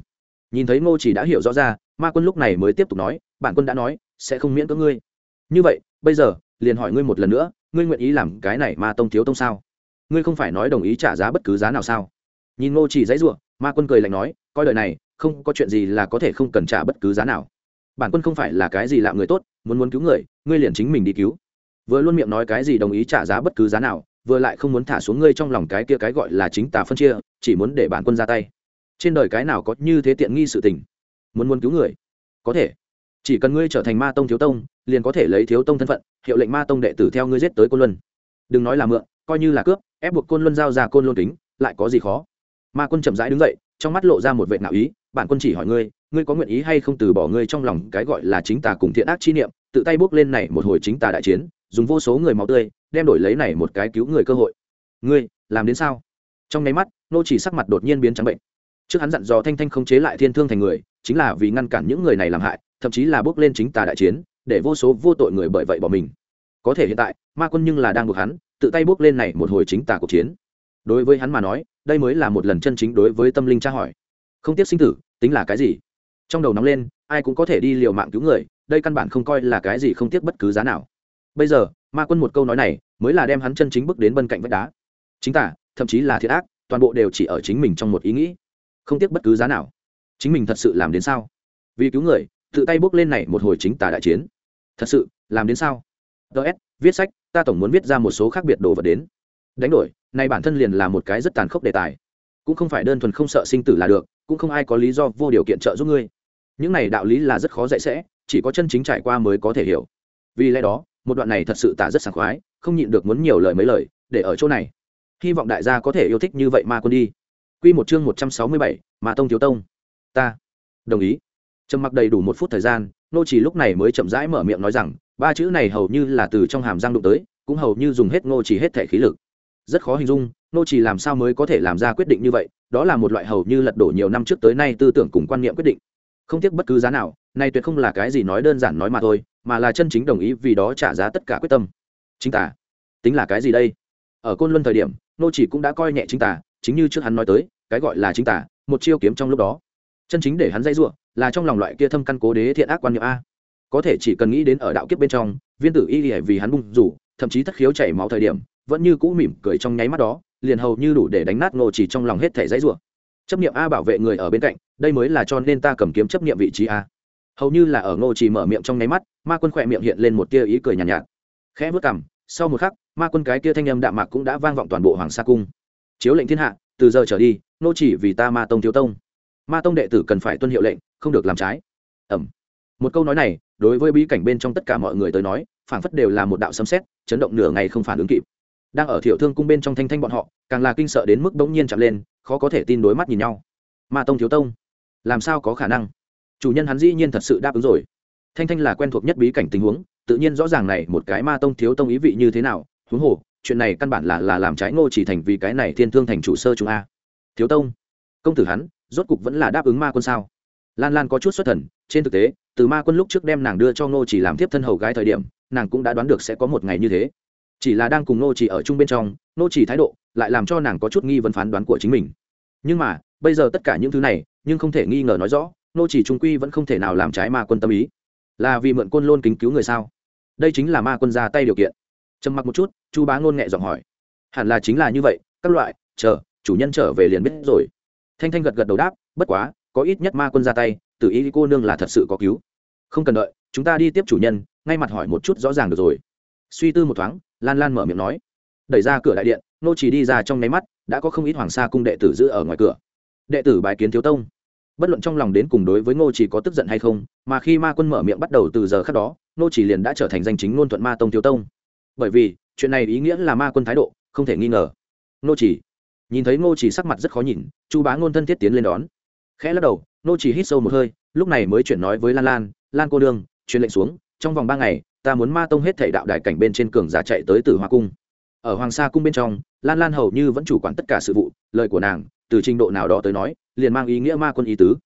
Nhìn thấy ngô chỉ đã hiểu rõ ra, ma quân lúc này mới tiếp tục nói, bản quân đã nói, sẽ không miễn cưỡng ngươi. Như vậy, bây giờ, liền hỏi ngươi một lần nữa, ngươi nguyện ý làm cái này ma tông thiếu tông sao? Ngươi không phải nói đồng ý trả giá bất cứ giá nào sao? Nhìn ngô chỉ dãy ruộng ma quân cười lạnh nói, coi đời này, không có chuyện gì là có thể không cần trả bất cứ giá nào. Bản quân không phải là cái gì lạ người tốt, muốn muốn cứu người, ngươi liền chính mình đi cứu vừa luôn miệng nói cái gì đồng ý trả giá bất cứ giá nào, vừa lại không muốn thả xuống ngươi trong lòng cái kia cái gọi là chính tà phân chia, chỉ muốn để bản quân ra tay. Trên đời cái nào có như thế tiện nghi sự tình? Muốn muốn cứu người? Có thể. Chỉ cần ngươi trở thành ma tông thiếu tông, liền có thể lấy thiếu tông thân phận, hiệu lệnh ma tông đệ tử theo ngươi giết tới côn luân. Đừng nói là mượn, coi như là cướp, ép buộc côn luân giao ra côn luân kính, lại có gì khó? Ma quân chậm rãi đứng dậy, trong mắt lộ ra một vệ nạo ý, bản quân chỉ hỏi ngươi ngươi có nguyện ý hay không từ bỏ ngươi trong lòng cái gọi là chính tà cùng thiện ác chi niệm, tự tay bước lên này một hồi chính tà đại chiến dùng vô số người máu tươi, đem đổi lấy này một cái cứu người cơ hội. Ngươi, làm đến sao? Trong nháy mắt, nô chỉ sắc mặt đột nhiên biến trắng bệnh. Trước hắn dặn dò thanh thanh không chế lại thiên thương thành người, chính là vì ngăn cản những người này làm hại, thậm chí là bước lên chính tà đại chiến, để vô số vô tội người bởi vậy bỏ mình. Có thể hiện tại, ma quân nhưng là đang buộc hắn, tự tay bước lên này một hồi chính tà cuộc chiến. Đối với hắn mà nói, đây mới là một lần chân chính đối với tâm linh tra hỏi. Không tiếc sinh tử, tính là cái gì? Trong đầu nóng lên, ai cũng có thể đi liều mạng cứu người, đây căn bản không coi là cái gì không tiếc bất cứ giá nào bây giờ, ma quân một câu nói này mới là đem hắn chân chính bước đến bên cạnh vách đá. Chính tả, thậm chí là thiệt ác, toàn bộ đều chỉ ở chính mình trong một ý nghĩ. Không tiếc bất cứ giá nào. Chính mình thật sự làm đến sao? Vì cứu người, tự tay bước lên này một hồi chính tả đại chiến. Thật sự, làm đến sao? Ts viết sách, ta tổng muốn viết ra một số khác biệt đồ vật đến. Đánh đổi nay bản thân liền là một cái rất tàn khốc đề tài. Cũng không phải đơn thuần không sợ sinh tử là được, cũng không ai có lý do vô điều kiện trợ giúp ngươi. Những này đạo lý là rất khó dạy sẽ, chỉ có chân chính trải qua mới có thể hiểu. Vì lẽ đó một đoạn này thật sự tả rất sảng khoái không nhịn được muốn nhiều lời mấy lời để ở chỗ này. Hy vọng đại gia có thể yêu thích như vậy mà quân đi. Quy một chương một trăm sáu mươi bảy, mà tông thiếu tông. Ta. Đồng ý. Trầm mặc đầy đủ một phút thời gian nô chỉ lúc này mới chậm rãi mở miệng nói rằng ba chữ này hầu như là từ trong hàm răng đụng tới cũng hầu như dùng hết nô chỉ hết thể khí lực. Rất khó hình dung nô chỉ làm sao mới có thể làm ra quyết định như vậy đó là một loại hầu như lật đổ nhiều năm trước tới nay tư tưởng cùng quan niệm quyết định. Không tiếc bất cứ giá nào này tuyệt không là cái gì nói đơn giản nói mà thôi, mà là chân chính đồng ý vì đó trả giá tất cả quyết tâm. Chính tả. Tính là cái gì đây? Ở côn luân thời điểm, nô chỉ cũng đã coi nhẹ chính tả, chính như trước hắn nói tới, cái gọi là chính tả, một chiêu kiếm trong lúc đó. Chân chính để hắn dây dụa là trong lòng loại kia thâm căn cố đế thiện ác quan niệm a. Có thể chỉ cần nghĩ đến ở đạo kiếp bên trong, viên tử y vì hắn bung rủ, thậm chí thất khiếu chảy máu thời điểm, vẫn như cũ mỉm cười trong nháy mắt đó, liền hầu như đủ để đánh nát nô chỉ trong lòng hết thể dãy rủa. Chấp niệm a bảo vệ người ở bên cạnh, đây mới là cho nên ta cầm kiếm chấp niệm vị trí a hầu như là ở ngô chỉ mở miệng trong nháy mắt ma quân khỏe miệng hiện lên một tia ý cười nhàn nhạt, nhạt. Khẽ vớt cằm sau một khắc ma quân cái tia thanh âm đạm mạc cũng đã vang vọng toàn bộ hoàng sa cung. Chiếu lệnh thiên hạ từ giờ trở đi nô chỉ vì ta ma tông thiếu tông. Ma tông đệ tử cần phải tuân hiệu lệnh không được làm trái. Ẩm. Một câu nói này đối với bí cảnh bên trong tất cả mọi người tới nói phảng phất đều là một đạo sấm sét chấn động nửa ngày không phản ứng kịp. Đang ở thiểu thương cung bên trong thanh thanh bọn họ càng là kinh sợ đến mức bỗng nhiên chạm lên khó có thể tin đối mắt nhìn nhau. Ma tông thiếu tông làm sao có khả năng? Chủ nhân hắn dĩ nhiên thật sự đáp ứng rồi. Thanh thanh là quen thuộc nhất bí cảnh tình huống, tự nhiên rõ ràng này một cái ma tông thiếu tông ý vị như thế nào, huống hồ, chuyện này căn bản là là làm trái ngô chỉ thành vì cái này thiên thương thành chủ sơ chúng a. Thiếu tông, công tử hắn, rốt cục vẫn là đáp ứng ma quân sao? Lan lan có chút xuất thần, trên thực tế, từ ma quân lúc trước đem nàng đưa cho ngô chỉ làm tiếp thân hầu gái thời điểm, nàng cũng đã đoán được sẽ có một ngày như thế. Chỉ là đang cùng ngô chỉ ở chung bên trong, ngô chỉ thái độ lại làm cho nàng có chút nghi vấn phán đoán của chính mình. Nhưng mà, bây giờ tất cả những thứ này, nhưng không thể nghi ngờ nói rõ nô chỉ trung quy vẫn không thể nào làm trái ma quân tâm ý. Là vì mượn quân luôn kính cứu người sao? Đây chính là ma quân ra tay điều kiện. Trầm mặc một chút, chu bá ngôn nhẹ giọng hỏi. Hẳn là chính là như vậy, các loại, chờ, chủ nhân trở về liền biết rồi. Thanh thanh gật gật đầu đáp, bất quá, có ít nhất ma quân ra tay từ ý cô nương là thật sự có cứu. Không cần đợi, chúng ta đi tiếp chủ nhân, ngay mặt hỏi một chút rõ ràng được rồi. Suy tư một thoáng, lan lan mở miệng nói. Đẩy ra cửa đại điện, nô chỉ đi ra trong nháy mắt, đã có không ít hoàng sa cung đệ tử giữ ở ngoài cửa. Đệ tử bài kiến thiếu tông bất luận trong lòng đến cùng đối với ngô chỉ có tức giận hay không, mà khi ma quân mở miệng bắt đầu từ giờ khác đó, ngô chỉ liền đã trở thành danh chính ngôn thuận ma tông thiếu tông. Bởi vì, chuyện này ý nghĩa là ma quân thái độ, không thể nghi ngờ. Ngô chỉ nhìn thấy ngô chỉ sắc mặt rất khó nhìn, chu bá ngôn thân thiết tiến lên đón. Khẽ lắc đầu, ngô chỉ hít sâu một hơi, lúc này mới chuyển nói với lan lan lan cô đương truyền lệnh xuống, trong vòng ba ngày, ta muốn ma tông hết thảy đạo đại cảnh bên trên cường giả chạy tới tử hoa cung ở hoàng sa cung bên trong, lan lan hầu như vẫn chủ quản tất cả sự vụ, lời của nàng, từ trình độ nào đó tới nói, liền mang ý nghĩa ma quân ý tứ.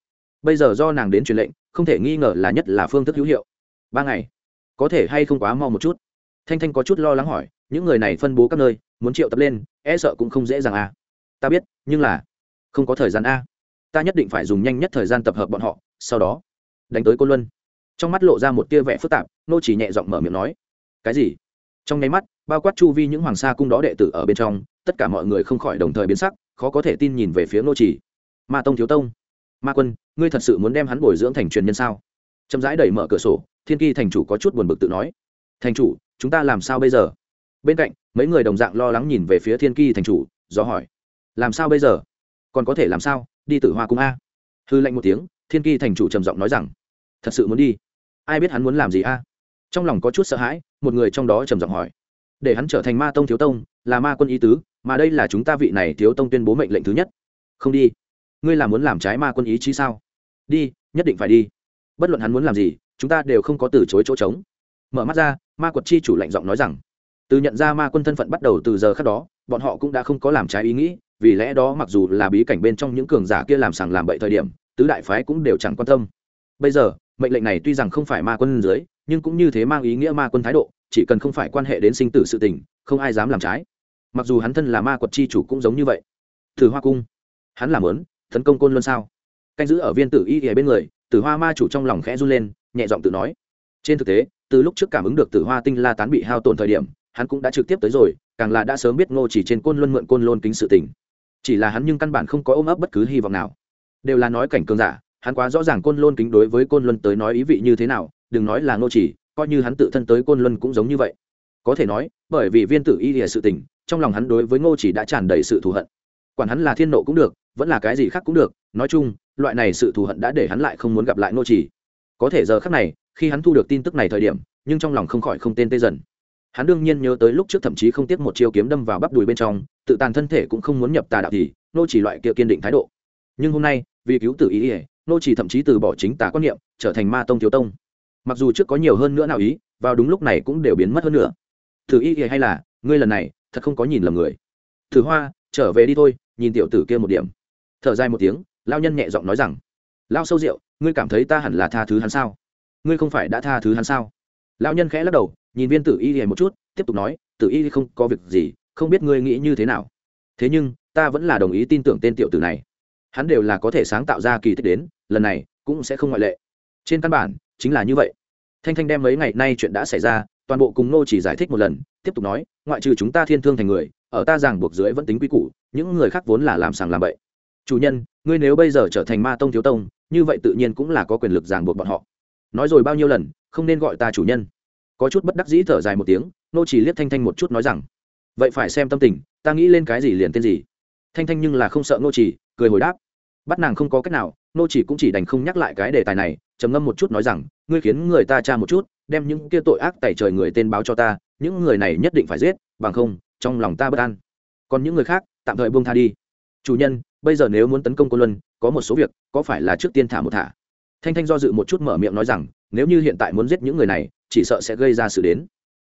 Bây giờ do nàng đến truyền lệnh, không thể nghi ngờ là nhất là phương thức hữu hiệu. Ba ngày, có thể hay không quá mau một chút? Thanh thanh có chút lo lắng hỏi, những người này phân bố các nơi, muốn triệu tập lên e sợ cũng không dễ dàng à. Ta biết, nhưng là, không có thời gian a ta nhất định phải dùng nhanh nhất thời gian tập hợp bọn họ, sau đó, đánh tới cô luân. Trong mắt lộ ra một tia vẻ phức tạp, nô chỉ nhẹ giọng mở miệng nói, cái gì? Trong nháy mắt bao quát chu vi những hoàng sa cung đó đệ tử ở bên trong, tất cả mọi người không khỏi đồng thời biến sắc, khó có thể tin nhìn về phía nô chỉ ma tông thiếu tông. Ma quân, ngươi thật sự muốn đem hắn bồi dưỡng thành truyền nhân sao? Chậm rãi đẩy mở cửa sổ, thiên kỳ thành chủ có chút buồn bực tự nói. Thành chủ, chúng ta làm sao bây giờ? Bên cạnh, mấy người đồng dạng lo lắng nhìn về phía thiên kỳ thành chủ, do hỏi. Làm sao bây giờ? Còn có thể làm sao? Đi tử hoa cung a. Hư lệnh một tiếng, thiên kỳ thành chủ trầm giọng nói rằng. Thật sự muốn đi. Ai biết hắn muốn làm gì a? Trong lòng có chút sợ hãi, một người trong đó trầm giọng hỏi để hắn trở thành ma tông thiếu tông, là ma quân ý tứ, mà đây là chúng ta vị này thiếu tông tuyên bố mệnh lệnh thứ nhất. Không đi. Ngươi là muốn làm trái ma quân ý chí sao? Đi, nhất định phải đi. Bất luận hắn muốn làm gì, chúng ta đều không có từ chối chỗ trống. Mở mắt ra, ma quật chi chủ lạnh giọng nói rằng, từ nhận ra ma quân thân phận bắt đầu từ giờ khác đó, bọn họ cũng đã không có làm trái ý nghĩ, vì lẽ đó mặc dù là bí cảnh bên trong những cường giả kia làm sàng làm bậy thời điểm, tứ đại phái cũng đều chẳng quan tâm. Bây giờ, mệnh lệnh này tuy rằng không phải ma quân dưới, nhưng cũng như thế mang ý nghĩa ma quân thái độ chỉ cần không phải quan hệ đến sinh tử sự tình, không ai dám làm trái. Mặc dù hắn thân là ma quật chi chủ cũng giống như vậy. Thử hoa cung, hắn làm lớn, tấn công côn luân sao? Canh giữ ở viên tử y ở bên người, tử hoa ma chủ trong lòng khẽ run lên, nhẹ giọng tự nói. Trên thực tế, từ lúc trước cảm ứng được tử hoa tinh la tán bị hao tổn thời điểm, hắn cũng đã trực tiếp tới rồi, càng là đã sớm biết ngô chỉ trên côn luân mượn côn lôn kính sự tình. Chỉ là hắn nhưng căn bản không có ôm ấp bất cứ hy vọng nào. Đều là nói cảnh cường giả, hắn quá rõ ràng côn lôn kính đối với côn luân tới nói ý vị như thế nào, đừng nói là ngô chỉ coi như hắn tự thân tới côn luân cũng giống như vậy. Có thể nói, bởi vì viên tử y lìa sự tình, trong lòng hắn đối với ngô chỉ đã tràn đầy sự thù hận. Quản hắn là thiên nộ cũng được, vẫn là cái gì khác cũng được, nói chung, loại này sự thù hận đã để hắn lại không muốn gặp lại ngô chỉ. Có thể giờ khác này, khi hắn thu được tin tức này thời điểm, nhưng trong lòng không khỏi không tên tê dần. Hắn đương nhiên nhớ tới lúc trước thậm chí không tiếc một chiêu kiếm đâm vào bắp đùi bên trong, tự tàn thân thể cũng không muốn nhập tà đạo thì nô chỉ loại kia kiên định thái độ. Nhưng hôm nay, vì cứu tử ý ỉa nô chỉ thậm chí từ bỏ chính tà quan niệm, trở thành ma tông thiếu tông mặc dù trước có nhiều hơn nữa nào ý, vào đúng lúc này cũng đều biến mất hơn nữa. Thử Y ỉa hay là, ngươi lần này, thật không có nhìn lầm người. Thử hoa, trở về đi thôi, nhìn tiểu tử kia một điểm. Thở dài một tiếng, lao nhân nhẹ giọng nói rằng, lao sâu rượu, ngươi cảm thấy ta hẳn là tha thứ hắn sao? Ngươi không phải đã tha thứ hắn sao? Lao nhân khẽ lắc đầu, nhìn viên tử y hề một chút, tiếp tục nói, tử y không có việc gì, không biết ngươi nghĩ như thế nào. Thế nhưng, ta vẫn là đồng ý tin tưởng tên tiểu tử này. Hắn đều là có thể sáng tạo ra kỳ tích đến, lần này cũng sẽ không ngoại lệ. Trên căn bản chính là như vậy. Thanh thanh đem mấy ngày nay chuyện đã xảy ra, toàn bộ cùng nô chỉ giải thích một lần, tiếp tục nói, ngoại trừ chúng ta thiên thương thành người, ở ta ràng buộc dưới vẫn tính quy củ, những người khác vốn là làm sàng làm bậy. Chủ nhân, ngươi nếu bây giờ trở thành ma tông thiếu tông, như vậy tự nhiên cũng là có quyền lực ràng buộc bọn họ. Nói rồi bao nhiêu lần, không nên gọi ta chủ nhân. Có chút bất đắc dĩ thở dài một tiếng nô chỉ liếc thanh thanh một chút nói rằng, vậy phải xem tâm tình, ta nghĩ lên cái gì liền tên gì. Thanh thanh nhưng là không sợ nô chỉ, cười hồi đáp, bắt nàng không có cách nào nô chỉ cũng chỉ đành không nhắc lại cái đề tài này trầm ngâm một chút nói rằng, ngươi khiến người ta tra một chút, đem những kia tội ác tẩy trời người tên báo cho ta, những người này nhất định phải giết, bằng không, trong lòng ta bất an. Còn những người khác, tạm thời buông tha đi. Chủ nhân, bây giờ nếu muốn tấn công cô luân, có một số việc, có phải là trước tiên thả một thả? Thanh thanh do dự một chút mở miệng nói rằng, nếu như hiện tại muốn giết những người này, chỉ sợ sẽ gây ra sự đến.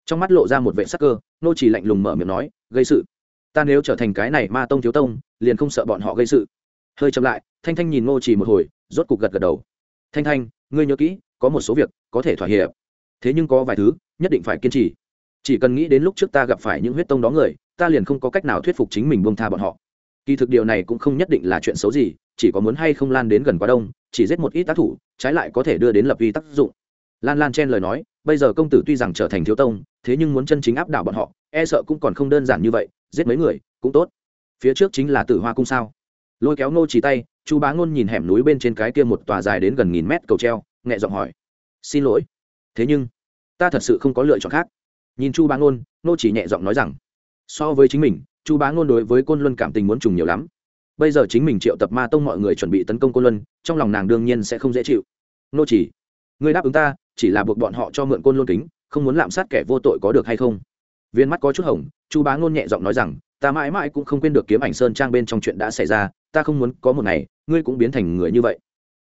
Trong mắt lộ ra một vệ sắc cơ, nô chỉ lạnh lùng mở miệng nói, gây sự? Ta nếu trở thành cái này ma tông thiếu tông, liền không sợ bọn họ gây sự. Hơi chậm lại, thanh thanh nhìn nô chỉ một hồi, rốt cục gật gật đầu. Thanh thanh ngươi nhớ kỹ, có một số việc có thể thỏa hiệp. Thế nhưng có vài thứ, nhất định phải kiên trì. Chỉ cần nghĩ đến lúc trước ta gặp phải những huyết tông đó người, ta liền không có cách nào thuyết phục chính mình buông tha bọn họ. Kỳ thực điều này cũng không nhất định là chuyện xấu gì, chỉ có muốn hay không lan đến gần quá đông, chỉ giết một ít tác thủ, trái lại có thể đưa đến lập vi tác dụng. Lan lan chen lời nói, bây giờ công tử tuy rằng trở thành thiếu tông, thế nhưng muốn chân chính áp đảo bọn họ e sợ cũng còn không đơn giản như vậy, giết mấy người, cũng tốt. Phía trước chính là tử hoa cung sao? Lôi kéo ngô chỉ tay chu bá ngôn nhìn hẻm núi bên trên cái kia một tòa dài đến gần nghìn mét cầu treo, nhẹ giọng hỏi, xin lỗi, thế nhưng ta thật sự không có lựa chọn khác. Nhìn chu bá ngôn, Nô chỉ nhẹ giọng nói rằng, so với chính mình, chu bá ngôn đối với côn luân cảm tình muốn trùng nhiều lắm. Bây giờ chính mình triệu tập ma tông mọi người chuẩn bị tấn công côn luân, trong lòng nàng đương nhiên sẽ không dễ chịu. Nô chỉ, ngươi đáp ứng ta, chỉ là buộc bọn họ cho mượn côn luân kính, không muốn lạm sát kẻ vô tội có được hay không? Viên mắt có chút hồng, chu bá ngôn nhẹ giọng nói rằng, ta mãi mãi cũng không quên được kiếm ảnh sơn trang bên trong chuyện đã xảy ra ta không muốn có một ngày, ngươi cũng biến thành người như vậy.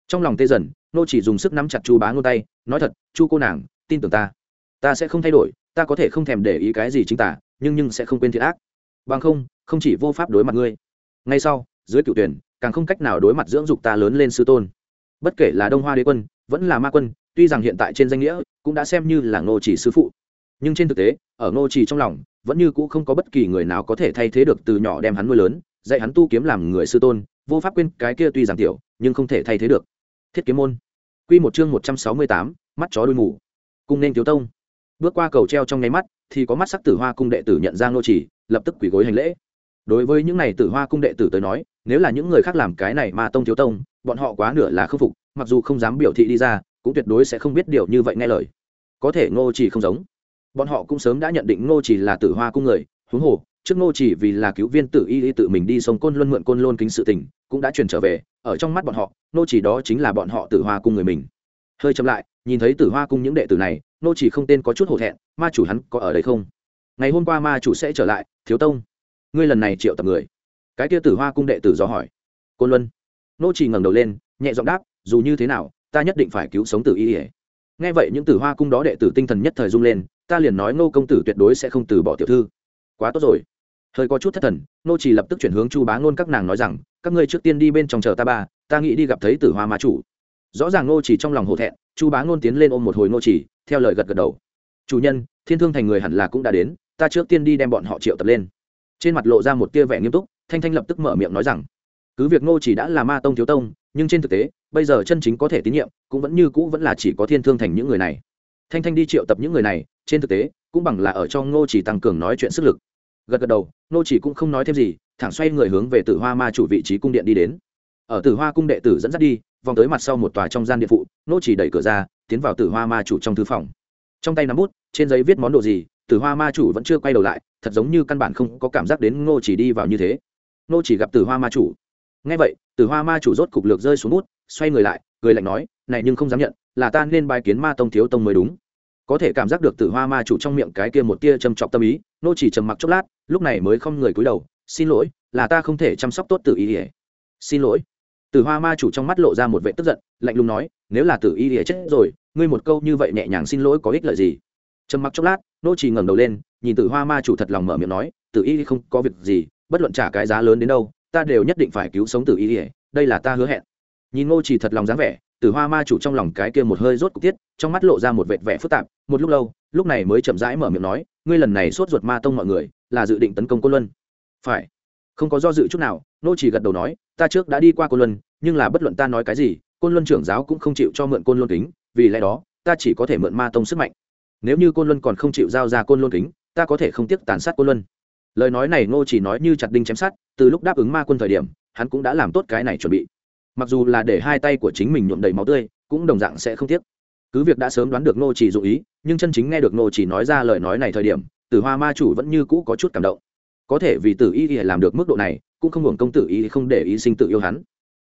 Trong lòng tê dần, nô chỉ dùng sức nắm chặt chu bá ngôn tay, nói thật, chu cô nàng, tin tưởng ta. Ta sẽ không thay đổi, ta có thể không thèm để ý cái gì chính tả, nhưng nhưng sẽ không quên thiệt ác. Bằng không không chỉ vô pháp đối mặt ngươi. Ngay sau, dưới cựu tuyển, càng không cách nào đối mặt dưỡng dục ta lớn lên sư tôn. Bất kể là đông hoa đế quân, vẫn là ma quân, tuy rằng hiện tại trên danh nghĩa, cũng đã xem như là ngô chỉ sư phụ. Nhưng trên thực tế, ở ngô chỉ trong lòng, vẫn như cũ không có bất kỳ người nào có thể thay thế được từ nhỏ đem hắn nuôi lớn dạy hắn tu kiếm làm người sư tôn, vô pháp quên cái kia tuy giảm tiểu, nhưng không thể thay thế được. Thiết kiếm môn. Quy một chương một trăm sáu mươi tám, mắt chó đuôi mù. Cung nên thiếu tông. Bước qua cầu treo trong nháy mắt, thì có mắt sắc tử hoa cung đệ tử nhận ra ngô chỉ, lập tức quỳ gối hành lễ. Đối với những này tử hoa cung đệ tử tới nói, nếu là những người khác làm cái này mà tông thiếu tông, bọn họ quá nửa là khâm phục, mặc dù không dám biểu thị đi ra, cũng tuyệt đối sẽ không biết điều như vậy nghe lời. Có thể ngô chỉ không giống. Bọn họ cũng sớm đã nhận định ngô chỉ là tử hoa cung người, huống hồ trước ngô chỉ vì là cứu viên tử y y tự mình đi sông côn luân mượn côn lôn kính sự tình, cũng đã truyền trở về, ở trong mắt bọn họ, ngô chỉ đó chính là bọn họ tử hoa cung người mình. Hơi chậm lại, nhìn thấy tử hoa cung những đệ tử này, ngô chỉ không tên có chút hổ thẹn, ma chủ hắn có ở đây không? Ngày hôm qua ma chủ sẽ trở lại, thiếu tông. Ngươi lần này triệu tập người? Cái kia tử hoa cung đệ tử do hỏi. Côn luân. Ngô chỉ ngẩng đầu lên, nhẹ giọng đáp, dù như thế nào, ta nhất định phải cứu sống tử y y. Nghe vậy những tử hoa cung đó đệ tử tinh thần nhất thời rung lên, ta liền nói ngô công tử tuyệt đối sẽ không từ bỏ tiểu thư. Quá tốt rồi hơi có chút thất thần, nô chỉ lập tức chuyển hướng chu bá ngôn các nàng nói rằng, các ngươi trước tiên đi bên trong chờ ta ba, ta nghĩ đi gặp thấy tử hoa ma chủ. Rõ ràng nô chỉ trong lòng hổ thẹn, chu bá ngôn tiến lên ôm một hồi nô chỉ theo lời gật gật đầu. Chủ nhân, thiên thương thành người hẳn là cũng đã đến, ta trước tiên đi đem bọn họ triệu tập lên. Trên mặt lộ ra một tia vẻ nghiêm túc, thanh thanh lập tức mở miệng nói rằng, cứ việc nô chỉ đã là ma tông thiếu tông, nhưng trên thực tế, bây giờ chân chính có thể tín nhiệm, cũng vẫn như cũ vẫn là chỉ có thiên thương thành những người này. Thanh thanh đi triệu tập những người này, trên thực tế, cũng bằng là ở trong ngô chỉ tăng cường nói chuyện sức lực gật gật đầu, nô chỉ cũng không nói thêm gì, thẳng xoay người hướng về tử hoa ma chủ vị trí cung điện đi đến. Ở tử hoa cung đệ tử dẫn dắt đi, vòng tới mặt sau một tòa trong gian điện phụ, nô chỉ đẩy cửa ra, tiến vào tử hoa ma chủ trong thư phòng. Trong tay nắm bút, trên giấy viết món đồ gì, tử hoa ma chủ vẫn chưa quay đầu lại, thật giống như căn bản không có cảm giác đến nô chỉ đi vào như thế. Nô chỉ gặp tử hoa ma chủ. Ngay vậy, tử hoa ma chủ rốt cục lược rơi xuống bút, xoay người lại, cười lạnh nói, này nhưng không dám nhận, là ta nên bài kiến ma tông thiếu tông mới đúng có thể cảm giác được tử hoa ma chủ trong miệng cái kia một tia châm chọc tâm ý, nô chỉ trầm mặc chốc lát, lúc này mới không người cúi đầu, xin lỗi, là ta không thể chăm sóc tốt tử y ỉa xin lỗi. Tử hoa ma chủ trong mắt lộ ra một vệ tức giận, lạnh lùng nói, nếu là tử y ỉa chết rồi, ngươi một câu như vậy nhẹ nhàng xin lỗi có ích lợi gì? Trầm mặc chốc lát, nô chỉ ngẩng đầu lên, nhìn tử hoa ma chủ thật lòng mở miệng nói, tử y không có việc gì, bất luận trả cái giá lớn đến đâu, ta đều nhất định phải cứu sống tử y ỉa đây là ta hứa hẹn. Nhìn ngô chỉ thật lòng dáng vẻ tử hoa ma chủ trong lòng cái kia một hơi rốt cục tiết, trong mắt lộ ra một vệt vẻ phức tạp, một lúc lâu, lúc này mới chậm rãi mở miệng nói, ngươi lần này sốt ruột ma tông mọi người, là dự định tấn công côn luân. Phải. Không có do dự chút nào, nô chỉ gật đầu nói, ta trước đã đi qua côn luân, nhưng là bất luận ta nói cái gì, côn luân trưởng giáo cũng không chịu cho mượn côn luân kính, vì lẽ đó, ta chỉ có thể mượn ma tông sức mạnh. Nếu như côn luân còn không chịu giao ra côn luân kính, ta có thể không tiếc tàn sát côn luân. Lời nói này nô chỉ nói như chặt đinh chém sát từ lúc đáp ứng ma quân thời điểm, hắn cũng đã làm tốt cái này chuẩn bị mặc dù là để hai tay của chính mình nhuộm đầy máu tươi, cũng đồng dạng sẽ không tiếc. Cứ việc đã sớm đoán được nô chỉ dụ ý, nhưng chân chính nghe được nô chỉ nói ra lời nói này thời điểm, tử hoa ma chủ vẫn như cũ có chút cảm động. Có thể vì tử y làm được mức độ này, cũng không hưởng công tử y không để ý sinh tự yêu hắn.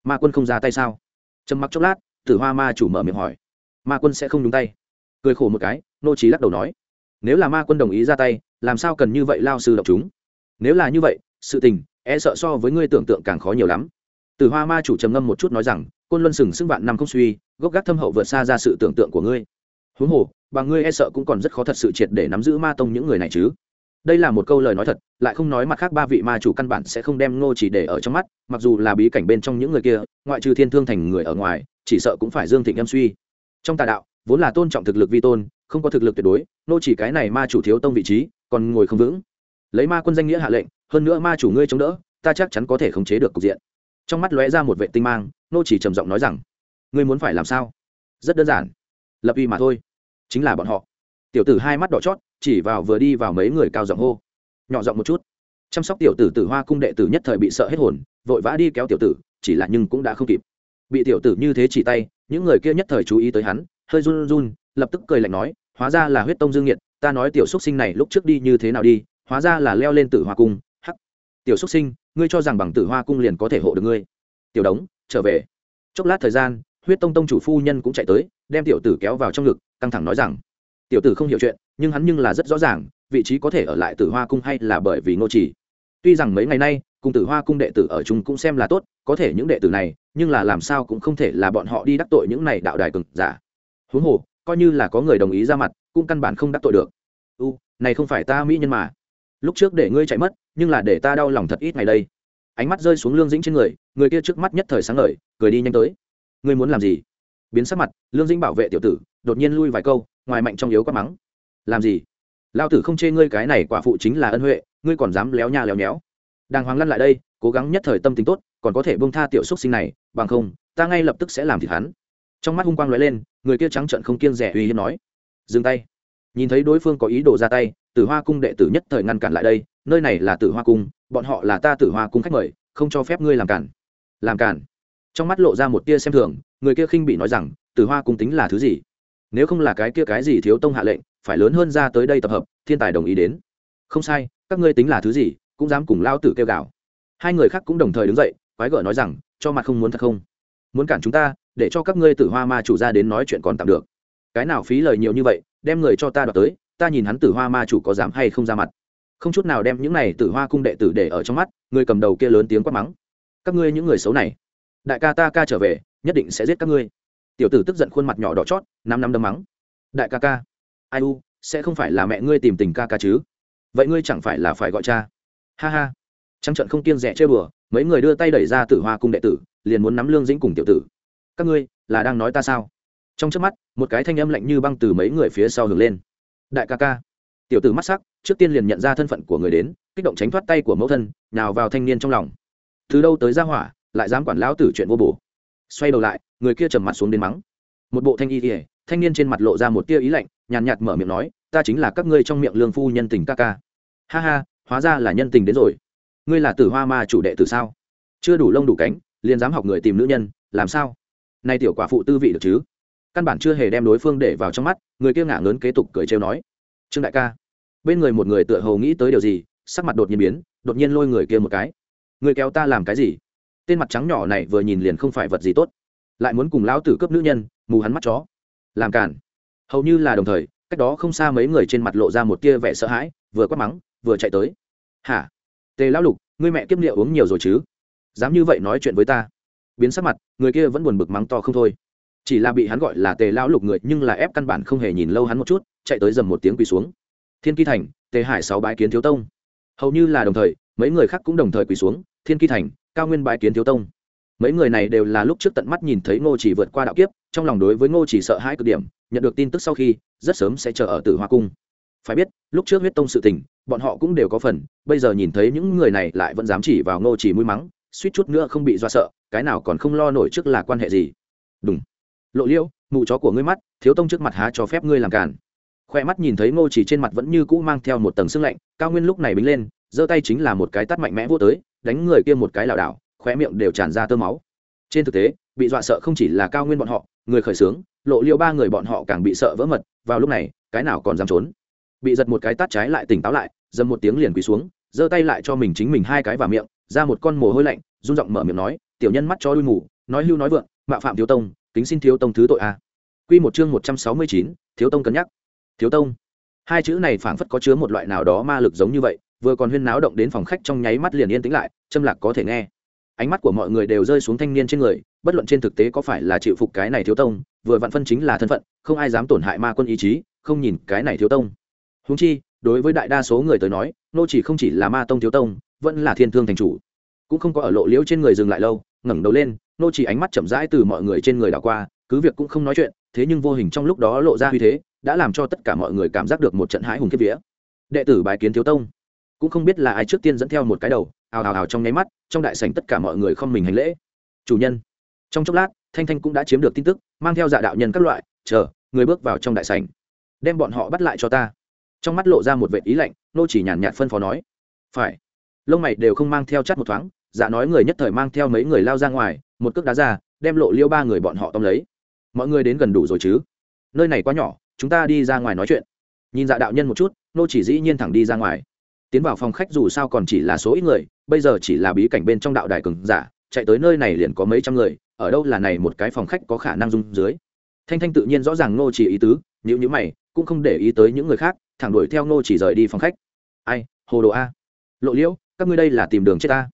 Ma quân không ra tay sao? Trầm mặc chốc lát, tử hoa ma chủ mở miệng hỏi. Ma quân sẽ không nhúng tay. Cười khổ một cái nô chỉ lắc đầu nói. Nếu là ma quân đồng ý ra tay, làm sao cần như vậy lao sư đọc chúng? Nếu là như vậy, sự tình e sợ so với ngươi tưởng tượng càng khó nhiều lắm từ hoa ma chủ trầm ngâm một chút nói rằng, côn luân sừng sững vạn năm không suy, gốc gác thâm hậu vượt xa ra sự tưởng tượng của ngươi. Huống hồ, bà ngươi e sợ cũng còn rất khó thật sự triệt để nắm giữ ma tông những người này chứ. Đây là một câu lời nói thật, lại không nói mặt khác ba vị ma chủ căn bản sẽ không đem ngô chỉ để ở trong mắt, mặc dù là bí cảnh bên trong những người kia, ngoại trừ thiên thương thành người ở ngoài, chỉ sợ cũng phải dương thịnh em suy. Trong tà đạo, vốn là tôn trọng thực lực vi tôn, không có thực lực tuyệt đối nô chỉ cái này ma chủ thiếu tông vị trí, còn ngồi không vững. Lấy ma quân danh nghĩa hạ lệnh, hơn nữa ma chủ ngươi chống đỡ, ta chắc chắn có thể khống chế được cục diện trong mắt lóe ra một vệ tinh mang, nô chỉ trầm giọng nói rằng, ngươi muốn phải làm sao? Rất đơn giản. Lập uy mà thôi. Chính là bọn họ. Tiểu tử hai mắt đỏ chót, chỉ vào vừa đi vào mấy người cao giọng hô. Nhỏ giọng một chút. Chăm sóc tiểu tử tử hoa cung đệ tử nhất thời bị sợ hết hồn, vội vã đi kéo tiểu tử, chỉ là nhưng cũng đã không kịp. Bị tiểu tử như thế chỉ tay, những người kia nhất thời chú ý tới hắn, hơi run run, lập tức cười lạnh nói, hóa ra là huyết tông dương nhiệt ta nói tiểu xuất sinh này lúc trước đi như thế nào đi, hóa ra là leo lên tử hoa cung, hắc. Tiểu xuất sinh ngươi cho rằng bằng tử hoa cung liền có thể hộ được ngươi. Tiểu đống, trở về. Chốc lát thời gian, huyết tông tông chủ phu nhân cũng chạy tới, đem tiểu tử kéo vào trong ngực, căng thẳng nói rằng, tiểu tử không hiểu chuyện, nhưng hắn nhưng là rất rõ ràng, vị trí có thể ở lại tử hoa cung hay là bởi vì ngô trì tuy rằng mấy ngày nay, cùng tử hoa cung đệ tử ở chung cũng xem là tốt, có thể những đệ tử này, nhưng là làm sao cũng không thể là bọn họ đi đắc tội những này đạo đài cực giả. Huống hồ, coi như là có người đồng ý ra mặt, cũng căn bản không đắc tội được. U này không phải ta mỹ nhân mà lúc trước để ngươi chạy mất, nhưng là để ta đau lòng thật ít ngày đây. Ánh mắt rơi xuống lương dĩnh trên người người kia trước mắt nhất thời sáng ngời, cười đi nhanh tới. Ngươi muốn làm gì? Biến sắc mặt, lương dĩnh bảo vệ tiểu tử, đột nhiên lui vài câu, ngoài mạnh trong yếu quát mắng. Làm gì? Lao tử không chê ngươi cái này quả phụ chính là ân huệ, ngươi còn dám léo nha léo nhéo. Đàng hoàng lăn lại đây, cố gắng nhất thời tâm tính tốt, còn có thể bông tha tiểu xúc sinh này, bằng không, ta ngay lập tức sẽ làm thịt hắn. Trong mắt hung quang lóe lên, người kia trắng trợn không kiêng rẻ uy hiếp nói. Dừng tay nhìn thấy đối phương có ý đồ ra tay, tử hoa cung đệ tử nhất thời ngăn cản lại đây, nơi này là tử hoa cung, bọn họ là ta tử hoa cung khách mời, không cho phép ngươi làm cản. Làm cản? Trong mắt lộ ra một tia xem thường, người kia khinh bị nói rằng, tử hoa cung tính là thứ gì? Nếu không là cái kia cái gì thiếu tông hạ lệnh, phải lớn hơn ra tới đây tập hợp, thiên tài đồng ý đến. Không sai, các ngươi tính là thứ gì, cũng dám cùng lao tử kêu gào. Hai người khác cũng đồng thời đứng dậy, quái gở nói rằng, cho mặt không muốn thật không? Muốn cản chúng ta, để cho các ngươi tử hoa ma chủ ra đến nói chuyện còn tạm được. Cái nào phí lời nhiều như vậy đem người cho ta đoạt tới, ta nhìn hắn tử hoa ma chủ có dám hay không ra mặt. Không chút nào đem những này tử hoa cung đệ tử để ở trong mắt, người cầm đầu kia lớn tiếng quát mắng. Các ngươi những người xấu này. Đại ca ta ca trở về, nhất định sẽ giết các ngươi. Tiểu tử tức giận khuôn mặt nhỏ đỏ chót năm năm đấm mắng. Đại ca ca. Ai u, sẽ không phải là mẹ ngươi tìm tình ca ca chứ? Vậy ngươi chẳng phải là phải gọi cha? Ha ha. Trăng trận không kiêng rẻ chơi bừa mấy người đưa tay đẩy ra tử hoa cung đệ tử, liền muốn nắm lương dĩnh cùng tiểu tử. Các ngươi, là đang nói ta sao? Trong trước mắt, một cái thanh âm lạnh như băng từ mấy người phía sau hưởng lên. Đại ca ca. Tiểu tử mắt sắc, trước tiên liền nhận ra thân phận của người đến, kích động tránh thoát tay của mẫu thân, nào vào thanh niên trong lòng. Từ đâu tới ra hỏa, lại dám quản lão tử chuyện vô bổ. Xoay đầu lại, người kia trầm mặt xuống đến mắng. Một bộ thanh y ỉa thanh niên trên mặt lộ ra một tia ý lạnh, nhàn nhạt mở miệng nói, ta chính là các ngươi trong miệng lương phu nhân tình ca ca. Ha ha, hóa ra là nhân tình đến rồi. Ngươi là tử hoa ma chủ đệ tử sao? Chưa đủ lông đủ cánh, liền dám học người tìm nữ nhân, làm sao? Nay tiểu quả phụ tư vị được chứ? Căn bản chưa hề đem đối phương để vào trong mắt, người kia ngả ngớn kế tục cười trêu nói. Trương đại ca. Bên người một người tựa hầu nghĩ tới điều gì, sắc mặt đột nhiên biến, đột nhiên lôi người kia một cái. Người kéo ta làm cái gì? Tên mặt trắng nhỏ này vừa nhìn liền không phải vật gì tốt. Lại muốn cùng lão tử cướp nữ nhân, mù hắn mắt chó. Làm cản hầu như là đồng thời, cách đó không xa mấy người trên mặt lộ ra một tia vẻ sợ hãi, vừa quát mắng, vừa chạy tới. Hả? Tề lão lục, ngươi mẹ kiếp liệu uống nhiều rồi chứ? Dám như vậy nói chuyện với ta. Biến sắc mặt, người kia vẫn buồn bực mắng to không thôi chỉ là bị hắn gọi là tề lão lục người, nhưng là ép căn bản không hề nhìn lâu hắn một chút, chạy tới dầm một tiếng quỳ xuống. Thiên kỳ thành, tề hải sáu bái kiến thiếu tông. Hầu như là đồng thời, mấy người khác cũng đồng thời quỳ xuống, thiên kỳ thành, cao nguyên bái kiến thiếu tông. Mấy người này đều là lúc trước tận mắt nhìn thấy ngô chỉ vượt qua đạo kiếp, trong lòng đối với ngô chỉ sợ hãi cực điểm, nhận được tin tức sau khi, rất sớm sẽ chờ ở tử hoa cung. Phải biết, lúc trước huyết tông sự tình, bọn họ cũng đều có phần, bây giờ nhìn thấy những người này lại vẫn dám chỉ vào ngô chỉ mũi mắng, suýt chút nữa không bị do sợ, cái nào còn không lo nổi trước là quan hệ gì. Đúng lộ liêu mụ chó của ngươi mắt, thiếu tông trước mặt há cho phép ngươi làm càn. Khoe mắt nhìn thấy ngô chỉ trên mặt vẫn như cũ mang theo một tầng sưng lạnh, cao nguyên lúc này bính lên, giơ tay chính là một cái tắt mạnh mẽ vô tới, đánh người kia một cái lảo đảo khoe miệng đều tràn ra tơ máu. Trên thực tế, bị dọa sợ không chỉ là cao nguyên bọn họ, người khởi xướng, lộ liêu ba người bọn họ càng bị sợ vỡ mật, vào lúc này, cái nào còn dám trốn? Bị giật một cái tát trái lại tỉnh táo lại, dầm một tiếng liền quỳ xuống, giơ tay lại cho mình chính mình hai cái vào miệng, ra một con mồ hôi lạnh rung giọng mở miệng nói, tiểu nhân mắt cho đuôi mù, nói hưu nói vượng, mạo phạm thiếu tông kính xin thiếu tông thứ tội a. Quy một chương một trăm sáu mươi chín, thiếu tông cân nhắc. Thiếu tông. Hai chữ này phảng phất có chứa một loại nào đó ma lực giống như vậy, vừa còn huyên náo động đến phòng khách trong nháy mắt liền yên tĩnh lại châm lạc có thể nghe. Ánh mắt của mọi người đều rơi xuống thanh niên trên người, bất luận trên thực tế có phải là chịu phục cái này thiếu tông, vừa vặn phân chính là thân phận, không ai dám tổn hại ma quân ý chí, không nhìn cái này thiếu tông. Húng chi, đối với đại đa số người tới nói, nô chỉ không chỉ là ma tông thiếu tông, vẫn là thiên thương thành chủ. Cũng không có ở lộ liễu trên người dừng lại lâu, ngẩng đầu lên nô chỉ ánh mắt chậm rãi từ mọi người trên người đảo qua, cứ việc cũng không nói chuyện, thế nhưng vô hình trong lúc đó lộ ra uy thế, đã làm cho tất cả mọi người cảm giác được một trận hãi hùng kiếp vía. Đệ tử bài kiến thiếu tông. Cũng không biết là ai trước tiên dẫn theo một cái đầu, ào ào ào trong nháy mắt, trong đại sảnh tất cả mọi người không mình hành lễ. Chủ nhân. Trong chốc lát, thanh thanh cũng đã chiếm được tin tức, mang theo dạ đạo nhân các loại, chờ, người bước vào trong đại sảnh. Đem bọn họ bắt lại cho ta. Trong mắt lộ ra một vệ ý lạnh, nô chỉ nhàn nhạt phân phó nói. Phải. Lông mày đều không mang theo chắt một thoáng dạ nói người nhất thời mang theo mấy người lao ra ngoài một cước đá ra, đem lộ liêu ba người bọn họ tóm lấy. Mọi người đến gần đủ rồi chứ? Nơi này quá nhỏ, chúng ta đi ra ngoài nói chuyện. Nhìn dạ đạo nhân một chút, nô chỉ dĩ nhiên thẳng đi ra ngoài. Tiến vào phòng khách dù sao còn chỉ là số ít người, bây giờ chỉ là bí cảnh bên trong đạo đài cường giả, chạy tới nơi này liền có mấy trăm người, ở đâu là này một cái phòng khách có khả năng dung dưới? Thanh thanh tự nhiên rõ ràng nô chỉ ý tứ nếu như mày, cũng không để ý tới những người khác, thẳng đuổi theo nô chỉ rời đi phòng khách. Ai, hồ đồ a. Lộ liễu các ngươi đây là tìm đường chết ta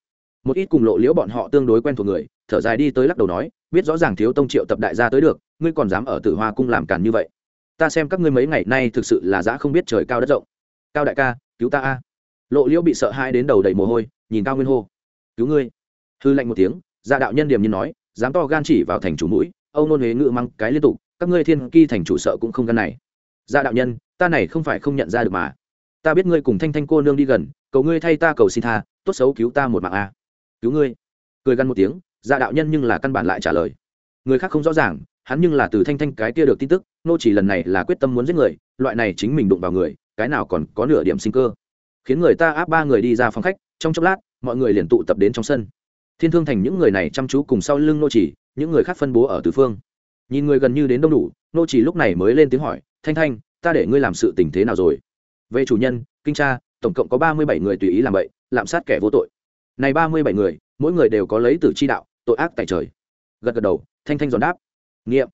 một ít cùng lộ liễu bọn họ tương đối quen thuộc người, thở dài đi tới lắc đầu nói, biết rõ ràng thiếu tông triệu tập đại gia tới được, ngươi còn dám ở tử hoa cung làm càn như vậy. Ta xem các ngươi mấy ngày nay thực sự là dã không biết trời cao đất rộng. Cao đại ca, cứu ta a. Lộ liễu bị sợ hai đến đầu đầy mồ hôi, nhìn cao nguyên hô. Cứu ngươi. Hư lạnh một tiếng, gia đạo nhân điểm như nói, dám to gan chỉ vào thành chủ mũi, âu nôn huế ngự măng cái liên tục, các ngươi thiên kỳ thành chủ sợ cũng không gan này. Gia đạo nhân, ta này không phải không nhận ra được mà. Ta biết ngươi cùng thanh thanh cô nương đi gần, cầu ngươi thay ta cầu xin tha, tốt xấu cứu ta một mạng a cứu ngươi. Cười gằn một tiếng dạ đạo nhân nhưng là căn bản lại trả lời. Người khác không rõ ràng, hắn nhưng là từ thanh thanh cái kia được tin tức, nô chỉ lần này là quyết tâm muốn giết người, loại này chính mình đụng vào người, cái nào còn có nửa điểm sinh cơ. Khiến người ta áp ba người đi ra phòng khách, trong chốc lát, mọi người liền tụ tập đến trong sân. Thiên thương thành những người này chăm chú cùng sau lưng nô chỉ, những người khác phân bố ở tứ phương. Nhìn người gần như đến đông đủ, nô chỉ lúc này mới lên tiếng hỏi, thanh thanh, ta để ngươi làm sự tình thế nào rồi? Về chủ nhân, kinh tra, tổng cộng có ba mươi bảy người tùy ý làm vậy lạm sát kẻ vô tội này ba mươi bảy người, mỗi người đều có lấy tử chi đạo, tội ác tại trời. Gật gật đầu, thanh thanh giòn đáp. Nghiệm.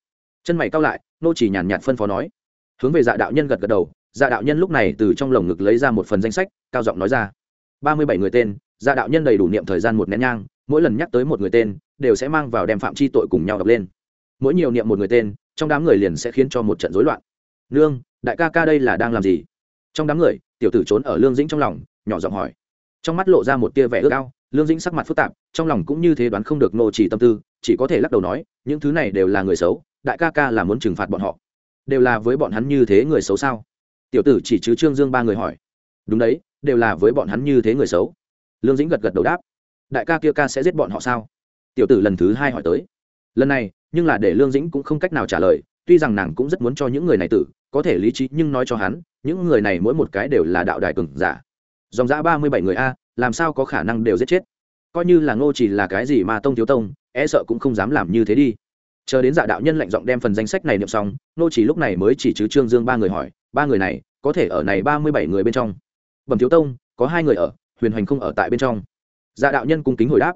Chân mày cao lại, nô chỉ nhàn nhạt phân phó nói. Hướng về dạ đạo nhân gật gật đầu dạ đạo nhân lúc này từ trong lồng ngực lấy ra một phần danh sách, cao giọng nói ra. ba mươi bảy người tên dạ đạo nhân đầy đủ niệm thời gian một nén nhang, mỗi lần nhắc tới một người tên, đều sẽ mang vào đem phạm chi tội cùng nhau đọc lên. Mỗi nhiều niệm một người tên, trong đám người liền sẽ khiến cho một trận rối loạn. Nương, đại ca ca đây là đang làm gì? Trong đám người, tiểu tử trốn ở lương dĩnh trong lòng, nhỏ giọng hỏi trong mắt lộ ra một tia vẻ ước ao, lương dĩnh sắc mặt phức tạp, trong lòng cũng như thế đoán không được nô chỉ tâm tư, chỉ có thể lắc đầu nói, những thứ này đều là người xấu, đại ca ca là muốn trừng phạt bọn họ. Đều là với bọn hắn như thế người xấu sao? Tiểu tử chỉ chứ trương dương ba người hỏi. Đúng đấy, đều là với bọn hắn như thế người xấu. Lương dĩnh gật gật đầu đáp. Đại ca kia ca sẽ giết bọn họ sao? Tiểu tử lần thứ hai hỏi tới. Lần này, nhưng là để lương dĩnh cũng không cách nào trả lời, tuy rằng nàng cũng rất muốn cho những người này tử, có thể lý trí, nhưng nói cho hắn, những người này mỗi một cái đều là đạo đài cừng giả dòng dã ba mươi bảy người a, làm sao có khả năng đều giết chết? Coi như là ngô chỉ là cái gì mà tông thiếu tông e sợ cũng không dám làm như thế đi. Chờ đến dạ đạo nhân lạnh giọng đem phần danh sách này niệm xong, ngô chỉ lúc này mới chỉ chứ trương dương ba người hỏi, ba người này, có thể ở này ba mươi bảy người bên trong? Bẩm thiếu tông, có hai người ở, huyền hoành không ở tại bên trong. Dạ đạo nhân cung kính hồi đáp.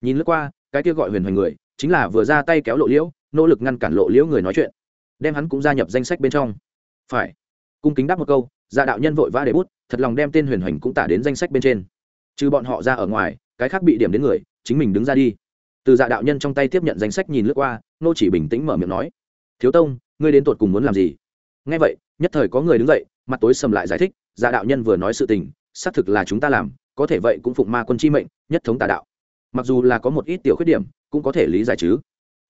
Nhìn lướt qua, cái kia gọi huyền hoành người, chính là vừa ra tay kéo lộ liễu, nỗ lực ngăn cản lộ liễu người nói chuyện. Đem hắn cũng gia nhập danh sách bên trong. Phải. Cung kính đáp một câu dạ đạo nhân vội vã để bút, thật lòng đem tên huyền hoành cũng tả đến danh sách bên trên. Trừ bọn họ ra ở ngoài, cái khác bị điểm đến người, chính mình đứng ra đi. Từ dạ đạo nhân trong tay tiếp nhận danh sách nhìn lướt qua, nô chỉ bình tĩnh mở miệng nói, thiếu tông, ngươi đến tột cùng muốn làm gì? Nghe vậy, nhất thời có người đứng dậy, mặt tối sầm lại giải thích dạ đạo nhân vừa nói sự tình, xác thực là chúng ta làm, có thể vậy cũng phụng ma quân chi mệnh, nhất thống tà đạo. Mặc dù là có một ít tiểu khuyết điểm, cũng có thể lý giải chứ.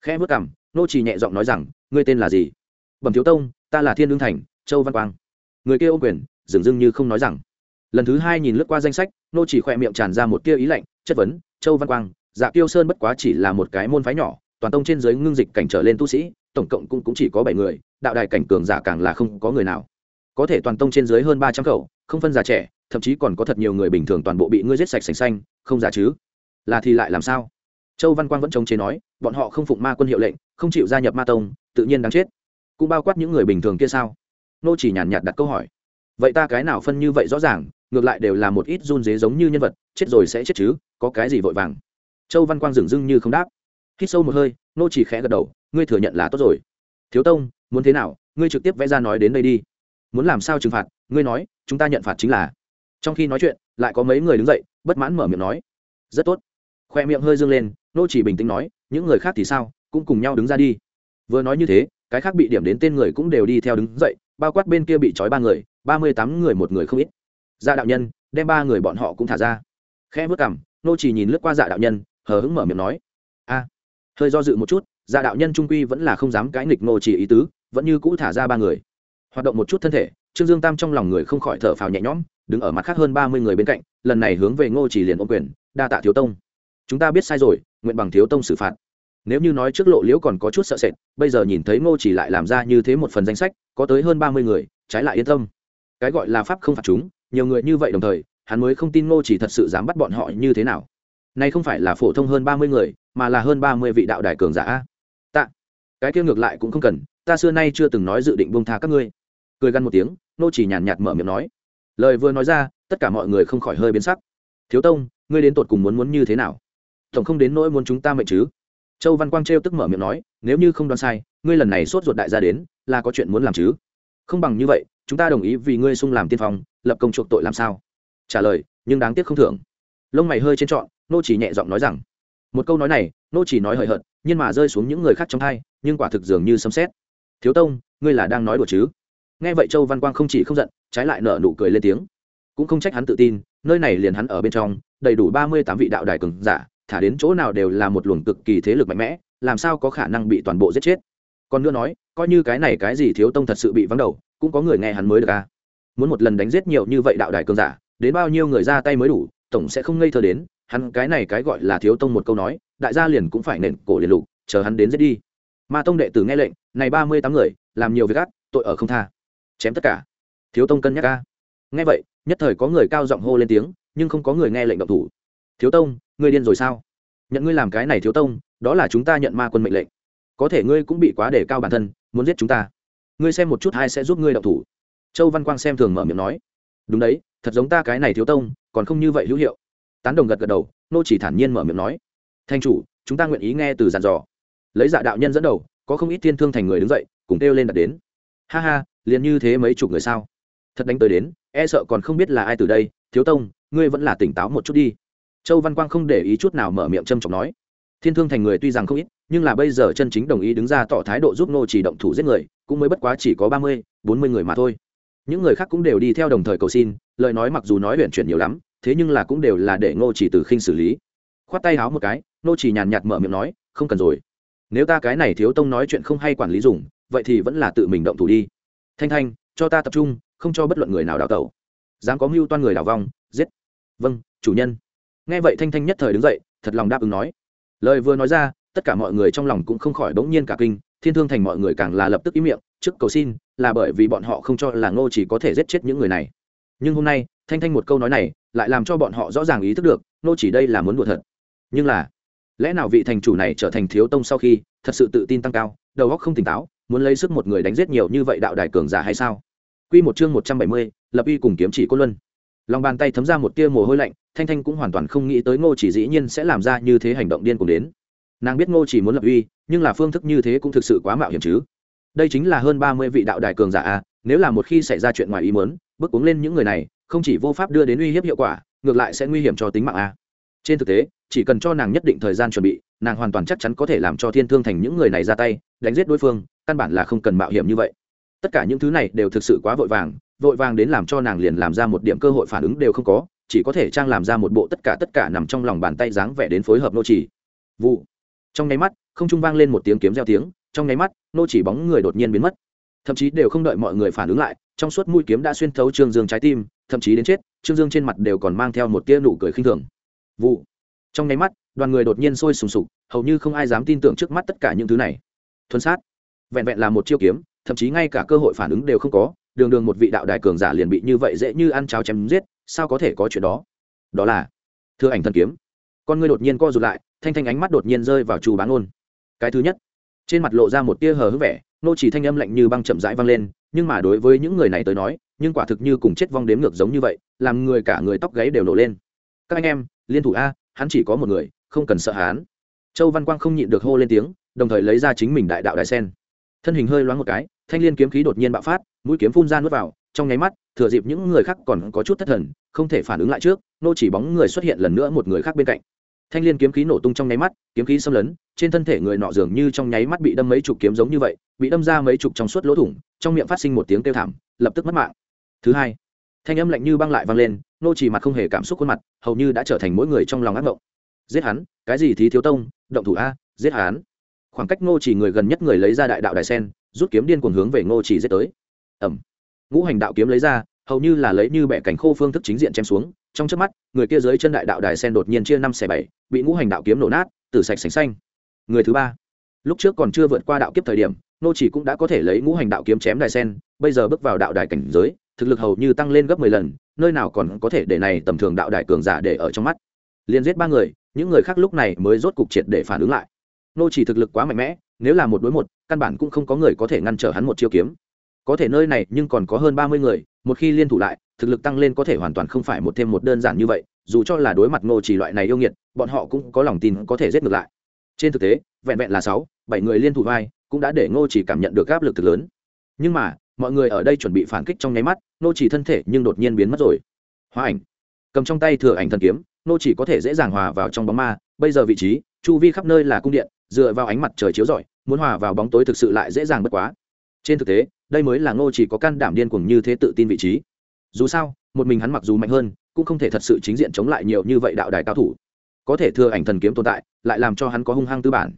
Khẽ vất cảm nô chỉ nhẹ giọng nói rằng, ngươi tên là gì? Bẩm thiếu tông, ta là thiên lương thành, châu văn quang người kia ô quyền dường dưng như không nói rằng. Lần thứ hai nhìn lướt qua danh sách nô chỉ khỏe miệng tràn ra một tia ý lạnh chất vấn châu văn quang dạ tiêu sơn bất quá chỉ là một cái môn phái nhỏ toàn tông trên giới ngưng dịch cảnh trở lên tu sĩ tổng cộng cũng, cũng chỉ có bảy người đạo đài cảnh cường giả càng là không có người nào. Có thể toàn tông trên dưới hơn ba trăm khẩu không phân già trẻ thậm chí còn có thật nhiều người bình thường toàn bộ bị ngươi giết sạch sành xanh không giả chứ? Là thì lại làm sao? Châu văn quang vẫn chống chế nói bọn họ không phụng ma quân hiệu lệnh không chịu gia nhập ma tông tự nhiên đáng chết. Cũng bao quát những người bình thường kia sao? Nô chỉ nhàn nhạt đặt câu hỏi. Vậy ta cái nào phân như vậy rõ ràng, ngược lại đều là một ít run dế giống như nhân vật, chết rồi sẽ chết chứ, có cái gì vội vàng? Châu văn quang dừng dưng như không đáp. Hít sâu một hơi, nô chỉ khẽ gật đầu, ngươi thừa nhận là tốt rồi. Thiếu tông, muốn thế nào? Ngươi trực tiếp vẽ ra nói đến đây đi. Muốn làm sao trừng phạt? Ngươi nói, chúng ta nhận phạt chính là. Trong khi nói chuyện, lại có mấy người đứng dậy, bất mãn mở miệng nói. Rất tốt. Khoe miệng hơi dương lên, nô chỉ bình tĩnh nói, những người khác thì sao? Cũng cùng nhau đứng ra đi. Vừa nói như thế, cái khác bị điểm đến tên người cũng đều đi theo đứng dậy bao quát bên kia bị trói ba người, ba mươi tám người một người không ít. Dạ đạo nhân, đem ba người bọn họ cũng thả ra. Khẽ vớt cảm nô chỉ nhìn lướt qua dạ đạo nhân, hờ hững mở miệng nói, a. Hơi do dự một chút dạ đạo nhân trung quy vẫn là không dám cãi nghịch nô chỉ ý tứ, vẫn như cũ thả ra ba người. Hoạt động một chút thân thể, trương dương tam trong lòng người không khỏi thở phào nhẹ nhõm, đứng ở mặt khác hơn ba mươi người bên cạnh, lần này hướng về ngô chỉ liền ô quyền, đa tạ thiếu tông. Chúng ta biết sai rồi, nguyện bằng thiếu tông xử phạt nếu như nói trước lộ liễu còn có chút sợ sệt, bây giờ nhìn thấy ngô chỉ lại làm ra như thế một phần danh sách, có tới hơn ba mươi người, trái lại yên tâm. Cái gọi là pháp không phạt chúng, nhiều người như vậy đồng thời, hắn mới không tin ngô chỉ thật sự dám bắt bọn họ như thế nào. Nay không phải là phổ thông hơn ba mươi người, mà là hơn ba mươi vị đạo đại cường giả. Tạ. Cái kia ngược lại cũng không cần, ta xưa nay chưa từng nói dự định buông tha các ngươi. Cười gằn một tiếng, Ngô chỉ nhàn nhạt mở miệng nói. Lời vừa nói ra, tất cả mọi người không khỏi hơi biến sắc. Thiếu tông, ngươi đến tột cùng muốn muốn như thế nào? Tổng không đến nỗi muốn chúng ta mệnh chứ? Châu văn quang trêu tức mở miệng nói nếu như không đoán sai ngươi lần này sốt ruột đại gia đến là có chuyện muốn làm chứ? Không bằng như vậy chúng ta đồng ý vì ngươi sung làm tiên phong lập công chuộc tội làm sao? Trả lời nhưng đáng tiếc không thưởng. Lông mày hơi trên trọn nô chỉ nhẹ giọng nói rằng một câu nói này nô chỉ nói hời hợt nhưng mà rơi xuống những người khác trong thay, nhưng quả thực dường như sấm xét thiếu tông ngươi là đang nói đùa chứ? Nghe vậy châu văn quang không chỉ không giận trái lại nở nụ cười lên tiếng. Cũng không trách hắn tự tin nơi này liền hắn ở bên trong đầy đủ ba mươi tám vị đạo đài cường giả thả đến chỗ nào đều là một luồng cực kỳ thế lực mạnh mẽ, làm sao có khả năng bị toàn bộ giết chết? Còn nữa nói, coi như cái này cái gì thiếu tông thật sự bị vắng đầu, cũng có người nghe hắn mới được à? Muốn một lần đánh giết nhiều như vậy đạo đài cường giả, đến bao nhiêu người ra tay mới đủ, tổng sẽ không ngây thơ đến, hắn cái này cái gọi là thiếu tông một câu nói, đại gia liền cũng phải nện cổ liền lục, chờ hắn đến giết đi. Ma tông đệ tử nghe lệnh, này ba mươi tám người, làm nhiều việc ác, tội ở không tha. Chém tất cả. Thiếu tông cân nhắc ca nghe vậy, nhất thời có người cao giọng hô lên tiếng, nhưng không có người nghe lệnh động thủ. Thiếu tông ngươi điên rồi sao? Nhận ngươi làm cái này thiếu tông, đó là chúng ta nhận ma quân mệnh lệnh. Có thể ngươi cũng bị quá để cao bản thân, muốn giết chúng ta. Ngươi xem một chút hai sẽ giúp ngươi động thủ. Châu văn quang xem thường mở miệng nói. Đúng đấy, thật giống ta cái này thiếu tông, còn không như vậy hữu hiệu. Tán đồng gật gật đầu, nô chỉ thản nhiên mở miệng nói. Thanh chủ, chúng ta nguyện ý nghe từ dàn dò. Lấy dạ đạo nhân dẫn đầu, có không ít thiên thương thành người đứng dậy, cùng kêu lên đặt đến. Ha ha, liền như thế mấy chục người sao? Thật đánh tới đến e sợ còn không biết là ai từ đây, thiếu tông, ngươi vẫn là tỉnh táo một chút đi châu văn quang không để ý chút nào mở miệng châm trọng nói, thiên thương thành người tuy rằng không ít, nhưng là bây giờ chân chính đồng ý đứng ra tỏ thái độ giúp nô chỉ động thủ giết người, cũng mới bất quá chỉ có ba mươi, bốn mươi người mà thôi. Những người khác cũng đều đi theo đồng thời cầu xin, lời nói mặc dù nói huyện chuyển nhiều lắm, thế nhưng là cũng đều là để ngô chỉ từ khinh xử lý. Khoát tay háo một cái nô chỉ nhàn nhạt mở miệng nói, không cần rồi. Nếu ta cái này thiếu tông nói chuyện không hay quản lý dùng, vậy thì vẫn là tự mình động thủ đi. Thanh thanh, cho ta tập trung, không cho bất luận người nào đào tẩu. Dám có mưu toan người đào vong, giết. Vâng chủ nhân nghe vậy thanh thanh nhất thời đứng dậy thật lòng đáp ứng nói. Lời vừa nói ra tất cả mọi người trong lòng cũng không khỏi bỗng nhiên cả kinh thiên thương thành mọi người càng là lập tức ý miệng trước cầu xin là bởi vì bọn họ không cho là ngô chỉ có thể giết chết những người này. Nhưng hôm nay thanh thanh một câu nói này lại làm cho bọn họ rõ ràng ý thức được ngô chỉ đây là muốn đùa thật. Nhưng là lẽ nào vị thành chủ này trở thành thiếu tông sau khi thật sự tự tin tăng cao đầu óc không tỉnh táo muốn lấy sức một người đánh giết nhiều như vậy đạo đài cường giả hay sao? Quy một chương một trăm bảy mươi, lập uy cùng kiếm chỉ cô luân. Lòng bàn tay thấm ra một tia mồ hôi lạnh thanh thanh cũng hoàn toàn không nghĩ tới ngô chỉ dĩ nhiên sẽ làm ra như thế hành động điên cùng đến. Nàng biết ngô chỉ muốn lập uy, nhưng là phương thức như thế cũng thực sự quá mạo hiểm chứ. Đây chính là hơn ba mươi vị đạo đài cường giả a, nếu là một khi xảy ra chuyện ngoài ý muốn, bước uống lên những người này, không chỉ vô pháp đưa đến uy hiếp hiệu quả, ngược lại sẽ nguy hiểm cho tính mạng a. Trên thực tế, chỉ cần cho nàng nhất định thời gian chuẩn bị, nàng hoàn toàn chắc chắn có thể làm cho thiên thương thành những người này ra tay, đánh giết đối phương, căn bản là không cần mạo hiểm như vậy. Tất cả những thứ này đều thực sự quá vội vàng vội vàng đến làm cho nàng liền làm ra một điểm cơ hội phản ứng đều không có chỉ có thể trang làm ra một bộ tất cả tất cả nằm trong lòng bàn tay dáng vẻ đến phối hợp nô chỉ vụ. Trong nháy mắt, không trung vang lên một tiếng kiếm reo tiếng, trong nháy mắt, nô chỉ bóng người đột nhiên biến mất. Thậm chí đều không đợi mọi người phản ứng lại, trong suốt mũi kiếm đã xuyên thấu trương dương trái tim, thậm chí đến chết, trương dương trên mặt đều còn mang theo một tia nụ cười khinh thường. Vụ. Trong nháy mắt, đoàn người đột nhiên sôi sùng sục, hầu như không ai dám tin tưởng trước mắt tất cả những thứ này. Thuần sát. Vẹn vẹn là một chiêu kiếm, thậm chí ngay cả cơ hội phản ứng đều không có, đường đường một vị đạo đại cường giả liền bị như vậy dễ như ăn cháo chém giết sao có thể có chuyện đó? Đó là, thưa ảnh thần kiếm, con ngươi đột nhiên co rụt lại, thanh thanh ánh mắt đột nhiên rơi vào chu bán ôn cái thứ nhất, trên mặt lộ ra một tia hờ hững vẻ, nô chỉ thanh âm lạnh như băng chậm rãi vang lên, nhưng mà đối với những người này tới nói, nhưng quả thực như cùng chết vong đếm ngược giống như vậy, làm người cả người tóc gáy đều nổ lên. Các anh em, liên thủ a, hắn chỉ có một người, không cần sợ hắn. Châu văn quang không nhịn được hô lên tiếng, đồng thời lấy ra chính mình đại đạo đại sen. Thân hình hơi loáng một cái, thanh liên kiếm khí đột nhiên bạo phát, mũi kiếm phun ra nuốt vào trong nháy mắt, thừa dịp những người khác còn có chút thất thần, không thể phản ứng lại trước, nô chỉ bóng người xuất hiện lần nữa một người khác bên cạnh. Thanh liên kiếm khí nổ tung trong nháy mắt, kiếm khí xâm lấn, trên thân thể người nọ dường như trong nháy mắt bị đâm mấy chục kiếm giống như vậy, bị đâm ra mấy chục trong suốt lỗ thủng, trong miệng phát sinh một tiếng kêu thảm, lập tức mất mạng. Thứ hai, thanh âm lạnh như băng lại vang lên, nô chỉ mặt không hề cảm xúc khuôn mặt, hầu như đã trở thành mỗi người trong lòng ác mộng. Giết hắn, cái gì thí thiếu tông, động thủ a, giết hắn. Khoảng cách ngô chỉ người gần nhất người lấy ra đại đạo đài sen, rút kiếm điên cuồng hướng về ngô chỉ giết tới. Ầm ngũ hành đạo kiếm lấy ra, hầu như là lấy như bẻ cảnh khô phương thức chính diện chém xuống. Trong trước mắt, người kia dưới chân đại đạo đài sen đột nhiên chia năm xẻ bảy, bị ngũ hành đạo kiếm nổ nát, tử sạch sành xanh. Người thứ ba. Lúc trước còn chưa vượt qua đạo kiếp thời điểm, nô chỉ cũng đã có thể lấy ngũ hành đạo kiếm chém đài sen, bây giờ bước vào đạo đài cảnh giới, thực lực hầu như tăng lên gấp mười lần, nơi nào còn có thể để này tầm thường đạo đài cường giả để ở trong mắt. Liên giết ba người, những người khác lúc này mới rốt cục triệt để phản ứng lại. Nô chỉ thực lực quá mạnh mẽ, nếu là một đối một, căn bản cũng không có người có thể ngăn trở hắn một chiêu kiếm có thể nơi này nhưng còn có hơn ba mươi người, một khi liên thủ lại, thực lực tăng lên có thể hoàn toàn không phải một thêm một đơn giản như vậy, dù cho là đối mặt ngô chỉ loại này yêu nghiệt, bọn họ cũng có lòng tin có thể giết ngược lại. Trên thực tế, vẹn vẹn là sáu, bảy người liên thủ vai cũng đã để ngô chỉ cảm nhận được áp lực thực lớn. Nhưng mà, mọi người ở đây chuẩn bị phản kích trong nháy mắt, ngô chỉ thân thể nhưng đột nhiên biến mất rồi. Hóa ảnh. Cầm trong tay thừa ảnh thần kiếm, ngô chỉ có thể dễ dàng hòa vào trong bóng ma. Bây giờ vị trí, chu vi khắp nơi là cung điện, dựa vào ánh mặt trời chiếu rọi, muốn hòa vào bóng tối thực sự lại dễ dàng bất quá. Trên thực tế đây mới là ngô chỉ có can đảm điên cuồng như thế tự tin vị trí. Dù sao, một mình hắn mặc dù mạnh hơn, cũng không thể thật sự chính diện chống lại nhiều như vậy đạo đài cao thủ. Có thể thừa ảnh thần kiếm tồn tại, lại làm cho hắn có hung hăng tư bản.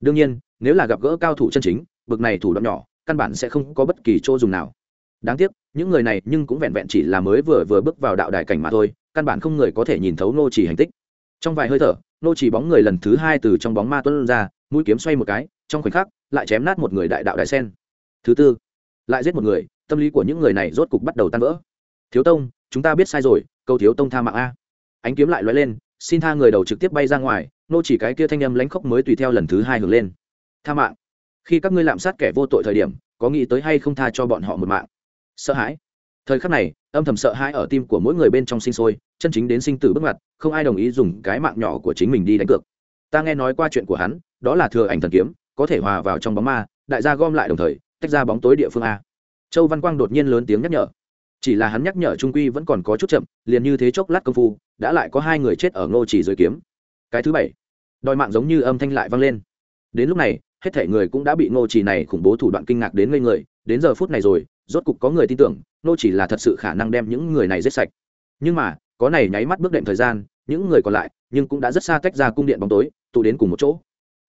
Đương nhiên, nếu là gặp gỡ cao thủ chân chính, bực này thủ đoạn nhỏ, căn bản sẽ không có bất kỳ chỗ dùng nào. Đáng tiếc, những người này nhưng cũng vẹn vẹn chỉ là mới vừa vừa bước vào đạo đài cảnh mà thôi, căn bản không người có thể nhìn thấu nô chỉ hành tích. Trong vài hơi thở nô chỉ bóng người lần thứ hai từ trong bóng ma tuân ra, mũi kiếm xoay một cái, trong khoảnh khắc, lại chém nát một người đại đạo đại sen. Thứ tư lại giết một người, tâm lý của những người này rốt cục bắt đầu tan vỡ. Thiếu tông, chúng ta biết sai rồi câu thiếu tông tha mạng a. Ánh kiếm lại lóe lên, xin tha người đầu trực tiếp bay ra ngoài, nô chỉ cái kia thanh âm lãnh khốc mới tùy theo lần thứ hai hưởng lên. Tha mạng. Khi các ngươi lạm sát kẻ vô tội thời điểm, có nghĩ tới hay không tha cho bọn họ một mạng? Sợ hãi. Thời khắc này, âm thầm sợ hãi ở tim của mỗi người bên trong sinh sôi, chân chính đến sinh tử bước ngoặt, không ai đồng ý dùng cái mạng nhỏ của chính mình đi đánh cược. Ta nghe nói qua chuyện của hắn, đó là thừa ảnh thần kiếm, có thể hòa vào trong bóng ma, đại gia gom lại đồng thời tách ra bóng tối địa phương a. Châu văn quang đột nhiên lớn tiếng nhắc nhở. Chỉ là hắn nhắc nhở trung quy vẫn còn có chút chậm, liền như thế chốc lát công phu, đã lại có hai người chết ở ngô chỉ dưới kiếm. Cái thứ bảy, đòi mạng giống như âm thanh lại vang lên. Đến lúc này, hết thể người cũng đã bị ngô chỉ này khủng bố thủ đoạn kinh ngạc đến ngây người, đến giờ phút này rồi, rốt cục có người tin tưởng, ngô chỉ là thật sự khả năng đem những người này giết sạch. Nhưng mà, có này nháy mắt bước đệm thời gian, những người còn lại, nhưng cũng đã rất xa tách ra cung điện bóng tối, tụ đến cùng một chỗ.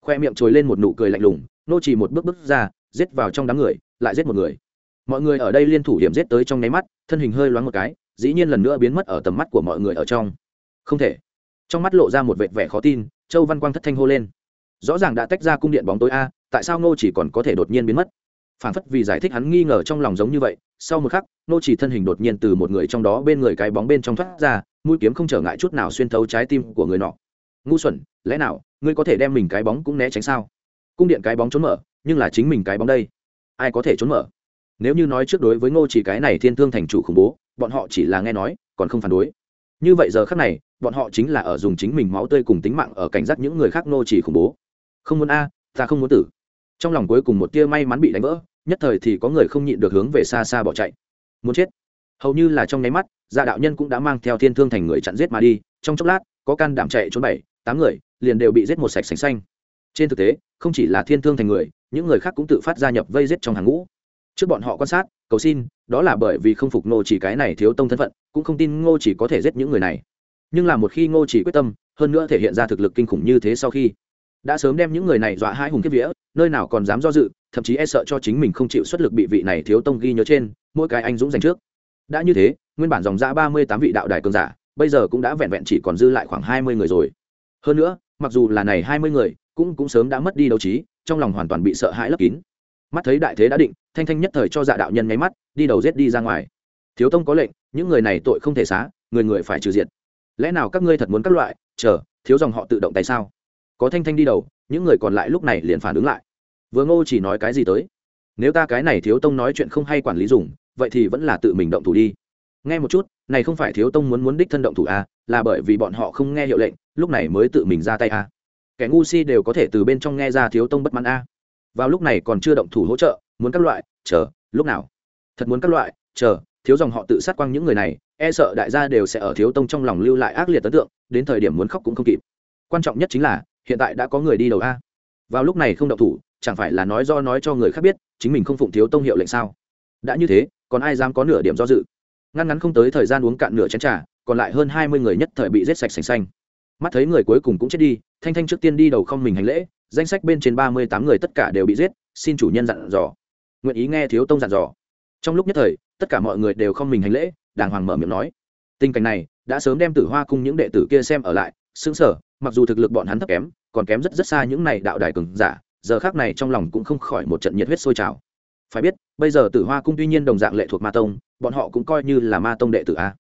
Khoe miệng trồi lên một nụ cười lạnh lùng nô chỉ một bước bước ra giết vào trong đám người, lại giết một người. Mọi người ở đây liên thủ điểm giết tới trong nháy mắt, thân hình hơi loáng một cái, dĩ nhiên lần nữa biến mất ở tầm mắt của mọi người ở trong. Không thể. Trong mắt lộ ra một vệt vẻ khó tin, châu văn quang thất thanh hô lên. Rõ ràng đã tách ra cung điện bóng tối a, tại sao ngô chỉ còn có thể đột nhiên biến mất? Phản phất vì giải thích hắn nghi ngờ trong lòng giống như vậy, sau một khắc, ngô chỉ thân hình đột nhiên từ một người trong đó bên người cái bóng bên trong thoát ra, mũi kiếm không trở ngại chút nào xuyên thấu trái tim của người nọ. Ngu xuẩn, lẽ nào ngươi có thể đem mình cái bóng cũng né tránh sao? Cung điện cái bóng trốn mở nhưng là chính mình cái bóng đây. Ai có thể trốn mở? Nếu như nói trước đối với ngô chỉ cái này thiên thương thành chủ khủng bố, bọn họ chỉ là nghe nói, còn không phản đối. Như vậy giờ khác này, bọn họ chính là ở dùng chính mình máu tươi cùng tính mạng ở cảnh giác những người khác ngô chỉ khủng bố. Không muốn a, ta không muốn tử. Trong lòng cuối cùng một tia may mắn bị đánh vỡ, nhất thời thì có người không nhịn được hướng về xa xa bỏ chạy. Muốn chết. Hầu như là trong nháy mắt dạ đạo nhân cũng đã mang theo thiên thương thành người chặn giết mà đi, trong chốc lát, có can đảm chạy trốn bảy, tám người, liền đều bị giết một sạch sành xanh trên thực tế, không chỉ là thiên thương thành người, những người khác cũng tự phát gia nhập vây giết trong hàng ngũ. Trước bọn họ quan sát, cầu xin, đó là bởi vì không phục ngô chỉ cái này thiếu tông thân phận, cũng không tin ngô chỉ có thể giết những người này. Nhưng là một khi ngô chỉ quyết tâm, hơn nữa thể hiện ra thực lực kinh khủng như thế sau khi đã sớm đem những người này dọa hai hùng kiếp vía, nơi nào còn dám do dự, thậm chí e sợ cho chính mình không chịu xuất lực bị vị này thiếu tông ghi nhớ trên, mỗi cái anh dũng dành trước. Đã như thế, nguyên bản dòng ra ba mươi tám vị đạo đài cường giả, bây giờ cũng đã vẹn vẹn chỉ còn dư lại khoảng hai mươi người rồi. Hơn nữa, mặc dù là này hai mươi người cũng cũng sớm đã mất đi đấu trí trong lòng hoàn toàn bị sợ hãi lấp kín. Mắt thấy đại thế đã định thanh thanh nhất thời cho dạ đạo nhân nháy mắt đi đầu giết đi ra ngoài. Thiếu tông có lệnh những người này tội không thể xá người người phải trừ diệt. Lẽ nào các ngươi thật muốn các loại chờ thiếu dòng họ tự động tại sao? Có thanh thanh đi đầu những người còn lại lúc này liền phản ứng lại. Vừa ngô chỉ nói cái gì tới? Nếu ta cái này thiếu tông nói chuyện không hay quản lý dùng vậy thì vẫn là tự mình động thủ đi. Nghe một chút này không phải thiếu tông muốn muốn đích thân động thủ à, là bởi vì bọn họ không nghe hiệu lệnh lúc này mới tự mình ra tay à kẻ ngu si đều có thể từ bên trong nghe ra thiếu tông bất mãn a. Vào lúc này còn chưa động thủ hỗ trợ, muốn các loại, chờ, lúc nào? Thật muốn các loại, chờ, thiếu dòng họ tự sát quăng những người này e sợ đại gia đều sẽ ở thiếu tông trong lòng lưu lại ác liệt ấn tượng, đến thời điểm muốn khóc cũng không kịp. Quan trọng nhất chính là, hiện tại đã có người đi đầu a. Vào lúc này không động thủ, chẳng phải là nói do nói cho người khác biết, chính mình không phụng thiếu tông hiệu lệnh sao? Đã như thế, còn ai dám có nửa điểm do dự? Ngăn ngắn không tới thời gian uống cạn nửa chén trà, còn lại hơn hai mươi người nhất thời bị giết sạch sành xanh mắt thấy người cuối cùng cũng chết đi, thanh thanh trước tiên đi đầu không mình hành lễ, danh sách bên trên ba mươi tám người tất cả đều bị giết, xin chủ nhân dặn dò. Nguyện ý nghe thiếu tông dặn dò. Trong lúc nhất thời, tất cả mọi người đều không mình hành lễ, đàng hoàng mở miệng nói. Tình cảnh này, đã sớm đem tử hoa cung những đệ tử kia xem ở lại xứng sở mặc dù thực lực bọn hắn thấp kém, còn kém rất rất xa những này đạo đài cường giả, giờ khác này trong lòng cũng không khỏi một trận nhiệt huyết sôi trào. Phải biết, bây giờ tử hoa cung tuy nhiên đồng dạng lệ thuộc ma tông, bọn họ cũng coi như là ma tông đệ tử a.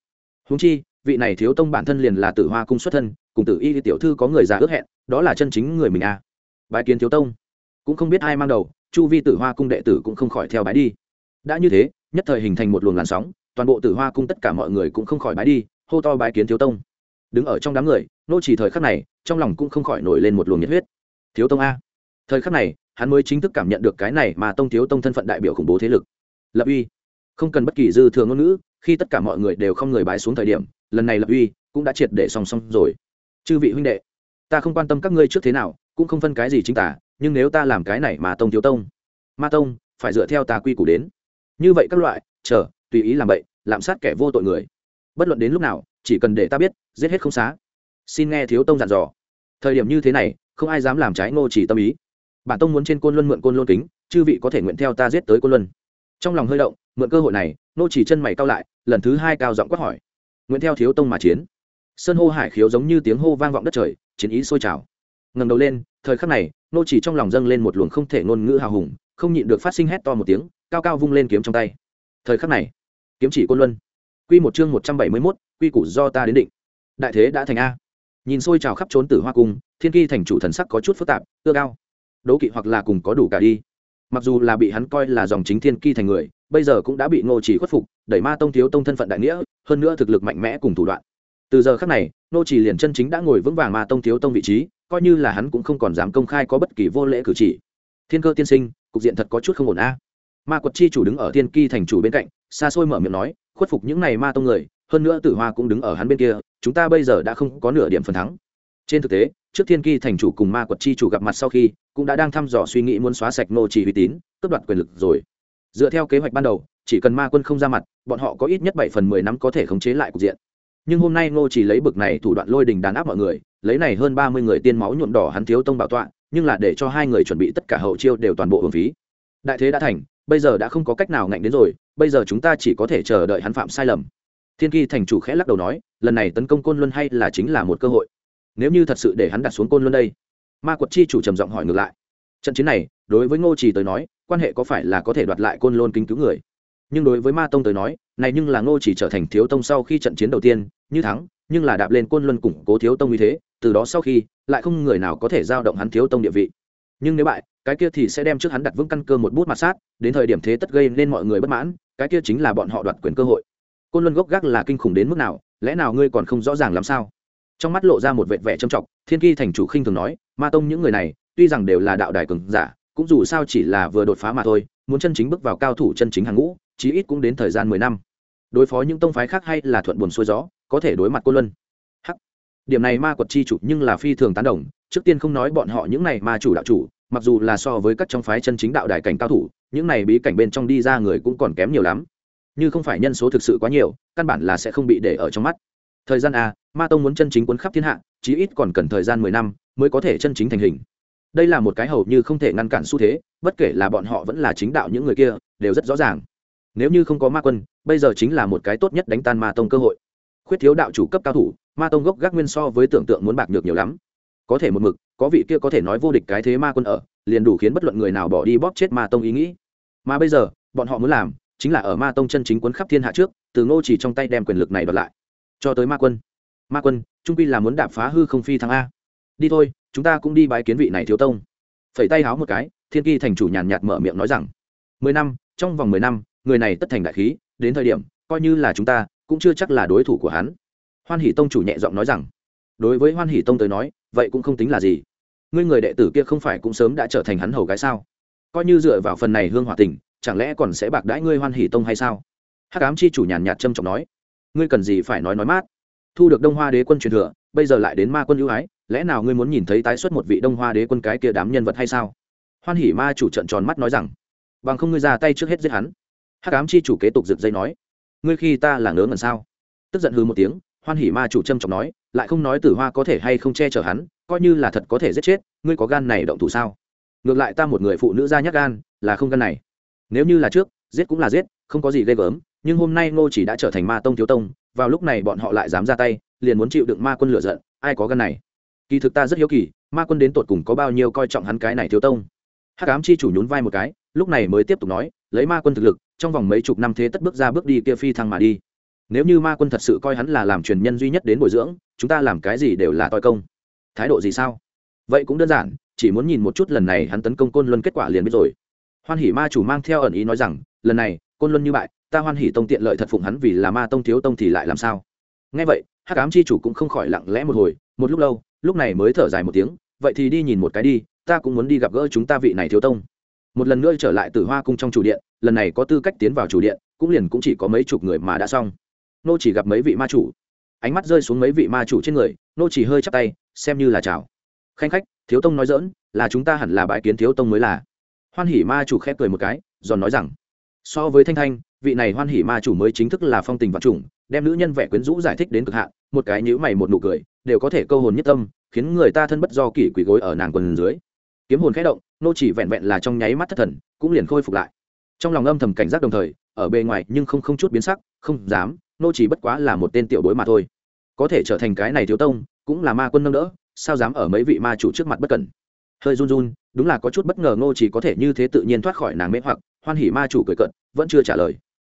Húng chi, vị này thiếu tông bản thân liền là tử hoa cung xuất thân cùng tử y tiểu thư có người già ước hẹn, đó là chân chính người mình à. a bài kiến thiếu tông. Cũng không biết ai mang đầu, chu vi tử hoa cung đệ tử cũng không khỏi theo bái đi. Đã như thế, nhất thời hình thành một luồng làn sóng, toàn bộ tử hoa cung tất cả mọi người cũng không khỏi bái đi, hô to bái kiến thiếu tông. Đứng ở trong đám người, nô chỉ thời khắc này, trong lòng cũng không khỏi nổi lên một luồng nhiệt huyết. Thiếu tông a. Thời khắc này, hắn mới chính thức cảm nhận được cái này mà tông thiếu tông thân phận đại biểu khủng bố thế lực. Lập uy. Không cần bất kỳ dư thừa ngôn ngữ, khi tất cả mọi người đều không người bái xuống thời điểm, lần này lập uy cũng đã triệt để song song rồi chư vị huynh đệ, ta không quan tâm các ngươi trước thế nào, cũng không phân cái gì chính tả, nhưng nếu ta làm cái này mà tông thiếu tông, ma tông, phải dựa theo tà quy củ đến. Như vậy các loại, chờ, tùy ý làm bậy, lạm sát kẻ vô tội người. Bất luận đến lúc nào, chỉ cần để ta biết, giết hết không xá. Xin nghe thiếu tông dặn dò. Thời điểm như thế này, không ai dám làm trái ngô chỉ tâm ý. Bản tông muốn trên côn luân mượn côn luân kính, chư vị có thể nguyện theo ta giết tới côn luân. Trong lòng hơi động, mượn cơ hội này, ngô chỉ chân mày cao lại, lần thứ hai cao giọng quát hỏi. Nguyện theo thiếu tông mà chiến sơn hô hải khiếu giống như tiếng hô vang vọng đất trời chiến ý sôi trào. Ngầm đầu lên thời khắc này nô chỉ trong lòng dâng lên một luồng không thể ngôn ngữ hào hùng không nhịn được phát sinh hét to một tiếng cao cao vung lên kiếm trong tay. Thời khắc này kiếm chỉ côn luân. Quy một chương một trăm bảy mươi 171, quy củ do ta đến định. Đại thế đã thành a. Nhìn sôi trào khắp trốn tử hoa cung thiên kỳ thành chủ thần sắc có chút phức tạp ưa cao. Đố kỵ hoặc là cùng có đủ cả đi. Mặc dù là bị hắn coi là dòng chính thiên kỳ thành người bây giờ cũng đã bị ngô chỉ khuất phục đẩy ma tông thiếu tông thân phận đại nghĩa hơn nữa thực lực mạnh mẽ cùng thủ đoạn từ giờ khắc này, Nô chỉ liền chân chính đã ngồi vững vàng ma tông thiếu tông vị trí, coi như là hắn cũng không còn dám công khai có bất kỳ vô lễ cử chỉ. Thiên cơ tiên sinh, cục diện thật có chút không ổn a. Ma quật chi chủ đứng ở thiên kỳ thành chủ bên cạnh, xa xôi mở miệng nói, khuất phục những này ma tông người, hơn nữa tử hoa cũng đứng ở hắn bên kia, chúng ta bây giờ đã không có nửa điểm phần thắng. Trên thực tế, trước thiên kỳ thành chủ cùng ma quật chi chủ gặp mặt sau khi, cũng đã đang thăm dò suy nghĩ muốn xóa sạch nô chỉ uy tín, cướp đoạt quyền lực rồi. Dựa theo kế hoạch ban đầu, chỉ cần ma quân không ra mặt, bọn họ có ít nhất bảy phần mười năm có thể khống chế lại cục diện nhưng hôm nay ngô chỉ lấy bực này thủ đoạn lôi đình đàn áp mọi người, lấy này hơn ba mươi người tiên máu nhuộm đỏ hắn thiếu tông bảo tọa, nhưng là để cho hai người chuẩn bị tất cả hậu chiêu đều toàn bộ hưởng phí. Đại thế đã thành, bây giờ đã không có cách nào ngạnh đến rồi, bây giờ chúng ta chỉ có thể chờ đợi hắn phạm sai lầm. Thiên kỳ thành chủ khẽ lắc đầu nói, lần này tấn công côn luân hay là chính là một cơ hội. Nếu như thật sự để hắn đặt xuống côn luân đây. Ma quật chi chủ trầm giọng hỏi ngược lại. Trận chiến này, đối với ngô trì tới nói, quan hệ có phải là có thể đoạt lại côn lôn kính cứu người? Nhưng đối với ma tông tới nói này nhưng là ngô chỉ trở thành thiếu tông sau khi trận chiến đầu tiên, như thắng, nhưng là đạp lên côn luân củng cố thiếu tông như thế, từ đó sau khi, lại không người nào có thể giao động hắn thiếu tông địa vị. Nhưng nếu bại, cái kia thì sẽ đem trước hắn đặt vững căn cơ một bút mặt sát, đến thời điểm thế tất gây nên mọi người bất mãn, cái kia chính là bọn họ đoạt quyền cơ hội. Côn luân gốc gác là kinh khủng đến mức nào, lẽ nào ngươi còn không rõ ràng làm sao? Trong mắt lộ ra một vệt vẻ trầm trọng, thiên kỳ thành chủ khinh thường nói, ma tông những người này, tuy rằng đều là đạo đài cường giả, cũng dù sao chỉ là vừa đột phá mà thôi, muốn chân chính bước vào cao thủ chân chính hàng ngũ chí ít cũng đến thời gian mười năm. Đối phó những tông phái khác hay là thuận buồn xuôi gió, có thể đối mặt cô luân. Hắc. Điểm này ma quật chi chủ nhưng là phi thường tán đồng, trước tiên không nói bọn họ những này ma chủ đạo chủ, mặc dù là so với các trong phái chân chính đạo đại cảnh cao thủ, những này bí cảnh bên trong đi ra người cũng còn kém nhiều lắm. Như không phải nhân số thực sự quá nhiều, căn bản là sẽ không bị để ở trong mắt. Thời gian a, ma tông muốn chân chính cuốn khắp thiên hạ, chí ít còn cần thời gian mười năm mới có thể chân chính thành hình. Đây là một cái hầu như không thể ngăn cản xu thế, bất kể là bọn họ vẫn là chính đạo những người kia, đều rất rõ ràng nếu như không có ma quân, bây giờ chính là một cái tốt nhất đánh tan ma tông cơ hội. Khuyết thiếu đạo chủ cấp cao thủ, ma tông gốc gác nguyên so với tưởng tượng muốn bạc được nhiều lắm. Có thể một mực, có vị kia có thể nói vô địch cái thế ma quân ở, liền đủ khiến bất luận người nào bỏ đi bóp chết ma tông ý nghĩ. Mà bây giờ, bọn họ muốn làm, chính là ở ma tông chân chính quấn khắp thiên hạ trước, từ ngô chỉ trong tay đem quyền lực này đoạt lại. Cho tới ma quân. Ma quân, trung pi là muốn đạp phá hư không phi thăng a. Đi thôi, chúng ta cũng đi bái kiến vị này thiếu tông. Phẩy tay háo một cái, thiên kỳ thành chủ nhàn nhạt mở miệng nói rằng, mười năm, trong vòng mười năm người này tất thành đại khí, đến thời điểm, coi như là chúng ta, cũng chưa chắc là đối thủ của hắn. Hoan hỷ tông chủ nhẹ giọng nói rằng, đối với hoan hỷ tông tới nói, vậy cũng không tính là gì. Ngươi người đệ tử kia không phải cũng sớm đã trở thành hắn hầu gái sao? Coi như dựa vào phần này hương hòa tình, chẳng lẽ còn sẽ bạc đãi ngươi hoan hỷ tông hay sao? Hắc ám chi chủ nhàn nhạt trâm trọng nói, ngươi cần gì phải nói nói mát? Thu được đông hoa đế quân truyền thừa, bây giờ lại đến ma quân ưu ái, lẽ nào ngươi muốn nhìn thấy tái xuất một vị đông hoa đế quân cái kia đám nhân vật hay sao? Hoan hỉ ma chủ trận tròn mắt nói rằng, bằng không ngươi ra tay trước hết giết hắn hắc ám chi chủ kế tục giật dây nói, ngươi khi ta là ngớ ngẩn sao? Tức giận hư một tiếng, hoan hỉ ma chủ trâm trọng nói, lại không nói tử hoa có thể hay không che chở hắn, coi như là thật có thể giết chết, ngươi có gan này động thủ sao? Ngược lại ta một người phụ nữ ra nhắc gan, là không gan này. Nếu như là trước, giết cũng là giết, không có gì ghê gớm, nhưng hôm nay ngô chỉ đã trở thành ma tông thiếu tông, vào lúc này bọn họ lại dám ra tay, liền muốn chịu đựng ma quân lựa giận, ai có gan này? Kỳ thực ta rất hiếu kỳ, ma quân đến tột cùng có bao nhiêu coi trọng hắn cái này thiếu tông. Hắc ám chi chủ nhún vai một cái, lúc này mới tiếp tục nói, lấy ma quân thực lực trong vòng mấy chục năm thế tất bước ra bước đi kia phi thăng mà đi. Nếu như ma quân thật sự coi hắn là làm truyền nhân duy nhất đến bồi dưỡng, chúng ta làm cái gì đều là toi công. Thái độ gì sao? Vậy cũng đơn giản, chỉ muốn nhìn một chút lần này hắn tấn công côn luân kết quả liền biết rồi. Hoan hỉ ma chủ mang theo ẩn ý nói rằng, lần này, côn luân như bại, ta hoan hỉ tông tiện lợi thật phụng hắn vì là ma tông thiếu tông thì lại làm sao? Nghe vậy, hắc ám chi chủ cũng không khỏi lặng lẽ một hồi, một lúc lâu, lúc này mới thở dài một tiếng, vậy thì đi nhìn một cái đi, ta cũng muốn đi gặp gỡ chúng ta vị này thiếu tông một lần nữa trở lại từ hoa cung trong chủ điện, lần này có tư cách tiến vào chủ điện, cũng liền cũng chỉ có mấy chục người mà đã xong. Nô chỉ gặp mấy vị ma chủ. Ánh mắt rơi xuống mấy vị ma chủ trên người, nô chỉ hơi chắp tay, xem như là chào. Khanh khách, thiếu tông nói dỡn là chúng ta hẳn là bãi kiến thiếu tông mới là. Hoan hỉ ma chủ khép cười một cái, giòn nói rằng, so với thanh thanh, vị này hoan hỉ ma chủ mới chính thức là phong tình vạn trùng, đem nữ nhân vẻ quyến rũ giải thích đến cực hạn, một cái nhíu mày một nụ cười, đều có thể câu hồn nhất tâm, khiến người ta thân bất do kỷ quỷ gối ở nàng quần dưới. Kiếm hồn khẽ động nô chỉ vẹn vẹn là trong nháy mắt thất thần, cũng liền khôi phục lại. Trong lòng âm thầm cảnh giác đồng thời, ở bề ngoài nhưng không không chút biến sắc, không dám, nô chỉ bất quá là một tên tiểu bối mà thôi. Có thể trở thành cái này thiếu tông, cũng là ma quân nâng đỡ, sao dám ở mấy vị ma chủ trước mặt bất cẩn. Hơi run run, đúng là có chút bất ngờ nô chỉ có thể như thế tự nhiên thoát khỏi nàng mê hoặc, hoan hỉ ma chủ cười cận vẫn chưa trả lời.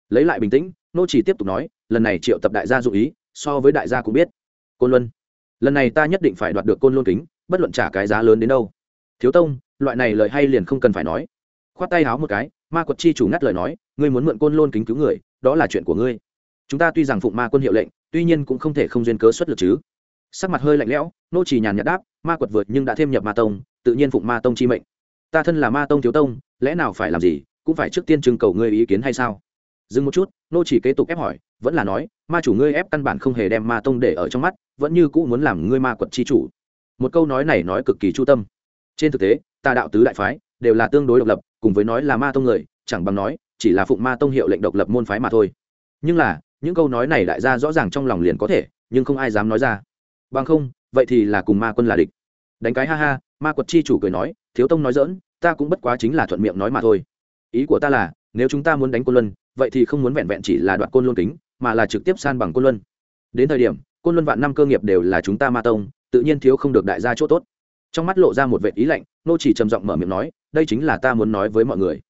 Lấy lại bình tĩnh, nô chỉ tiếp tục nói, lần này triệu tập đại gia dụ ý, so với đại gia cũng biết. Côn luân, lần này ta nhất định phải đoạt được côn luân kính, bất luận trả cái giá lớn đến đâu. Thiếu tông loại này lời hay liền không cần phải nói. Khoát tay háo một cái, ma quật chi chủ ngắt lời nói, ngươi muốn mượn côn lôn kính cứu người, đó là chuyện của ngươi. Chúng ta tuy rằng phụng ma quân hiệu lệnh, tuy nhiên cũng không thể không duyên cớ xuất lực chứ. Sắc mặt hơi lạnh lẽo, nô chỉ nhàn nhạt đáp, ma quật vượt nhưng đã thêm nhập ma tông, tự nhiên phụng ma tông chi mệnh. Ta thân là ma tông thiếu tông, lẽ nào phải làm gì, cũng phải trước tiên trưng cầu ngươi ý kiến hay sao? Dừng một chút, nô chỉ kế tục ép hỏi, vẫn là nói, ma chủ ngươi ép căn bản không hề đem ma tông để ở trong mắt, vẫn như cũ muốn làm ngươi ma quật chi chủ. Một câu nói này nói cực kỳ chu tâm. Trên thực tế ta đạo tứ đại phái, đều là tương đối độc lập, cùng với nói là ma tông người, chẳng bằng nói, chỉ là phụng ma tông hiệu lệnh độc lập môn phái mà thôi. Nhưng là, những câu nói này đại gia rõ ràng trong lòng liền có thể, nhưng không ai dám nói ra. Bằng không, vậy thì là cùng ma quân là địch. Đánh cái ha ha, ma quật chi chủ cười nói, thiếu tông nói dỡn ta cũng bất quá chính là thuận miệng nói mà thôi. Ý của ta là, nếu chúng ta muốn đánh côn luân, vậy thì không muốn vẹn vẹn chỉ là đoạt côn luân kính, mà là trực tiếp san bằng côn luân. Đến thời điểm, côn luân vạn năm cơ nghiệp đều là chúng ta ma tông, tự nhiên thiếu không được đại gia chỗ tốt. Trong mắt lộ ra một vệ ý lạnh nô chỉ trầm giọng mở miệng nói, đây chính là ta muốn nói với mọi người.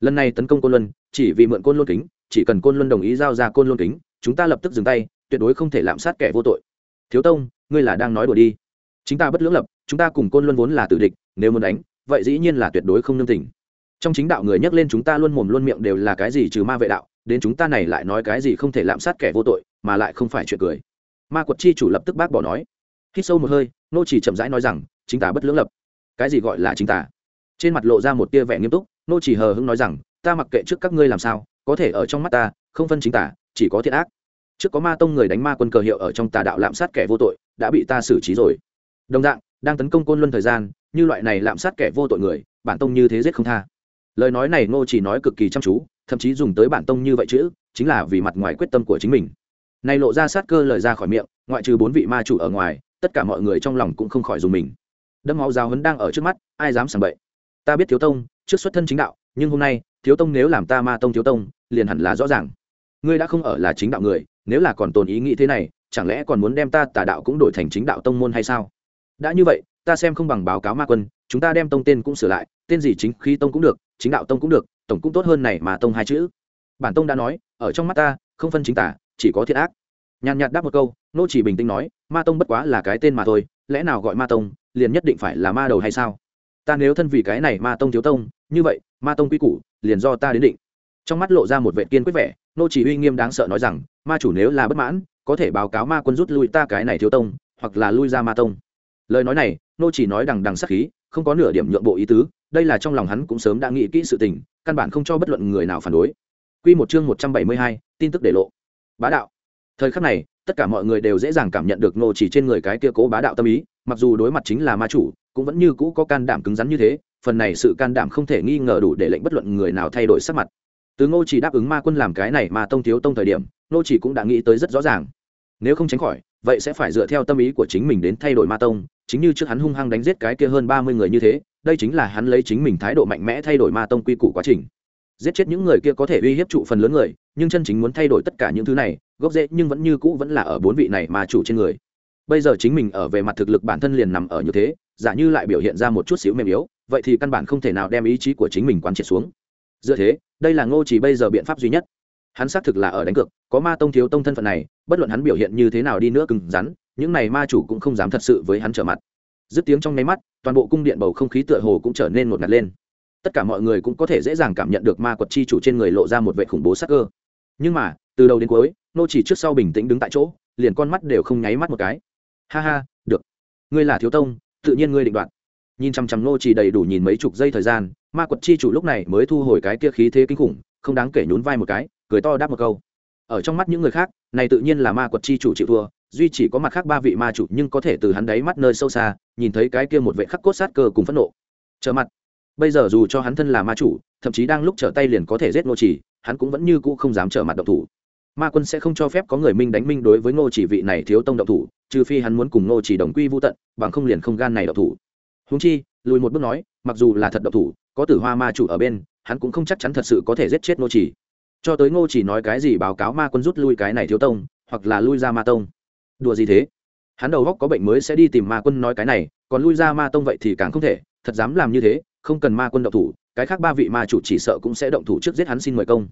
Lần này tấn công côn luân, chỉ vì mượn côn luân kính, chỉ cần côn luân đồng ý giao ra côn luân kính, chúng ta lập tức dừng tay, tuyệt đối không thể lạm sát kẻ vô tội. Thiếu tông, ngươi là đang nói đùa đi. Chúng ta bất lưỡng lập, chúng ta cùng côn luân vốn là tử địch, nếu muốn đánh, vậy dĩ nhiên là tuyệt đối không nương tình. Trong chính đạo người nhắc lên chúng ta luôn mồm luôn miệng đều là cái gì trừ ma vệ đạo, đến chúng ta này lại nói cái gì không thể lạm sát kẻ vô tội, mà lại không phải chuyện cười. Ma quật chi chủ lập tức bác bỏ nói. Hít sâu một hơi, nô chỉ chậm rãi nói rằng, chính ta bất lưỡng lập cái gì gọi là chính tả? Trên mặt lộ ra một tia vẻ nghiêm túc, nô chỉ hờ hững nói rằng, ta mặc kệ trước các ngươi làm sao, có thể ở trong mắt ta, không phân chính tả, chỉ có thiện ác. Trước có ma tông người đánh ma quân cờ hiệu ở trong tà đạo lạm sát kẻ vô tội, đã bị ta xử trí rồi. Đồng dạng, đang tấn công côn luân thời gian, như loại này lạm sát kẻ vô tội người, bản tông như thế giết không tha. Lời nói này ngô chỉ nói cực kỳ chăm chú, thậm chí dùng tới bản tông như vậy chữ, chính là vì mặt ngoài quyết tâm của chính mình. Này lộ ra sát cơ lời ra khỏi miệng, ngoại trừ bốn vị ma chủ ở ngoài, tất cả mọi người trong lòng cũng không khỏi dùng mình đâm máu giáo hấn đang ở trước mắt, ai dám sảng bậy? Ta biết thiếu tông, trước xuất thân chính đạo, nhưng hôm nay, thiếu tông nếu làm ta ma tông thiếu tông, liền hẳn là rõ ràng. Ngươi đã không ở là chính đạo người, nếu là còn tồn ý nghĩ thế này, chẳng lẽ còn muốn đem ta tà đạo cũng đổi thành chính đạo tông môn hay sao? Đã như vậy, ta xem không bằng báo cáo ma quân, chúng ta đem tông tên cũng sửa lại, tên gì chính khí tông cũng được, chính đạo tông cũng được, tổng cũng tốt hơn này mà tông hai chữ. Bản tông đã nói, ở trong mắt ta, không phân chính tả, chỉ có thiện ác. Nhàn nhạt đáp một câu, nô chỉ bình tĩnh nói, ma tông bất quá là cái tên mà thôi, lẽ nào gọi ma tông liền nhất định phải là ma đầu hay sao? Ta nếu thân vì cái này ma tông thiếu tông như vậy ma tông quy củ liền do ta đến định. Trong mắt lộ ra một vệ kiên quyết vẻ nô chỉ uy nghiêm đáng sợ nói rằng ma chủ nếu là bất mãn có thể báo cáo ma quân rút lui ta cái này thiếu tông hoặc là lui ra ma tông. Lời nói này nô chỉ nói đằng đằng sắc khí không có nửa điểm nhượng bộ ý tứ đây là trong lòng hắn cũng sớm đã nghĩ kỹ sự tình căn bản không cho bất luận người nào phản đối. Quy một chương 172, tin tức để lộ. Bá đạo. Thời khắc này tất cả mọi người đều dễ dàng cảm nhận được nô chỉ trên người cái kia cố bá đạo tâm ý mặc dù đối mặt chính là ma chủ, cũng vẫn như cũ có can đảm cứng rắn như thế, phần này sự can đảm không thể nghi ngờ đủ để lệnh bất luận người nào thay đổi sắc mặt. Từ ngô chỉ đáp ứng ma quân làm cái này mà tông thiếu tông thời điểm, ngô chỉ cũng đã nghĩ tới rất rõ ràng. Nếu không tránh khỏi, vậy sẽ phải dựa theo tâm ý của chính mình đến thay đổi ma tông, chính như trước hắn hung hăng đánh giết cái kia hơn ba mươi người như thế, đây chính là hắn lấy chính mình thái độ mạnh mẽ thay đổi ma tông quy củ quá trình. Giết chết những người kia có thể uy hiếp trụ phần lớn người, nhưng chân chính muốn thay đổi tất cả những thứ này, gốc rễ nhưng vẫn như cũ vẫn là ở bốn vị này mà chủ trên người bây giờ chính mình ở về mặt thực lực bản thân liền nằm ở như thế, giả như lại biểu hiện ra một chút xíu mềm yếu, vậy thì căn bản không thể nào đem ý chí của chính mình quán triệt xuống. Dựa thế, đây là ngô chỉ bây giờ biện pháp duy nhất. Hắn xác thực là ở đánh cược, có ma tông thiếu tông thân phận này, bất luận hắn biểu hiện như thế nào đi nữa cứng rắn, những này ma chủ cũng không dám thật sự với hắn trở mặt. Dứt tiếng trong nháy mắt, toàn bộ cung điện bầu không khí tựa hồ cũng trở nên một ngạt lên. Tất cả mọi người cũng có thể dễ dàng cảm nhận được ma quật chi chủ trên người lộ ra một vệ khủng bố sắc cơ. Nhưng mà, từ đầu đến cuối nô chỉ trước sau bình tĩnh đứng tại chỗ, liền con mắt đều không nháy mắt một cái ha ha, được. Ngươi là thiếu tông, tự nhiên ngươi định đoạt. Nhìn chăm chăm nô chỉ đầy đủ nhìn mấy chục giây thời gian, ma quật chi chủ lúc này mới thu hồi cái kia khí thế kinh khủng, không đáng kể nhún vai một cái, cười to đáp một câu. Ở trong mắt những người khác, này tự nhiên là ma quật chi chủ chịu thua, duy chỉ có mặt khác ba vị ma chủ nhưng có thể từ hắn đáy mắt nơi sâu xa, nhìn thấy cái kia một vệ khắc cốt sát cơ cùng phẫn nộ. Trở mặt. Bây giờ dù cho hắn thân là ma chủ, thậm chí đang lúc trở tay liền có thể giết nô chỉ hắn cũng vẫn như cũ không dám trở mặt động thủ ma quân sẽ không cho phép có người minh đánh minh đối với ngô chỉ vị này thiếu tông động thủ, trừ phi hắn muốn cùng ngô chỉ đồng quy vô tận, bằng không liền không gan này động thủ. Húng chi, lùi một bước nói, mặc dù là thật động thủ, có tử hoa ma chủ ở bên, hắn cũng không chắc chắn thật sự có thể giết chết ngô chỉ. Cho tới ngô chỉ nói cái gì báo cáo ma quân rút lui cái này thiếu tông, hoặc là lui ra ma tông. Đùa gì thế? Hắn đầu góc có bệnh mới sẽ đi tìm ma quân nói cái này, còn lui ra ma tông vậy thì càng không thể, thật dám làm như thế, không cần ma quân động thủ, cái khác ba vị ma chủ chỉ sợ cũng sẽ động thủ trước giết hắn xin mời công.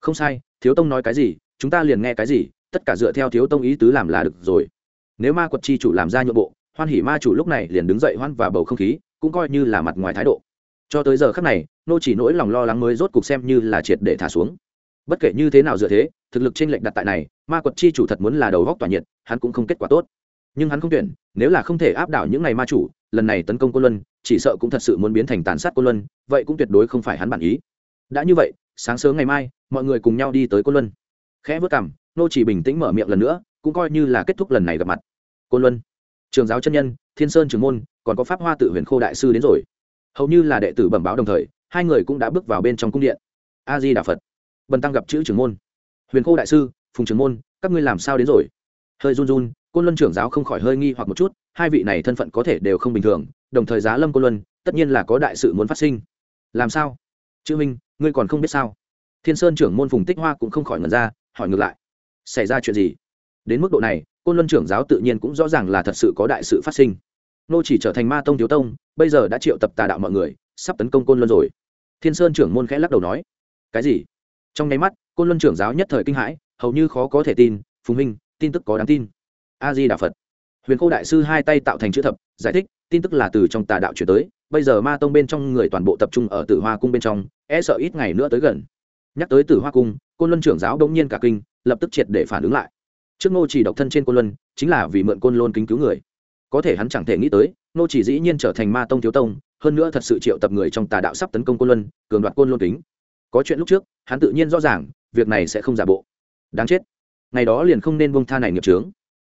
Không sai, thiếu tông nói cái gì chúng ta liền nghe cái gì, tất cả dựa theo thiếu tông ý tứ làm là được rồi. Nếu ma quật chi chủ làm ra nhượng bộ, hoan hỉ ma chủ lúc này liền đứng dậy hoan và bầu không khí, cũng coi như là mặt ngoài thái độ. Cho tới giờ khắc này, nô chỉ nỗi lòng lo lắng mới rốt cục xem như là triệt để thả xuống. Bất kể như thế nào dựa thế, thực lực trên lệnh đặt tại này, ma quật chi chủ thật muốn là đầu góc tỏa nhiệt, hắn cũng không kết quả tốt. Nhưng hắn không tuyển, nếu là không thể áp đảo những ngày ma chủ, lần này tấn công cô luân, chỉ sợ cũng thật sự muốn biến thành tàn sát cô luân, vậy cũng tuyệt đối không phải hắn bản ý. Đã như vậy, sáng sớm ngày mai, mọi người cùng nhau đi tới cô luân khẽ vớt cằm, nô chỉ bình tĩnh mở miệng lần nữa, cũng coi như là kết thúc lần này gặp mặt. Côn luân, trường giáo chân nhân, thiên sơn trường môn, còn có pháp hoa tự huyền khô đại sư đến rồi. Hầu như là đệ tử bẩm báo đồng thời, hai người cũng đã bước vào bên trong cung điện. A di đà phật, bần tăng gặp chữ trưởng môn. Huyền khô đại sư, phùng trưởng môn, các ngươi làm sao đến rồi? Hơi run run, côn luân trưởng giáo không khỏi hơi nghi hoặc một chút, hai vị này thân phận có thể đều không bình thường, đồng thời giá lâm côn luân, tất nhiên là có đại sự muốn phát sinh. Làm sao? Chữ minh ngươi còn không biết sao? Thiên sơn trưởng môn phùng tích hoa cũng không khỏi ngần ra hỏi ngược lại, xảy ra chuyện gì? Đến mức độ này, côn luân trưởng giáo tự nhiên cũng rõ ràng là thật sự có đại sự phát sinh. Nô chỉ trở thành ma tông thiếu tông, bây giờ đã triệu tập tà đạo mọi người, sắp tấn công côn luân rồi. Thiên sơn trưởng môn khẽ lắc đầu nói, cái gì? Trong nháy mắt, côn luân trưởng giáo nhất thời kinh hãi, hầu như khó có thể tin, phùng minh tin tức có đáng tin. A di đà phật. Huyền khô đại sư hai tay tạo thành chữ thập, giải thích, tin tức là từ trong tà đạo chuyển tới, bây giờ ma tông bên trong người toàn bộ tập trung ở tử hoa cung bên trong e sợ ít ngày nữa tới gần nhắc tới tử hoa cung, côn luân trưởng giáo đông nhiên cả kinh, lập tức triệt để phản ứng lại. Trước ngô chỉ độc thân trên côn luân, chính là vì mượn côn lôn kính cứu người. Có thể hắn chẳng thể nghĩ tới, ngô chỉ dĩ nhiên trở thành ma tông thiếu tông, hơn nữa thật sự triệu tập người trong tà đạo sắp tấn công côn luân, cường đoạt côn lôn kính. Có chuyện lúc trước, hắn tự nhiên rõ ràng, việc này sẽ không giả bộ. Đáng chết. Ngày đó liền không nên bông tha này nghiệp trướng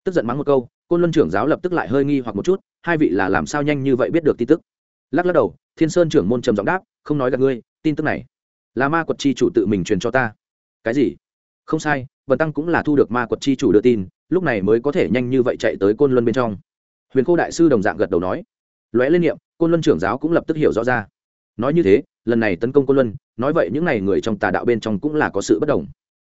tức giận mắng một câu, côn luân trưởng giáo lập tức lại hơi nghi hoặc một chút, hai vị là làm sao nhanh như vậy biết được tin tức? Lắc lắc đầu, thiên sơn trưởng môn trầm giọng đáp, không nói gặp ngươi, tin tức này là ma quật chi chủ tự mình truyền cho ta. Cái gì? Không sai vần tăng cũng là thu được ma quật chi chủ đưa tin, lúc này mới có thể nhanh như vậy chạy tới côn luân bên trong. Huyền khô đại sư đồng dạng gật đầu nói. Lóe lên niệm, côn luân trưởng giáo cũng lập tức hiểu rõ ra. Nói như thế, lần này tấn công côn luân, nói vậy những n à y người trong tà đạo bên trong cũng là có sự bất đồng.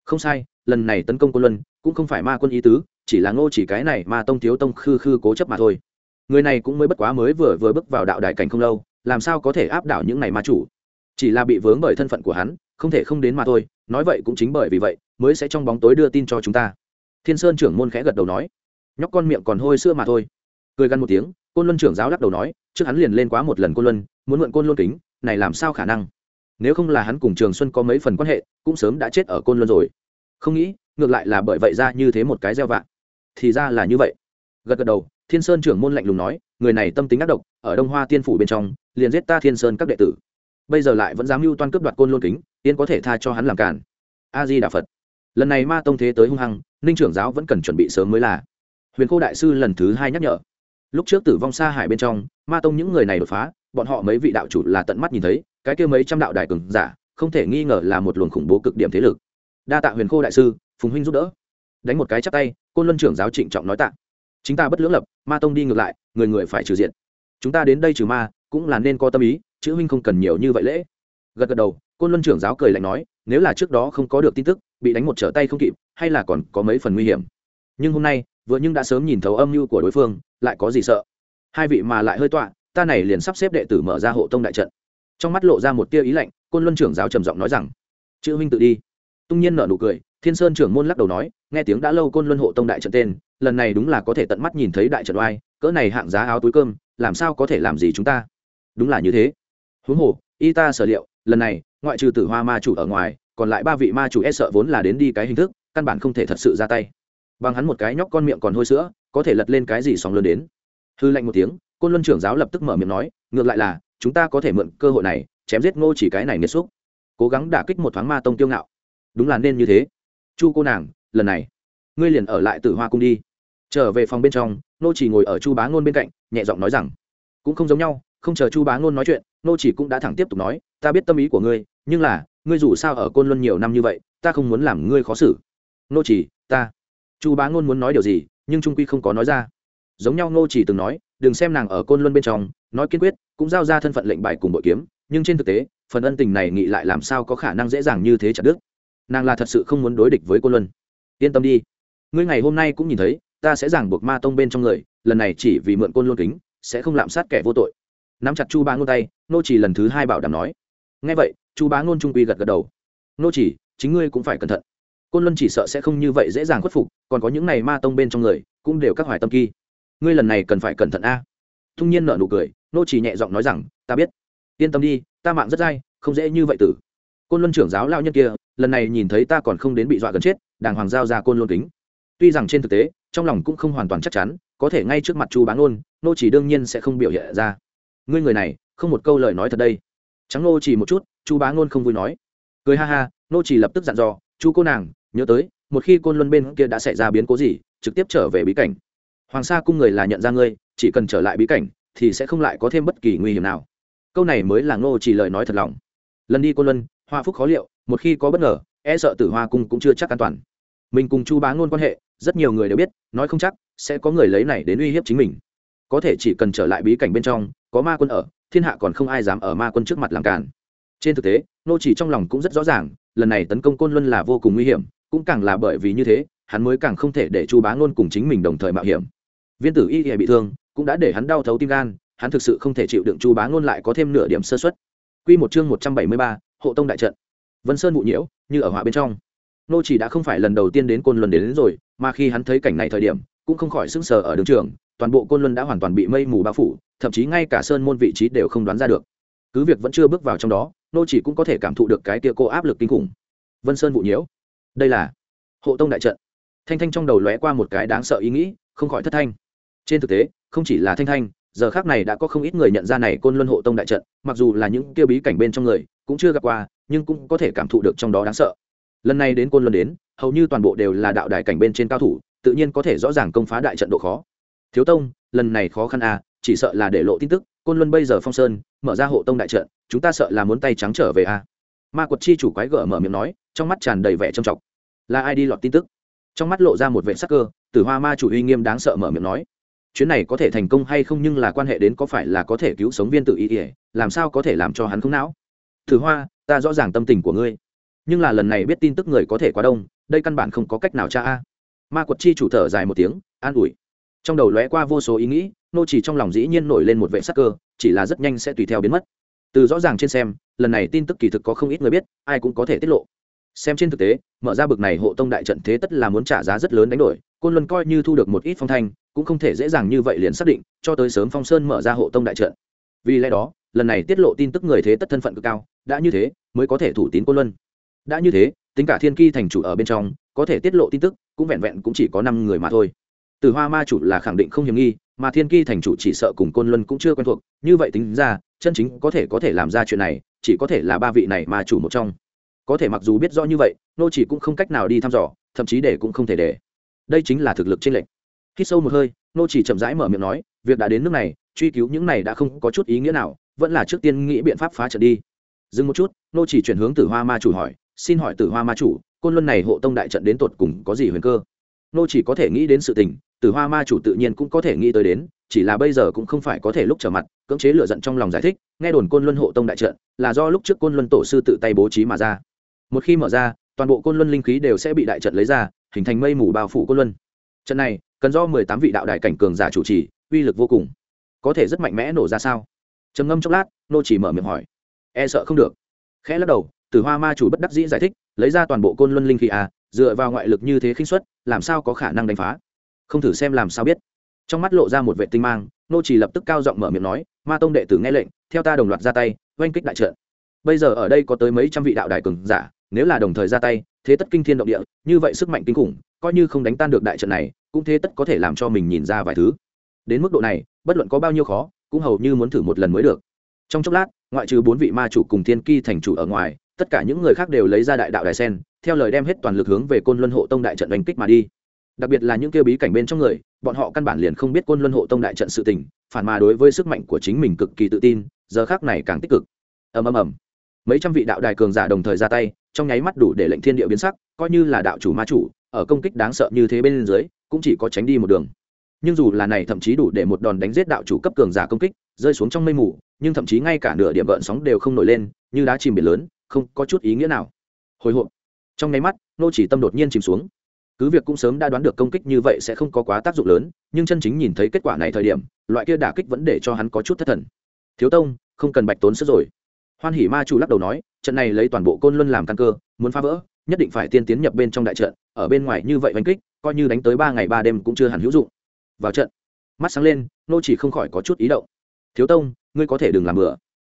Không sai, lần này tấn công côn luân cũng không phải ma quân ý tứ, chỉ là ngô chỉ cái này mà tông thiếu tông khư khư cố chấp mà thôi. Người này cũng mới bất quá mới vừa vừa bước vào đạo đại cảnh không lâu, làm sao có thể áp đảo những này ma chủ? Chỉ là bị vướng bởi thân phận của hắn, không thể không đến mà thôi, nói vậy cũng chính bởi vì vậy, mới sẽ trong bóng tối đưa tin cho chúng ta. Thiên sơn trưởng môn khẽ gật đầu nói. Nhóc con miệng còn hôi sữa mà thôi. Cười gằn một tiếng, côn luân trưởng giáo lắc đầu nói, trước hắn liền lên quá một lần côn luân, muốn mượn côn luân kính, này làm sao khả năng? Nếu không là hắn cùng trường xuân có mấy phần quan hệ, cũng sớm đã chết ở côn luân rồi. Không nghĩ, ngược lại là bởi vậy ra như thế một cái gieo vạ. Thì ra là như vậy. Gật gật đầu, thiên sơn trưởng môn lạnh lùng nói, người này tâm tính ác độc, ở đông hoa tiên phủ bên trong, liền giết ta thiên sơn các đệ tử bây giờ lại vẫn dám mưu toan cướp đoạt côn luân kính yên có thể tha cho hắn làm cản a di đà phật. Lần này ma tông thế tới hung hăng, ninh trưởng giáo vẫn cần chuẩn bị sớm mới là. Huyền khô đại sư lần thứ hai nhắc nhở. Lúc trước tử vong xa hải bên trong, ma tông những người này đột phá, bọn họ mấy vị đạo chủ là tận mắt nhìn thấy, cái kia mấy trăm đạo đại cường giả, không thể nghi ngờ là một luồng khủng bố cực điểm thế lực. Đa tạ huyền khô đại sư, phùng huynh giúp đỡ. Đánh một cái chắp tay, côn luân trưởng giáo trịnh trọng nói tạ. Chính ta bất lưỡng lập, ma tông đi ngược lại, người người phải trừ diện. Chúng ta đến đây trừ ma, cũng là nên có tâm ý chữ huynh không cần nhiều như vậy lễ. Gật gật đầu, côn luân trưởng giáo cười lạnh nói, nếu là trước đó không có được tin tức, bị đánh một trở tay không kịp, hay là còn có mấy phần nguy hiểm. Nhưng hôm nay, vừa nhưng đã sớm nhìn thấu âm mưu của đối phương, lại có gì sợ? Hai vị mà lại hơi tọa, ta này liền sắp xếp đệ tử mở ra hộ tông đại trận. Trong mắt lộ ra một tia ý lạnh, côn luân trưởng giáo trầm giọng nói rằng, chữ huynh tự đi. Tung nhiên nở nụ cười, thiên sơn trưởng môn lắc đầu nói, nghe tiếng đã lâu côn luân hộ tông đại trận tên, lần này đúng là có thể tận mắt nhìn thấy đại trận oai, cỡ này hạng giá áo túi cơm, làm sao có thể làm gì chúng ta? Đúng là như thế huống hồ, y ta sở liệu, lần này, ngoại trừ tử hoa ma chủ ở ngoài, còn lại ba vị ma chủ e sợ vốn là đến đi cái hình thức, căn bản không thể thật sự ra tay. Bằng hắn một cái nhóc con miệng còn hôi sữa, có thể lật lên cái gì sóng lớn đến. Hư lạnh một tiếng, côn luân trưởng giáo lập tức mở miệng nói, ngược lại là, chúng ta có thể mượn cơ hội này, chém giết ngô chỉ cái này nghiệt xúc. Cố gắng đả kích một thoáng ma tông tiêu ngạo. Đúng là nên như thế. Chu cô nàng, lần này, ngươi liền ở lại tử hoa cung đi. Trở về phòng bên trong nô chỉ ngồi ở chu bá ngôn bên cạnh, nhẹ giọng nói rằng, cũng không giống nhau, không chờ chu bá ngôn nói chuyện nô chỉ cũng đã thẳng tiếp tục nói, ta biết tâm ý của ngươi, nhưng là, ngươi dù sao ở côn luân nhiều năm như vậy, ta không muốn làm ngươi khó xử. Nô chỉ, ta. Chu bá ngôn muốn nói điều gì, nhưng trung quy không có nói ra. Giống nhau nô chỉ từng nói, đừng xem nàng ở côn luân bên trong, nói kiên quyết, cũng giao ra thân phận lệnh bài cùng bội kiếm, nhưng trên thực tế, phần ân tình này nghĩ lại làm sao có khả năng dễ dàng như thế chặt đức nàng là thật sự không muốn đối địch với côn luân. Yên tâm đi. Ngươi ngày hôm nay cũng nhìn thấy, ta sẽ giảng buộc ma tông bên trong người, lần này chỉ vì mượn côn luân kính, sẽ không lạm sát kẻ vô tội nắm chặt chu bá ngôn tay, nô chỉ lần thứ hai bảo đảm nói. Ngay vậy, chu bá ngôn trung quy gật gật đầu. Nô chỉ, chính ngươi cũng phải cẩn thận. Côn luân chỉ sợ sẽ không như vậy dễ dàng khuất phục, còn có những này ma tông bên trong người, cũng đều các hoài tâm kỳ. Ngươi lần này cần phải cẩn thận a. Thung nhiên nở nụ cười, nô chỉ nhẹ giọng nói rằng, ta biết. Yên tâm đi, ta mạng rất dai, không dễ như vậy tử. Côn luân trưởng giáo lao nhân kia, lần này nhìn thấy ta còn không đến bị dọa gần chết, đàng hoàng giao ra côn luân kính. Tuy rằng trên thực tế, trong lòng cũng không hoàn toàn chắc chắn, có thể ngay trước mặt chu bán ôn nô chỉ đương nhiên sẽ không biểu hiện ra ngươi người này không một câu lời nói thật đây trắng nô chỉ một chút chu bá ngôn không vui nói cười ha ha nô chỉ lập tức dặn dò chu cô nàng nhớ tới một khi côn luân bên kia đã xảy ra biến cố gì trực tiếp trở về bí cảnh hoàng sa cung người là nhận ra ngươi chỉ cần trở lại bí cảnh thì sẽ không lại có thêm bất kỳ nguy hiểm nào câu này mới là ngô chỉ lời nói thật lòng lần đi côn luân hoa phúc khó liệu một khi có bất ngờ e sợ tử hoa cung cũng chưa chắc an toàn mình cùng chu bá ngôn quan hệ rất nhiều người đều biết nói không chắc sẽ có người lấy này đến uy hiếp chính mình có thể chỉ cần trở lại bí cảnh bên trong có ma quân ở thiên hạ còn không ai dám ở ma quân trước mặt làm cản trên thực tế nô chỉ trong lòng cũng rất rõ ràng lần này tấn công côn luân là vô cùng nguy hiểm cũng càng là bởi vì như thế hắn mới càng không thể để chu bá ngôn cùng chính mình đồng thời mạo hiểm. Viên tử y bị thương cũng đã để hắn đau thấu tim gan hắn thực sự không thể chịu đựng chu bá ngôn lại có thêm nửa điểm sơ xuất quy một chương một trăm bảy mươi ba, hộ tông đại trận. Vân sơn vụ nhiễu như ở họa bên trong. Nô chỉ đã không phải lần đầu tiên đến côn luân đến, đến rồi mà khi hắn thấy cảnh này thời điểm cũng không khỏi sững sờ ở đường trường toàn bộ côn luân đã hoàn toàn bị mây mù bao phủ thậm chí ngay cả sơn môn vị trí đều không đoán ra được. Cứ việc vẫn chưa bước vào trong đó, nô chỉ cũng có thể cảm thụ được cái tia cô áp lực kinh khủng. Vân sơn vụ nhiễu. Đây là hộ tông đại trận. Thanh thanh trong đầu lóe qua một cái đáng sợ ý nghĩ, không khỏi thất thanh. Trên thực tế, không chỉ là thanh thanh, giờ khác này đã có không ít người nhận ra này côn luân hộ tông đại trận, mặc dù là những kia bí cảnh bên trong người cũng chưa gặp qua, nhưng cũng có thể cảm thụ được trong đó đáng sợ. Lần này đến côn luân đến, hầu như toàn bộ đều là đạo đài cảnh bên trên cao thủ, tự nhiên có thể rõ ràng công phá đại trận độ khó. Thiếu tông, lần này khó khăn à chỉ sợ là để lộ tin tức, côn luân bây giờ phong sơn, mở ra hộ tông đại trận, chúng ta sợ là muốn tay trắng trở về à ma quật chi chủ quái gở mở miệng nói, trong mắt tràn đầy vẻ trầm trọng. Là ai đi lọt tin tức? Trong mắt lộ ra một vệ sắc cơ, tử hoa ma chủ uy nghiêm đáng sợ mở miệng nói. Chuyến này có thể thành công hay không nhưng là quan hệ đến có phải là có thể cứu sống viên tự ý ỉa làm sao có thể làm cho hắn không não? Tử hoa, ta rõ ràng tâm tình của ngươi. Nhưng là lần này biết tin tức người có thể quá đông, đây căn bản không có cách nào cha a. Ma quật chi chủ thở dài một tiếng, an ủi trong đầu lóe qua vô số ý nghĩ, nô chỉ trong lòng dĩ nhiên nổi lên một vệ sắc cơ, chỉ là rất nhanh sẽ tùy theo biến mất. Từ rõ ràng trên xem, lần này tin tức kỳ thực có không ít người biết, ai cũng có thể tiết lộ. Xem trên thực tế, mở ra bực này hộ tông đại trận thế tất là muốn trả giá rất lớn đánh đổi, côn luân coi như thu được một ít phong thanh, cũng không thể dễ dàng như vậy liền xác định, cho tới sớm phong sơn mở ra hộ tông đại trận. Vì lẽ đó, lần này tiết lộ tin tức người thế tất thân phận cực cao, đã như thế, mới có thể thủ tín côn luân. Đã như thế, tính cả thiên ki thành chủ ở bên trong, có thể tiết lộ tin tức, cũng vẹn vẹn cũng chỉ có năm người mà thôi từ hoa ma chủ là khẳng định không hiểm nghi, mà thiên ki thành chủ chỉ sợ cùng côn luân cũng chưa quen thuộc, như vậy tính ra, chân chính có thể có thể làm ra chuyện này, chỉ có thể là ba vị này ma chủ một trong. Có thể mặc dù biết rõ như vậy, nô chỉ cũng không cách nào đi thăm dò, thậm chí để cũng không thể để. Đây chính là thực lực trên lệnh khi sâu một hơi, nô chỉ chậm rãi mở miệng nói, việc đã đến nước này, truy cứu những này đã không có chút ý nghĩa nào, vẫn là trước tiên nghĩ biện pháp phá trận đi. Dừng một chút, nô chỉ chuyển hướng tử hoa ma chủ hỏi, xin hỏi tử hoa ma chủ, côn luân này hộ tông đại trận đến tột cùng có gì huyền cơ? Nô chỉ có thể nghĩ đến sự tình từ hoa ma chủ tự nhiên cũng có thể nghĩ tới đến, chỉ là bây giờ cũng không phải có thể lúc trở mặt, cưỡng chế lửa giận trong lòng giải thích, nghe đồn côn luân hộ tông đại trận, là do lúc trước côn luân tổ sư tự tay bố trí mà ra. Một khi mở ra, toàn bộ côn luân linh khí đều sẽ bị đại trận lấy ra, hình thành mây mù bao phủ côn luân. Trận này, cần do mười tám vị đạo đại cảnh cường giả chủ trì, uy lực vô cùng. Có thể rất mạnh mẽ nổ ra sao? Trầm ngâm chốc lát, nô chỉ mở miệng hỏi. E sợ không được. Khẽ lắc đầu từ hoa ma chủ bất đắc dĩ giải thích, lấy ra toàn bộ côn luân linh khí à dựa vào ngoại lực như thế khinh suất, làm sao có khả năng đánh phá? Không thử xem làm sao biết. Trong mắt lộ ra một vệ tinh mang, nô chỉ lập tức cao giọng mở miệng nói, ma tông đệ tử nghe lệnh, theo ta đồng loạt ra tay, oanh kích đại trận. Bây giờ ở đây có tới mấy trăm vị đạo đại cường giả, nếu là đồng thời ra tay, thế tất kinh thiên động địa, như vậy sức mạnh kinh khủng, coi như không đánh tan được đại trận này, cũng thế tất có thể làm cho mình nhìn ra vài thứ. Đến mức độ này, bất luận có bao nhiêu khó, cũng hầu như muốn thử một lần mới được trong chốc lát, ngoại trừ bốn vị ma chủ cùng thiên ki thành chủ ở ngoài, tất cả những người khác đều lấy ra đại đạo đài sen, theo lời đem hết toàn lực hướng về côn luân hộ tông đại trận đánh kích mà đi. Đặc biệt là những kêu bí cảnh bên trong người, bọn họ căn bản liền không biết côn luân hộ tông đại trận sự tình, phản mà đối với sức mạnh của chính mình cực kỳ tự tin, giờ khác này càng tích cực. Ầm ầm ầm. Mấy trăm vị đạo đài cường giả đồng thời ra tay, trong nháy mắt đủ để lệnh thiên địa biến sắc, coi như là đạo chủ ma chủ, ở công kích đáng sợ như thế bên dưới, cũng chỉ có tránh đi một đường. Nhưng dù là này thậm chí đủ để một đòn đánh giết đạo chủ cấp cường giả công kích rơi xuống trong mây mù, nhưng thậm chí ngay cả nửa điểm gợn sóng đều không nổi lên, như đá chìm biển lớn, không có chút ý nghĩa nào. Hồi hộp. Trong nháy mắt, nô chỉ tâm đột nhiên chìm xuống. Cứ việc cũng sớm đã đoán được công kích như vậy sẽ không có quá tác dụng lớn, nhưng chân chính nhìn thấy kết quả này thời điểm, loại kia đả kích vẫn để cho hắn có chút thất thần. Thiếu tông, không cần bạch tốn sức rồi. Hoan hỉ ma chủ lắc đầu nói, trận này lấy toàn bộ côn luân làm căn cơ, muốn phá vỡ, nhất định phải tiên tiến nhập bên trong đại trận, ở bên ngoài như vậy oanh kích, coi như đánh tới ba ngày ba đêm cũng chưa hẳn hữu dụng. Vào trận, mắt sáng lên, nô chỉ không khỏi có chút ý động thiếu tông, ngươi có thể đừng làm bừa.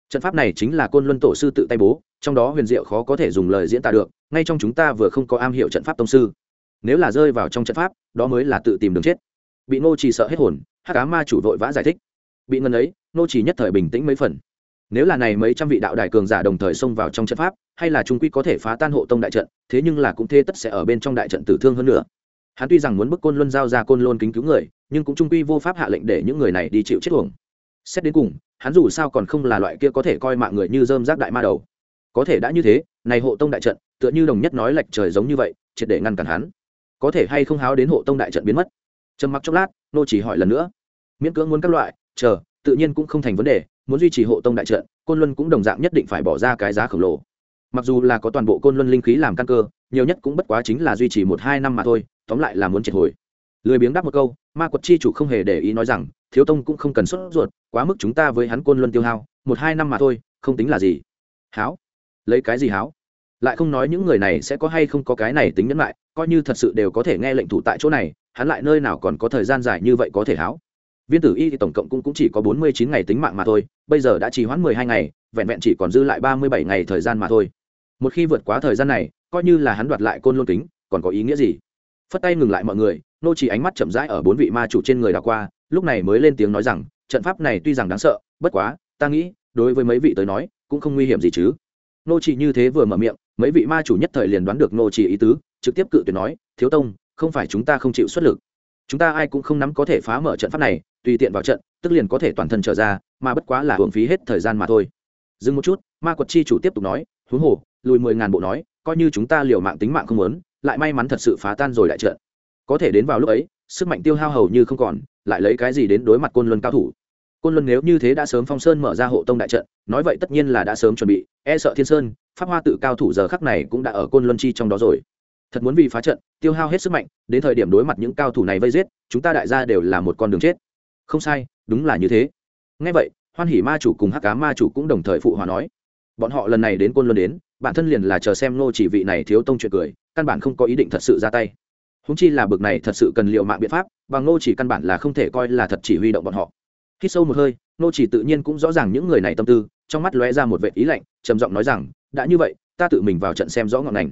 Trận pháp này chính là côn luân tổ sư tự tay bố, trong đó huyền diệu khó có thể dùng lời diễn tả được, ngay trong chúng ta vừa không có am hiểu trận pháp tông sư. Nếu là rơi vào trong trận pháp, đó mới là tự tìm đường chết. Bị nô chỉ sợ hết hồn hát cá ma chủ vội vã giải thích. Bị ngân ấy nô chỉ nhất thời bình tĩnh mấy phần. Nếu là này mấy trăm vị đạo đại cường giả đồng thời xông vào trong trận pháp, hay là trung quy có thể phá tan hộ tông đại trận, thế nhưng là cũng thế tất sẽ ở bên trong đại trận tử thương hơn nữa. Hắn tuy rằng muốn bức côn luân giao ra côn lôn kính cứu người, nhưng cũng trung quy vô pháp hạ lệnh để những người này đi chịu chết thuồng xét đến cùng, hắn dù sao còn không là loại kia có thể coi mạng người như dơm rác đại ma đầu. Có thể đã như thế, này hộ tông đại trận, tựa như đồng nhất nói lệch trời giống như vậy, triệt để ngăn cản hắn. Có thể hay không háo đến hộ tông đại trận biến mất? Trầm mặc chốc lát, nô chỉ hỏi lần nữa. Miễn cưỡng muốn các loại, chờ, tự nhiên cũng không thành vấn đề, muốn duy trì hộ tông đại trận, côn luân cũng đồng dạng nhất định phải bỏ ra cái giá khổng lồ. Mặc dù là có toàn bộ côn luân linh khí làm căn cơ, nhiều nhất cũng bất quá chính là duy trì một hai năm mà thôi, tóm lại là muốn triệt hồi lười biếng đáp một câu ma quật chi chủ không hề để ý nói rằng thiếu tông cũng không cần sốt ruột quá mức chúng ta với hắn côn luân tiêu hao một hai năm mà thôi không tính là gì. Háo. Lấy cái gì háo? Lại không nói những người này sẽ có hay không có cái này tính nhẫn lại coi như thật sự đều có thể nghe lệnh thủ tại chỗ này hắn lại nơi nào còn có thời gian dài như vậy có thể háo? Viên tử y thì tổng cộng cũng, cũng chỉ có bốn mươi chín ngày tính mạng mà thôi bây giờ đã trì hoãn mười hai ngày vẹn vẹn chỉ còn dư lại ba mươi bảy ngày thời gian mà thôi. Một khi vượt quá thời gian này coi như là hắn đoạt lại côn luân kính còn có ý nghĩa gì? Phất tay ngừng lại mọi người nô chỉ ánh mắt chậm rãi ở bốn vị ma chủ trên người đảo qua, lúc này mới lên tiếng nói rằng, trận pháp này tuy rằng đáng sợ, bất quá, ta nghĩ, đối với mấy vị tới nói, cũng không nguy hiểm gì chứ. Nô chỉ như thế vừa mở miệng, mấy vị ma chủ nhất thời liền đoán được nô chỉ ý tứ, trực tiếp cự tuyệt nói, thiếu tông, không phải chúng ta không chịu xuất lực. Chúng ta ai cũng không nắm có thể phá mở trận pháp này, tùy tiện vào trận, tức liền có thể toàn thân trở ra, mà bất quá là hưởng phí hết thời gian mà thôi. Dừng một chút, ma quật chi chủ tiếp tục nói, huống hồ, lùi mười ngàn bộ nói, coi như chúng ta liều mạng tính mạng không muốn, lại may mắn thật sự phá tan rồi đại trận có thể đến vào lúc ấy, sức mạnh tiêu hao hầu như không còn, lại lấy cái gì đến đối mặt côn luân cao thủ? Côn luân nếu như thế đã sớm phong sơn mở ra hộ tông đại trận, nói vậy tất nhiên là đã sớm chuẩn bị e sợ thiên sơn, pháp hoa tự cao thủ giờ khắc này cũng đã ở côn luân chi trong đó rồi. Thật muốn vì phá trận, tiêu hao hết sức mạnh, đến thời điểm đối mặt những cao thủ này vây giết, chúng ta đại gia đều là một con đường chết. Không sai, đúng là như thế. Ngay vậy, hoan hỉ ma chủ cùng hắc cá ma chủ cũng đồng thời phụ hòa nói. Bọn họ lần này đến côn luân đến, bản thân liền là chờ xem nô chỉ vị này thiếu tông chuyện cười, căn bản không có ý định thật sự ra tay húng chi là bực này thật sự cần liệu mạng biện pháp, và nô chỉ căn bản là không thể coi là thật chỉ huy động bọn họ. Khi sâu một hơi nô chỉ tự nhiên cũng rõ ràng những người này tâm tư, trong mắt lóe ra một vệ ý lạnh, trầm giọng nói rằng, đã như vậy, ta tự mình vào trận xem rõ ngọn ngành.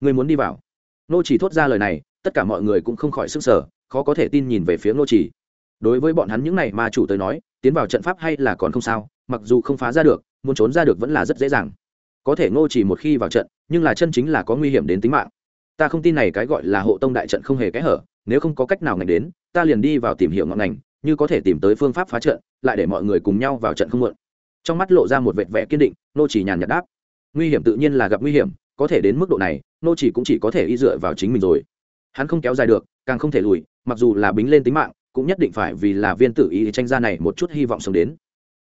Người muốn đi vào. Nô chỉ thốt ra lời này, tất cả mọi người cũng không khỏi sức sở khó có thể tin nhìn về phía nô chỉ. Đối với bọn hắn những này mà chủ tới nói, tiến vào trận pháp hay là còn không sao, mặc dù không phá ra được, muốn trốn ra được vẫn là rất dễ dàng. Có thể ngô chỉ một khi vào trận, nhưng là chân chính là có nguy hiểm đến tính mạng ta không tin này cái gọi là hộ tông đại trận không hề kẽ hở, nếu không có cách nào ngành đến, ta liền đi vào tìm hiểu ngọn ngành, như có thể tìm tới phương pháp phá trận, lại để mọi người cùng nhau vào trận không muộn. Trong mắt lộ ra một vệt vẻ kiên định, nô chỉ nhàn nhạt đáp. Nguy hiểm tự nhiên là gặp nguy hiểm, có thể đến mức độ này, nô chỉ cũng chỉ có thể y dựa vào chính mình rồi. Hắn không kéo dài được, càng không thể lùi, mặc dù là bính lên tính mạng, cũng nhất định phải vì là viên tử y tranh gia này một chút hy vọng sống đến.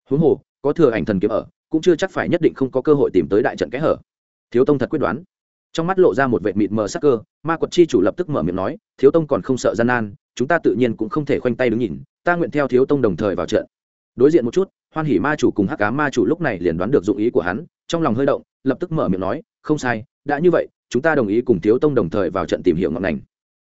Huống hồ, có thừa ảnh thần kiếm ở, cũng chưa chắc phải nhất định không có cơ hội tìm tới đại trận kẽ hở. Thiếu tông thật quyết đoán trong mắt lộ ra một vệt mịt mờ sắc cơ, ma quật chi chủ lập tức mở miệng nói, thiếu tông còn không sợ gian nan, chúng ta tự nhiên cũng không thể khoanh tay đứng nhìn, ta nguyện theo thiếu tông đồng thời vào trận. Đối diện một chút, hoan hỉ ma chủ cùng hắc cá ma chủ lúc này liền đoán được dụng ý của hắn, trong lòng hơi động, lập tức mở miệng nói, không sai, đã như vậy, chúng ta đồng ý cùng thiếu tông đồng thời vào trận tìm hiểu ngọn ngành.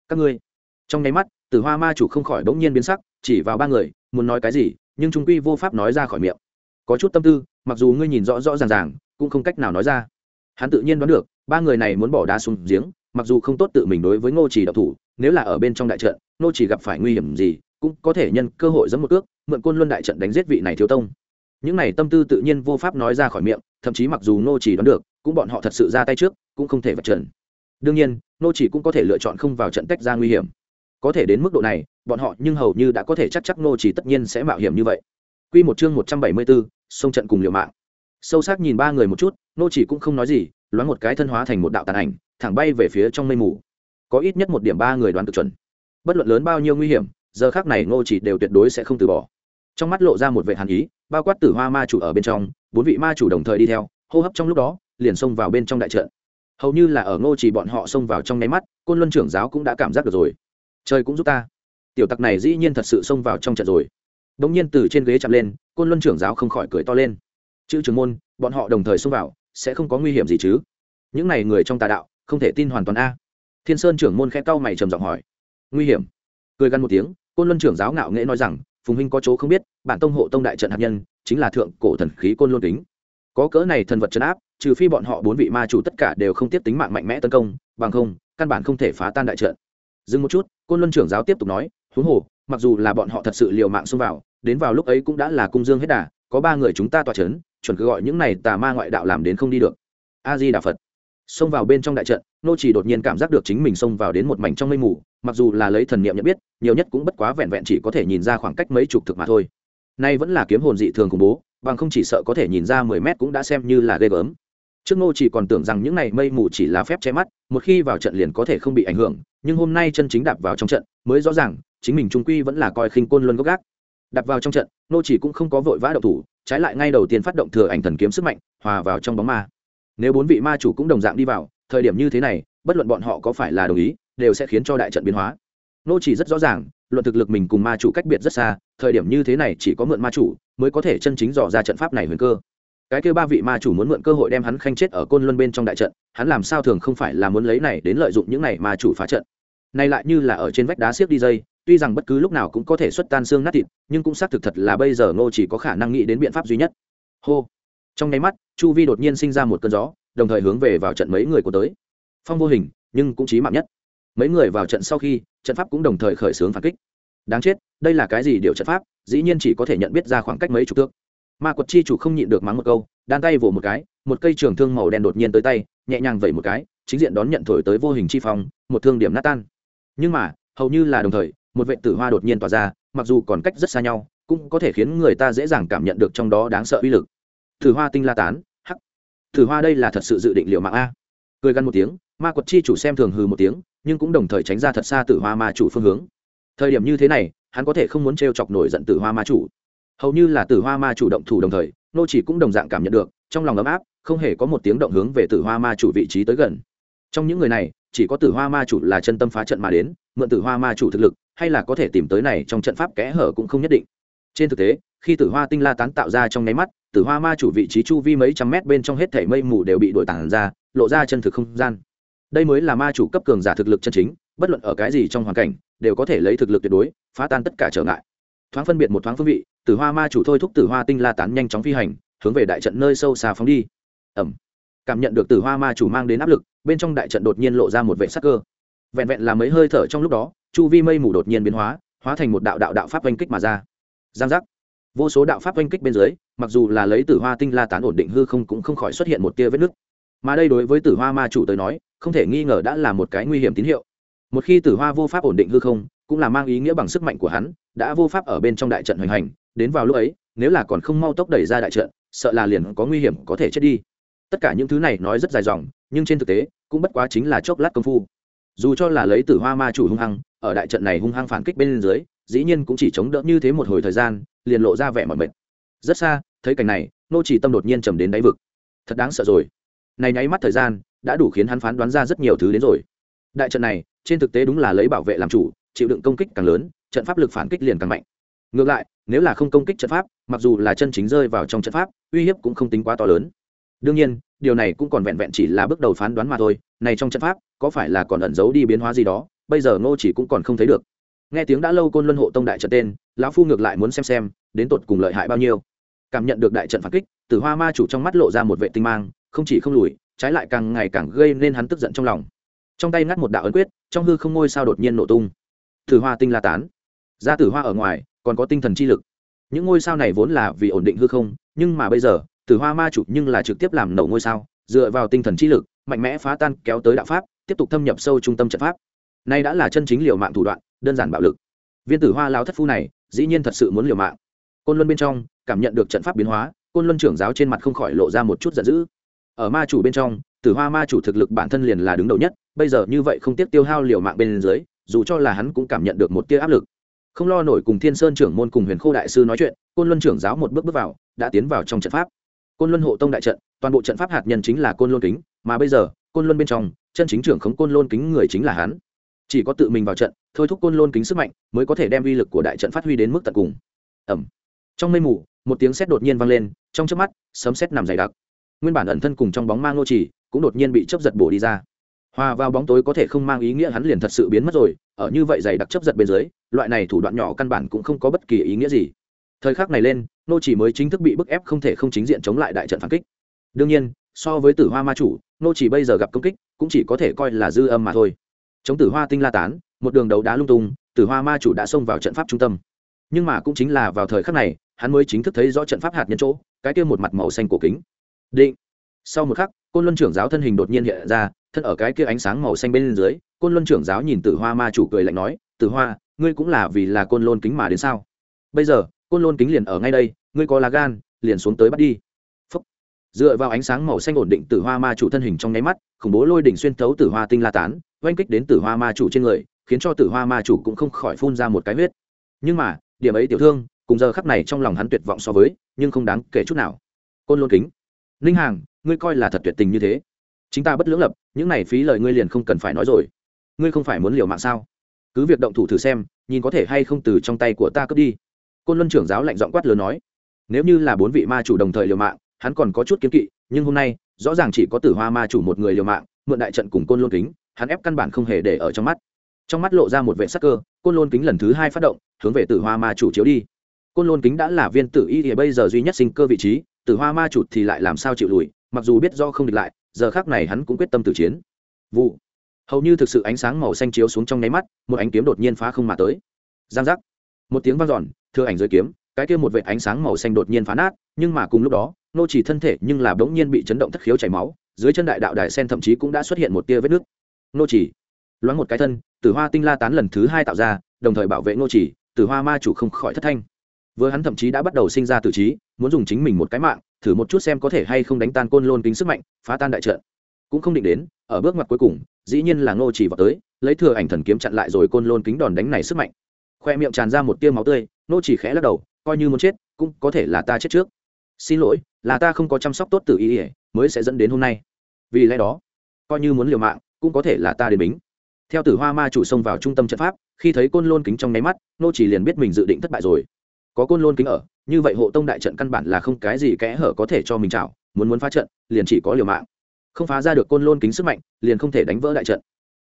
Các ngươi, trong nháy mắt, tử hoa ma chủ không khỏi bỗng nhiên biến sắc, chỉ vào ba người, muốn nói cái gì, nhưng trung quy vô pháp nói ra khỏi miệng. Có chút tâm tư, mặc dù ngươi nhìn rõ rõ ràng ràng, cũng không cách nào nói ra. Hắn tự nhiên đoán được ba người này muốn bỏ đá xuống giếng mặc dù không tốt tự mình đối với ngô chỉ độc thủ nếu là ở bên trong đại trận ngô chỉ gặp phải nguy hiểm gì cũng có thể nhân cơ hội giẫm một cước mượn côn luân đại trận đánh giết vị này thiếu tông. Những này tâm tư tự nhiên vô pháp nói ra khỏi miệng thậm chí mặc dù ngô chỉ đoán được cũng bọn họ thật sự ra tay trước cũng không thể vật trận đương nhiên ngô chỉ cũng có thể lựa chọn không vào trận tách ra nguy hiểm. Có thể đến mức độ này bọn họ nhưng hầu như đã có thể chắc chắc ngô chỉ tất nhiên sẽ mạo hiểm như vậy. Quy một chương một trăm bảy mươi 174, sông trận cùng liều mạng. Sâu sắc nhìn ba người một chút nô chỉ cũng không nói gì loáng một cái thân hóa thành một đạo tàn ảnh, thẳng bay về phía trong mây mù. Có ít nhất một điểm ba người đoán cực chuẩn. Bất luận lớn bao nhiêu nguy hiểm, giờ khác này Ngô chỉ đều tuyệt đối sẽ không từ bỏ. Trong mắt lộ ra một vệ hàn ý, bao quát tử hoa ma chủ ở bên trong, bốn vị ma chủ đồng thời đi theo, hô hấp trong lúc đó, liền xông vào bên trong đại trận. Hầu như là ở ngô chỉ bọn họ xông vào trong nháy mắt, côn luân trưởng giáo cũng đã cảm giác được rồi. Trời cũng giúp ta. Tiểu tặc này dĩ nhiên thật sự xông vào trong trận rồi. Đ ỗ n g nhiên từ trên ghế chạm lên, côn luân trưởng giáo không khỏi cười to lên. Chữ trưởng môn, bọn họ đồng thời xông vào sẽ không có nguy hiểm gì chứ? Những này người trong tà đạo, không thể tin hoàn toàn a. Thiên sơn trưởng môn khẽ cau mày trầm giọng hỏi. Nguy hiểm. Cười gần một tiếng, côn luân trưởng giáo ngạo nghễ nói rằng, phùng huynh có chỗ không biết, bản tông hộ tông đại trận hạt nhân, chính là thượng cổ thần khí côn luân kính. Có cỡ này thần vật chấn áp, trừ phi bọn họ bốn vị ma chủ tất cả đều không tiếp tính mạng mạnh mẽ tấn công, bằng không, căn bản không thể phá tan đại trận. Dừng một chút, côn luân trưởng giáo tiếp tục nói, huống hồ, mặc dù là bọn họ thật sự liều mạng xông vào, đến vào lúc ấy cũng đã là cung dương hết đà có ba người chúng ta tỏa chấn, chuẩn cứ gọi những này tà ma ngoại đạo làm đến không đi được. A di đà phật xông vào bên trong đại trận nô chỉ đột nhiên cảm giác được chính mình xông vào đến một mảnh trong mây mù mặc dù là lấy thần niệm nhận biết nhiều nhất cũng bất quá vẹn vẹn chỉ có thể nhìn ra khoảng cách mấy chục thực mà thôi. Nay vẫn là kiếm hồn dị thường khủng bố bằng không chỉ sợ có thể nhìn ra mười mét cũng đã xem như là ghê gớm. Trước ngô chỉ còn tưởng rằng những này mây mù chỉ là phép che mắt một khi vào trận liền có thể không bị ảnh hưởng nhưng hôm nay chân chính đạp vào trong trận mới rõ ràng chính mình trung quy vẫn là coi khinh côn luân gốc gác đặt vào trong trận, nô chỉ cũng không có vội vã động thủ, trái lại ngay đầu tiên phát động thừa ảnh thần kiếm sức mạnh, hòa vào trong bóng ma. Nếu bốn vị ma chủ cũng đồng dạng đi vào, thời điểm như thế này, bất luận bọn họ có phải là đồng ý, đều sẽ khiến cho đại trận biến hóa. Nô chỉ rất rõ ràng, luận thực lực mình cùng ma chủ cách biệt rất xa, thời điểm như thế này chỉ có mượn ma chủ mới có thể chân chính dò ra trận pháp này huyền cơ. Cái kêu ba vị ma chủ muốn mượn cơ hội đem hắn khanh chết ở côn luân bên trong đại trận, hắn làm sao thường không phải là muốn lấy này đến lợi dụng những này ma chủ phá trận. Nay lại như là ở trên vách đá xiếc đi dây tuy rằng bất cứ lúc nào cũng có thể xuất tan xương nát thịt, nhưng cũng xác thực thật là bây giờ ngô chỉ có khả năng nghĩ đến biện pháp duy nhất. Hô. Trong nháy mắt, chu vi đột nhiên sinh ra một cơn gió, đồng thời hướng về vào trận mấy người của tới. Phong vô hình, nhưng cũng chí mạng nhất. Mấy người vào trận sau khi, trận pháp cũng đồng thời khởi xướng phản kích. Đáng chết, đây là cái gì điều trận pháp? Dĩ nhiên chỉ có thể nhận biết ra khoảng cách mấy chục thước. Ma quật chi chủ không nhịn được mắng một câu, đan tay vỗ một cái, một cây trường thương màu đen đột nhiên tới tay, nhẹ nhàng vẩy một cái, chính diện đón nhận thổi tới vô hình chi phong, một thương điểm nát tan. Nhưng mà, hầu như là đồng thời một vệ tử hoa đột nhiên tỏa ra, mặc dù còn cách rất xa nhau, cũng có thể khiến người ta dễ dàng cảm nhận được trong đó đáng sợ uy lực. Tử hoa tinh la tán, hắc. Tử hoa đây là thật sự dự định liệu mạng a. Cười gằn một tiếng, ma quật chi chủ xem thường hừ một tiếng, nhưng cũng đồng thời tránh ra thật xa tử hoa ma chủ phương hướng. Thời điểm như thế này, hắn có thể không muốn t chọc nổi giận tử hoa ma chủ. Hầu như là tử hoa ma chủ động thủ đồng thời, nô chỉ cũng đồng dạng cảm nhận được, trong lòng ấm áp, không hề có một tiếng động hướng về tử hoa ma chủ vị trí tới gần. Trong những người này, chỉ có tử hoa ma chủ là chân tâm phá trận mà đến, mượn tử hoa ma chủ thực lực hay là có thể tìm tới này trong trận pháp kẽ hở cũng không nhất định. Trên thực tế, khi tử hoa tinh la tán tạo ra trong nháy mắt, tử hoa ma chủ vị trí chu vi mấy trăm mét bên trong hết thảy mây mù đều bị đổi tản ra, lộ ra chân thực không gian. Đây mới là ma chủ cấp cường giả thực lực chân chính, bất luận ở cái gì trong hoàn cảnh, đều có thể lấy thực lực tuyệt đối, phá tan tất cả trở ngại. Thoáng phân biệt một thoáng phương vị, tử hoa ma chủ thôi thúc tử hoa tinh la tán nhanh chóng phi hành, hướng về đại trận nơi sâu xa phóng đi. Ẩm cảm nhận được tử hoa ma chủ mang đến áp lực, bên trong đại trận đột nhiên lộ ra một vệ sắc cơ. Vẹn vẹn là mấy hơi thở trong lúc đó chu vi mây mù đột nhiên biến hóa hóa thành một đạo đạo đạo pháp oanh kích mà ra. Giang giác. Vô số đạo pháp oanh kích bên dưới, mặc dù là lấy tử hoa tinh la tán ổn định hư không cũng không khỏi xuất hiện một tia vết nứt. Mà đây đối với tử hoa ma chủ tới nói, không thể nghi ngờ đã là một cái nguy hiểm tín hiệu. Một khi tử hoa vô pháp ổn định hư không, cũng là mang ý nghĩa bằng sức mạnh của hắn, đã vô pháp ở bên trong đại trận hoành hành, đến vào lúc ấy, nếu là còn không mau tốc đẩy ra đại trận, sợ là liền có nguy hiểm có thể chết đi. Tất cả những thứ này nói rất dài dòng, nhưng trên thực tế, cũng bất quá chính là chốc lát công phu. Dù cho là lấy tử hoa ma chủ hung hăng ở đại trận này hung hăng phản kích bên dưới, dĩ nhiên cũng chỉ chống đỡ như thế một hồi thời gian, liền lộ ra vẻ mọi mệt. Rất xa, thấy cảnh này, nô chỉ tâm đột nhiên trầm đến đáy vực. Thật đáng sợ rồi. Này nháy mắt thời gian, đã đủ khiến hắn phán đoán ra rất nhiều thứ đến rồi. Đại trận này, trên thực tế đúng là lấy bảo vệ làm chủ, chịu đựng công kích càng lớn, trận pháp lực phản kích liền càng mạnh. Ngược lại, nếu là không công kích trận pháp, mặc dù là chân chính rơi vào trong trận pháp, uy hiếp cũng không tính quá to lớn. Đương nhiên, điều này cũng còn vẹn vẹn chỉ là bước đầu phán đoán mà thôi, này trong trận pháp, có phải là còn ẩn giấu đi biến hóa gì đó? Bây giờ ngô chỉ cũng còn không thấy được. Nghe tiếng đã lâu côn luân hộ tông đại trận tên, lão phu ngược lại muốn xem xem, đến tột cùng lợi hại bao nhiêu. Cảm nhận được đại trận phản kích, tử hoa ma chủ trong mắt lộ ra một vệ tinh mang, không chỉ không lùi, trái lại càng ngày càng gây nên hắn tức giận trong lòng. Trong tay ngắt một đạo ấn quyết, trong hư không ngôi sao đột nhiên nổ tung. Tử hoa tinh la tán. Ra tử hoa ở ngoài, còn có tinh thần chi lực. Những ngôi sao này vốn là vì ổn định hư không, nhưng mà bây giờ, tử hoa ma chủ nhưng là trực tiếp làm nổ ngôi sao, dựa vào tinh thần chi lực, mạnh mẽ phá tan kéo tới đạo pháp, tiếp tục thâm nhập sâu trung tâm trận pháp nay đã là chân chính liều mạng thủ đoạn, đơn giản bạo lực. Viên tử hoa lao thất phu này, dĩ nhiên thật sự muốn liều mạng. Côn luân bên trong, cảm nhận được trận pháp biến hóa, côn luân trưởng giáo trên mặt không khỏi lộ ra một chút giận dữ. Ở ma chủ bên trong, tử hoa ma chủ thực lực bản thân liền là đứng đầu nhất, bây giờ như vậy không tiếc tiêu hao liều mạng bên dưới, dù cho là hắn cũng cảm nhận được một tia áp lực. Không lo nổi cùng thiên sơn trưởng môn cùng huyền khô đại sư nói chuyện, côn luân trưởng giáo một bước bước vào, đã tiến vào trong trận pháp. Côn luân hộ tông đại trận, toàn bộ trận pháp hạt nhân chính là côn luân kính, mà bây giờ, côn luân bên trong, chân chính trưởng khống côn luân kính người chính là hắn chỉ có tự mình vào trận, thôi thúc côn lôn kính sức mạnh, mới có thể đem uy lực của đại trận phát huy đến mức tận cùng. Ẩm trong mây mù, một tiếng sét đột nhiên vang lên, trong chớp mắt, sấm sét nằm dày đặc. Nguyên bản ẩn thân cùng trong bóng mang ngô chỉ cũng đột nhiên bị chấp giật bổ đi ra. Hòa vào bóng tối có thể không mang ý nghĩa hắn liền thật sự biến mất rồi, ở như vậy dày đặc chấp giật bên dưới, loại này thủ đoạn nhỏ căn bản cũng không có bất kỳ ý nghĩa gì. Thời khắc này lên nô chỉ mới chính thức bị bức ép không thể không chính diện chống lại đại trận phản kích. Đương nhiên, so với tử hoa ma chủ nô chỉ bây giờ gặp công kích, cũng chỉ có thể coi là dư âm mà thôi chống tử hoa tinh la tán, một đường đấu đá lung tung, tử hoa ma chủ đã xông vào trận pháp trung tâm. Nhưng mà cũng chính là vào thời khắc này, hắn mới chính thức thấy rõ trận pháp hạt nhân chỗ, cái kia một mặt màu xanh cổ kính. Định. Sau một khắc, côn luân trưởng giáo thân hình đột nhiên hiện ra, thân ở cái kia ánh sáng màu xanh bên dưới, côn luân trưởng giáo nhìn tử hoa ma chủ cười lạnh nói, tử hoa, ngươi cũng là vì là côn lôn kính mà đến sao? Bây giờ, côn lôn kính liền ở ngay đây, ngươi có lá gan, liền xuống tới bắt đi. Phúc. dựa vào ánh sáng màu xanh ổn định tử hoa ma chủ thân hình trong nháy mắt, khủng bố lôi đỉnh xuyên thấu tử hoa tinh la tán oanh kích đến tử hoa ma chủ trên người, khiến cho tử hoa ma chủ cũng không khỏi phun ra một cái huyết. Nhưng mà, điểm ấy tiểu thương, cùng giờ khắc này trong lòng hắn tuyệt vọng so với, nhưng không đáng kể chút nào. Côn lôn kính, ninh hàng, ngươi coi là thật tuyệt tình như thế. Chính ta bất lưỡng lập, những này phí lời ngươi liền không cần phải nói rồi. Ngươi không phải muốn liều mạng sao? Cứ việc động thủ thử xem, nhìn có thể hay không từ trong tay của ta cướp đi. Côn luân trưởng giáo lạnh giọng quát lớn nói. Nếu như là bốn vị ma chủ đồng thời liều mạng, hắn còn có chút kiếm kỵ, nhưng hôm nay, rõ ràng chỉ có tử hoa ma chủ một người liều mạng, mượn đại trận cùng côn luân kính hắn ép căn bản không hề để ở trong mắt. Trong mắt lộ ra một vệ sắc cơ, côn Lôn kính lần thứ hai phát động, hướng về tử hoa ma chủ chiếu đi. Côn Lôn kính đã là viên tử y thì bây giờ duy nhất sinh cơ vị trí, tử hoa ma chủ thì lại làm sao chịu lùi, mặc dù biết do không địch lại, giờ khác này hắn cũng quyết tâm tử chiến. Vụ. Hầu như thực sự ánh sáng màu xanh chiếu xuống trong nháy mắt, một ánh kiếm đột nhiên phá không mà tới. Giang giác. Một tiếng vang dọn, thưa ảnh dưới kiếm, cái kia một vệ ánh sáng màu xanh đột nhiên phá nát, nhưng mà cùng lúc đó, nô chỉ thân thể nhưng là bỗng nhiên bị chấn động thất khiếu chảy máu, dưới chân đại đạo đài sen thậm chí cũng đã xuất hiện một tia vết nước nô chỉ. Loáng một cái thân, tử hoa tinh la tán lần thứ hai tạo ra, đồng thời bảo vệ nô chỉ, tử hoa ma chủ không khỏi thất thanh. Vừa hắn thậm chí đã bắt đầu sinh ra tử trí, muốn dùng chính mình một cái mạng, thử một chút xem có thể hay không đánh tan côn lôn kính sức mạnh, phá tan đại trận. Cũng không định đến, ở bước ngoặt cuối cùng, dĩ nhiên là ngô chỉ vào tới, lấy thừa ảnh thần kiếm chặn lại rồi côn lôn kính đòn đánh này sức mạnh. Khoe miệng tràn ra một tia máu tươi, ngô chỉ khẽ lắc đầu, coi như muốn chết, cũng có thể là ta chết trước. Xin lỗi, là ta không có chăm sóc tốt tử ý ỉa mới sẽ dẫn đến hôm nay. Vì lẽ đó, coi như muốn liều mạng cũng có thể là ta đến bính. Theo tử hoa ma chủ xông vào trung tâm trận pháp khi thấy côn lôn kính trong nháy mắt nô chỉ liền biết mình dự định thất bại rồi. Có côn lôn kính ở như vậy hộ tông đại trận căn bản là không cái gì kẽ hở có thể cho mình chảo muốn muốn phá trận liền chỉ có liều mạng. Không phá ra được côn lôn kính sức mạnh liền không thể đánh vỡ đại trận.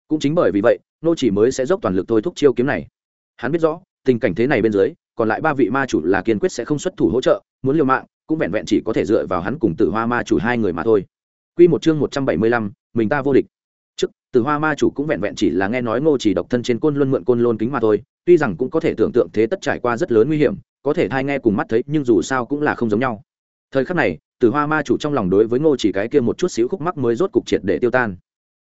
Cũng chính bởi vì vậy nô chỉ mới sẽ dốc toàn lực thôi thúc chiêu kiếm này. Hắn biết rõ tình cảnh thế này bên dưới còn lại ba vị ma chủ là kiên quyết sẽ không xuất thủ hỗ trợ muốn liều mạng cũng vẹn vẹn chỉ có thể dựa vào hắn cùng tử hoa ma chủ hai người mà thôi. Quy một chương một trăm bảy mươi lăm, mình ta vô địch trước, từ hoa ma chủ cũng vẹn vẹn chỉ là nghe nói ngô chỉ độc thân trên côn luân mượn côn lôn kính mà thôi, tuy rằng cũng có thể tưởng tượng thế tất trải qua rất lớn nguy hiểm, có thể thai nghe cùng mắt thấy, nhưng dù sao cũng là không giống nhau. Thời khắc này, từ hoa ma chủ trong lòng đối với ngô chỉ cái kia một chút xíu khúc mắc mới rốt cục triệt để tiêu tan.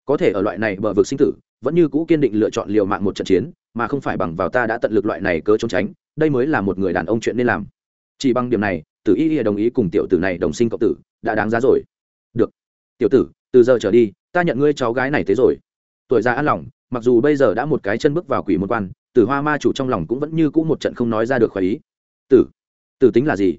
Có thể ở loại này bờ vực sinh tử, vẫn như cũ kiên định lựa chọn liều mạng một trận chiến, mà không phải bằng vào ta đã tận lực loại này cớ trốn tránh, đây mới là một người đàn ông chuyện nên làm. Chỉ bằng điểm này tử y đồng ý cùng tiểu tử này đồng sinh cộng tử, đã đáng giá rồi. Được. Tiểu tử, từ giờ trở đi ta nhận ngươi cháu gái này thế rồi. Tuổi già an lòng, mặc dù bây giờ đã một cái chân bước vào quỷ môn quan, tử hoa ma chủ trong lòng cũng vẫn như cũ một trận không nói ra được khỏi ý. Tử tử tính là gì?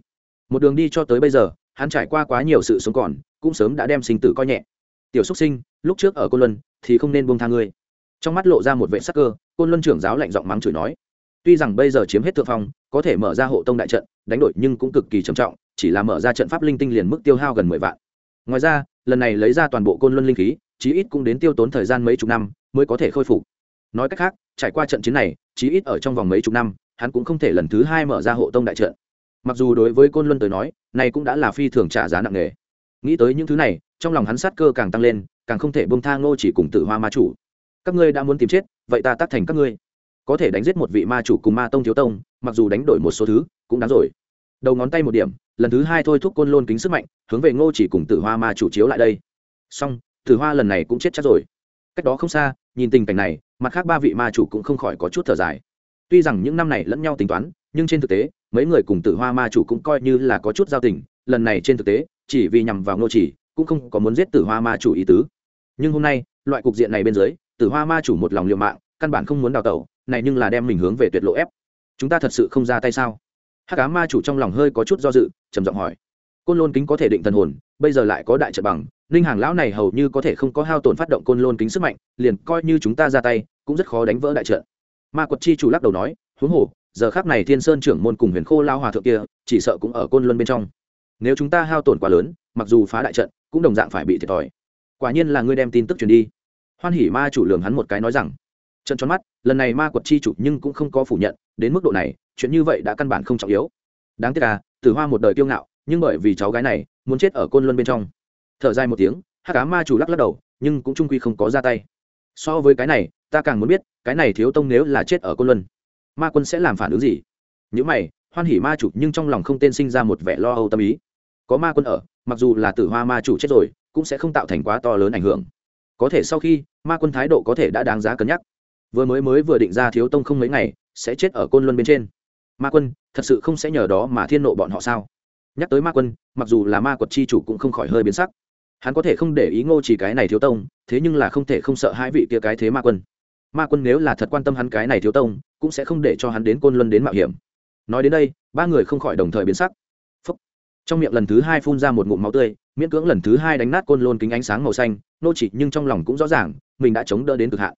Một đường đi cho tới bây giờ, hắn trải qua quá nhiều sự sống còn, cũng sớm đã đem sinh tử coi nhẹ. Tiểu xúc sinh, lúc trước ở côn luân, thì không nên buông tha ngươi. Trong mắt lộ ra một vệ sắc cơ, côn luân trưởng giáo lạnh giọng mắng chửi nói. Tuy rằng bây giờ chiếm hết thượng phong, có thể mở ra hộ tông đại trận, đánh đổi nhưng cũng cực kỳ trầm trọng, chỉ là mở ra trận pháp linh tinh liền mức tiêu hao gần mười vạn. Ngoài ra lần này lấy ra toàn bộ côn luân linh khí, chí ít cũng đến tiêu tốn thời gian mấy chục năm mới có thể khôi phục. Nói cách khác, trải qua trận chiến này, chí ít ở trong vòng mấy chục năm, hắn cũng không thể lần thứ hai mở ra hộ tông đại trận. Mặc dù đối với côn luân tới nói, này cũng đã là phi thường trả giá nặng nề. Nghĩ tới những thứ này, trong lòng hắn sát cơ càng tăng lên, càng không thể bông tha ngô chỉ cùng tử hoa ma chủ. Các ngươi đã muốn tìm chết, vậy ta tác thành các ngươi. Có thể đánh giết một vị ma chủ cùng ma tông thiếu tông, mặc dù đánh đổi một số thứ, cũng đáng rồi đầu ngón tay một điểm, lần thứ hai thôi thúc côn lôn kính sức mạnh, hướng về ngô chỉ cùng tử hoa ma chủ chiếu lại đây. Xong, tử hoa lần này cũng chết chắc rồi. Cách đó không xa, nhìn tình cảnh này, mặt khác ba vị ma chủ cũng không khỏi có chút thở dài. Tuy rằng những năm này lẫn nhau tính toán, nhưng trên thực tế, mấy người cùng tử hoa ma chủ cũng coi như là có chút giao tình, lần này trên thực tế, chỉ vì nhằm vào ngô chỉ, cũng không có muốn giết tử hoa ma chủ ý tứ. Nhưng hôm nay, loại cục diện này bên dưới, tử hoa ma chủ một lòng liều mạng, căn bản không muốn đào tẩu, này nhưng là đem mình hướng về tuyệt lộ ép. Chúng ta thật sự không ra tay sao? Hắc cá ma chủ trong lòng hơi có chút do dự, trầm giọng hỏi. Côn lôn kính có thể định thần hồn, bây giờ lại có đại trận bằng ninh hàng lão này hầu như có thể không có hao tổn phát động côn lôn kính sức mạnh, liền coi như chúng ta ra tay, cũng rất khó đánh vỡ đại trận. Ma quật chi chủ lắc đầu nói, huống hồ, giờ khác này thiên sơn trưởng môn cùng huyền khô lao hòa thượng kia, chỉ sợ cũng ở côn luân bên trong. Nếu chúng ta hao tổn quá lớn, mặc dù phá đại trận, cũng đồng dạng phải bị thiệt thòi. Quả nhiên là ngươi đem tin tức truyền đi. Hoan hỉ ma chủ lường hắn một cái nói rằng trận tròn mắt, lần này ma quật chi chủ nhưng cũng không có phủ nhận, đến mức độ này, chuyện như vậy đã căn bản không trọng yếu. Đáng tiếc là tử hoa một đời kiêu ngạo, nhưng bởi vì cháu gái này, muốn chết ở côn luân bên trong. Thở dài một tiếng hát cá ma chủ lắc lắc đầu, nhưng cũng trung quy không có ra tay. So với cái này, ta càng muốn biết, cái này thiếu tông nếu là chết ở côn luân, ma quân sẽ làm phản ứng gì? Những mày, hoan hỉ ma chủ nhưng trong lòng không tên sinh ra một vẻ lo âu tâm ý. Có ma quân ở, mặc dù là tử hoa ma chủ chết rồi, cũng sẽ không tạo thành quá to lớn ảnh hưởng. Có thể sau khi, ma quân thái độ có thể đã đáng giá cân nhắc vừa mới mới vừa định ra thiếu tông không mấy ngày, sẽ chết ở côn luân bên trên. Ma quân, thật sự không sẽ nhờ đó mà thiên nộ bọn họ sao? Nhắc tới ma quân, mặc dù là ma quật chi chủ cũng không khỏi hơi biến sắc. Hắn có thể không để ý ngô chỉ cái này thiếu tông, thế nhưng là không thể không sợ hai vị kia cái thế ma quân. Ma quân nếu là thật quan tâm hắn cái này thiếu tông, cũng sẽ không để cho hắn đến côn luân đến mạo hiểm. Nói đến đây, ba người không khỏi đồng thời biến sắc. Phúc. trong miệng lần thứ hai phun ra một ngụm máu tươi, miễn cưỡng lần thứ hai đánh nát côn lôn kính ánh sáng màu xanh nô chỉ nhưng trong lòng cũng rõ ràng, mình đã chống đỡ đến cực hạn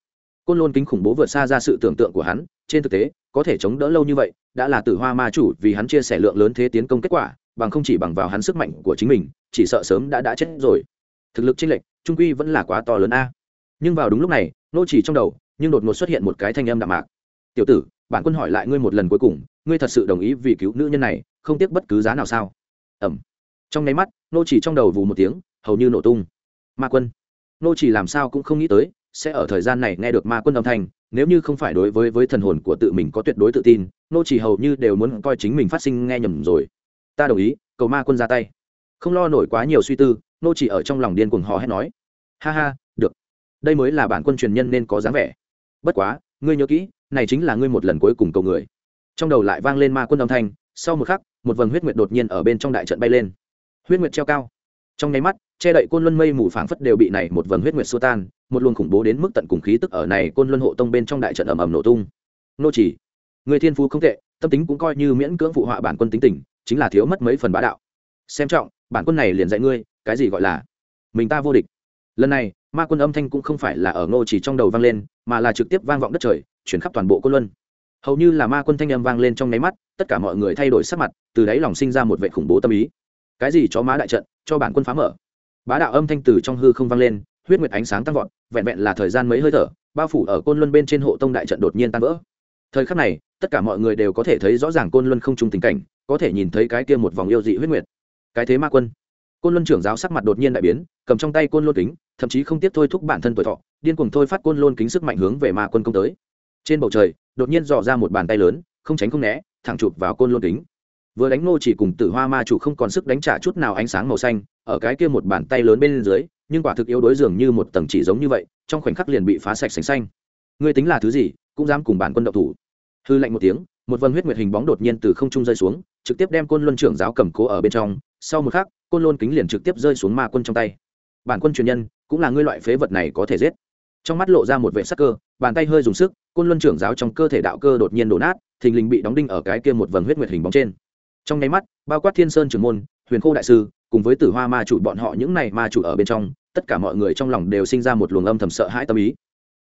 côn lôn kính khủng bố vượt xa ra sự tưởng tượng của hắn, trên thực tế, có thể chống đỡ lâu như vậy, đã là tử hoa ma chủ vì hắn chia sẻ lượng lớn thế tiến công kết quả, bằng không chỉ bằng vào hắn sức mạnh của chính mình, chỉ sợ sớm đã đã chết rồi. Thực lực chênh lệch, trung quy vẫn là quá to lớn a. Nhưng vào đúng lúc này, nô chỉ trong đầu, nhưng đột ngột xuất hiện một cái thanh âm đạm mạc. Tiểu tử, bản quân hỏi lại ngươi một lần cuối cùng, ngươi thật sự đồng ý vì cứu nữ nhân này, không tiếc bất cứ giá nào sao? Ẩm. Trong nháy mắt, nô chỉ trong đầu vù một tiếng, hầu như nổ tung. Ma quân. Nô chỉ làm sao cũng không nghĩ tới sẽ ở thời gian này nghe được ma quân âm thanh, nếu như không phải đối với với thần hồn của tự mình có tuyệt đối tự tin, nô chỉ hầu như đều muốn coi chính mình phát sinh nghe nhầm rồi. Ta đồng ý, cầu ma quân ra tay. Không lo nổi quá nhiều suy tư, nô chỉ ở trong lòng điên cuồng hò hét nói. Ha ha, được. Đây mới là bản quân truyền nhân nên có dáng vẻ. Bất quá, ngươi nhớ kỹ, này chính là ngươi một lần cuối cùng cầu người. Trong đầu lại vang lên ma quân âm thanh, sau một khắc, một vầng huyết nguyệt đột nhiên ở bên trong đại trận bay lên. Huyết nguyệt treo cao. Trong nháy mắt che đậy côn luân mây mù phảng phất đều bị này một vầng huyết nguyệt xua tan, một luồng khủng bố đến mức tận cùng khí tức ở này côn luân hộ tông bên trong đại trận ầm ầm nổ tung. Nô chỉ, người thiên phú không tệ, tâm tính cũng coi như miễn cưỡng phụ họa bản quân tính tình, chính là thiếu mất mấy phần bá đạo. Xem trọng, bản quân này liền dạy ngươi, cái gì gọi là mình ta vô địch. Lần này, ma quân âm thanh cũng không phải là ở ngô chỉ trong đầu vang lên, mà là trực tiếp vang vọng đất trời, chuyển khắp toàn bộ côn luân. Hầu như là ma quân thanh âm vang lên trong nháy mắt, tất cả mọi người thay đổi sắc mặt, từ đáy lòng sinh ra một vệ khủng bố tâm ý. Cái gì cho má đại trận, cho bản quân phá mở? Bá đạo âm thanh từ trong hư không vang lên, huyết nguyệt ánh sáng tăng vọt, vẹn vẹn là thời gian mấy hơi thở, bao phủ ở côn luân bên trên hộ tông đại trận đột nhiên tan vỡ. Thời khắc này, tất cả mọi người đều có thể thấy rõ ràng côn luân không trung tình cảnh, có thể nhìn thấy cái kia một vòng yêu dị huyết nguyệt. Cái thế ma quân. Côn luân trưởng giáo sắc mặt đột nhiên đại biến, cầm trong tay côn luân kính, thậm chí không tiếp thôi thúc bản thân tuổi thọ, điên cuồng thôi phát côn luân kính sức mạnh hướng về ma quân công tới. Trên bầu trời, đột nhiên dò ra một bàn tay lớn, không tránh không né, thẳng chụp vào côn luân kính vừa đánh nô chỉ cùng tử hoa ma chủ không còn sức đánh trả chút nào ánh sáng màu xanh, ở cái kia một bàn tay lớn bên dưới, nhưng quả thực yếu đối dường như một tầng chỉ giống như vậy, trong khoảnh khắc liền bị phá sạch sành xanh. Ngươi tính là thứ gì, cũng dám cùng bản quân độc thủ. Hư lạnh một tiếng, một vần huyết nguyệt hình bóng đột nhiên từ không trung rơi xuống, trực tiếp đem côn luân trưởng giáo cầm cố ở bên trong, sau một khắc, côn luân kính liền trực tiếp rơi xuống ma quân trong tay. Bản quân truyền nhân, cũng là ngươi loại phế vật này có thể giết. Trong mắt lộ ra một vệ sắc cơ, bàn tay hơi dùng sức, côn luân trưởng giáo trong cơ thể đạo cơ đột nhiên đổ nát, thình lình bị đóng đinh ở cái kia một vần huyết nguyệt hình bóng trên trong nháy mắt, bao quát thiên sơn trưởng môn, huyền khô đại sư, cùng với tử hoa ma chủ bọn họ những này ma chủ ở bên trong, tất cả mọi người trong lòng đều sinh ra một luồng âm thầm sợ hãi tâm ý.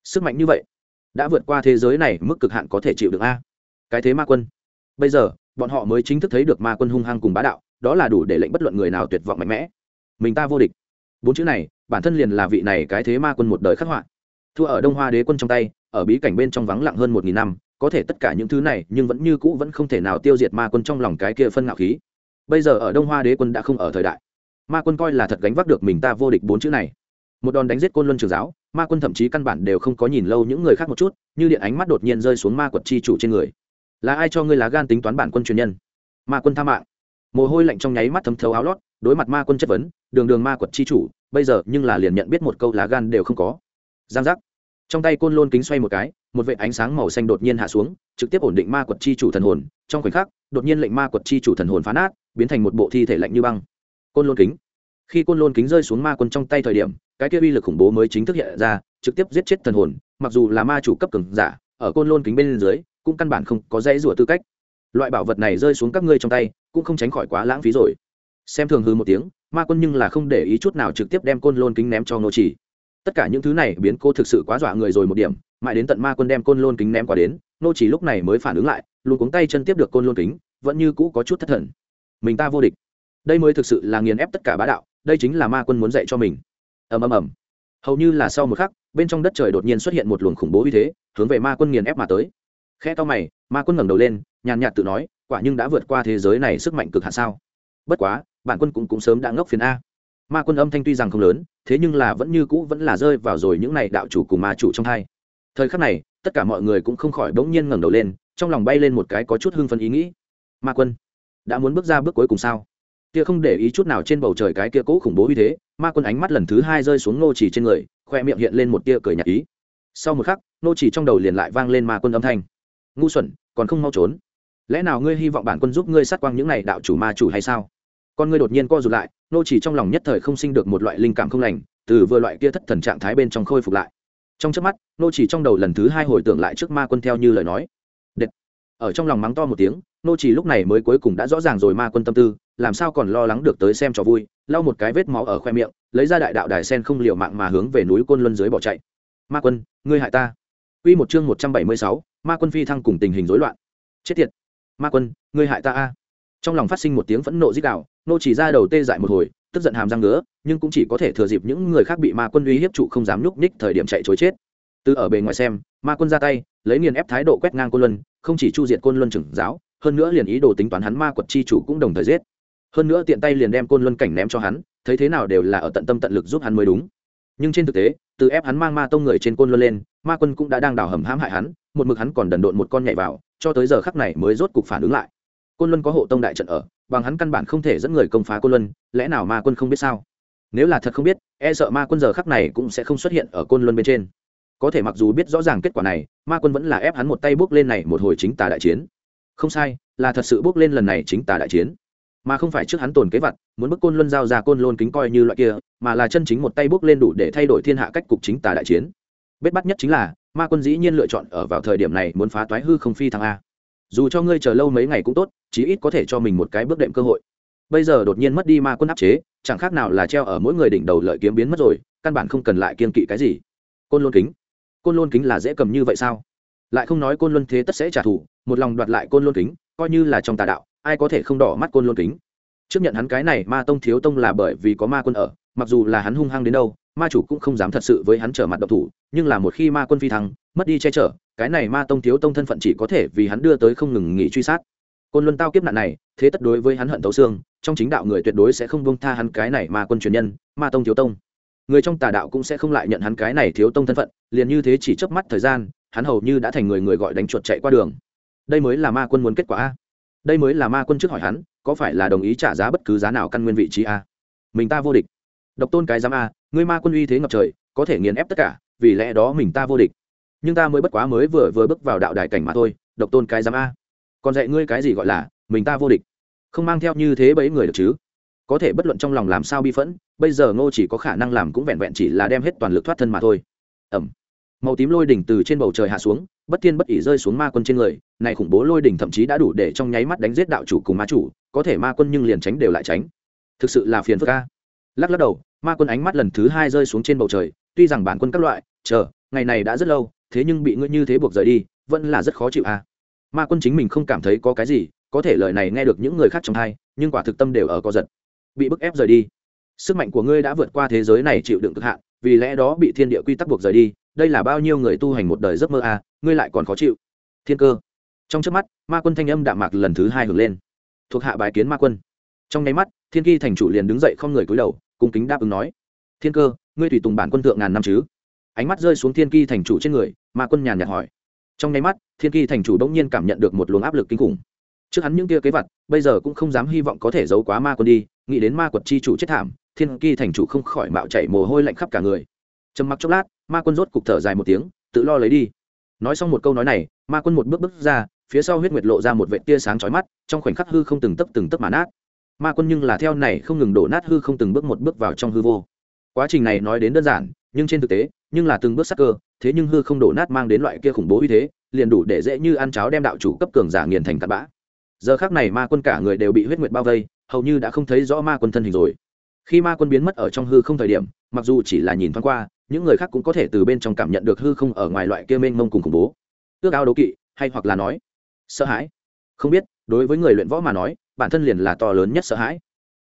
Sức mạnh như vậy, đã vượt qua thế giới này mức cực hạn có thể chịu được a. Cái thế ma quân. Bây giờ, bọn họ mới chính thức thấy được ma quân hung hăng cùng bá đạo, đó là đủ để lệnh bất luận người nào tuyệt vọng mạnh mẽ. Mình ta vô địch. Bốn chữ này, bản thân liền là vị này cái thế ma quân một đời khắc họa. Thua ở đông hoa đế quân trong tay, ở bí cảnh bên trong vắng lặng hơn một nghìn năm có thể tất cả những thứ này, nhưng vẫn như cũ vẫn không thể nào tiêu diệt ma quân trong lòng cái kia phân ngạo khí. Bây giờ ở đông hoa đế quân đã không ở thời đại. Ma quân coi là thật gánh vác được mình ta vô địch bốn chữ này. Một đòn đánh giết côn luân trường giáo, ma quân thậm chí căn bản đều không có nhìn lâu những người khác một chút, như điện ánh mắt đột nhiên rơi xuống ma quật chi chủ trên người. Là ai cho ngươi lá gan tính toán bản quân truyền nhân? Ma quân tha mạng. Mồ hôi lạnh trong nháy mắt thấm thấu áo lót, đối mặt ma quân chất vấn, đường đường ma quật chi chủ, bây giờ nhưng là liền nhận biết một câu lá gan đều không có. Giang giác trong tay côn lôn kính xoay một cái, một vệ ánh sáng màu xanh đột nhiên hạ xuống, trực tiếp ổn định ma quật chi chủ thần hồn. Trong khoảnh khắc, đột nhiên lệnh ma quật chi chủ thần hồn phá nát, biến thành một bộ thi thể lạnh như băng. Côn lôn kính. Khi côn lôn kính rơi xuống ma quân trong tay thời điểm, cái kia uy lực khủng bố mới chính thức hiện ra, trực tiếp giết chết thần hồn, mặc dù là ma chủ cấp cường giả, ở côn lôn kính bên dưới, cũng căn bản không có dãy rủa tư cách. Loại bảo vật này rơi xuống các ngươi trong tay, cũng không tránh khỏi quá lãng phí rồi. Xem thường hư một tiếng, ma quân nhưng là không để ý chút nào trực tiếp đem côn lôn kính ném cho nô chỉ tất cả những thứ này biến cô thực sự quá dọa người rồi một điểm, mãi đến tận ma quân đem côn lôn kính ném qua đến, nô chỉ lúc này mới phản ứng lại, luôn cuống tay chân tiếp được côn lôn kính, vẫn như cũ có chút thất thần. Mình ta vô địch. Đây mới thực sự là nghiền ép tất cả bá đạo, đây chính là ma quân muốn dạy cho mình. Ầm ầm ầm. Hầu như là sau một khắc, bên trong đất trời đột nhiên xuất hiện một luồng khủng bố uy thế, hướng về ma quân nghiền ép mà tới. Khe to mày, ma quân ngẩng đầu lên, nhàn nhạt tự nói, quả nhưng đã vượt qua thế giới này sức mạnh cực hạn sao? Bất quá, bản quân cũng cũng sớm đã ngốc phiền a ma quân âm thanh tuy rằng không lớn, thế nhưng là vẫn như cũ vẫn là rơi vào rồi những này đạo chủ cùng ma chủ trong hai. Thời khắc này, tất cả mọi người cũng không khỏi bỗng nhiên ngẩng đầu lên, trong lòng bay lên một cái có chút hưng phấn ý nghĩ. Ma quân, đã muốn bước ra bước cuối cùng sao? Kia không để ý chút nào trên bầu trời cái kia cố khủng bố như thế, ma quân ánh mắt lần thứ hai rơi xuống nô chỉ trên người, khoe miệng hiện lên một tia cười nhạt ý. Sau một khắc nô chỉ trong đầu liền lại vang lên ma quân âm thanh. Ngu xuẩn, còn không mau trốn. Lẽ nào ngươi hy vọng bản quân giúp ngươi sát quang những này đạo chủ ma chủ hay sao? Con ngươi đột nhiên co rụt lại nô chỉ trong lòng nhất thời không sinh được một loại linh cảm không lành từ vừa loại kia thất thần trạng thái bên trong khôi phục lại. Trong chớp mắt nô chỉ trong đầu lần thứ hai hồi tưởng lại trước ma quân theo như lời nói. Đệt. ở trong lòng mắng to một tiếng nô chỉ lúc này mới cuối cùng đã rõ ràng rồi ma quân tâm tư làm sao còn lo lắng được tới xem cho vui lau một cái vết máu ở khoe miệng lấy ra đại đạo đài sen không liều mạng mà hướng về núi côn luân dưới bỏ chạy. Ma quân ngươi hại ta. Quy một chương 176, ma quân phi thăng cùng tình hình rối loạn. Chết tiệt. Ma quân ngươi hại ta a. Trong lòng phát sinh một tiếng phẫn nộ dích đạo nô chỉ ra đầu tê dại một hồi, tức giận hàm răng ngứa, nhưng cũng chỉ có thể thừa dịp những người khác bị ma quân uy hiếp trụ không dám nhúc nhích thời điểm chạy chối chết. Từ ở bề ngoài xem, ma quân ra tay, lấy nghiền ép thái độ quét ngang côn luân, không chỉ chu diệt côn luân trưởng giáo, hơn nữa liền ý đồ tính toán hắn ma quật chi chủ cũng đồng thời giết. Hơn nữa tiện tay liền đem côn luân cảnh ném cho hắn, thấy thế nào đều là ở tận tâm tận lực giúp hắn mới đúng. Nhưng trên thực tế, từ ép hắn mang ma tông người trên côn luân lên, ma quân cũng đã đang đào hầm hãm hại hắn, một mực hắn còn đần độn một con nhảy vào, cho tới giờ khắc này mới rốt cục phản ứng lại. Côn luân có hộ tông đại trận ở bằng hắn căn bản không thể dẫn người công phá côn luân, lẽ nào ma quân không biết sao? Nếu là thật không biết e sợ ma quân giờ khắc này cũng sẽ không xuất hiện ở côn luân bên trên. Có thể mặc dù biết rõ ràng kết quả này, ma quân vẫn là ép hắn một tay bước lên này một hồi chính tà đại chiến. Không sai, là thật sự bước lên lần này chính tà đại chiến. Mà không phải trước hắn tồn kế vật, muốn bức côn luân giao ra côn lôn kính coi như loại kia, mà là chân chính một tay bước lên đủ để thay đổi thiên hạ cách cục chính tà đại chiến. Bết bắt nhất chính là, ma quân dĩ nhiên lựa chọn ở vào thời điểm này muốn phá toái hư không phi thăng a dù cho ngươi chờ lâu mấy ngày cũng tốt, chí ít có thể cho mình một cái bước đệm cơ hội. Bây giờ đột nhiên mất đi ma quân áp chế, chẳng khác nào là treo ở mỗi người đỉnh đầu lợi kiếm biến mất rồi, căn bản không cần lại kiên kỵ cái gì. Côn lôn kính, côn lôn kính là dễ cầm như vậy sao? Lại không nói côn luân thế tất sẽ trả thù, một lòng đoạt lại côn lôn kính, coi như là trong tà đạo, ai có thể không đỏ mắt côn lôn kính? Trước nhận hắn cái này, ma tông thiếu tông là bởi vì có ma quân ở, mặc dù là hắn hung hăng đến đâu ma chủ cũng không dám thật sự với hắn trở mặt độc thủ, nhưng là một khi ma quân phi thăng, mất đi che chở, cái này ma tông thiếu tông thân phận chỉ có thể vì hắn đưa tới không ngừng nghỉ truy sát. Côn luân tao kiếp nạn này, thế tất đối với hắn hận tấu xương, trong chính đạo người tuyệt đối sẽ không bông tha hắn cái này ma quân truyền nhân, ma tông thiếu tông. Người trong tà đạo cũng sẽ không lại nhận hắn cái này thiếu tông thân phận, liền như thế chỉ chớp mắt thời gian, hắn hầu như đã thành người người gọi đánh chuột chạy qua đường. Đây mới là ma quân muốn kết quả a. Đây mới là ma quân trước hỏi hắn, có phải là đồng ý trả giá bất cứ giá nào căn nguyên vị trí a? Mình ta vô địch. Độc tôn cái giám a ngươi ma quân uy thế ngập trời, có thể nghiền ép tất cả, vì lẽ đó mình ta vô địch. Nhưng ta mới bất quá mới vừa vừa bước vào đạo đại cảnh mà thôi, độc tôn cái giám a. Còn dạy ngươi cái gì gọi là, mình ta vô địch. Không mang theo như thế bấy người được chứ? Có thể bất luận trong lòng làm sao bi phẫn, bây giờ ngô chỉ có khả năng làm cũng vẹn vẹn chỉ là đem hết toàn lực thoát thân mà thôi. Ẩm. Màu tím lôi đỉnh từ trên bầu trời hạ xuống, bất thiên bất ỉ rơi xuống ma quân trên người, này khủng bố lôi đỉnh thậm chí đã đủ để trong nháy mắt đánh giết đạo chủ cùng ma chủ, có thể ma quân nhưng liền tránh đều lại tránh. Thực sự là phiền phức ca lắc lắc đầu, ma quân ánh mắt lần thứ hai rơi xuống trên bầu trời, tuy rằng bản quân các loại, chờ, ngày này đã rất lâu, thế nhưng bị ngươi như thế buộc rời đi, vẫn là rất khó chịu à. Ma quân chính mình không cảm thấy có cái gì, có thể lời này nghe được những người khác trong hai, nhưng quả thực tâm đều ở co giật. Bị bức ép rời đi. Sức mạnh của ngươi đã vượt qua thế giới này chịu đựng cực hạn, vì lẽ đó bị thiên địa quy tắc buộc rời đi, đây là bao nhiêu người tu hành một đời giấc mơ à ngươi lại còn khó chịu. Thiên cơ. Trong trước mắt, ma quân thanh âm đạm mạc lần thứ hai hưởng lên. Thuộc hạ bài kiến ma quân. Trong nháy mắt thiên kỳ thành chủ liền đứng dậy không người cúi đầu, cung kính đáp ứng nói, thiên cơ, ngươi tùy tùng bản quân thượng ngàn năm chứ? Ánh mắt rơi xuống thiên kỳ thành chủ trên người ma quân nhàn nhạt hỏi. Trong nháy mắt, thiên kỳ thành chủ đông nhiên cảm nhận được một luồng áp lực kinh khủng. Trước hắn những kia kế vật, bây giờ cũng không dám hy vọng có thể giấu quá ma quân đi, nghĩ đến ma quật chi chủ chết thảm, thiên kỳ thành chủ không khỏi mạo chảy mồ hôi lạnh khắp cả người. Trầm mặc chốc lát, ma quân rốt cục thở dài một tiếng, tự lo lấy đi. Nói xong một câu nói này, ma quân một bước bước ra, phía sau huyết nguyệt lộ ra một vệ tia sáng chói mắt, trong khoảnh khắc hư không từng tấp từng tấp mà nát ma quân nhưng là theo này không ngừng đổ nát hư không từng bước một bước vào trong hư vô. Quá trình này nói đến đơn giản, nhưng trên thực tế, nhưng là từng bước sắc cơ, thế nhưng hư không đổ nát mang đến loại kia khủng bố uy thế, liền đủ để dễ như ăn cháo đem đạo chủ cấp cường giả nghiền thành tạt bã. Giờ khác này ma quân cả người đều bị huyết nguyệt bao vây, hầu như đã không thấy rõ ma quân thân hình rồi. Khi ma quân biến mất ở trong hư không thời điểm, mặc dù chỉ là nhìn thoáng qua, những người khác cũng có thể từ bên trong cảm nhận được hư không ở ngoài loại kia mênh mông cùng khủng bố. Ước ao đố kỵ, hay hoặc là nói, sợ hãi. Không biết, đối với người luyện võ mà nói bản thân liền là to lớn nhất sợ hãi.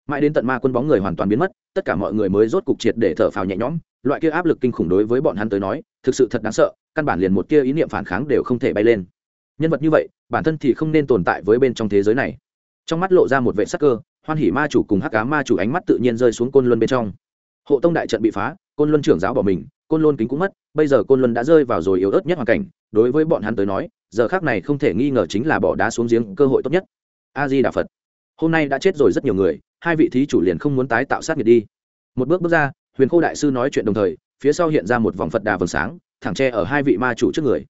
Mãi đến tận ma quân bóng người hoàn toàn biến mất, tất cả mọi người mới rốt cục triệt để thở phào nhẹ nhõm. Loại kia áp lực kinh khủng đối với bọn hắn tới nói, thực sự thật đáng sợ, căn bản liền một kia ý niệm phản kháng đều không thể bay lên. Nhân vật như vậy, bản thân thì không nên tồn tại với bên trong thế giới này. Trong mắt lộ ra một vệ sắc cơ, hoan hỉ ma chủ cùng hắc cá ma chủ ánh mắt tự nhiên rơi xuống côn luân bên trong. Hộ tông đại trận bị phá, côn luân trưởng giáo bỏ mình, côn luân kính cũng mất, bây giờ côn luân đã rơi vào rồi yếu ớt nhất hoàn cảnh, đối với bọn hắn tới nói, giờ khác này không thể nghi ngờ chính là bỏ đá xuống giếng cơ hội tốt nhất. A di đà phật hôm nay đã chết rồi rất nhiều người, hai vị thí chủ liền không muốn tái tạo sát nghiệt đi. Một bước bước ra, huyền khô đại sư nói chuyện đồng thời, phía sau hiện ra một vòng phật đà vầng sáng, thẳng tre ở hai vị ma chủ trước người.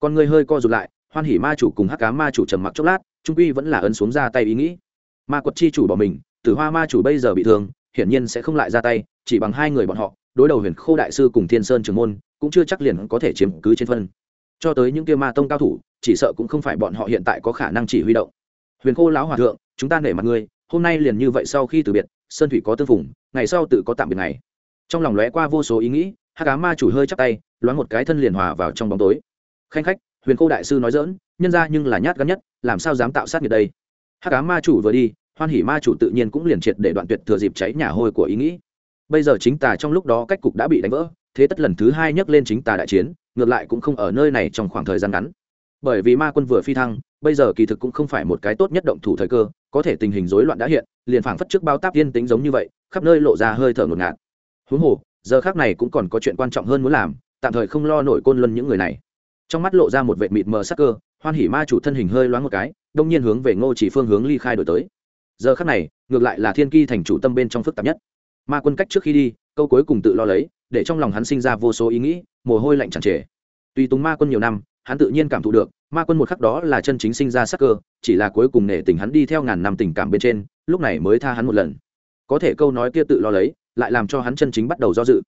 Con người hơi co rụt lại, hoan hỉ ma chủ cùng hắc cá ma chủ trầm mặc chốc lát, trung uy vẫn là ấn xuống ra tay ý nghĩ. Ma quật chi chủ bỏ mình, tử hoa ma chủ bây giờ bị thương, hiển nhiên sẽ không lại ra tay, chỉ bằng hai người bọn họ, đối đầu huyền khô đại sư cùng thiên sơn trường môn, cũng chưa chắc liền có thể chiếm cứ trên phân. Cho tới những kia ma tông cao thủ, chỉ sợ cũng không phải bọn họ hiện tại có khả năng chỉ huy động. Huyền khô lão hòa thượng chúng ta nể mặt ngươi, hôm nay liền như vậy sau khi từ biệt, sơn thủy có tư phủng ngày sau tự có tạm biệt ngày. Trong lòng lóe qua vô số ý nghĩ hát cá ma chủ hơi chắc tay, loáng một cái thân liền hòa vào trong bóng tối. Khanh khách, huyền cô đại sư nói dỡn nhân ra nhưng là nhát gắn nhất, làm sao dám tạo sát nghiệt đây? Hát cá ma chủ vừa đi, hoan hỉ ma chủ tự nhiên cũng liền triệt để đoạn tuyệt thừa dịp cháy nhà hôi của ý nghĩ. Bây giờ chính tà trong lúc đó cách cục đã bị đánh vỡ, thế tất lần thứ hai nhắc lên chính tà đại chiến, ngược lại cũng không ở nơi này trong khoảng thời gian ngắn bởi vì ma quân vừa phi thăng, bây giờ kỳ thực cũng không phải một cái tốt nhất động thủ thời cơ, có thể tình hình rối loạn đã hiện, liền phảng phất trước bao táp yên tính giống như vậy, khắp nơi lộ ra hơi thở ngột ngạt. Huống hồ, giờ khác này cũng còn có chuyện quan trọng hơn muốn làm, tạm thời không lo nổi côn luân những người này. Trong mắt lộ ra một vệ mịt mờ sắc cơ, hoan hỉ ma chủ thân hình hơi loáng một cái, đông nhiên hướng về ngô chỉ phương hướng ly khai đổi tới. Giờ khác này, ngược lại là thiên ki thành chủ tâm bên trong phức tạp nhất. Ma quân cách trước khi đi, câu cuối cùng tự lo lấy, để trong lòng hắn sinh ra vô số ý nghĩ, mồ hôi lạnh chẳng trề. Tùy tùng ma quân nhiều năm, hắn tự nhiên cảm thụ được ma quân một khắc đó là chân chính sinh ra sắc cơ, chỉ là cuối cùng nể tình hắn đi theo ngàn năm tình cảm bên trên, lúc này mới tha hắn một lần. Có thể câu nói kia tự lo lấy, lại làm cho hắn chân chính bắt đầu do dự.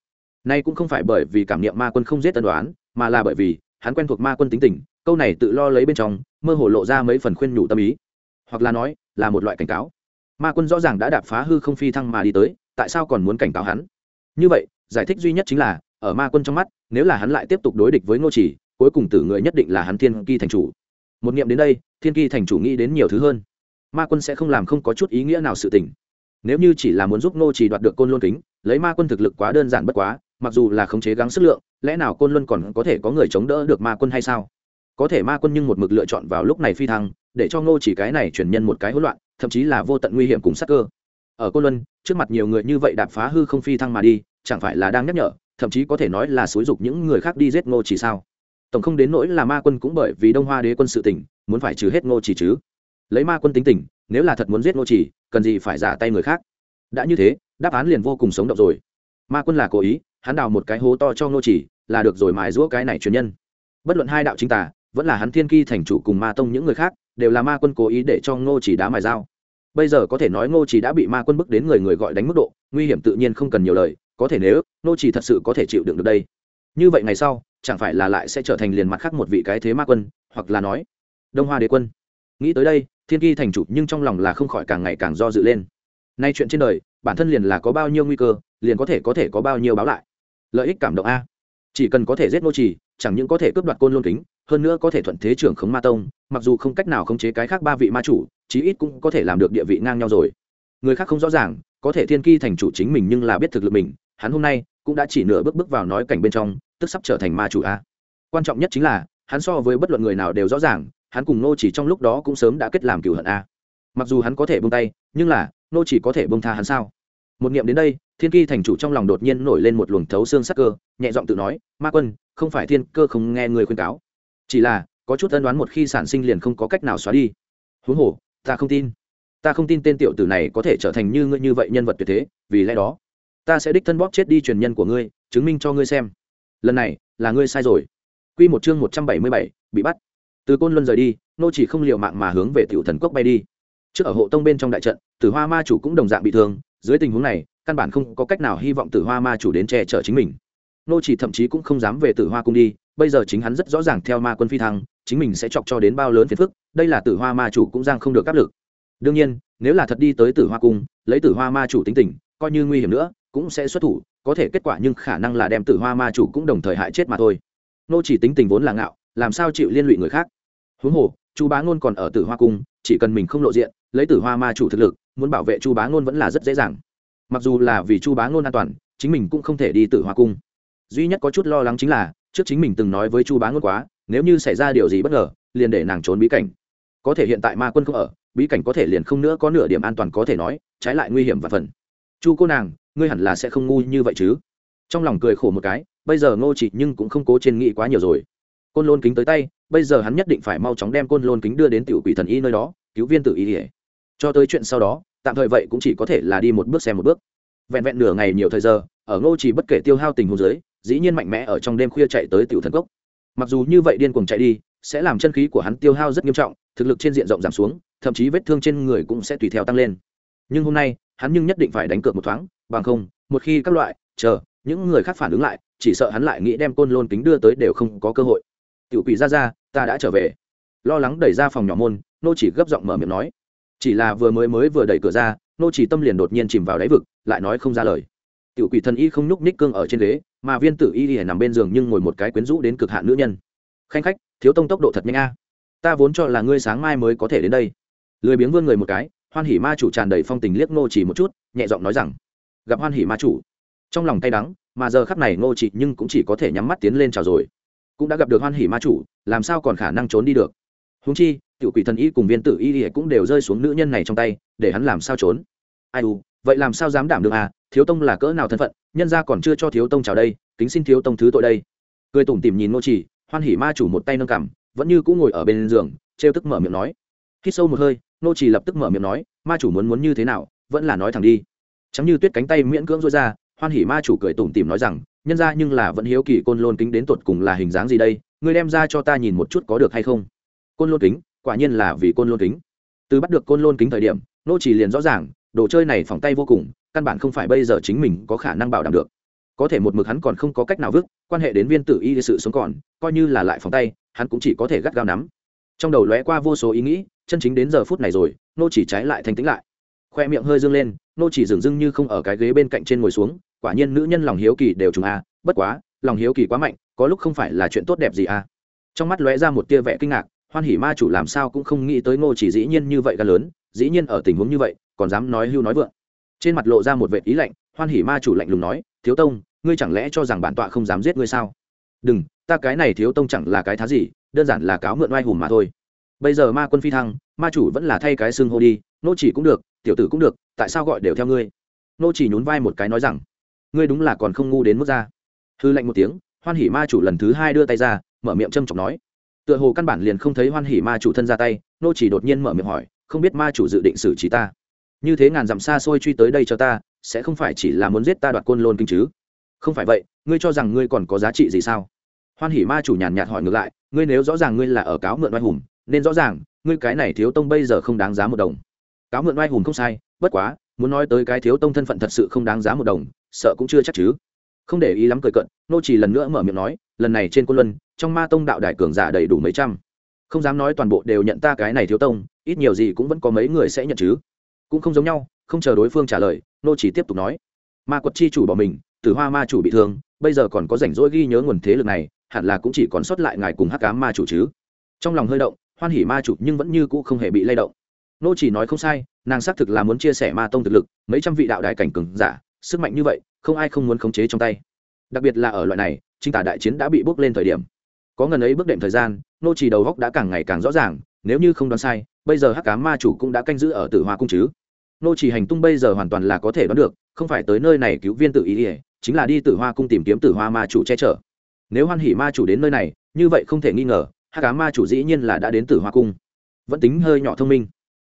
Nay cũng không phải bởi vì cảm niệm ma quân không giết tân đoán, mà là bởi vì, hắn quen thuộc ma quân tính tình, câu này tự lo lấy bên trong, mơ hồ lộ ra mấy phần khuyên nhủ tâm ý. Hoặc là nói, là một loại cảnh cáo. Ma quân rõ ràng đã đạp phá hư không phi thăng mà đi tới, tại sao còn muốn cảnh cáo hắn? Như vậy, giải thích duy nhất chính là, ở ma quân trong mắt, nếu là hắn lại tiếp tục đối địch với ngô chỉ cuối cùng tử người nhất định là hắn thiên kỳ thành chủ. Một nghiệm đến đây, thiên kỳ thành chủ nghĩ đến nhiều thứ hơn. Ma quân sẽ không làm không có chút ý nghĩa nào sự tình. Nếu như chỉ là muốn giúp nô chỉ đoạt được côn luân kính, lấy ma quân thực lực quá đơn giản bất quá, mặc dù là khống chế gắng sức lượng, lẽ nào côn luân còn có thể có người chống đỡ được ma quân hay sao? Có thể ma quân nhưng một mực lựa chọn vào lúc này phi thăng, để cho ngô chỉ cái này chuyển nhân một cái hỗn loạn, thậm chí là vô tận nguy hiểm cùng sắc cơ. Ở côn luân, trước mặt nhiều người như vậy đạp phá hư không phi thăng mà đi, chẳng phải là đang nhắc nhở, thậm chí có thể nói là xúi dục những người khác đi giết ngô chỉ sao? Tổng không đến nỗi là ma quân cũng bởi vì đông hoa đế quân sự tỉnh, muốn phải trừ hết ngô chỉ chứ. Lấy ma quân tính tình, nếu là thật muốn giết ngô chỉ, cần gì phải giả tay người khác. Đã như thế, đáp án liền vô cùng sống động rồi. Ma quân là cố ý, hắn đào một cái hố to cho ngô chỉ, là được rồi mài giũa cái này truyền nhân. Bất luận hai đạo chính tả vẫn là hắn thiên ki thành chủ cùng ma tông những người khác, đều là ma quân cố ý để cho ngô chỉ đá mài dao. Bây giờ có thể nói ngô chỉ đã bị ma quân bức đến người người gọi đánh mức độ, nguy hiểm tự nhiên không cần nhiều lời, có thể nếu ngô chỉ thật sự có thể chịu đựng được đây như vậy ngày sau, chẳng phải là lại sẽ trở thành liền mặt khác một vị cái thế ma quân, hoặc là nói, đông hoa đế quân. Nghĩ tới đây, thiên kỳ thành chủ nhưng trong lòng là không khỏi càng ngày càng do dự lên. Nay chuyện trên đời, bản thân liền là có bao nhiêu nguy cơ, liền có thể có thể có bao nhiêu báo lại. Lợi ích cảm động a. Chỉ cần có thể giết nô trì, chẳng những có thể cướp đoạt côn lôn kính, hơn nữa có thể thuận thế trưởng khống ma tông, mặc dù không cách nào khống chế cái khác ba vị ma chủ, chí ít cũng có thể làm được địa vị ngang nhau rồi. Người khác không rõ ràng, có thể thiên kỳ thành chủ chính mình nhưng là biết thực lực mình, hắn hôm nay cũng đã chỉ nửa bước bước vào nói cảnh bên trong tức sắp trở thành ma chủ a. Quan trọng nhất chính là, hắn so với bất luận người nào đều rõ ràng, hắn cùng nô chỉ trong lúc đó cũng sớm đã kết làm cửu hận a. Mặc dù hắn có thể buông tay, nhưng là, nô chỉ có thể buông tha hắn sao? Một niệm đến đây, thiên ki thành chủ trong lòng đột nhiên nổi lên một luồng thấu xương sắc cơ, nhẹ giọng tự nói, ma quân, không phải thiên cơ không nghe người khuyên cáo. Chỉ là, có chút ân đoán một khi sản sinh liền không có cách nào xóa đi. Huống hồ, ta không tin. Ta không tin tên tiểu tử này có thể trở thành như ngươi như vậy nhân vật tuyệt thế, vì lẽ đó, ta sẽ đích thân bóp chết đi truyền nhân của ngươi, chứng minh cho ngươi xem lần này là ngươi sai rồi. Quy một chương một trăm bảy mươi bảy, bị bắt. Từ côn luân rời đi, nô chỉ không liều mạng mà hướng về tiểu thần quốc bay đi. Trước ở hộ tông bên trong đại trận, tử hoa ma chủ cũng đồng dạng bị thương, dưới tình huống này, căn bản không có cách nào hy vọng tử hoa ma chủ đến che chở chính mình. Nô chỉ thậm chí cũng không dám về tử hoa cung đi, bây giờ chính hắn rất rõ ràng theo ma quân phi thăng, chính mình sẽ chọc cho đến bao lớn phiền phức, đây là tử hoa ma chủ cũng giang không được áp lực. Đương nhiên, nếu là thật đi tới tử hoa cung, lấy tử hoa ma chủ tính tình, coi như nguy hiểm nữa cũng sẽ xuất thủ, có thể kết quả nhưng khả năng là đem tử hoa ma chủ cũng đồng thời hại chết mà thôi. Nô chỉ tính tình vốn là ngạo, làm sao chịu liên lụy người khác? Huống hồ, chu bá ngôn còn ở tử hoa cung, chỉ cần mình không lộ diện, lấy tử hoa ma chủ thực lực, muốn bảo vệ chu bá ngôn vẫn là rất dễ dàng. Mặc dù là vì chu bá ngôn an toàn, chính mình cũng không thể đi tử hoa cung. Duy nhất có chút lo lắng chính là, trước chính mình từng nói với chu bá ngôn quá, nếu như xảy ra điều gì bất ngờ, liền để nàng trốn bí cảnh. Có thể hiện tại ma quân không ở, bí cảnh có thể liền không nữa, có nửa điểm an toàn có thể nói, trái lại nguy hiểm và phần. Chu cô nàng ngươi hẳn là sẽ không ngu như vậy chứ. Trong lòng cười khổ một cái, bây giờ ngô chỉ nhưng cũng không cố trên nghị quá nhiều rồi. Côn lôn kính tới tay, bây giờ hắn nhất định phải mau chóng đem côn lôn kính đưa đến tiểu quỷ thần y nơi đó, cứu viên tự y ỉa cho tới chuyện sau đó, tạm thời vậy cũng chỉ có thể là đi một bước xem một bước. Vẹn vẹn nửa ngày nhiều thời giờ, ở ngô chỉ bất kể tiêu hao tình huống dưới, dĩ nhiên mạnh mẽ ở trong đêm khuya chạy tới tiểu thần cốc. Mặc dù như vậy điên cuồng chạy đi, sẽ làm chân khí của hắn tiêu hao rất nghiêm trọng, thực lực trên diện rộng giảm xuống, thậm chí vết thương trên người cũng sẽ tùy theo tăng lên. Nhưng hôm nay, hắn nhưng nhất định phải đánh cược một thoáng bằng không, một khi các loại, chờ, những người khác phản ứng lại, chỉ sợ hắn lại nghĩ đem côn lôn kính đưa tới đều không có cơ hội. Tiểu quỷ ra ra, ta đã trở về. Lo lắng đẩy ra phòng nhỏ môn, nô chỉ gấp giọng mở miệng nói. Chỉ là vừa mới mới vừa đẩy cửa ra, nô chỉ tâm liền đột nhiên chìm vào đáy vực, lại nói không ra lời. Tiểu quỷ thần y không nhúc ních cương ở trên ghế, mà viên tử y y nằm bên giường nhưng ngồi một cái quyến rũ đến cực hạn nữ nhân. Khanh khách, thiếu tông tốc độ thật nhanh a. Ta vốn cho là ngươi sáng mai mới có thể đến đây. Lười biếng vươn người một cái, hoan hỉ ma chủ tràn đầy phong tình liếc nô chỉ một chút, nhẹ giọng nói rằng gặp hoan hỉ ma chủ. Trong lòng tay đắng, mà giờ khắc này ngô chị nhưng cũng chỉ có thể nhắm mắt tiến lên chào rồi. Cũng đã gặp được hoan hỉ ma chủ, làm sao còn khả năng trốn đi được? Húng chi, tiểu quỷ thần y cùng viên tử y y cũng đều rơi xuống nữ nhân này trong tay, để hắn làm sao trốn? Ai u, vậy làm sao dám đảm được à? Thiếu tông là cỡ nào thân phận, nhân ra còn chưa cho thiếu tông chào đây, kính xin thiếu tông thứ tội đây. Cười tủm tìm nhìn ngô chỉ, hoan hỉ ma chủ một tay nâng cằm, vẫn như cũng ngồi ở bên giường, trêu tức mở miệng nói. Khi sâu một hơi, ngô chỉ lập tức mở miệng nói, ma chủ muốn muốn như thế nào, vẫn là nói thẳng đi chẳng như tuyết cánh tay miễn cưỡng rối ra, hoan hỉ ma chủ cười tủm tỉm nói rằng, nhân ra nhưng là vẫn hiếu kỳ côn lôn kính đến tột cùng là hình dáng gì đây? Ngươi đem ra cho ta nhìn một chút có được hay không? Côn lôn kính, quả nhiên là vì côn lôn kính. Từ bắt được côn lôn kính thời điểm, nô chỉ liền rõ ràng, đồ chơi này phòng tay vô cùng, căn bản không phải bây giờ chính mình có khả năng bảo đảm được. Có thể một mực hắn còn không có cách nào vứt, quan hệ đến viên tử y sự sống còn, coi như là lại phòng tay, hắn cũng chỉ có thể gắt gao nắm. Trong đầu lóe qua vô số ý nghĩ, chân chính đến giờ phút này rồi, nô chỉ trái lại thanh tĩnh lại khoe miệng hơi dương lên, nô chỉ dừng dưng như không ở cái ghế bên cạnh trên ngồi xuống, quả nhiên nữ nhân lòng hiếu kỳ đều trùng a, bất quá, lòng hiếu kỳ quá mạnh, có lúc không phải là chuyện tốt đẹp gì a. Trong mắt lóe ra một tia vẻ kinh ngạc, hoan hỉ ma chủ làm sao cũng không nghĩ tới ngô chỉ dĩ nhiên như vậy ga lớn, dĩ nhiên ở tình huống như vậy, còn dám nói hưu nói vượng. Trên mặt lộ ra một vệ ý lạnh, hoan hỉ ma chủ lạnh lùng nói, thiếu tông, ngươi chẳng lẽ cho rằng bản tọa không dám giết ngươi sao? Đừng, ta cái này thiếu tông chẳng là cái thá gì, đơn giản là cáo mượn oai hùng mà thôi. Bây giờ ma quân phi thăng, ma chủ vẫn là thay cái xương hô đi nô chỉ cũng được, tiểu tử cũng được, tại sao gọi đều theo ngươi? Nô chỉ nhún vai một cái nói rằng, ngươi đúng là còn không ngu đến mức ra. Hư lạnh một tiếng, hoan hỉ ma chủ lần thứ hai đưa tay ra, mở miệng châm chọc nói. Tựa hồ căn bản liền không thấy hoan hỉ ma chủ thân ra tay, nô chỉ đột nhiên mở miệng hỏi, không biết ma chủ dự định xử trí ta? Như thế ngàn dặm xa xôi truy tới đây cho ta, sẽ không phải chỉ là muốn giết ta đoạt côn lôn kinh chứ? Không phải vậy, ngươi cho rằng ngươi còn có giá trị gì sao? Hoan hỉ ma chủ nhàn nhạt hỏi ngược lại, ngươi nếu rõ ràng ngươi là ở cáo mượn oai hùng, nên rõ ràng, ngươi cái này thiếu tông bây giờ không đáng giá một đồng cáo mượn oai hùng không sai, bất quá, muốn nói tới cái thiếu tông thân phận thật sự không đáng giá một đồng, sợ cũng chưa chắc chứ. Không để ý lắm cười cận nô chỉ lần nữa mở miệng nói, lần này trên quân luân, trong ma tông đạo đại cường giả đầy đủ mấy trăm. Không dám nói toàn bộ đều nhận ta cái này thiếu tông, ít nhiều gì cũng vẫn có mấy người sẽ nhận chứ. Cũng không giống nhau, không chờ đối phương trả lời, nô chỉ tiếp tục nói, ma quật chi chủ bỏ mình, tử hoa ma chủ bị thương, bây giờ còn có rảnh rỗi ghi nhớ nguồn thế lực này, hẳn là cũng chỉ còn sót lại ngài cùng hắc cám ma chủ chứ. Trong lòng hơi động, hoan hỉ ma chủ nhưng vẫn như cũ không hề bị lay động nô chỉ nói không sai, nàng xác thực là muốn chia sẻ ma tông thực lực, mấy trăm vị đạo đại cảnh cường giả, sức mạnh như vậy, không ai không muốn khống chế trong tay. Đặc biệt là ở loại này, chính tả đại chiến đã bị bước lên thời điểm. Có ngần ấy bước đệm thời gian, nô chỉ đầu góc đã càng ngày càng rõ ràng, nếu như không đoán sai, bây giờ hắc cá ma chủ cũng đã canh giữ ở tử hoa cung chứ. Nô chỉ hành tung bây giờ hoàn toàn là có thể đoán được, không phải tới nơi này cứu viên tự ý ỉa chính là đi tử hoa cung tìm kiếm tử hoa ma chủ che chở. Nếu hoan hỉ ma chủ đến nơi này, như vậy không thể nghi ngờ, hắc cá ma chủ dĩ nhiên là đã đến tử hoa cung. Vẫn tính hơi nhỏ thông minh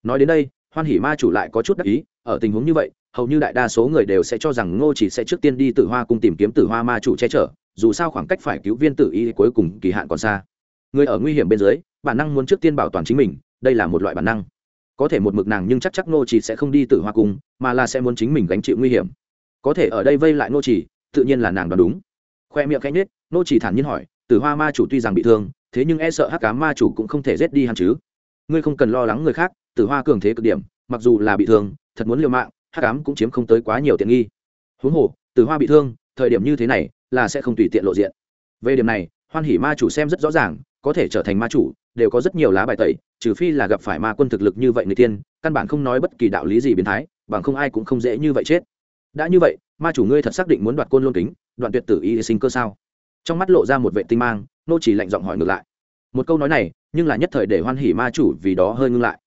nói đến đây, hoan hỉ ma chủ lại có chút đắc ý, ở tình huống như vậy, hầu như đại đa số người đều sẽ cho rằng ngô chỉ sẽ trước tiên đi tử hoa cung tìm kiếm tử hoa ma chủ che chở, dù sao khoảng cách phải cứu viên tử y cuối cùng kỳ hạn còn xa. Người ở nguy hiểm bên dưới, bản năng muốn trước tiên bảo toàn chính mình, đây là một loại bản năng. Có thể một mực nàng nhưng chắc chắc ngô chỉ sẽ không đi tử hoa cung, mà là sẽ muốn chính mình gánh chịu nguy hiểm. Có thể ở đây vây lại ngô chỉ, tự nhiên là nàng đoán đúng. Khoe miệng cánh nết ngô chỉ thản nhiên hỏi, tử hoa ma chủ tuy rằng bị thương, thế nhưng e sợ hắc cá ma chủ cũng không thể giết đi hắn chứ? Ngươi không cần lo lắng người khác tử hoa cường thế cực điểm, mặc dù là bị thương, thật muốn liều mạng, hắc ám cũng chiếm không tới quá nhiều tiện nghi. Huống hồ, Tử hoa bị thương, thời điểm như thế này, là sẽ không tùy tiện lộ diện. Về điểm này, hoan hỉ ma chủ xem rất rõ ràng, có thể trở thành ma chủ, đều có rất nhiều lá bài tẩy, trừ phi là gặp phải ma quân thực lực như vậy người tiên, căn bản không nói bất kỳ đạo lý gì biến thái, bằng không ai cũng không dễ như vậy chết. Đã như vậy, ma chủ ngươi thật xác định muốn đoạt côn lôn kính, đoạn tuyệt tử y sinh cơ sao? Trong mắt lộ ra một vệ tinh mang, nô chỉ lạnh giọng hỏi ngược lại. Một câu nói này, nhưng là nhất thời để hoan hỉ ma chủ vì đó hơi ngưng lại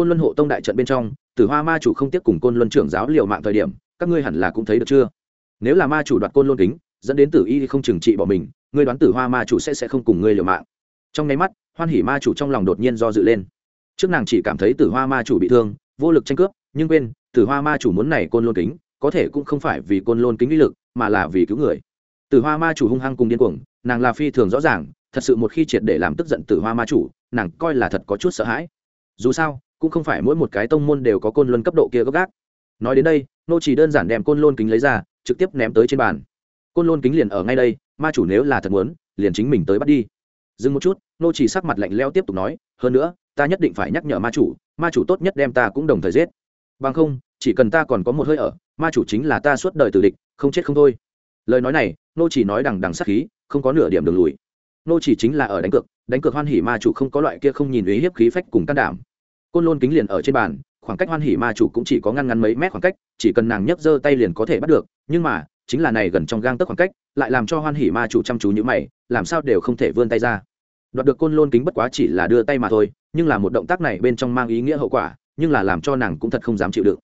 côn luân hộ tông đại trận bên trong, tử hoa ma chủ không tiếp cùng côn luân trưởng giáo liều mạng thời điểm, các ngươi hẳn là cũng thấy được chưa? Nếu là ma chủ đoạt côn Luân kính, dẫn đến tử y không trừng trị bỏ mình, ngươi đoán tử hoa ma chủ sẽ sẽ không cùng ngươi liều mạng. Trong nháy mắt, hoan hỉ ma chủ trong lòng đột nhiên do dự lên. Trước nàng chỉ cảm thấy tử hoa ma chủ bị thương, vô lực tranh cướp, nhưng quên, tử hoa ma chủ muốn này côn lôn kính, có thể cũng không phải vì côn lôn kính lý lực, mà là vì cứu người. Tử hoa ma chủ hung hăng cùng điên cuồng, nàng là phi thường rõ ràng, thật sự một khi triệt để làm tức giận tử hoa ma chủ, nàng coi là thật có chút sợ hãi. Dù sao cũng không phải mỗi một cái tông môn đều có côn luân cấp độ kia gấp gác. Nói đến đây, nô chỉ đơn giản đem côn lôn kính lấy ra, trực tiếp ném tới trên bàn. Côn lôn kính liền ở ngay đây, ma chủ nếu là thật muốn, liền chính mình tới bắt đi. Dừng một chút, nô chỉ sắc mặt lạnh lẽo tiếp tục nói, hơn nữa, ta nhất định phải nhắc nhở ma chủ ma chủ tốt nhất đem ta cũng đồng thời giết. Bằng không, chỉ cần ta còn có một hơi ở, ma chủ chính là ta suốt đời tử địch, không chết không thôi. Lời nói này, nô chỉ nói đằng đằng sát khí, không có nửa điểm đường lùi. Nô chỉ chính là ở đánh cược đánh cược hoan hỉ ma chủ không có loại kia không nhìn ý hiếp khí phách cùng can đảm côn lôn kính liền ở trên bàn, khoảng cách hoan hỉ ma chủ cũng chỉ có ngăn ngắn mấy mét khoảng cách, chỉ cần nàng nhấc giơ tay liền có thể bắt được, nhưng mà, chính là này gần trong gang tấc khoảng cách, lại làm cho hoan hỉ ma chủ chăm chú như mày, làm sao đều không thể vươn tay ra. Đoạt được côn lôn kính bất quá chỉ là đưa tay mà thôi, nhưng là một động tác này bên trong mang ý nghĩa hậu quả, nhưng là làm cho nàng cũng thật không dám chịu đựng.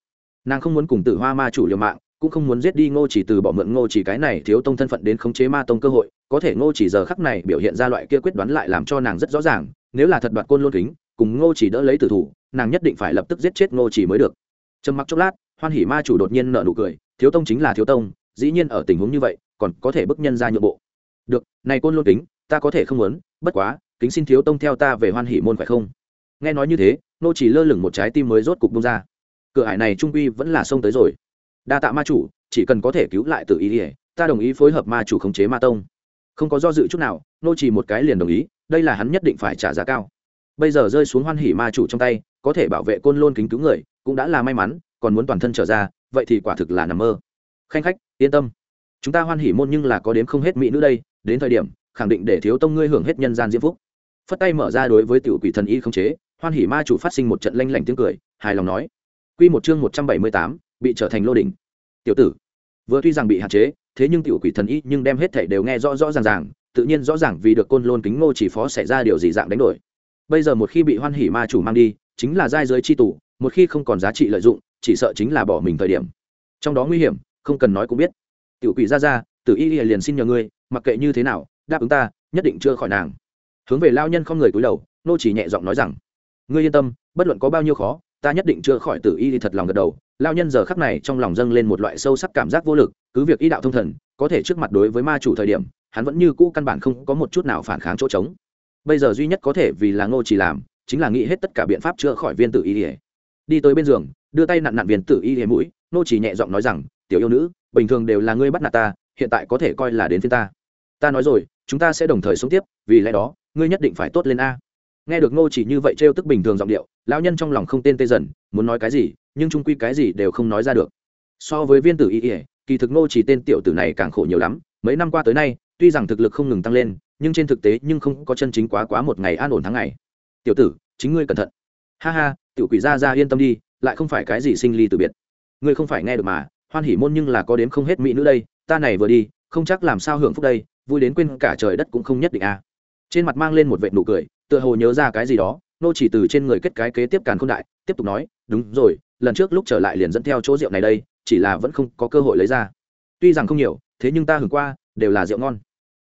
Nàng không muốn cùng tử hoa ma chủ liều mạng, cũng không muốn giết đi ngô chỉ từ bỏ mượn ngô chỉ cái này thiếu tông thân phận đến khống chế ma tông cơ hội, có thể ngô chỉ giờ khắc này biểu hiện ra loại kia quyết đoán lại làm cho nàng rất rõ ràng, nếu là thật đoạt côn lôn kính cùng ngô chỉ đỡ lấy tử thủ, nàng nhất định phải lập tức giết chết ngô chỉ mới được. Trầm mặc chốc lát, hoan hỉ ma chủ đột nhiên nở nụ cười, thiếu tông chính là thiếu tông, dĩ nhiên ở tình huống như vậy, còn có thể bức nhân ra nhượng bộ. Được, này côn lôn kính, ta có thể không muốn, bất quá, kính xin thiếu tông theo ta về hoan hỉ môn phải không? Nghe nói như thế nô chỉ lơ lửng một trái tim mới rốt cục bung ra. Cửa hải này trung quy vẫn là sông tới rồi. Đa tạ ma chủ, chỉ cần có thể cứu lại tự ý ỉa ta đồng ý phối hợp ma chủ khống chế ma tông. Không có do dự chút nào nô chỉ một cái liền đồng ý, đây là hắn nhất định phải trả giá cao bây giờ rơi xuống hoan hỉ ma chủ trong tay, có thể bảo vệ côn lôn kính cứu người, cũng đã là may mắn, còn muốn toàn thân trở ra, vậy thì quả thực là nằm mơ. Khanh khách, yên tâm. Chúng ta hoan hỉ môn nhưng là có đến không hết mỹ nữ đây, đến thời điểm, khẳng định để thiếu tông ngươi hưởng hết nhân gian diễm phúc. Phất tay mở ra đối với tiểu quỷ thần y không chế, hoan hỉ ma chủ phát sinh một trận lanh lảnh tiếng cười, hài lòng nói. Quy một chương một trăm bảy mươi tám, bị trở thành lô đỉnh. Tiểu tử, vừa tuy rằng bị hạn chế, thế nhưng tiểu quỷ thần y nhưng đem hết thảy đều nghe rõ rõ ràng ràng, tự nhiên rõ ràng vì được côn lôn kính ngô chỉ phó xảy ra điều gì dạng đánh đổi bây giờ một khi bị hoan hỉ ma chủ mang đi, chính là giai giới chi tủ một khi không còn giá trị lợi dụng, chỉ sợ chính là bỏ mình thời điểm. Trong đó nguy hiểm, không cần nói cũng biết. Tiểu quỷ ra ra, tử y liền xin nhờ ngươi, mặc kệ như thế nào, đáp ứng ta, nhất định chưa khỏi nàng. Hướng về lao nhân không người cúi đầu, nô chỉ nhẹ giọng nói rằng, ngươi yên tâm, bất luận có bao nhiêu khó, ta nhất định chưa khỏi tử y thì thật lòng gật đầu. Lao nhân giờ khắc này trong lòng dâng lên một loại sâu sắc cảm giác vô lực, cứ việc y đạo thông thần, có thể trước mặt đối với ma chủ thời điểm, hắn vẫn như cũ căn bản không có một chút nào phản kháng chỗ trống bây giờ duy nhất có thể vì là ngô chỉ làm, chính là nghĩ hết tất cả biện pháp chữa khỏi viên tử y ỉa đi tới bên giường, đưa tay nặn nặn viên tử y ỉa mũi, ngô chỉ nhẹ giọng nói rằng, tiểu yêu nữ, bình thường đều là ngươi bắt nạt ta, hiện tại có thể coi là đến phiên ta. Ta nói rồi, chúng ta sẽ đồng thời sống tiếp, vì lẽ đó, ngươi nhất định phải tốt lên a. Nghe được ngô chỉ như vậy trêu tức bình thường giọng điệu, lão nhân trong lòng không tên tê dần, muốn nói cái gì, nhưng trung quy cái gì đều không nói ra được. So với viên tử y ỉa kỳ thực ngô chỉ tên tiểu tử này càng khổ nhiều lắm. Mấy năm qua tới nay, tuy rằng thực lực không ngừng tăng lên nhưng trên thực tế nhưng không có chân chính quá quá một ngày an ổn tháng ngày. Tiểu tử, chính ngươi cẩn thận. Ha ha, tiểu quỷ ra ra yên tâm đi, lại không phải cái gì sinh ly từ biệt. Ngươi không phải nghe được mà, hoan hỉ môn nhưng là có đến không hết mỹ nữ đây, ta này vừa đi, không chắc làm sao hưởng phúc đây, vui đến quên cả trời đất cũng không nhất định a à. trên mặt mang lên một vệ nụ cười, tựa hồ nhớ ra cái gì đó, nô chỉ từ trên người kết cái kế tiếp càn khôn đại, tiếp tục nói, đúng rồi, lần trước lúc trở lại liền dẫn theo chỗ rượu này đây, chỉ là vẫn không có cơ hội lấy ra. Tuy rằng không nhiều, thế nhưng ta hưởng qua, đều là rượu ngon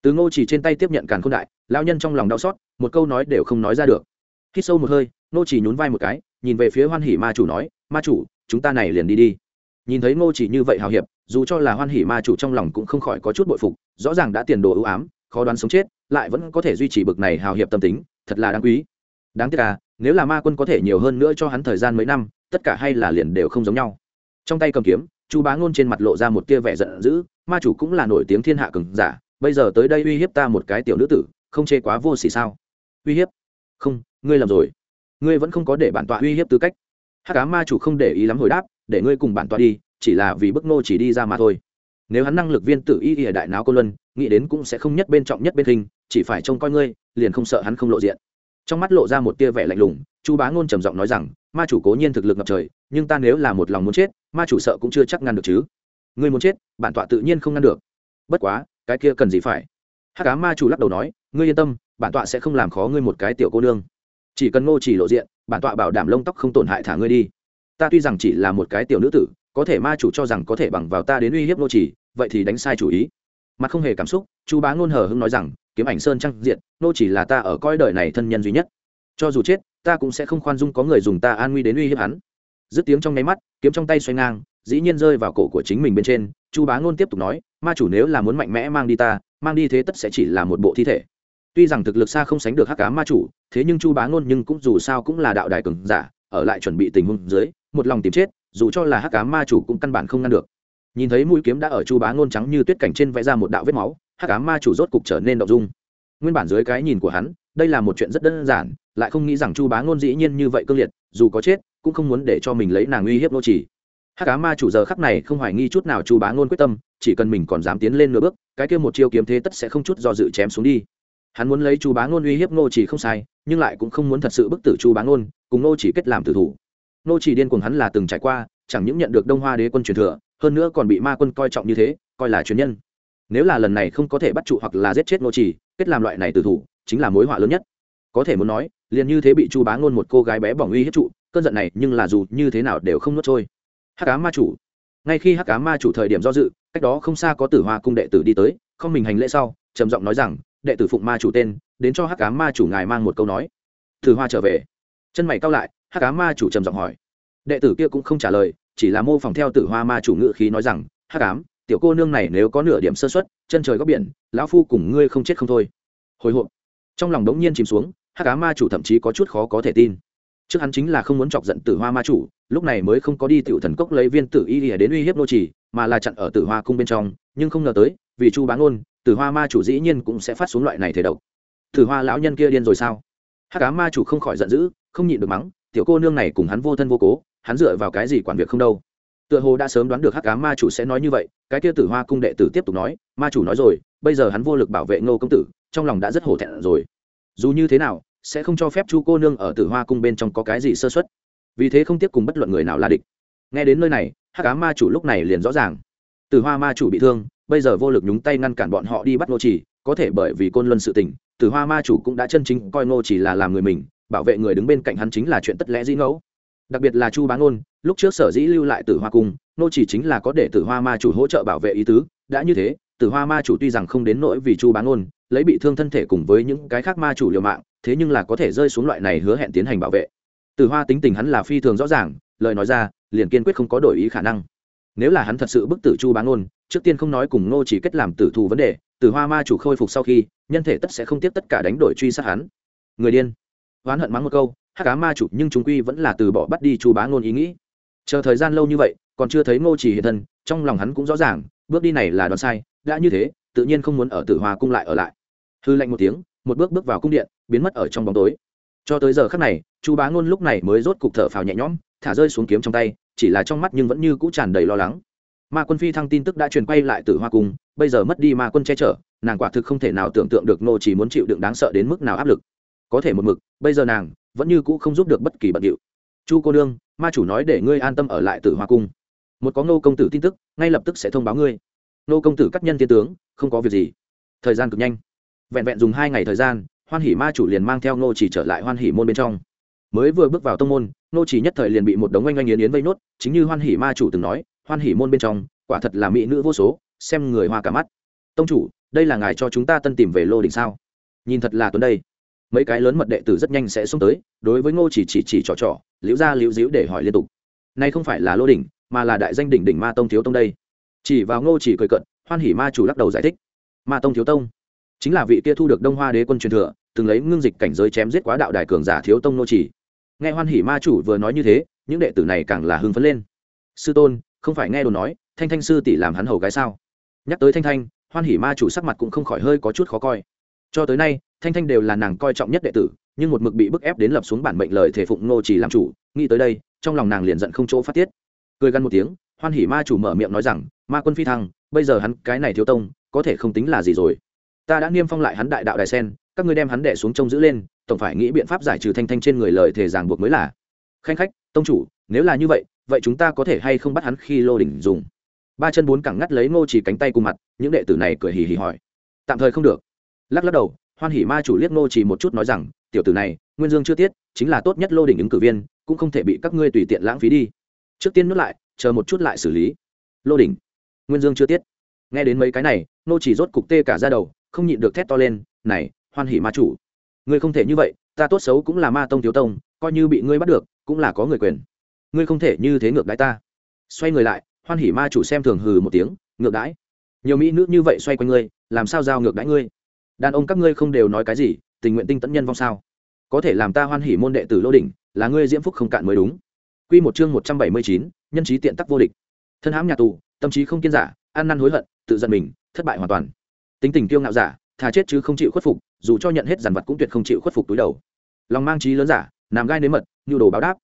từ ngô chỉ trên tay tiếp nhận càn khôn đại, lão nhân trong lòng đau xót, một câu nói đều không nói ra được. Khi sâu một hơi, ngô chỉ nhún vai một cái, nhìn về phía hoan hỉ ma chủ nói, ma chủ, chúng ta này liền đi đi. Nhìn thấy ngô chỉ như vậy hào hiệp, dù cho là hoan hỉ ma chủ trong lòng cũng không khỏi có chút bội phục, rõ ràng đã tiền đồ ưu ám, khó đoán sống chết, lại vẫn có thể duy trì bực này hào hiệp tâm tính, thật là đáng quý. Đáng tiếc à nếu là ma quân có thể nhiều hơn nữa cho hắn thời gian mấy năm, tất cả hay là liền đều không giống nhau. Trong tay cầm kiếm, chu bá ngôn trên mặt lộ ra một tia vẻ giận dữ, ma chủ cũng là nổi tiếng thiên hạ cường giả bây giờ tới đây uy hiếp ta một cái tiểu nữ tử, không chê quá vô xỉ sao? Uy hiếp? Không, ngươi làm rồi. Ngươi vẫn không có để bản tọa uy hiếp tư cách. Hát cá ma chủ không để ý lắm hồi đáp, để ngươi cùng bản tọa đi, chỉ là vì bức nô chỉ đi ra mà thôi. Nếu hắn năng lực viên tử y ỉa đại não cô luân, nghĩ đến cũng sẽ không nhất bên trọng nhất bên hình, chỉ phải trông coi ngươi, liền không sợ hắn không lộ diện. Trong mắt lộ ra một tia vẻ lạnh lùng, chu bá ngôn trầm giọng nói rằng, ma chủ cố nhiên thực lực ngập trời, nhưng ta nếu là một lòng muốn chết, ma chủ sợ cũng chưa chắc ngăn được chứ. Ngươi muốn chết, bản tọa tự nhiên không ngăn được. Bất quá cái kia cần gì phải? Hát cá ma chủ lắc đầu nói, ngươi yên tâm, bản tọa sẽ không làm khó ngươi một cái tiểu cô nương. Chỉ cần ngô chỉ lộ diện, bản tọa bảo đảm lông tóc không tổn hại thả ngươi đi. Ta tuy rằng chỉ là một cái tiểu nữ tử, có thể ma chủ cho rằng có thể bằng vào ta đến uy hiếp ngô chỉ, vậy thì đánh sai chủ ý. Mặt không hề cảm xúc, chu bá ngôn hờ hưng nói rằng, kiếm ảnh sơn trăng diện Ngô chỉ là ta ở coi đời này thân nhân duy nhất. Cho dù chết, ta cũng sẽ không khoan dung có người dùng ta an nguy đến uy hiếp hắn. Dứt tiếng trong nháy mắt, kiếm trong tay xoay ngang, dĩ nhiên rơi vào cổ của chính mình bên trên. Chu bá ngôn tiếp tục nói ma chủ nếu là muốn mạnh mẽ mang đi ta, mang đi thế tất sẽ chỉ là một bộ thi thể. Tuy rằng thực lực xa không sánh được hắc cá ma chủ, thế nhưng chu bá ngôn nhưng cũng dù sao cũng là đạo đài cường giả, ở lại chuẩn bị tình huống dưới, một lòng tìm chết, dù cho là hắc cá ma chủ cũng căn bản không ngăn được. Nhìn thấy mũi kiếm đã ở chu bá ngôn trắng như tuyết cảnh trên vẽ ra một đạo vết máu, hắc cá ma chủ rốt cục trở nên động dung. Nguyên bản dưới cái nhìn của hắn, đây là một chuyện rất đơn giản, lại không nghĩ rằng chu bá ngôn dĩ nhiên như vậy cương liệt, dù có chết, cũng không muốn để cho mình lấy nàng uy hiếp nô chỉ hát cá ma chủ giờ khắc này không hoài nghi chút nào chu bá ngôn quyết tâm, chỉ cần mình còn dám tiến lên nửa bước, cái kia một chiêu kiếm thế tất sẽ không chút do dự chém xuống đi. Hắn muốn lấy chu bá ngôn uy hiếp nô chỉ không sai, nhưng lại cũng không muốn thật sự bức tử chu bá ngôn, cùng nô chỉ kết làm tử thủ. Nô chỉ điên cuồng hắn là từng trải qua, chẳng những nhận được đông hoa đế quân truyền thừa, hơn nữa còn bị ma quân coi trọng như thế, coi là truyền nhân. Nếu là lần này không có thể bắt trụ hoặc là giết chết nô chỉ, kết làm loại này tử thủ, chính là mối họa lớn nhất. Có thể muốn nói, liền như thế bị chu bá ngôn một cô gái bé bỏng uy hiếp trụ, cơn giận này nhưng là dù như thế nào đều không nuốt trôi hắc cá ma chủ. Ngay khi hắc cá ma chủ thời điểm do dự, cách đó không xa có tử hoa cung đệ tử đi tới, không mình hành lễ sau, trầm giọng nói rằng, đệ tử phụng ma chủ tên, đến cho hắc cá ma chủ ngài mang một câu nói. Tử hoa trở về. Chân mày cao lại, hắc cá ma chủ trầm giọng hỏi. Đệ tử kia cũng không trả lời, chỉ là mô phỏng theo tử hoa ma chủ ngự khí nói rằng, hắc ám, tiểu cô nương này nếu có nửa điểm sơ xuất chân trời góc biển, lão phu cùng ngươi không chết không thôi. Hồi hộp. Trong lòng đống nhiên chìm xuống, hắc cá ma chủ thậm chí có chút khó có thể tin trước hắn chính là không muốn chọc giận tử hoa ma chủ, lúc này mới không có đi tiểu thần cốc lấy viên tử y lìa đến uy hiếp nô trì, mà là chặn ở tử hoa cung bên trong, nhưng không ngờ tới, vì chu bán ôn tử hoa ma chủ dĩ nhiên cũng sẽ phát xuống loại này thể độc. Tử hoa lão nhân kia điên rồi sao? Hắc cá ma chủ không khỏi giận dữ, không nhịn được mắng, tiểu cô nương này cùng hắn vô thân vô cố, hắn dựa vào cái gì quản việc không đâu? Tựa hồ đã sớm đoán được hắc cá ma chủ sẽ nói như vậy, cái kia tử hoa cung đệ tử tiếp tục nói, ma chủ nói rồi, bây giờ hắn vô lực bảo vệ ngô công tử, trong lòng đã rất hổ thẹn rồi. Dù như thế nào sẽ không cho phép chu cô nương ở tử hoa cung bên trong có cái gì sơ xuất vì thế không tiếp cùng bất luận người nào là địch. Nghe đến nơi này, hắc cá ma chủ lúc này liền rõ ràng. Tử hoa ma chủ bị thương, bây giờ vô lực nhúng tay ngăn cản bọn họ đi bắt nô trì có thể bởi vì côn luân sự tình, tử hoa ma chủ cũng đã chân chính coi nô chỉ là làm người mình, bảo vệ người đứng bên cạnh hắn chính là chuyện tất lẽ dĩ ngẫu. Đặc biệt là chu bá ngôn, lúc trước sở dĩ lưu lại tử hoa cung nô chỉ chính là có để tử hoa ma chủ hỗ trợ bảo vệ ý tứ, đã như thế tử hoa ma chủ tuy rằng không đến nỗi vì chu Bán Ôn lấy bị thương thân thể cùng với những cái khác ma chủ liều mạng thế nhưng là có thể rơi xuống loại này hứa hẹn tiến hành bảo vệ. Tử hoa tính tình hắn là phi thường rõ ràng lời nói ra liền kiên quyết không có đổi ý khả năng. Nếu là hắn thật sự bức tử chu Bán Ôn, trước tiên không nói cùng ngô chỉ kết làm tử thù vấn đề tử hoa ma chủ khôi phục sau khi nhân thể tất sẽ không tiếp tất cả đánh đổi truy sát hắn. Người điên. Oán hận mắng một câu hát cá ma chủ nhưng chúng quy vẫn là từ bỏ bắt đi chu bá ngôn ý nghĩ. Chờ thời gian lâu như vậy còn chưa thấy ngô chỉ hiện thân trong lòng hắn cũng rõ ràng bước đi này là đoán sai đã như thế, tự nhiên không muốn ở tử hoa cung lại ở lại. Hư lạnh một tiếng, một bước bước vào cung điện, biến mất ở trong bóng tối. Cho tới giờ khắc này, chu bá ngôn lúc này mới rốt cục thở phào nhẹ nhõm, thả rơi xuống kiếm trong tay, chỉ là trong mắt nhưng vẫn như cũ tràn đầy lo lắng. Ma quân phi thăng tin tức đã truyền quay lại từ hoa cung, bây giờ mất đi ma quân che chở, nàng quả thực không thể nào tưởng tượng được nô chỉ muốn chịu đựng đáng sợ đến mức nào áp lực. Có thể một mực, bây giờ nàng vẫn như cũ không giúp được bất kỳ bận điệu. Chu cô đương ma chủ nói để ngươi an tâm ở lại tử hoa cung. Một có nô công tử tin tức, ngay lập tức sẽ thông báo ngươi nô công tử cắt nhân thiên tướng, không có việc gì. Thời gian cực nhanh. Vẹn vẹn dùng hai ngày thời gian, hoan hỉ ma chủ liền mang theo nô chỉ trở lại hoan hỉ môn bên trong. Mới vừa bước vào tông môn nô chỉ nhất thời liền bị một đống oanh oanh yến yến vây nốt, chính như hoan hỉ ma chủ từng nói, hoan hỉ môn bên trong, quả thật là mỹ nữ vô số, xem người hoa cả mắt. Tông chủ, đây là ngài cho chúng ta tân tìm về lô đỉnh sao? Nhìn thật là tuấn đây. Mấy cái lớn mật đệ tử rất nhanh sẽ xuống tới, đối với ngô chỉ chỉ chỉ trò trò, liễu ra liễu diễu để hỏi liên tục. Nay không phải là lô đỉnh, mà là đại danh đỉnh đỉnh ma tông thiếu tông đây chỉ vào ngô chỉ cười cận, hoan hỉ ma chủ lắc đầu giải thích. Ma tông thiếu tông. Chính là vị kia thu được đông hoa đế quân truyền thừa, từng lấy ngưng dịch cảnh giới chém giết quá đạo đại cường giả thiếu tông nô chỉ. Nghe hoan hỉ ma chủ vừa nói như thế, những đệ tử này càng là hưng phấn lên. Sư tôn, không phải nghe đồ nói, thanh thanh sư tỷ làm hắn hầu gái sao? Nhắc tới thanh thanh, hoan hỉ ma chủ sắc mặt cũng không khỏi hơi có chút khó coi. Cho tới nay, thanh thanh đều là nàng coi trọng nhất đệ tử, nhưng một mực bị bức ép đến lập xuống bản mệnh lời thể phụng nô chỉ làm chủ, nghĩ tới đây, trong lòng nàng liền giận không chỗ phát tiết. Cười gần một tiếng hoan hỉ ma chủ mở miệng nói rằng, ma quân phi thăng, bây giờ hắn, cái này thiếu tông, có thể không tính là gì rồi. Ta đã niêm phong lại hắn đại đạo đài sen, các ngươi đem hắn đẻ xuống trông giữ lên, tổng phải nghĩ biện pháp giải trừ thanh thanh trên người lời thể ràng buộc mới là. Khanh khách, tông chủ, nếu là như vậy vậy chúng ta có thể hay không bắt hắn khi lô đỉnh dùng? Ba chân bốn cẳng ngắt lấy ngô chỉ cánh tay cùng mặt, những đệ tử này cười hì hì hỏi. Tạm thời không được. Lắc lắc đầu, hoan hỉ ma chủ liếc ngô chỉ một chút nói rằng, tiểu tử này, nguyên dương chưa tiết, chính là tốt nhất lô đỉnh ứng cử viên, cũng không thể bị các ngươi tùy tiện lãng phí đi. Trước tiên nuốt lại chờ một chút lại xử lý. Lô đỉnh, nguyên dương chưa tiết. Nghe đến mấy cái này, nô chỉ rốt cục tê cả ra đầu, không nhịn được thét to lên, này, hoan hỉ ma chủ, ngươi không thể như vậy, ta tốt xấu cũng là ma tông thiếu tông, coi như bị ngươi bắt được, cũng là có người quyền. Ngươi không thể như thế ngược đãi ta. Xoay người lại, hoan hỉ ma chủ xem thường hừ một tiếng, ngược đãi? Nhiều mỹ nữ như vậy xoay quanh ngươi, làm sao giao ngược đãi ngươi? Đàn ông các ngươi không đều nói cái gì, tình nguyện tinh tẫn nhân vong sao? Có thể làm ta hoan hỉ môn đệ tử lô đỉnh, là ngươi diễm phúc không cạn mới đúng quy một chương một trăm bảy mươi chín, nhân trí tiện tắc vô địch. Thân hãm nhà tù, tâm trí không kiên giả, ăn năn hối hận, tự giận mình, thất bại hoàn toàn. Tính tình kiêu ngạo giả thà chết chứ không chịu khuất phục, dù cho nhận hết giàn vật cũng tuyệt không chịu khuất phục túi đầu. Lòng mang trí lớn giả nằm gai nếm mật, nhu đồ báo đáp.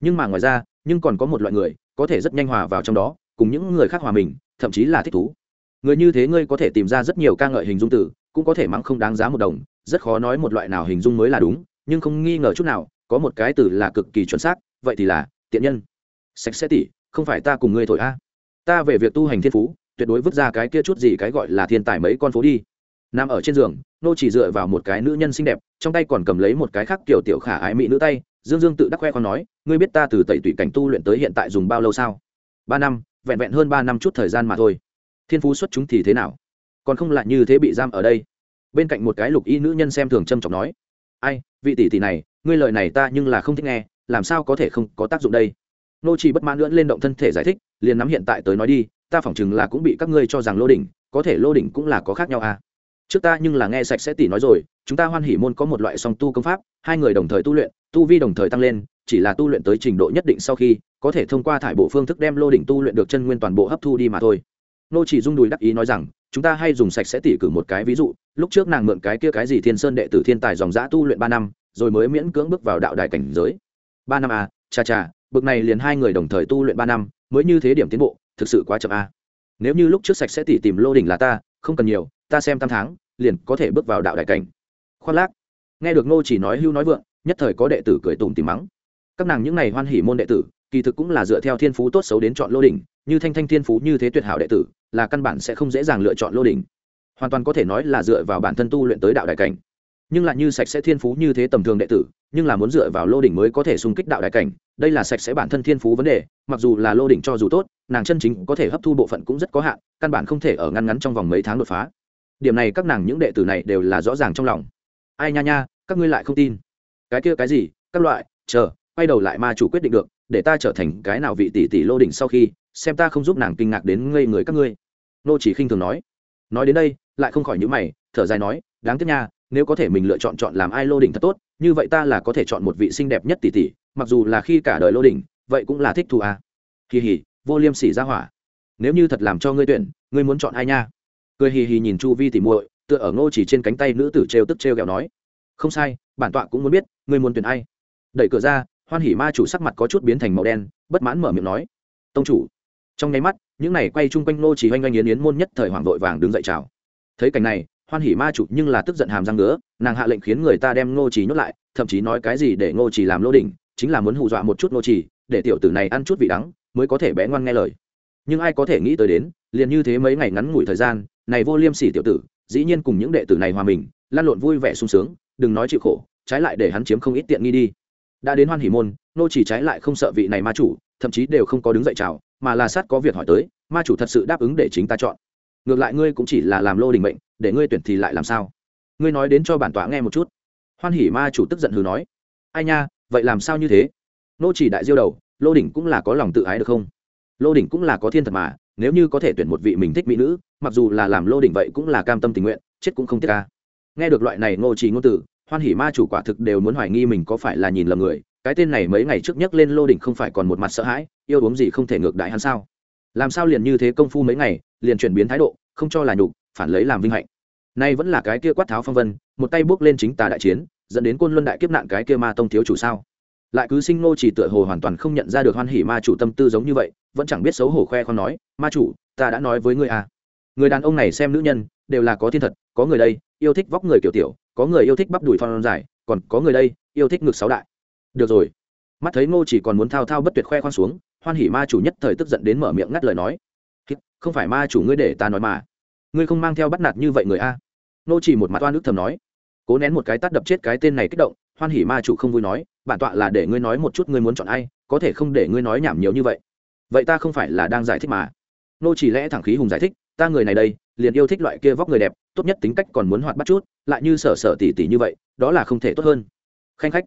Nhưng mà ngoài ra, nhưng còn có một loại người, có thể rất nhanh hòa vào trong đó, cùng những người khác hòa mình, thậm chí là thích thú. Người như thế ngươi có thể tìm ra rất nhiều ca ngợi hình dung từ cũng có thể mắng không đáng giá một đồng, rất khó nói một loại nào hình dung mới là đúng, nhưng không nghi ngờ chút nào, có một cái từ là cực kỳ chuẩn xác, vậy thì là tiện nhân. Sạch sẽ tỉ, không phải ta cùng ngươi thổi a. Ta về việc tu hành thiên phú, tuyệt đối vứt ra cái kia chút gì cái gọi là thiên tài mấy con phố đi. Nằm ở trên giường, nô chỉ dựa vào một cái nữ nhân xinh đẹp, trong tay còn cầm lấy một cái khác kiểu tiểu khả ái mỹ nữ tay. Dương dương tự đắc khoe con nói, ngươi biết ta từ tẩy tủy cảnh tu luyện tới hiện tại dùng bao lâu sao? Ba năm, vẹn vẹn hơn ba năm chút thời gian mà thôi. Thiên phú xuất chúng thì thế nào? Còn không lại như thế bị giam ở đây? Bên cạnh một cái lục y nữ nhân xem thường trâm trọng nói, ai, vị tỷ tỷ này, ngươi lời này ta nhưng là không thích nghe làm sao có thể không có tác dụng đây? Nô chỉ bất mãn lưỡn lên động thân thể giải thích, liền nắm hiện tại tới nói đi, ta phỏng chừng là cũng bị các ngươi cho rằng lô đỉnh, có thể lô đỉnh cũng là có khác nhau à? Trước ta nhưng là nghe sạch sẽ tỷ nói rồi, chúng ta hoan hỉ môn có một loại song tu công pháp, hai người đồng thời tu luyện, tu vi đồng thời tăng lên, chỉ là tu luyện tới trình độ nhất định sau khi, có thể thông qua thải bộ phương thức đem lô đỉnh tu luyện được chân nguyên toàn bộ hấp thu đi mà thôi. Nô chỉ dung đùi đắc ý nói rằng, chúng ta hay dùng sạch sẽ tỉ cử một cái ví dụ, lúc trước nàng mượn cái kia cái gì thiên sơn đệ tử thiên tài dòng giã tu luyện ba năm, rồi mới miễn cưỡng bước vào đạo đại cảnh giới ba năm à cha cha bực này liền hai người đồng thời tu luyện ba năm, mới như thế điểm tiến bộ, thực sự quá chậm à. Nếu như lúc trước sạch sẽ tỉ tìm lô đỉnh là ta, không cần nhiều, ta xem tam tháng, liền có thể bước vào đạo đại cảnh. Khoác lác. Nghe được ngô chỉ nói hưu nói vượng, nhất thời có đệ tử cười tủm tìm mắng. Các nàng những này hoan hỉ môn đệ tử, kỳ thực cũng là dựa theo thiên phú tốt xấu đến chọn lô đỉnh, như thanh thanh thiên phú như thế tuyệt hảo đệ tử, là căn bản sẽ không dễ dàng lựa chọn lô đỉnh. Hoàn toàn có thể nói là dựa vào bản thân tu luyện tới đạo đại cảnh nhưng lại như sạch sẽ thiên phú như thế tầm thường đệ tử, nhưng là muốn dựa vào lô đỉnh mới có thể xung kích đạo đại cảnh, đây là sạch sẽ bản thân thiên phú vấn đề, mặc dù là lô đỉnh cho dù tốt, nàng chân chính có thể hấp thu bộ phận cũng rất có hạn, căn bản không thể ở ngăn ngắn trong vòng mấy tháng đột phá. Điểm này các nàng những đệ tử này đều là rõ ràng trong lòng. Ai nha nha, các ngươi lại không tin. Cái kia cái gì, các loại, chờ, quay đầu lại ma chủ quyết định được, để ta trở thành cái nào vị tỷ tỷ lô đỉnh sau khi, xem ta không giúp nàng kinh ngạc đến ngây người các ngươi. Nô chỉ khinh thường nói. Nói đến đây, lại không khỏi những mày, thở dài nói, đáng tiếc nha nếu có thể mình lựa chọn chọn làm ai lô đỉnh thật tốt, như vậy ta là có thể chọn một vị xinh đẹp nhất tỷ tỷ, mặc dù là khi cả đời lô đỉnh, vậy cũng là thích thù à. kỳ hỉ vô liêm sỉ ra hỏa. Nếu như thật làm cho ngươi tuyển, ngươi muốn chọn ai nha? Cười hì hì nhìn chu vi tỉ muội, tựa ở ngô chỉ trên cánh tay nữ tử trêu tức trêu ghẹo nói. Không sai, bản tọa cũng muốn biết, ngươi muốn tuyển ai? Đẩy cửa ra, hoan hỉ ma chủ sắc mặt có chút biến thành màu đen, bất mãn mở miệng nói. Tông chủ. Trong nháy mắt, những này quay chung quanh ngô chỉ hoanh oanh yến yến môn nhất thời hoàng vội vàng đứng dậy chào. Thấy cảnh này hoan hỉ ma chủ nhưng là tức giận hàm răng ngứa, nàng hạ lệnh khiến người ta đem ngô chỉ nhốt lại, thậm chí nói cái gì để ngô chỉ làm lô đỉnh, chính là muốn hù dọa một chút ngô chỉ để tiểu tử này ăn chút vị đắng, mới có thể bé ngoan nghe lời. Nhưng ai có thể nghĩ tới đến, liền như thế mấy ngày ngắn ngủi thời gian, này vô liêm sỉ tiểu tử, dĩ nhiên cùng những đệ tử này hòa mình, lan lộn vui vẻ sung sướng, đừng nói chịu khổ, trái lại để hắn chiếm không ít tiện nghi đi. Đã đến hoan hỉ môn nô chỉ trái lại không sợ vị này ma chủ, thậm chí đều không có đứng dậy chào, mà là sát có việc hỏi tới, ma chủ thật sự đáp ứng để chính ta chọn. Ngược lại ngươi cũng chỉ là làm lô đình mệnh để ngươi tuyển thì lại làm sao? Ngươi nói đến cho bản tọa nghe một chút. Hoan hỉ ma chủ tức giận hừ nói. Ai nha, vậy làm sao như thế? Nô chỉ đại diêu đầu, lô đỉnh cũng là có lòng tự ái được không? Lô đỉnh cũng là có thiên thật mà, nếu như có thể tuyển một vị mình thích mỹ nữ, mặc dù là làm lô đỉnh vậy cũng là cam tâm tình nguyện, chết cũng không tiếc ca nghe được loại này ngô trì ngôn từ, hoan hỉ ma chủ quả thực đều muốn hoài nghi mình có phải là nhìn lầm người, cái tên này mấy ngày trước nhắc lên lô đỉnh không phải còn một mặt sợ hãi, yêu uống gì không thể ngược đại hắn sao? Làm sao liền như thế công phu mấy ngày, liền chuyển biến thái độ, không cho là nhục, phản lấy làm vinh hạnh nay vẫn là cái kia quát tháo phong vân, một tay bước lên chính tà đại chiến, dẫn đến côn luân đại kiếp nạn cái kia ma tông thiếu chủ sao? Lại cứ sinh nô chỉ tựa hồ hoàn toàn không nhận ra được hoan hỉ ma chủ tâm tư giống như vậy, vẫn chẳng biết xấu hổ khoe con nói, ma chủ, ta đã nói với ngươi à. Người đàn ông này xem nữ nhân, đều là có thiên thật, có người đây, yêu thích vóc người kiểu tiểu, có người yêu thích bắp đùi thon dài, còn có người đây, yêu thích ngực sáu đại. Được rồi. Mắt thấy ngô chỉ còn muốn thao thao bất tuyệt khoe khoang xuống, hoan hỉ ma chủ nhất thời tức giận đến mở miệng ngắt lời nói. Không phải ma chủ ngươi để ta nói mà ngươi không mang theo bắt nạt như vậy người a? Nô chỉ một mặt oan ức thầm nói. Cố nén một cái tát đập chết cái tên này kích động, hoan hỉ ma chủ không vui nói, bản tọa là để ngươi nói một chút ngươi muốn chọn ai, có thể không để ngươi nói nhảm nhiều như vậy. Vậy ta không phải là đang giải thích mà. Nô chỉ lẽ thẳng khí hùng giải thích, ta người này đây, liền yêu thích loại kia vóc người đẹp, tốt nhất tính cách còn muốn hoạt bắt chút, lại như sở sở tỉ tỉ như vậy, đó là không thể tốt hơn. Khanh khách.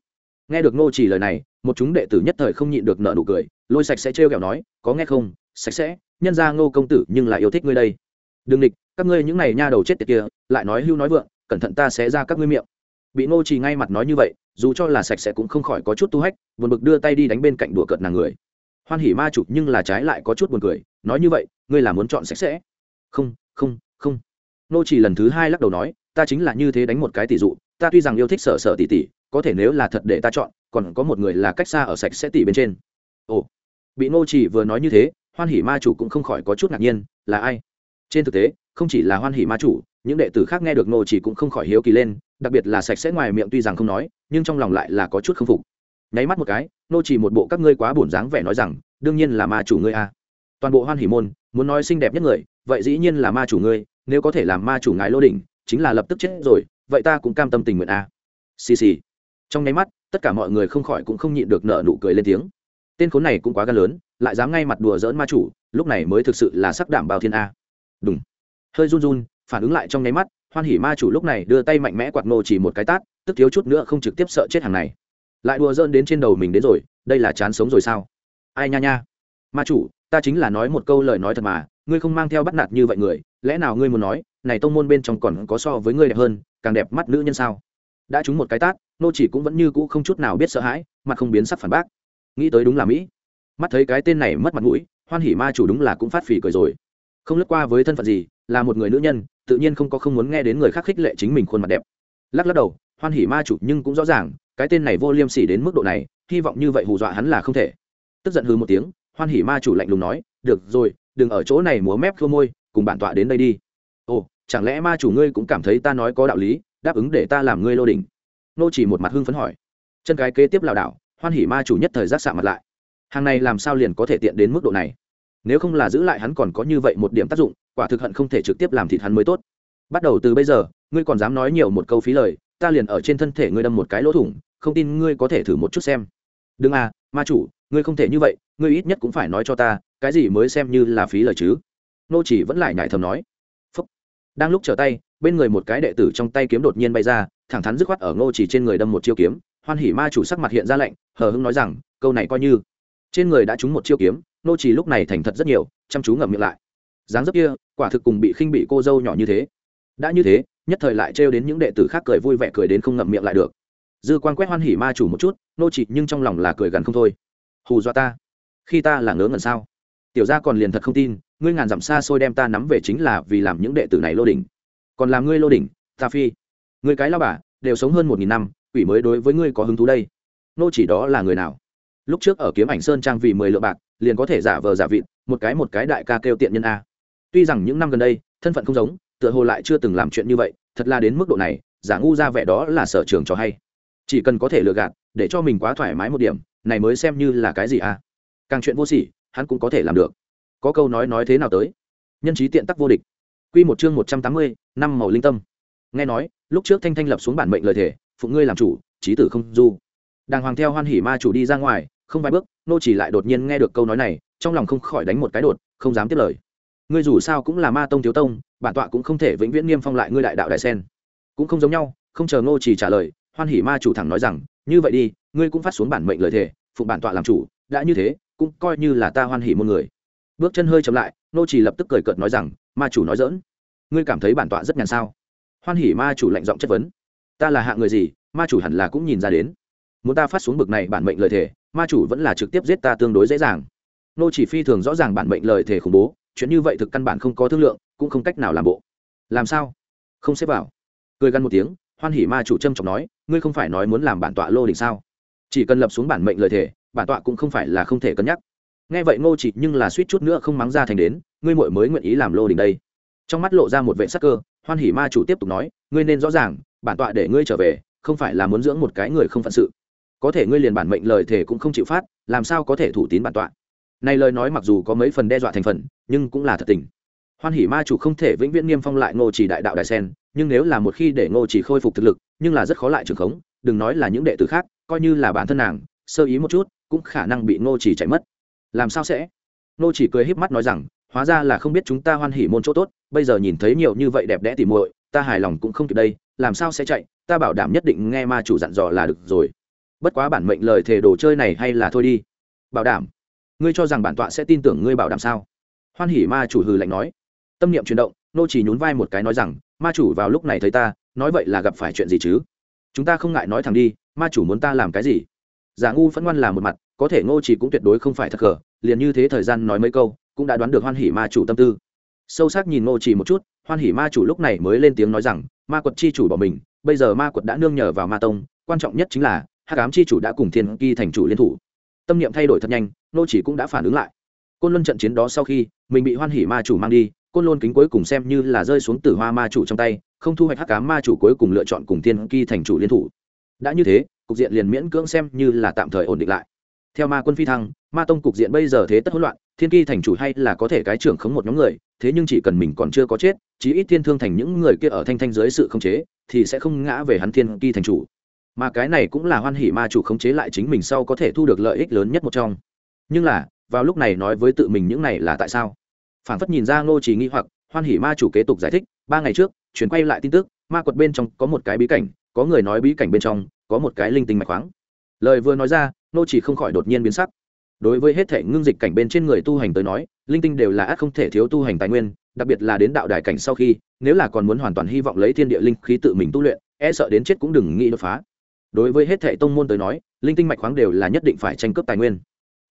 Nghe được nô chỉ lời này, một chúng đệ tử nhất thời không nhịn được nợ nụ cười, lôi sạch sẽ trêu kẹo nói, có nghe không, sạch sẽ, nhân ra ngô công tử nhưng lại yêu thích ngươi đây. Đừng địch các ngươi những này nha đầu chết tiệt kia, lại nói hưu nói vượng, cẩn thận ta sẽ ra các ngươi miệng. Bị ngô trì ngay mặt nói như vậy, dù cho là sạch sẽ cũng không khỏi có chút tu hách, buồn bực đưa tay đi đánh bên cạnh đùa cợt nàng người. Hoan hỉ ma chụp nhưng là trái lại có chút buồn cười, nói như vậy, ngươi là muốn chọn sạch sẽ? Không không không. Nô trì lần thứ hai lắc đầu nói, ta chính là như thế đánh một cái tỷ dụ, ta tuy rằng yêu thích sở sở tỷ tỷ, có thể nếu là thật để ta chọn, còn có một người là cách xa ở sạch sẽ tỷ bên trên. Ồ. Bị nô trì vừa nói như thế, hoan hỉ ma chủ cũng không khỏi có chút ngạc nhiên, là ai? Trên thực tế không chỉ là hoan hỉ ma chủ, những đệ tử khác nghe được nô chỉ cũng không khỏi hiếu kỳ lên, đặc biệt là sạch sẽ ngoài miệng tuy rằng không nói, nhưng trong lòng lại là có chút không phục. Nháy mắt một cái, nô chỉ một bộ các ngươi quá buồn dáng vẻ nói rằng, đương nhiên là ma chủ ngươi a. Toàn bộ hoan hỉ môn, muốn nói xinh đẹp nhất người, vậy dĩ nhiên là ma chủ ngươi, nếu có thể làm ma chủ ngài lô đỉnh, chính là lập tức chết rồi, vậy ta cũng cam tâm tình nguyện a. Xì xì. Trong nháy mắt, tất cả mọi người không khỏi cũng không nhịn được nở nụ cười lên tiếng. Tên khốn này cũng quá gan lớn, lại dám ngay mặt đùa dỡn ma chủ, lúc này mới thực sự là sắc đảm bao thiên a. Đúng hơi run run, phản ứng lại trong nháy mắt, hoan hỉ ma chủ lúc này đưa tay mạnh mẽ quạt nô chỉ một cái tát, tức thiếu chút nữa không trực tiếp sợ chết hàng này. Lại đùa dơn đến trên đầu mình đến rồi, đây là chán sống rồi sao? Ai nha nha. Ma chủ, ta chính là nói một câu lời nói thật mà, ngươi không mang theo bắt nạt như vậy người, lẽ nào ngươi muốn nói, này tông môn bên trong còn có so với ngươi đẹp hơn, càng đẹp mắt nữ nhân sao? Đã trúng một cái tát, nô chỉ cũng vẫn như cũ không chút nào biết sợ hãi, mặt không biến sắc phản bác. Nghĩ tới đúng là mỹ. Mắt thấy cái tên này mất mặt mũi, hoan hỉ ma chủ đúng là cũng phát phì cười rồi. Không lướt qua với thân phận gì là một người nữ nhân, tự nhiên không có không muốn nghe đến người khác khích lệ chính mình khuôn mặt đẹp. Lắc lắc đầu, hoan hỉ ma chủ nhưng cũng rõ ràng, cái tên này vô liêm sỉ đến mức độ này, hy vọng như vậy hù dọa hắn là không thể. Tức giận hư một tiếng, hoan hỉ ma chủ lạnh lùng nói, được rồi, đừng ở chỗ này múa mép khô môi, cùng bản tọa đến đây đi. Ồ, chẳng lẽ ma chủ ngươi cũng cảm thấy ta nói có đạo lý, đáp ứng để ta làm ngươi lô đình nô chỉ một mặt hưng phấn hỏi. Chân cái kế tiếp lảo đảo, hoan hỉ ma chủ nhất thời giác xạ mặt lại. Hàng này làm sao liền có thể tiện đến mức độ này? Nếu không là giữ lại hắn còn có như vậy một điểm tác dụng, quả thực hận không thể trực tiếp làm thịt hắn mới tốt. Bắt đầu từ bây giờ, ngươi còn dám nói nhiều một câu phí lời, ta liền ở trên thân thể ngươi đâm một cái lỗ thủng, không tin ngươi có thể thử một chút xem. Đừng à ma chủ, ngươi không thể như vậy, ngươi ít nhất cũng phải nói cho ta, cái gì mới xem như là phí lời chứ? Nô chỉ vẫn lại nhải thầm nói. Phúc. đang lúc trở tay, bên người một cái đệ tử trong tay kiếm đột nhiên bay ra, thẳng thắn dứt khoát ở ngô chỉ trên người đâm một chiêu kiếm. Hoan hỉ ma chủ sắc mặt hiện ra lạnh, hờ hững nói rằng, câu này coi như. Trên người đã trúng một chiêu kiếm nô chỉ lúc này thành thật rất nhiều, chăm chú ngậm miệng lại. Dáng dấp kia, quả thực cùng bị khinh bị cô dâu nhỏ như thế. Đã như thế, nhất thời lại trêu đến những đệ tử khác cười vui vẻ cười đến không ngậm miệng lại được. Dư quan quét hoan hỉ ma chủ một chút, nô chỉ nhưng trong lòng là cười gần không thôi. Hù dọa ta. Khi ta là ngớ ngẩn sao? Tiểu gia còn liền thật không tin, ngươi ngàn dặm xa xôi đem ta nắm về chính là vì làm những đệ tử này lô đỉnh. Còn làm ngươi lô đỉnh, ta phi. Ngươi cái lao bà, đều sống hơn một nghìn năm, quỷ mới đối với ngươi có hứng thú đây. Nô chỉ đó là người nào? Lúc trước ở kiếm ảnh sơn trang vì mười lượng bạc, liền có thể giả vờ giả vịt, một cái một cái đại ca kêu tiện nhân a. Tuy rằng những năm gần đây, thân phận không giống, tựa hồ lại chưa từng làm chuyện như vậy, thật là đến mức độ này, giả ngu ra vẻ đó là sở trường cho hay. Chỉ cần có thể lừa gạt, để cho mình quá thoải mái một điểm, này mới xem như là cái gì a. Càng chuyện vô sỉ, hắn cũng có thể làm được. Có câu nói nói thế nào tới? Nhân trí tiện tắc vô địch. Quy một chương một trăm tám mươi, năm màu linh tâm. Nghe nói, lúc trước thanh thanh lập xuống bản mệnh lời thể phụng ngươi làm chủ trí tử không du. Đàng hoàng theo hoan hỉ ma chủ đi ra ngoài không vài bước, nô chỉ lại đột nhiên nghe được câu nói này, trong lòng không khỏi đánh một cái đột, không dám tiếp lời. Ngươi dù sao cũng là ma tông thiếu tông, bản tọa cũng không thể vĩnh viễn niêm phong lại ngươi đại đạo đại sen. Cũng không giống nhau, không chờ nô chỉ trả lời, hoan hỉ ma chủ thẳng nói rằng, như vậy đi, ngươi cũng phát xuống bản mệnh lời thề, phụng bản tọa làm chủ, đã như thế, cũng coi như là ta hoan hỉ một người. Bước chân hơi chậm lại, nô chỉ lập tức cười cợt nói rằng, ma chủ nói dỡn ngươi cảm thấy bản tọa rất nhàn sao? Hoan hỉ ma chủ lạnh giọng chất vấn, ta là hạng người gì, ma chủ hẳn là cũng nhìn ra đến. Muốn ta phát xuống bực này bản mệnh lời thề ma chủ vẫn là trực tiếp giết ta tương đối dễ dàng. Nô chỉ phi thường rõ ràng bản mệnh lời thề khủng bố, chuyện như vậy thực căn bản không có thương lượng, cũng không cách nào làm bộ. Làm sao? Không xếp vào. Cười gằn một tiếng, hoan hỉ ma chủ trâm trọng nói, ngươi không phải nói muốn làm bản tọa lô đỉnh sao? Chỉ cần lập xuống bản mệnh lời thề, bản tọa cũng không phải là không thể cân nhắc. Nghe vậy ngô chỉ nhưng là suýt chút nữa không mắng ra thành đến, ngươi muội mới nguyện ý làm lô đình đây. Trong mắt lộ ra một vệ sắc cơ, hoan hỉ ma chủ tiếp tục nói, ngươi nên rõ ràng, bản tọa để ngươi trở về, không phải là muốn dưỡng một cái người không phận sự có thể ngươi liền bản mệnh lời thể cũng không chịu phát, làm sao có thể thủ tín bản tọa? Này lời nói mặc dù có mấy phần đe dọa thành phần, nhưng cũng là thật tình. Hoan hỉ ma chủ không thể vĩnh viễn niêm phong lại ngô chỉ đại đạo đại sen, nhưng nếu là một khi để ngô chỉ khôi phục thực lực, nhưng là rất khó lại trường khống, đừng nói là những đệ tử khác, coi như là bản thân nàng, sơ ý một chút, cũng khả năng bị ngô chỉ chạy mất. Làm sao sẽ? Ngô chỉ cười híp mắt nói rằng, hóa ra là không biết chúng ta hoan hỉ môn chỗ tốt, bây giờ nhìn thấy nhiều như vậy đẹp đẽ tỉ muội, ta hài lòng cũng không kịp đây, làm sao sẽ chạy, ta bảo đảm nhất định nghe ma chủ dặn dò là được rồi bất quá bản mệnh lời thề đồ chơi này hay là thôi đi. Bảo đảm. Ngươi cho rằng bản tọa sẽ tin tưởng ngươi bảo đảm sao? Hoan hỉ ma chủ hừ lạnh nói. Tâm niệm chuyển động, nô chỉ nhún vai một cái nói rằng, ma chủ vào lúc này thấy ta, nói vậy là gặp phải chuyện gì chứ? Chúng ta không ngại nói thẳng đi, ma chủ muốn ta làm cái gì? Giả ngu phẫn ngoan là một mặt, có thể ngô chỉ cũng tuyệt đối không phải thật cờ liền như thế thời gian nói mấy câu, cũng đã đoán được hoan hỉ ma chủ tâm tư. Sâu sắc nhìn ngô chỉ một chút, hoan hỉ ma chủ lúc này mới lên tiếng nói rằng, ma quật chi chủ bỏ mình, bây giờ ma quật đã nương nhờ vào ma tông, quan trọng nhất chính là hắc ám chi chủ đã cùng thiên kỳ thành chủ liên thủ. Tâm niệm thay đổi thật nhanh, nô chỉ cũng đã phản ứng lại. Côn luân trận chiến đó sau khi, mình bị hoan hỉ ma chủ mang đi, côn luân kính cuối cùng xem như là rơi xuống tử hoa ma chủ trong tay, không thu hoạch hắc ám ma chủ cuối cùng lựa chọn cùng thiên kỳ thành chủ liên thủ. Đã như thế, cục diện liền miễn cưỡng xem như là tạm thời ổn định lại. Theo ma quân phi thăng, ma tông cục diện bây giờ thế tất hỗn loạn, thiên kỳ thành chủ hay là có thể cái trưởng khống một nhóm người, thế nhưng chỉ cần mình còn chưa có chết, chí ít thiên thương thành những người kia ở thanh thanh dưới sự khống chế, thì sẽ không ngã về hắn thiên kỳ thành chủ mà cái này cũng là hoan hỉ ma chủ khống chế lại chính mình sau có thể thu được lợi ích lớn nhất một trong. Nhưng là, vào lúc này nói với tự mình những này là tại sao? Phản phất nhìn ra ngô chỉ nghi hoặc, hoan hỉ ma chủ kế tục giải thích, ba ngày trước, chuyển quay lại tin tức, ma quật bên trong có một cái bí cảnh, có người nói bí cảnh bên trong, có một cái linh tinh mạch khoáng. Lời vừa nói ra, ngô chỉ không khỏi đột nhiên biến sắc. Đối với hết thể ngưng dịch cảnh bên trên người tu hành tới nói, linh tinh đều là ác không thể thiếu tu hành tài nguyên, đặc biệt là đến đạo đài cảnh sau khi, nếu là còn muốn hoàn toàn hy vọng lấy thiên địa linh khí tự mình tu luyện e sợ đến chết cũng đừng nghĩ đột phá đối với hết thệ tông môn tới nói, linh tinh mạch khoáng đều là nhất định phải tranh cướp tài nguyên.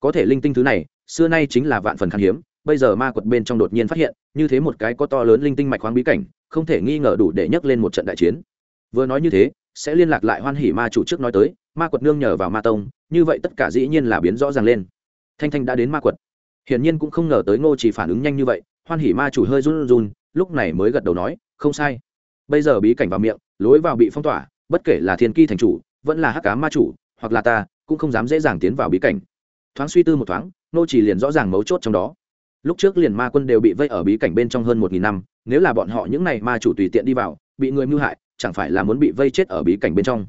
Có thể linh tinh thứ này, xưa nay chính là vạn phần khan hiếm, bây giờ ma quật bên trong đột nhiên phát hiện, như thế một cái có to lớn linh tinh mạch khoáng bí cảnh, không thể nghi ngờ đủ để nhấc lên một trận đại chiến. Vừa nói như thế, sẽ liên lạc lại hoan hỉ ma chủ trước nói tới, ma quật nương nhờ vào ma tông, như vậy tất cả dĩ nhiên là biến rõ ràng lên. Thanh thanh đã đến ma quật. Hiển nhiên cũng không ngờ tới ngô chỉ phản ứng nhanh như vậy, hoan hỉ ma chủ hơi run run, lúc này mới gật đầu nói, không sai. Bây giờ bí cảnh vào miệng, lối vào bị phong tỏa, bất kể là thiên ki thành chủ vẫn là hắc cá ma chủ, hoặc là ta, cũng không dám dễ dàng tiến vào bí cảnh. Thoáng suy tư một thoáng, nô chỉ liền rõ ràng mấu chốt trong đó. Lúc trước liền ma quân đều bị vây ở bí cảnh bên trong hơn một nghìn năm, nếu là bọn họ những này ma chủ tùy tiện đi vào, bị người mưu hại, chẳng phải là muốn bị vây chết ở bí cảnh bên trong?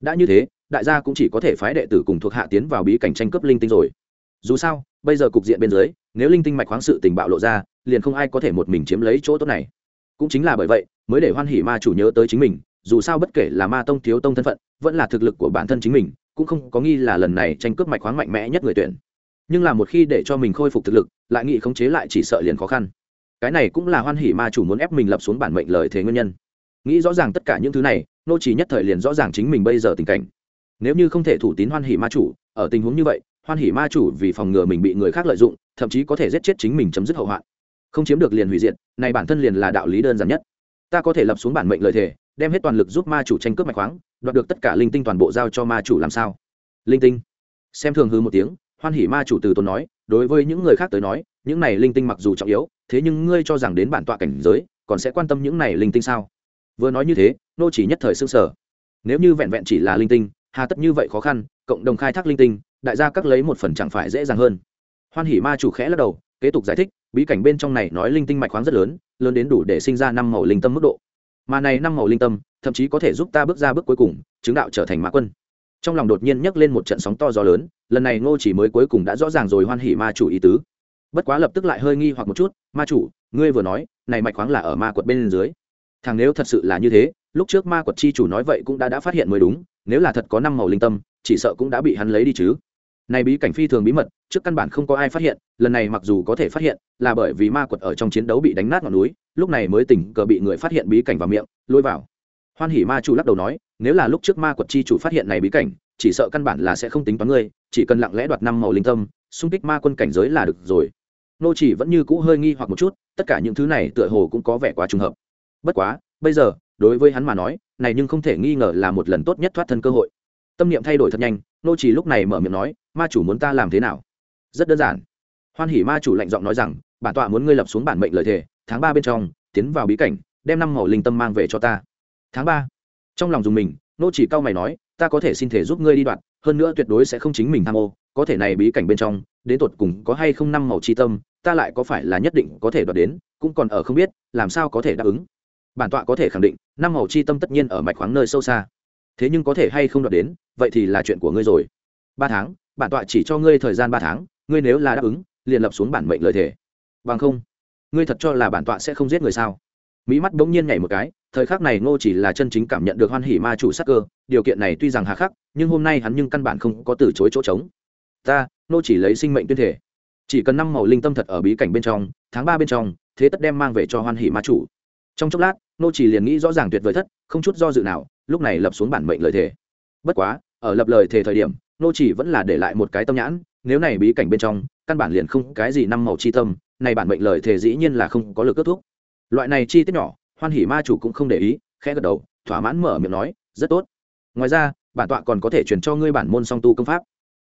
Đã như thế, đại gia cũng chỉ có thể phái đệ tử cùng thuộc hạ tiến vào bí cảnh tranh cướp linh tinh rồi. Dù sao, bây giờ cục diện bên dưới, nếu linh tinh mạch khoáng sự tình bạo lộ ra, liền không ai có thể một mình chiếm lấy chỗ tốt này. Cũng chính là bởi vậy, mới để hoan hỉ ma chủ nhớ tới chính mình dù sao bất kể là ma tông thiếu tông thân phận, vẫn là thực lực của bản thân chính mình, cũng không có nghi là lần này tranh cướp mạch khoáng mạnh mẽ nhất người tuyển. Nhưng là một khi để cho mình khôi phục thực lực, lại nghị khống chế lại chỉ sợ liền khó khăn. Cái này cũng là hoan hỉ ma chủ muốn ép mình lập xuống bản mệnh lời thế nguyên nhân. Nghĩ rõ ràng tất cả những thứ này, nô chỉ nhất thời liền rõ ràng chính mình bây giờ tình cảnh. Nếu như không thể thủ tín hoan hỉ ma chủ, ở tình huống như vậy, hoan hỉ ma chủ vì phòng ngừa mình bị người khác lợi dụng, thậm chí có thể giết chết chính mình chấm dứt hậu hoạn. Không chiếm được liền hủy diệt, này bản thân liền là đạo lý đơn giản nhất. Ta có thể lập xuống bản mệnh lời thề đem hết toàn lực giúp ma chủ tranh cướp mạch khoáng, đoạt được tất cả linh tinh toàn bộ giao cho ma chủ làm sao? Linh tinh. Xem thường hư một tiếng, hoan hỉ ma chủ từ tốn nói, đối với những người khác tới nói, những này linh tinh mặc dù trọng yếu, thế nhưng ngươi cho rằng đến bản tọa cảnh giới, còn sẽ quan tâm những này linh tinh sao? Vừa nói như thế, nô chỉ nhất thời xương sở nếu như vẹn vẹn chỉ là linh tinh, hà tất như vậy khó khăn, cộng đồng khai thác linh tinh, đại gia các lấy một phần chẳng phải dễ dàng hơn. Hoan hỉ ma chủ khẽ lắc đầu, kế tục giải thích, bí cảnh bên trong này nói linh tinh mạch khoáng rất lớn lớn đến đủ để sinh ra năm màu linh tâm mức độ mà này năm màu linh tâm, thậm chí có thể giúp ta bước ra bước cuối cùng, chứng đạo trở thành mã quân. Trong lòng đột nhiên nhấc lên một trận sóng to gió lớn, lần này ngô chỉ mới cuối cùng đã rõ ràng rồi hoan hỉ ma chủ ý tứ. Bất quá lập tức lại hơi nghi hoặc một chút, ma chủ, ngươi vừa nói, này mạch khoáng là ở ma quật bên dưới. Thằng nếu thật sự là như thế, lúc trước ma quật chi chủ nói vậy cũng đã đã phát hiện mới đúng, nếu là thật có năm màu linh tâm, chỉ sợ cũng đã bị hắn lấy đi chứ. Này bí cảnh phi thường bí mật, trước căn bản không có ai phát hiện, lần này mặc dù có thể phát hiện, là bởi vì ma quật ở trong chiến đấu bị đánh nát ngọn núi lúc này mới tình cờ bị người phát hiện bí cảnh vào miệng, lôi vào. Hoan hỉ ma chủ lắc đầu nói, nếu là lúc trước ma quật chi chủ phát hiện này bí cảnh, chỉ sợ căn bản là sẽ không tính toán ngươi, chỉ cần lặng lẽ đoạt năm màu linh tâm xung kích ma quân cảnh giới là được rồi. Nô chỉ vẫn như cũ hơi nghi hoặc một chút, tất cả những thứ này tựa hồ cũng có vẻ quá trùng hợp. Bất quá, bây giờ, đối với hắn mà nói, này nhưng không thể nghi ngờ là một lần tốt nhất thoát thân cơ hội. Tâm niệm thay đổi thật nhanh, nô chỉ lúc này mở miệng nói, ma chủ muốn ta làm thế nào? Rất đơn giản. Hoan hỉ ma chủ lạnh giọng nói rằng, bản tọa muốn ngươi lập xuống bản mệnh lời thề tháng ba bên trong, tiến vào bí cảnh, đem năm màu linh tâm mang về cho ta. Tháng ba. Trong lòng dùng mình, nô chỉ cao mày nói, ta có thể xin thể giúp ngươi đi đoạn, hơn nữa tuyệt đối sẽ không chính mình tham ô, có thể này bí cảnh bên trong, đến tột cùng có hay không năm màu chi tâm, ta lại có phải là nhất định có thể đoạt đến, cũng còn ở không biết, làm sao có thể đáp ứng. Bản tọa có thể khẳng định, năm màu chi tâm tất nhiên ở mạch khoáng nơi sâu xa. Thế nhưng có thể hay không đoạt đến, vậy thì là chuyện của ngươi rồi. Ba tháng, bản tọa chỉ cho ngươi thời gian ba tháng, ngươi nếu là đáp ứng, liền lập xuống bản mệnh lời thề. Bằng không ngươi thật cho là bản tọa sẽ không giết người sao? Mỹ mắt bỗng nhiên nhảy một cái, thời khắc này ngô chỉ là chân chính cảm nhận được hoan hỉ ma chủ sắc cơ, điều kiện này tuy rằng hà khắc, nhưng hôm nay hắn nhưng căn bản không có từ chối chỗ trống. Ta, ngô chỉ lấy sinh mệnh tuyên thể. Chỉ cần năm màu linh tâm thật ở bí cảnh bên trong, tháng ba bên trong, thế tất đem mang về cho hoan hỉ ma chủ. Trong chốc lát, ngô chỉ liền nghĩ rõ ràng tuyệt vời thất, không chút do dự nào, lúc này lập xuống bản mệnh lời thề. Bất quá, ở lập lời thề thời điểm, ngô chỉ vẫn là để lại một cái tâm nhãn, nếu này bí cảnh bên trong, căn bản liền không cái gì năm màu chi tâm này bản mệnh lời thề dĩ nhiên là không có lực kết thúc. Loại này chi tiết nhỏ, hoan hỉ ma chủ cũng không để ý, khẽ gật đầu, thỏa mãn mở miệng nói, rất tốt. Ngoài ra, bản tọa còn có thể truyền cho ngươi bản môn song tu công pháp.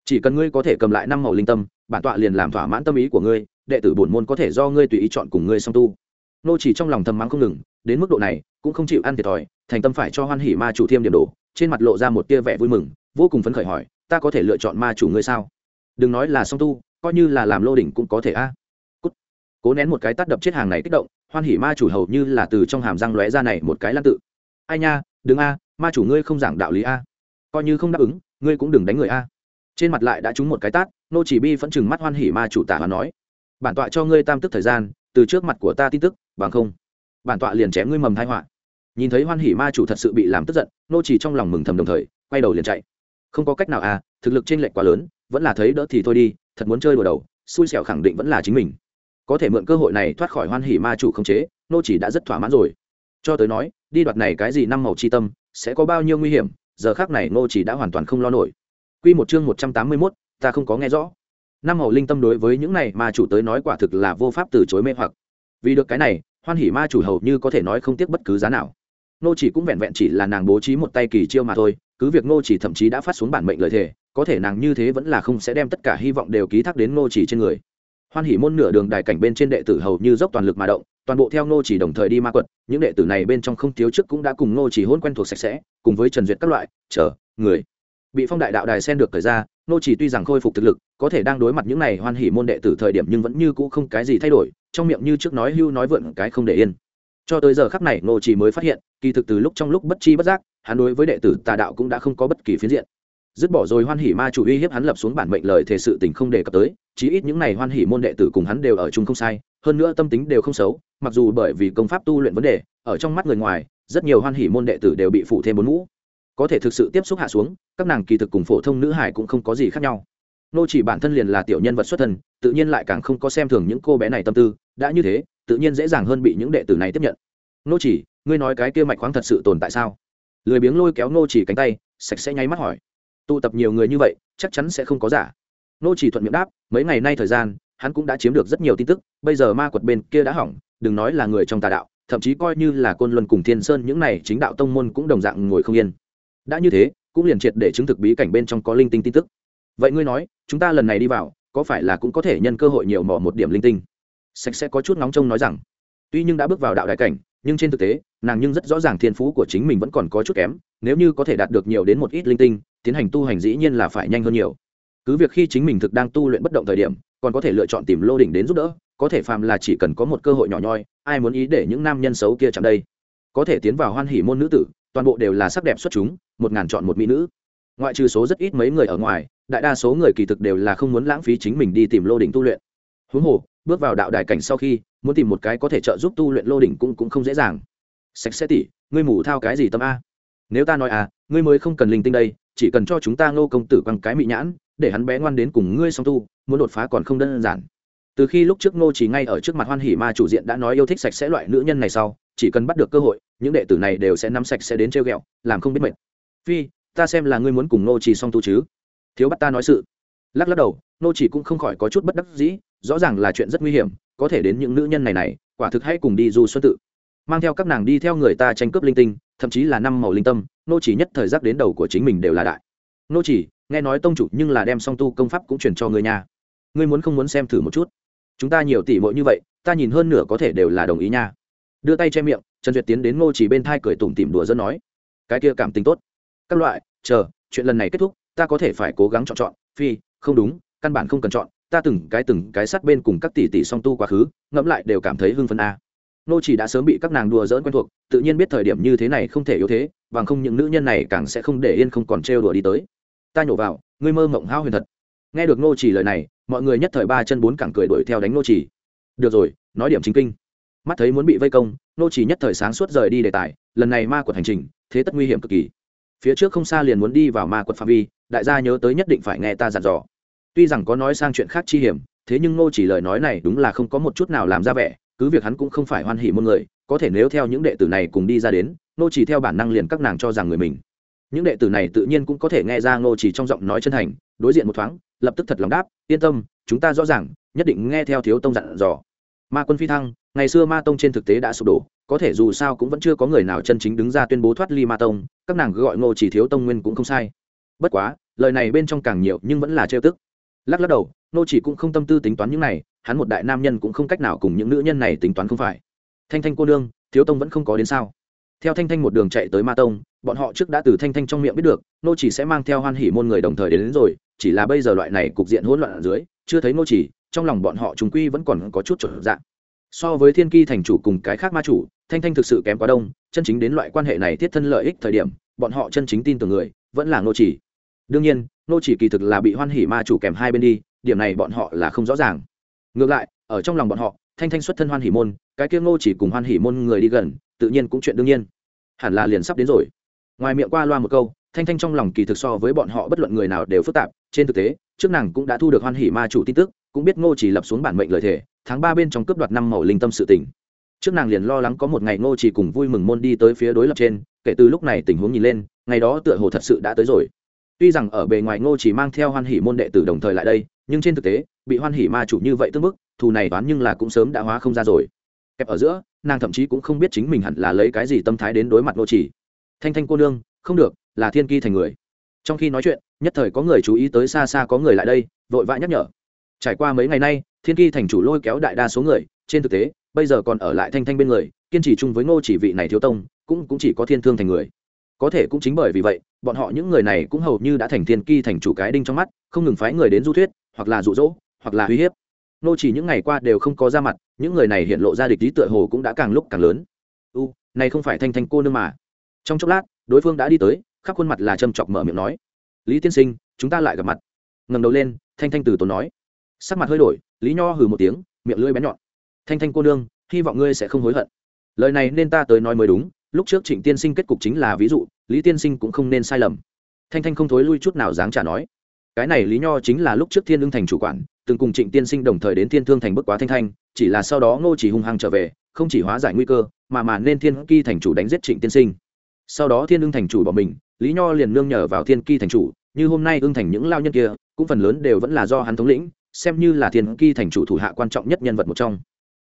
Chỉ cần ngươi có thể cầm lại năm màu linh tâm, bản tọa liền làm thỏa mãn tâm ý của ngươi, đệ tử bổn môn có thể do ngươi tùy ý chọn cùng ngươi song tu. Nô chỉ trong lòng thầm mắng không ngừng, đến mức độ này, cũng không chịu ăn thiệt thòi, thành tâm phải cho hoan hỉ ma chủ thêm điểm đổ trên mặt lộ ra một tia vẻ vui mừng, vô cùng phấn khởi hỏi, ta có thể lựa chọn ma chủ ngươi sao? Đừng nói là song tu, coi như là làm lô đỉnh cũng có thể a cố nén một cái tát đập chết hàng này kích động, hoan hỉ ma chủ hầu như là từ trong hàm răng lóe ra này một cái lan tự. Ai nha, đừng a, ma chủ ngươi không giảng đạo lý a. Coi như không đáp ứng, ngươi cũng đừng đánh người a. Trên mặt lại đã trúng một cái tát, nô chỉ bi vẫn chừng mắt hoan hỉ ma chủ tả và nói. Bản tọa cho ngươi tam tức thời gian, từ trước mặt của ta tin tức, bằng không, bản tọa liền chém ngươi mầm thai họa. Nhìn thấy hoan hỉ ma chủ thật sự bị làm tức giận, nô chỉ trong lòng mừng thầm đồng thời, quay đầu liền chạy. Không có cách nào à thực lực trên lệch quá lớn, vẫn là thấy đỡ thì thôi đi, thật muốn chơi đùa đầu, xui xẻo khẳng định vẫn là chính mình có thể mượn cơ hội này thoát khỏi hoan hỉ ma chủ không chế nô chỉ đã rất thỏa mãn rồi. Cho tới nói đi đoạt này cái gì năm màu chi tâm sẽ có bao nhiêu nguy hiểm giờ khác này nô chỉ đã hoàn toàn không lo nổi. Quy một chương một trăm tám mươi 181, ta không có nghe rõ. Năm màu linh tâm đối với những này ma chủ tới nói quả thực là vô pháp từ chối mê hoặc. Vì được cái này hoan hỉ ma chủ hầu như có thể nói không tiếc bất cứ giá nào. Nô chỉ cũng vẹn vẹn chỉ là nàng bố trí một tay kỳ chiêu mà thôi cứ việc nô chỉ thậm chí đã phát xuống bản mệnh lời thề có thể nàng như thế vẫn là không sẽ đem tất cả hy vọng đều ký thác đến nô chỉ trên người hoan hỉ môn nửa đường đài cảnh bên trên đệ tử hầu như dốc toàn lực mà động, toàn bộ theo nô chỉ đồng thời đi ma quật, những đệ tử này bên trong không thiếu trước cũng đã cùng nô chỉ hôn quen thuộc sạch sẽ, cùng với trần duyệt các loại, chờ, người. Bị phong đại đạo đài sen được thời ra nô chỉ tuy rằng khôi phục thực lực, có thể đang đối mặt những này hoan hỉ môn đệ tử thời điểm nhưng vẫn như cũ không cái gì thay đổi, trong miệng như trước nói hưu nói vượn cái không để yên. Cho tới giờ khắc này nô chỉ mới phát hiện, kỳ thực từ lúc trong lúc bất chi bất giác, hắn đối với đệ tử tà đạo cũng đã không có bất kỳ phiến diện dứt bỏ rồi hoan hỉ ma chủ uy hiếp hắn lập xuống bản mệnh lời thể sự tình không đề cập tới, chí ít những này hoan hỉ môn đệ tử cùng hắn đều ở chung không sai, hơn nữa tâm tính đều không xấu, mặc dù bởi vì công pháp tu luyện vấn đề, ở trong mắt người ngoài, rất nhiều hoan hỉ môn đệ tử đều bị phụ thêm bốn mũ. Có thể thực sự tiếp xúc hạ xuống, các nàng kỳ thực cùng phổ thông nữ hải cũng không có gì khác nhau. Nô chỉ bản thân liền là tiểu nhân vật xuất thân, tự nhiên lại càng không có xem thường những cô bé này tâm tư, đã như thế, tự nhiên dễ dàng hơn bị những đệ tử này tiếp nhận. Nô chỉ, ngươi nói cái kia mạch khoáng thật sự tồn tại sao? Lười biếng lôi kéo nô chỉ cánh tay, sạch sẽ nháy mắt hỏi tụ tập nhiều người như vậy, chắc chắn sẽ không có giả. Nô chỉ thuận miệng đáp, mấy ngày nay thời gian, hắn cũng đã chiếm được rất nhiều tin tức, bây giờ ma quật bên kia đã hỏng, đừng nói là người trong tà đạo, thậm chí coi như là côn luân cùng thiên sơn những này chính đạo tông môn cũng đồng dạng ngồi không yên. Đã như thế, cũng liền triệt để chứng thực bí cảnh bên trong có linh tinh tin tức. Vậy ngươi nói, chúng ta lần này đi vào, có phải là cũng có thể nhân cơ hội nhiều mỏ một điểm linh tinh? Sạch sẽ có chút nóng trông nói rằng. Tuy nhưng đã bước vào đạo đại cảnh, nhưng trên thực tế, nàng nhưng rất rõ ràng thiên phú của chính mình vẫn còn có chút kém, nếu như có thể đạt được nhiều đến một ít linh tinh tiến hành tu hành dĩ nhiên là phải nhanh hơn nhiều. Cứ việc khi chính mình thực đang tu luyện bất động thời điểm, còn có thể lựa chọn tìm lô đỉnh đến giúp đỡ, có thể phàm là chỉ cần có một cơ hội nhỏ nhoi, ai muốn ý để những nam nhân xấu kia chạm đây? Có thể tiến vào hoan hỉ môn nữ tử, toàn bộ đều là sắc đẹp xuất chúng, một ngàn chọn một mỹ nữ. Ngoại trừ số rất ít mấy người ở ngoài, đại đa số người kỳ thực đều là không muốn lãng phí chính mình đi tìm lô đỉnh tu luyện. Huống hồ, bước vào đạo đại cảnh sau khi, muốn tìm một cái có thể trợ giúp tu luyện lô đỉnh cũng cũng không dễ dàng. Sạch sẽ tỉ, ngươi mù thao cái gì tâm a? Nếu ta nói à ngươi mới không cần linh tinh đây chỉ cần cho chúng ta ngô công tử quăng cái mị nhãn, để hắn bé ngoan đến cùng ngươi song tu, muốn đột phá còn không đơn giản. Từ khi lúc trước ngô chỉ ngay ở trước mặt hoan hỉ ma chủ diện đã nói yêu thích sạch sẽ loại nữ nhân này sau, chỉ cần bắt được cơ hội, những đệ tử này đều sẽ nắm sạch sẽ đến treo ghẹo, làm không biết mệt. Phi, ta xem là ngươi muốn cùng ngô chỉ song tu chứ? Thiếu bắt ta nói sự. Lắc lắc đầu, ngô chỉ cũng không khỏi có chút bất đắc dĩ, rõ ràng là chuyện rất nguy hiểm, có thể đến những nữ nhân này này, quả thực hãy cùng đi du xuân tự. Mang theo các nàng đi theo người ta tranh cướp linh tinh, thậm chí là năm màu linh tâm nô chỉ nhất thời giác đến đầu của chính mình đều là đại. Nô chỉ, nghe nói tông chủ nhưng là đem song tu công pháp cũng truyền cho người nhà ngươi muốn không muốn xem thử một chút? Chúng ta nhiều tỷ muội như vậy, ta nhìn hơn nửa có thể đều là đồng ý nha. Đưa tay che miệng, trần duyệt tiến đến ngô chỉ bên thai cười tủm tỉm đùa dân nói, cái kia cảm tình tốt. Các loại, chờ, chuyện lần này kết thúc, ta có thể phải cố gắng chọn chọn, phi, không đúng, căn bản không cần chọn, ta từng cái từng cái sát bên cùng các tỷ tỷ song tu quá khứ, ngẫm lại đều cảm thấy hưng phấn a nô chỉ đã sớm bị các nàng đùa dỡn quen thuộc, tự nhiên biết thời điểm như thế này không thể yếu thế, bằng không những nữ nhân này càng sẽ không để yên không còn trêu đùa đi tới. Ta nhổ vào, ngươi mơ mộng hao huyền thật. Nghe được nô chỉ lời này, mọi người nhất thời ba chân bốn cẳng cười đuổi theo đánh nô chỉ. Được rồi, nói điểm chính kinh. Mắt thấy muốn bị vây công, nô chỉ nhất thời sáng suốt rời đi đề tài, lần này ma quật hành trình, thế tất nguy hiểm cực kỳ. Phía trước không xa liền muốn đi vào ma quật phạm vi, đại gia nhớ tới nhất định phải nghe ta dặn dò. Tuy rằng có nói sang chuyện khác chi hiểm, thế nhưng nô chỉ lời nói này đúng là không có một chút nào làm ra vẻ cứ việc hắn cũng không phải hoan hỉ môn người, có thể nếu theo những đệ tử này cùng đi ra đến nô chỉ theo bản năng liền các nàng cho rằng người mình. Những đệ tử này tự nhiên cũng có thể nghe ra nô chỉ trong giọng nói chân thành, đối diện một thoáng, lập tức thật lòng đáp, yên tâm, chúng ta rõ ràng, nhất định nghe theo thiếu tông dặn dò. Ma quân phi thăng, ngày xưa ma tông trên thực tế đã sụp đổ, có thể dù sao cũng vẫn chưa có người nào chân chính đứng ra tuyên bố thoát ly ma tông, các nàng cứ gọi ngô chỉ thiếu tông nguyên cũng không sai. Bất quá, lời này bên trong càng nhiều nhưng vẫn là trêu tức lắc lắc đầu nô chỉ cũng không tâm tư tính toán những này hắn một đại nam nhân cũng không cách nào cùng những nữ nhân này tính toán không phải. Thanh thanh cô nương thiếu tông vẫn không có đến sao? Theo thanh thanh một đường chạy tới ma tông bọn họ trước đã từ thanh thanh trong miệng biết được nô chỉ sẽ mang theo hoan hỉ môn người đồng thời đến, đến rồi chỉ là bây giờ loại này cục diện hỗn loạn ở dưới chưa thấy nô chỉ trong lòng bọn họ chúng quy vẫn còn có chút trở dạng. So với thiên ki thành chủ cùng cái khác ma chủ thanh thanh thực sự kém quá đông chân chính đến loại quan hệ này thiết thân lợi ích thời điểm bọn họ chân chính tin tưởng người vẫn là nô chỉ đương nhiên, nô chỉ kỳ thực là bị hoan hỉ ma chủ kèm hai bên đi, điểm này bọn họ là không rõ ràng. Ngược lại, ở trong lòng bọn họ, thanh thanh xuất thân hoan hỉ môn, cái kia ngô chỉ cùng hoan hỉ môn người đi gần, tự nhiên cũng chuyện đương nhiên. Hẳn là liền sắp đến rồi. Ngoài miệng qua loa một câu, thanh thanh trong lòng kỳ thực so với bọn họ bất luận người nào đều phức tạp. Trên thực tế, trước nàng cũng đã thu được hoan hỉ ma chủ tin tức, cũng biết ngô chỉ lập xuống bản mệnh lời thề, tháng ba bên trong cướp đoạt năm màu linh tâm sự tỉnh trước nàng liền lo lắng có một ngày ngô chỉ cùng vui mừng môn đi tới phía đối lập trên, kể từ lúc này tình huống nhìn lên, ngày đó tựa hồ thật sự đã tới rồi tuy rằng ở bề ngoài ngô chỉ mang theo hoan hỉ môn đệ tử đồng thời lại đây nhưng trên thực tế bị hoan hỉ ma chủ như vậy tương bức, thù này đoán nhưng là cũng sớm đã hóa không ra rồi. Kẹp ở giữa nàng thậm chí cũng không biết chính mình hẳn là lấy cái gì tâm thái đến đối mặt ngô chỉ. Thanh thanh cô nương không được là thiên kỳ thành người. Trong khi nói chuyện nhất thời có người chú ý tới xa xa có người lại đây vội vã nhắc nhở. Trải qua mấy ngày nay thiên kỳ thành chủ lôi kéo đại đa số người trên thực tế bây giờ còn ở lại thanh thanh bên người kiên trì chung với ngô chỉ vị này thiếu tông cũng cũng chỉ có thiên thương thành người. Có thể cũng chính bởi vì vậy bọn họ những người này cũng hầu như đã thành thiên ki thành chủ cái đinh trong mắt, không ngừng phái người đến du thuyết, hoặc là dụ dỗ, hoặc là uy hiếp. Nô chỉ những ngày qua đều không có ra mặt, những người này hiện lộ ra địch lý tựa hồ cũng đã càng lúc càng lớn. U, này không phải thanh thanh cô nương mà. Trong chốc lát, đối phương đã đi tới, khắp khuôn mặt là châm chọc mở miệng nói, lý tiên sinh, chúng ta lại gặp mặt. Ngẩng đầu lên, thanh thanh từ tốn nói. Sắc mặt hơi đổi, lý nho hừ một tiếng, miệng lưỡi bén nhọn. Thanh thanh cô nương, hy vọng ngươi sẽ không hối hận. Lời này nên ta tới nói mới đúng, lúc trước trịnh tiên sinh kết cục chính là ví dụ lý tiên sinh cũng không nên sai lầm. Thanh thanh không thối lui chút nào dáng trả nói. Cái này lý nho chính là lúc trước thiên lương thành chủ quản, từng cùng trịnh tiên sinh đồng thời đến thiên thương thành bức quá thanh thanh, chỉ là sau đó ngô chỉ hung hăng trở về, không chỉ hóa giải nguy cơ, mà mà nên thiên ki thành chủ đánh giết trịnh tiên sinh. Sau đó thiên lương thành chủ bỏ mình, lý nho liền nương nhờ vào thiên ki thành chủ, như hôm nay ưng thành những lao nhân kia, cũng phần lớn đều vẫn là do hắn thống lĩnh, xem như là thiên ki thành chủ thủ hạ quan trọng nhất nhân vật một trong.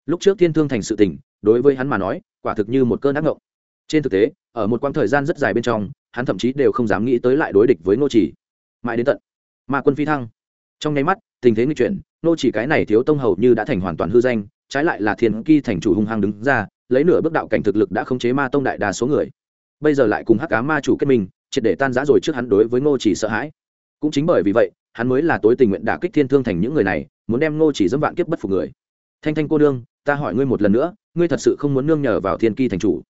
Lúc trước thiên thương thành sự tình, đối với hắn mà nói, quả thực như một cơn ác ngộng trên thực tế, ở một quãng thời gian rất dài bên trong, hắn thậm chí đều không dám nghĩ tới lại đối địch với ngô chỉ. Mãi đến tận mà quân phi thăng. Trong nháy mắt, tình thế nghịch chuyển, ngô chỉ cái này thiếu tông hầu như đã thành hoàn toàn hư danh, trái lại là thiên ki thành chủ hung hăng đứng ra, lấy nửa bước đạo cảnh thực lực đã khống chế ma tông đại đa số người. Bây giờ lại cùng hắc cá ma chủ kết minh, triệt để tan rã rồi trước hắn đối với ngô chỉ sợ hãi. Cũng chính bởi vì vậy, hắn mới là tối tình nguyện đả kích thiên thương thành những người này, muốn đem ngô chỉ dẫm vạn kiếp bất phục người. Thanh thanh cô đương ta hỏi ngươi một lần nữa, ngươi thật sự không muốn nương nhờ vào thiên ki thành chủ?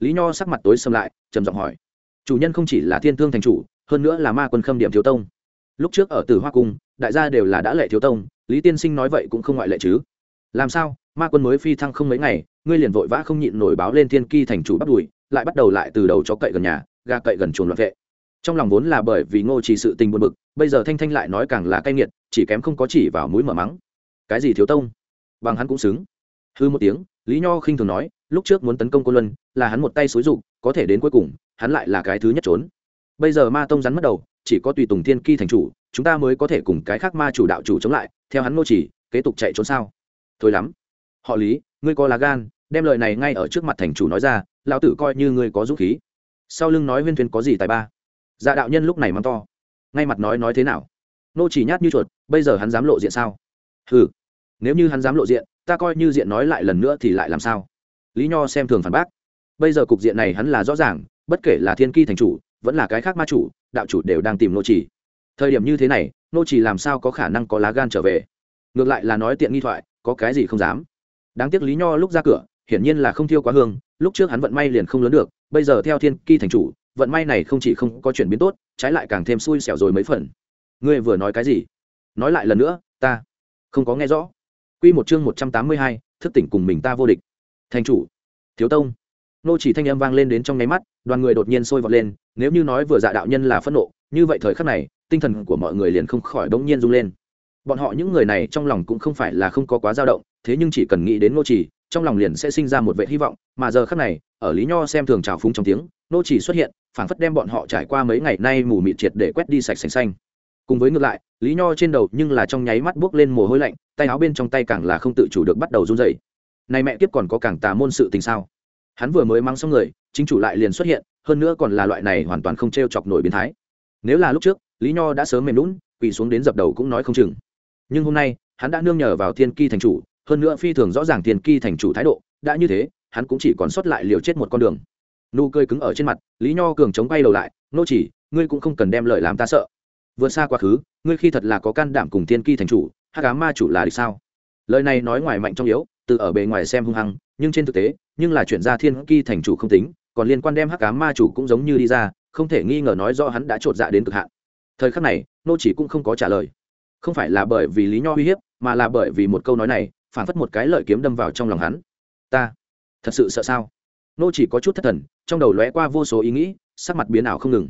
Lý nho sắc mặt tối xâm lại, trầm giọng hỏi. Chủ nhân không chỉ là thiên thương thành chủ, hơn nữa là ma quân khâm điểm thiếu tông. Lúc trước ở tử hoa cung, đại gia đều là đã lệ thiếu tông, lý tiên sinh nói vậy cũng không ngoại lệ chứ. Làm sao, ma quân mới phi thăng không mấy ngày, ngươi liền vội vã không nhịn nổi báo lên thiên ki thành chủ bắt đùi lại bắt đầu lại từ đầu cho cậy gần nhà ga cậy gần chuồng loạn vệ. Trong lòng vốn là bởi vì ngô chỉ sự tình buồn bực, bây giờ thanh thanh lại nói càng là cay nghiệt, chỉ kém không có chỉ vào mũi mở mắng. Cái gì thiếu tông? Bằng hắn cũng xứng. Hư một tiếng, lý nho khinh thường nói lúc trước muốn tấn công cô luân, là hắn một tay xúi rụng có thể đến cuối cùng, hắn lại là cái thứ nhất trốn. Bây giờ ma tông rắn mất đầu, chỉ có tùy tùng thiên ki thành chủ, chúng ta mới có thể cùng cái khác ma chủ đạo chủ chống lại, theo hắn nô chỉ, kế tục chạy trốn sao? Thôi lắm. Họ lý, ngươi có lá gan, đem lời này ngay ở trước mặt thành chủ nói ra, lão tử coi như ngươi có dũng khí. Sau lưng nói huyên thuyền có gì tài ba? Dạ đạo nhân lúc này mắng to. Ngay mặt nói nói thế nào? Nô chỉ nhát như chuột, bây giờ hắn dám lộ diện sao? Ừ nếu như hắn dám lộ diện, ta coi như diện nói lại lần nữa thì lại làm sao? Lý nho xem thường phản bác. Bây giờ cục diện này hắn là rõ ràng, bất kể là thiên ki thành chủ, vẫn là cái khác ma chủ, đạo chủ đều đang tìm nô trì. Thời điểm như thế này, nô trì làm sao có khả năng có lá gan trở về? Ngược lại là nói tiện nghi thoại, có cái gì không dám? Đáng tiếc lý nho lúc ra cửa, hiển nhiên là không thiêu quá hương, lúc trước hắn vận may liền không lớn được, bây giờ theo thiên ki thành chủ, vận may này không chỉ không có chuyển biến tốt, trái lại càng thêm xui xẻo rồi mấy phần. Ngươi vừa nói cái gì? Nói lại lần nữa, ta không có nghe rõ. Q một chương một trăm tám mươi hai, thức tỉnh cùng mình ta vô địch thành chủ, thiếu tông. Nô chỉ thanh âm vang lên đến trong nháy mắt, đoàn người đột nhiên sôi vọt lên, nếu như nói vừa dạ đạo nhân là phẫn nộ, như vậy thời khắc này, tinh thần của mọi người liền không khỏi đống nhiên rung lên. Bọn họ những người này trong lòng cũng không phải là không có quá dao động, thế nhưng chỉ cần nghĩ đến nô chỉ, trong lòng liền sẽ sinh ra một vệ hy vọng, mà giờ khắc này, ở lý nho xem thường trào phúng trong tiếng, nô chỉ xuất hiện, phảng phất đem bọn họ trải qua mấy ngày nay mù mịt triệt để quét đi sạch sành xanh. Cùng với ngược lại, lý nho trên đầu nhưng là trong nháy mắt buốc lên mồ hôi lạnh, tay áo bên trong tay càng là không tự chủ được bắt đầu run rẩy này mẹ kiếp còn có càng tà môn sự tình sao? Hắn vừa mới mang xong người, chính chủ lại liền xuất hiện, hơn nữa còn là loại này hoàn toàn không t chọc nổi biến thái. Nếu là lúc trước, lý nho đã sớm mềm lún, quỳ xuống đến dập đầu cũng nói không chừng. Nhưng hôm nay, hắn đã nương nhờ vào thiên ki thành chủ, hơn nữa phi thường rõ ràng thiên ki thành chủ thái độ, đã như thế, hắn cũng chỉ còn sót lại liều chết một con đường. Nụ cười cứng ở trên mặt, lý nho cường chống bay đầu lại, nô chỉ, ngươi cũng không cần đem lời làm ta sợ. Vượt xa quá khứ, ngươi khi thật là có can đảm cùng thiên ki thành chủ hát cá ma chủ là địch sao? Lời này nói ngoài mạnh trong yếu từ ở bề ngoài xem hung hăng, nhưng trên thực tế, nhưng là chuyển ra thiên kỳ thành chủ không tính, còn liên quan đem hắc cá ma chủ cũng giống như đi ra, không thể nghi ngờ nói do hắn đã trột dạ đến cực hạn. Thời khắc này, nô chỉ cũng không có trả lời. Không phải là bởi vì lý nho uy hiếp, mà là bởi vì một câu nói này, phản phất một cái lợi kiếm đâm vào trong lòng hắn. Ta, thật sự sợ sao? Nô chỉ có chút thất thần, trong đầu lóe qua vô số ý nghĩ, sắc mặt biến ảo không ngừng.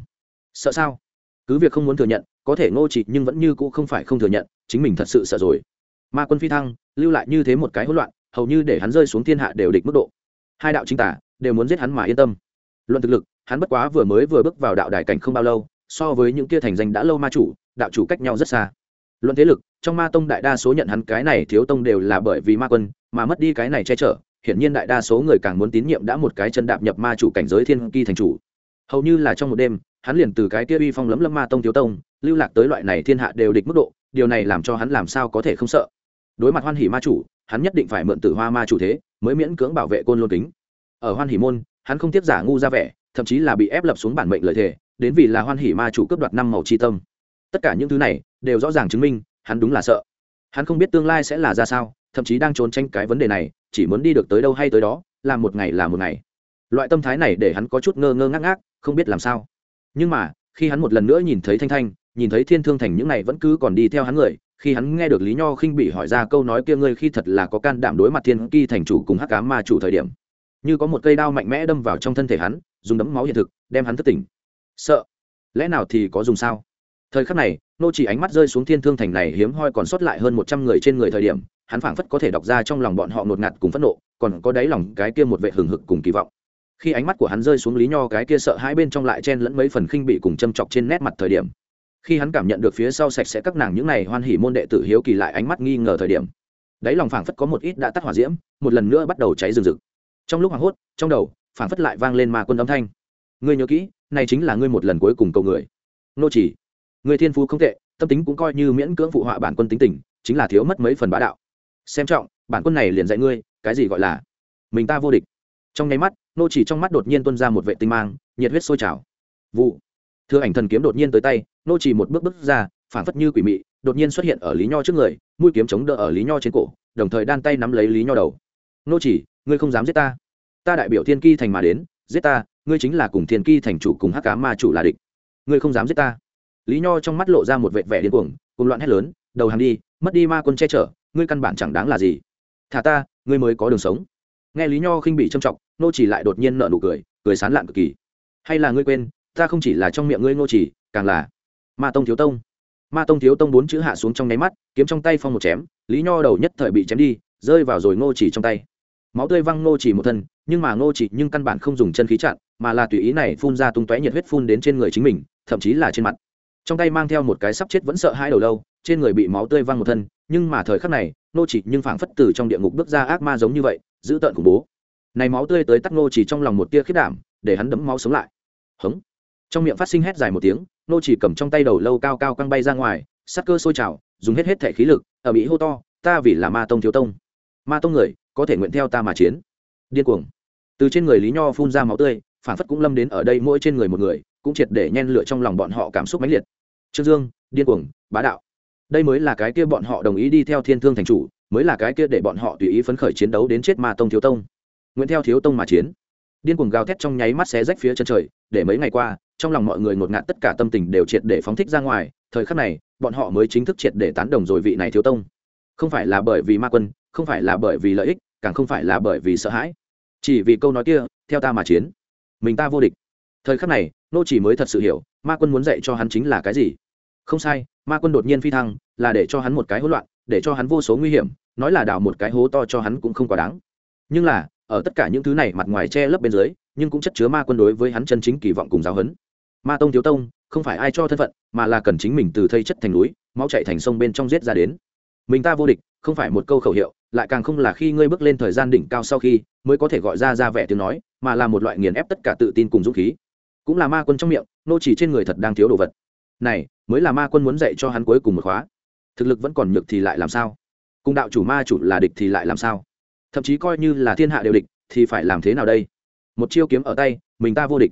Sợ sao? Cứ việc không muốn thừa nhận, có thể nô chỉ nhưng vẫn như cũ không phải không thừa nhận, chính mình thật sự sợ rồi. Ma quân phi thăng, lưu lại như thế một cái hỗn loạn hầu như để hắn rơi xuống thiên hạ đều địch mức độ. Hai đạo chính tả đều muốn giết hắn mà yên tâm. Luận thực lực, hắn bất quá vừa mới vừa bước vào đạo đài cảnh không bao lâu, so với những kia thành danh đã lâu ma chủ, đạo chủ cách nhau rất xa. Luận thế lực, trong ma tông đại đa số nhận hắn cái này thiếu tông đều là bởi vì ma quân, mà mất đi cái này che chở, hiển nhiên đại đa số người càng muốn tín nhiệm đã một cái chân đạp nhập ma chủ cảnh giới thiên kỳ thành chủ. Hầu như là trong một đêm, hắn liền từ cái kia uy phong lấm lấm ma tông thiếu tông, lưu lạc tới loại này thiên hạ đều địch mức độ, điều này làm cho hắn làm sao có thể không sợ đối mặt hoan hỉ ma chủ hắn nhất định phải mượn tử hoa ma chủ thế mới miễn cưỡng bảo vệ côn lôn kính. Ở hoan hỉ môn hắn không tiếp giả ngu ra vẻ thậm chí là bị ép lập xuống bản mệnh lợi thể, đến vì là hoan hỉ ma chủ cướp đoạt năm màu chi tâm. Tất cả những thứ này đều rõ ràng chứng minh hắn đúng là sợ. Hắn không biết tương lai sẽ là ra sao thậm chí đang trốn tranh cái vấn đề này chỉ muốn đi được tới đâu hay tới đó làm một ngày là một ngày. Loại tâm thái này để hắn có chút ngơ ngơ ngác ngác không biết làm sao. Nhưng mà khi hắn một lần nữa nhìn thấy thanh thanh nhìn thấy thiên thương thành những này vẫn cứ còn đi theo hắn người khi hắn nghe được lý nho khinh bị hỏi ra câu nói kia, ngươi khi thật là có can đảm đối mặt thiên kỳ thành chủ cùng hắc cá ma chủ thời điểm, như có một cây đao mạnh mẽ đâm vào trong thân thể hắn, dùng đấm máu hiện thực, đem hắn thất tỉnh. Sợ? Lẽ nào thì có dùng sao? Thời khắc này, nô chỉ ánh mắt rơi xuống thiên thương thành này hiếm hoi còn sót lại hơn một trăm người trên người thời điểm, hắn phảng phất có thể đọc ra trong lòng bọn họ ngột ngạt cùng phẫn nộ, còn có đáy lòng cái kia một vệ hừng hực cùng kỳ vọng. Khi ánh mắt của hắn rơi xuống lý nho, cái kia sợ hai bên trong lại chen lẫn mấy phần khinh bị cùng châm chọc trên nét mặt thời điểm khi hắn cảm nhận được phía sau sạch sẽ các nàng những này hoan hỉ môn đệ tử hiếu kỳ lại ánh mắt nghi ngờ thời điểm, đáy lòng phảng phất có một ít đã tắt hỏa diễm, một lần nữa bắt đầu cháy rừng rực. Trong lúc hoảng hốt, trong đầu, phảng phất lại vang lên ma quân âm thanh. Ngươi nhớ kỹ, này chính là ngươi một lần cuối cùng cầu người. Nô chỉ người thiên phú không tệ, tâm tính cũng coi như miễn cưỡng phụ họa bản quân tính tình, chính là thiếu mất mấy phần bá đạo. Xem trọng, bản quân này liền dạy ngươi, cái gì gọi là mình ta vô địch. Trong nháy mắt, nô chỉ trong mắt đột nhiên tuôn ra một vệ tinh mang, nhiệt huyết sôi trào. Vụ. Thưa ảnh thần kiếm đột nhiên tới tay nô chỉ một bước bước ra, phảng phất như quỷ mị, đột nhiên xuất hiện ở lý nho trước người, mũi kiếm chống đỡ ở lý nho trên cổ, đồng thời đan tay nắm lấy lý nho đầu. Nô chỉ ngươi không dám giết ta. Ta đại biểu thiên ki thành mà đến, giết ta, ngươi chính là cùng thiên ki thành chủ cùng hắc cá ma chủ là địch. Ngươi không dám giết ta. Lý nho trong mắt lộ ra một vệt vẻ điên cuồng cùng loạn hét lớn, đầu hàng đi, mất đi ma quân che chở, ngươi căn bản chẳng đáng là gì. Thả ta, ngươi mới có đường sống. Nghe lý nho khinh bị trâm trọng nô chỉ lại đột nhiên nợ nụ cười cười sán lạn cực kỳ. Hay là ngươi quên, ta không chỉ là trong miệng ngươi nô chỉ càng là ma tông thiếu tông. Ma tông thiếu tông bốn chữ hạ xuống trong nháy mắt, kiếm trong tay phong một chém, lý nho đầu nhất thời bị chém đi, rơi vào rồi ngô chỉ trong tay. Máu tươi văng ngô chỉ một thân, nhưng mà ngô chỉ nhưng căn bản không dùng chân khí chặn, mà là tùy ý này phun ra tung tóe nhiệt huyết phun đến trên người chính mình, thậm chí là trên mặt. Trong tay mang theo một cái sắp chết vẫn sợ hai đầu lâu, trên người bị máu tươi văng một thân, nhưng mà thời khắc này, ngô chỉ nhưng phảng phất từ trong địa ngục bước ra ác ma giống như vậy giữ tợn khủng bố. Này máu tươi tới tắt ngô chỉ trong lòng một tia khiết đảm, để hắn đấm máu sống lại. Hống trong miệng phát sinh hét dài một tiếng, nô chỉ cầm trong tay đầu lâu cao cao căng bay ra ngoài sát cơ sôi trào, dùng hết hết thể khí lực ở mỹ hô to, ta vì là ma tông thiếu tông. Ma tông người, có thể nguyện theo ta mà chiến. Điên cuồng. Từ trên người lý nho phun ra máu tươi, phản phất cũng lâm đến ở đây mỗi trên người một người, cũng triệt để nhen lửa trong lòng bọn họ cảm xúc mãnh liệt. Trương dương, điên cuồng, bá đạo. Đây mới là cái kia bọn họ đồng ý đi theo thiên thương thành chủ, mới là cái kia để bọn họ tùy ý phấn khởi chiến đấu đến chết ma tông thiếu tông. Nguyện theo thiếu tông mà chiến điên cuồng gào thét trong nháy mắt xé rách phía chân trời, để mấy ngày qua, trong lòng mọi người ngột ngạt tất cả tâm tình đều triệt để phóng thích ra ngoài, thời khắc này, bọn họ mới chính thức triệt để tán đồng rồi vị này thiếu tông. Không phải là bởi vì ma quân, không phải là bởi vì lợi ích, càng không phải là bởi vì sợ hãi. Chỉ vì câu nói kia, theo ta mà chiến. Mình ta vô địch. Thời khắc này, nô chỉ mới thật sự hiểu, ma quân muốn dạy cho hắn chính là cái gì. Không sai, ma quân đột nhiên phi thăng, là để cho hắn một cái hỗn loạn, để cho hắn vô số nguy hiểm, nói là đào một cái hố to cho hắn cũng không quá đáng. Nhưng là ở tất cả những thứ này mặt ngoài che lấp bên dưới, nhưng cũng chất chứa ma quân đối với hắn chân chính kỳ vọng cùng giáo huấn ma tông thiếu tông, không phải ai cho thân phận, mà là cần chính mình từ thây chất thành núi, máu chạy thành sông bên trong giết ra đến. Mình ta vô địch, không phải một câu khẩu hiệu, lại càng không là khi ngươi bước lên thời gian đỉnh cao sau khi, mới có thể gọi ra ra vẻ tiếng nói, mà là một loại nghiền ép tất cả tự tin cùng dũng khí. Cũng là ma quân trong miệng, nô chỉ trên người thật đang thiếu đồ vật. Này, mới là ma quân muốn dạy cho hắn cuối cùng một khóa. Thực lực vẫn còn nhược thì lại làm sao? Cùng đạo chủ ma chủ là địch thì lại làm sao? Thậm chí coi như là thiên hạ đều địch, thì phải làm thế nào đây? Một chiêu kiếm ở tay, mình ta vô địch.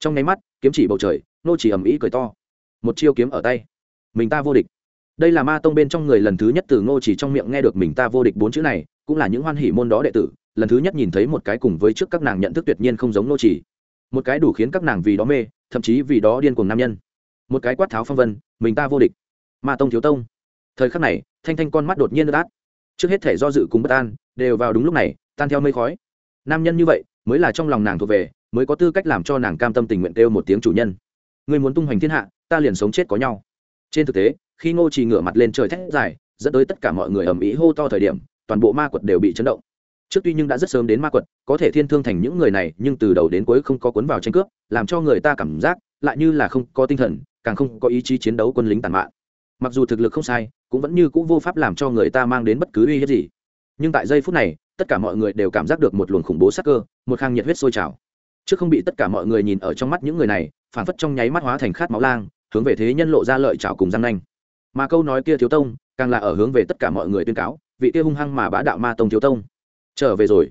Trong nháy mắt, kiếm chỉ bầu trời, nô chỉ ầm ĩ cười to. Một chiêu kiếm ở tay, mình ta vô địch. Đây là ma tông bên trong người lần thứ nhất từ ngô chỉ trong miệng nghe được mình ta vô địch bốn chữ này, cũng là những hoan hỉ môn đó đệ tử, lần thứ nhất nhìn thấy một cái cùng với trước các nàng nhận thức tuyệt nhiên không giống ngô chỉ. Một cái đủ khiến các nàng vì đó mê, thậm chí vì đó điên cuồng nam nhân. Một cái quát tháo phong vân, mình ta vô địch. Ma tông thiếu tông. Thời khắc này, thanh thanh con mắt đột nhiên đát trước hết thể do dự cùng bất an, đều vào đúng lúc này, tan theo mây khói. Nam nhân như vậy, mới là trong lòng nàng thuộc về, mới có tư cách làm cho nàng cam tâm tình nguyện kêu một tiếng chủ nhân. Người muốn tung hoành thiên hạ, ta liền sống chết có nhau. Trên thực tế, khi ngô trì ngửa mặt lên trời thét dài, dẫn tới tất cả mọi người ầm ĩ hô to thời điểm, toàn bộ ma quật đều bị chấn động. Trước tuy nhưng đã rất sớm đến ma quật, có thể thiên thương thành những người này, nhưng từ đầu đến cuối không có cuốn vào tranh cướp, làm cho người ta cảm giác lại như là không có tinh thần, càng không có ý chí chiến đấu quân lính tàn mạn. Mặc dù thực lực không sai cũng vẫn như c ũ vô pháp làm cho người ta mang đến bất cứ uy hiếp gì. Nhưng tại giây phút này, tất cả mọi người đều cảm giác được một luồng khủng bố sắc cơ, một khang nhiệt huyết sôi trào. Chứ không bị tất cả mọi người nhìn ở trong mắt những người này phản phất trong nháy mắt hóa thành khát máu lang, hướng về thế nhân lộ ra lợi trào cùng răng nanh. Mà câu nói kia thiếu tông, càng là ở hướng về tất cả mọi người tuyên cáo, vị kia hung hăng mà bá đạo ma tông thiếu tông. Trở về rồi.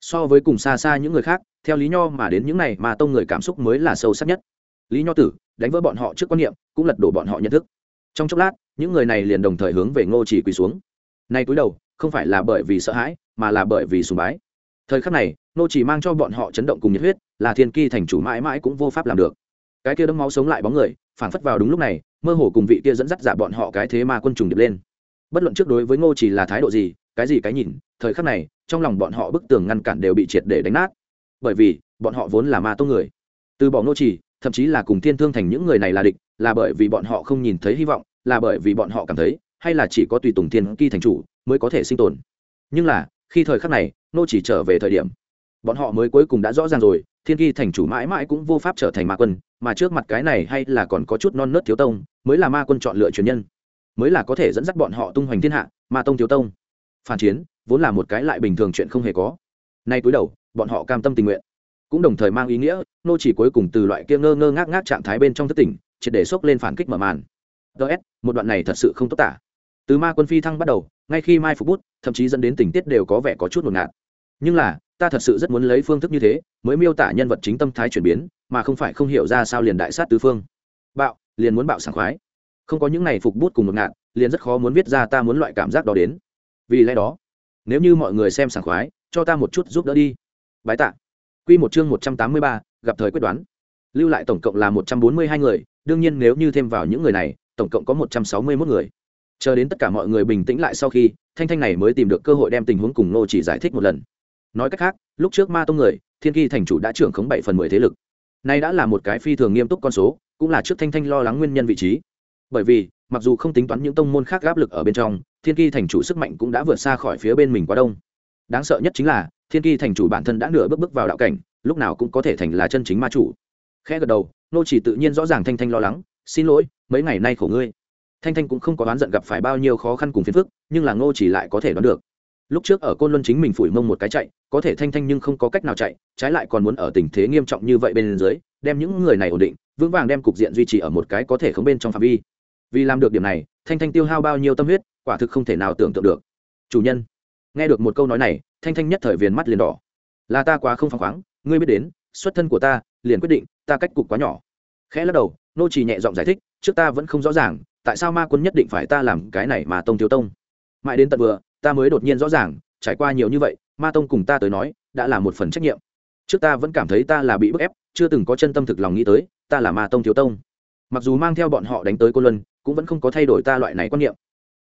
So với cùng xa xa những người khác, theo lý nho mà đến những này mà tông người cảm xúc mới là sâu sắc nhất. Lý nho tử, đánh vỡ bọn họ trước quan niệm, cũng lật đổ bọn họ nhận thức. Trong chốc lát những người này liền đồng thời hướng về ngô chỉ quỳ xuống. Nay cúi đầu, không phải là bởi vì sợ hãi, mà là bởi vì sùng bái. Thời khắc này, ngô chỉ mang cho bọn họ chấn động cùng nhiệt huyết, là thiên kỳ thành chủ mãi mãi cũng vô pháp làm được. Cái kia đấm máu sống lại bóng người phản phất vào đúng lúc này, mơ hồ cùng vị kia dẫn dắt giả bọn họ cái thế mà quân trùng điệp lên. Bất luận trước đối với ngô chỉ là thái độ gì, cái gì cái nhìn, thời khắc này, trong lòng bọn họ bức tường ngăn cản đều bị triệt để đánh nát. Bởi vì, bọn họ vốn là ma tông người. Từ bỏ ngô chỉ, thậm chí là cùng thiên thương thành những người này là địch, là bởi vì bọn họ không nhìn thấy hy vọng là bởi vì bọn họ cảm thấy, hay là chỉ có tùy tùng thiên kỳ thành chủ mới có thể sinh tồn. Nhưng là, khi thời khắc này, nô chỉ trở về thời điểm, bọn họ mới cuối cùng đã rõ ràng rồi, thiên kỳ thành chủ mãi mãi cũng vô pháp trở thành ma quân, mà trước mặt cái này hay là còn có chút non nớt thiếu tông, mới là ma quân chọn lựa truyền nhân. Mới là có thể dẫn dắt bọn họ tung hoành thiên hạ, ma tông thiếu tông. Phản chiến, vốn là một cái lại bình thường chuyện không hề có. Nay cúi đầu, bọn họ cam tâm tình nguyện. Cũng đồng thời mang ý nghĩa, nô chỉ cuối cùng từ loại kia ngơ ngơ ngác ngác trạng thái bên trong thất tỉnh, triệt để xốc lên phản kích mở màn ts một đoạn này thật sự không tốt tả. Từ ma quân phi thăng bắt đầu ngay khi mai phục bút thậm chí dẫn đến tình tiết đều có vẻ có chút ngột ngạt. Nhưng là ta thật sự rất muốn lấy phương thức như thế mới miêu tả nhân vật chính tâm thái chuyển biến mà không phải không hiểu ra sao liền đại sát tứ phương. Bạo liền muốn bạo sảng khoái. Không có những này phục bút cùng ngột ngạt liền rất khó muốn viết ra ta muốn loại cảm giác đó đến. Vì lẽ đó nếu như mọi người xem sảng khoái cho ta một chút giúp đỡ đi. Bái tạ. Quy một chương 183, gặp thời quyết đoán. Lưu lại tổng cộng là 142 người, đương nhiên nếu như thêm vào những người này, tổng cộng có 161 người. Chờ đến tất cả mọi người bình tĩnh lại sau khi, Thanh Thanh này mới tìm được cơ hội đem tình huống cùng Nô chỉ giải thích một lần. Nói cách khác, lúc trước Ma tông người, Thiên Kỳ thành chủ đã trưởng khống 7 phần 10 thế lực. Nay đã là một cái phi thường nghiêm túc con số, cũng là trước Thanh Thanh lo lắng nguyên nhân vị trí. Bởi vì, mặc dù không tính toán những tông môn khác áp lực ở bên trong, Thiên Kỳ thành chủ sức mạnh cũng đã vượt xa khỏi phía bên mình quá đông. Đáng sợ nhất chính là, thiên kỳ thành chủ bản thân đã nửa bước bước vào đạo cảnh lúc nào cũng có thể thành là chân chính ma chủ khẽ gật đầu nô chỉ tự nhiên rõ ràng thanh thanh lo lắng xin lỗi, mấy ngày nay khổ ngươi. Thanh thanh cũng không có đoán giận gặp phải bao nhiêu khó khăn cùng phiền phức, nhưng là ngô chỉ lại có thể đoán được. Lúc trước ở côn luân chính mình phủi mông một cái chạy, có thể thanh thanh nhưng không có cách nào chạy, trái lại còn muốn ở tình thế nghiêm trọng như vậy bên dưới, đem những người này ổn định, vững vàng đem cục diện duy trì ở một cái có thể không bên trong phạm vi. Vì làm được điểm này, thanh thanh tiêu hao bao nhiêu tâm huyết, quả thực không thể nào tưởng tượng được. Chủ nhân, nghe được một câu nói này, thanh thanh nhất thời viền mắt liền đỏ. Là ta quá không phăng khoáng, ngươi biết đến, xuất thân của ta, liền quyết định, ta cách cục quá nhỏ. Khẽ lắc đầu nô chỉ nhẹ giọng giải thích, trước ta vẫn không rõ ràng, tại sao ma quân nhất định phải ta làm cái này mà tông thiếu tông? Mãi đến tận vừa, ta mới đột nhiên rõ ràng, trải qua nhiều như vậy, ma tông cùng ta tới nói, đã là một phần trách nhiệm. Trước ta vẫn cảm thấy ta là bị bức ép, chưa từng có chân tâm thực lòng nghĩ tới, ta là ma tông thiếu tông. Mặc dù mang theo bọn họ đánh tới cô luân, cũng vẫn không có thay đổi ta loại này quan niệm.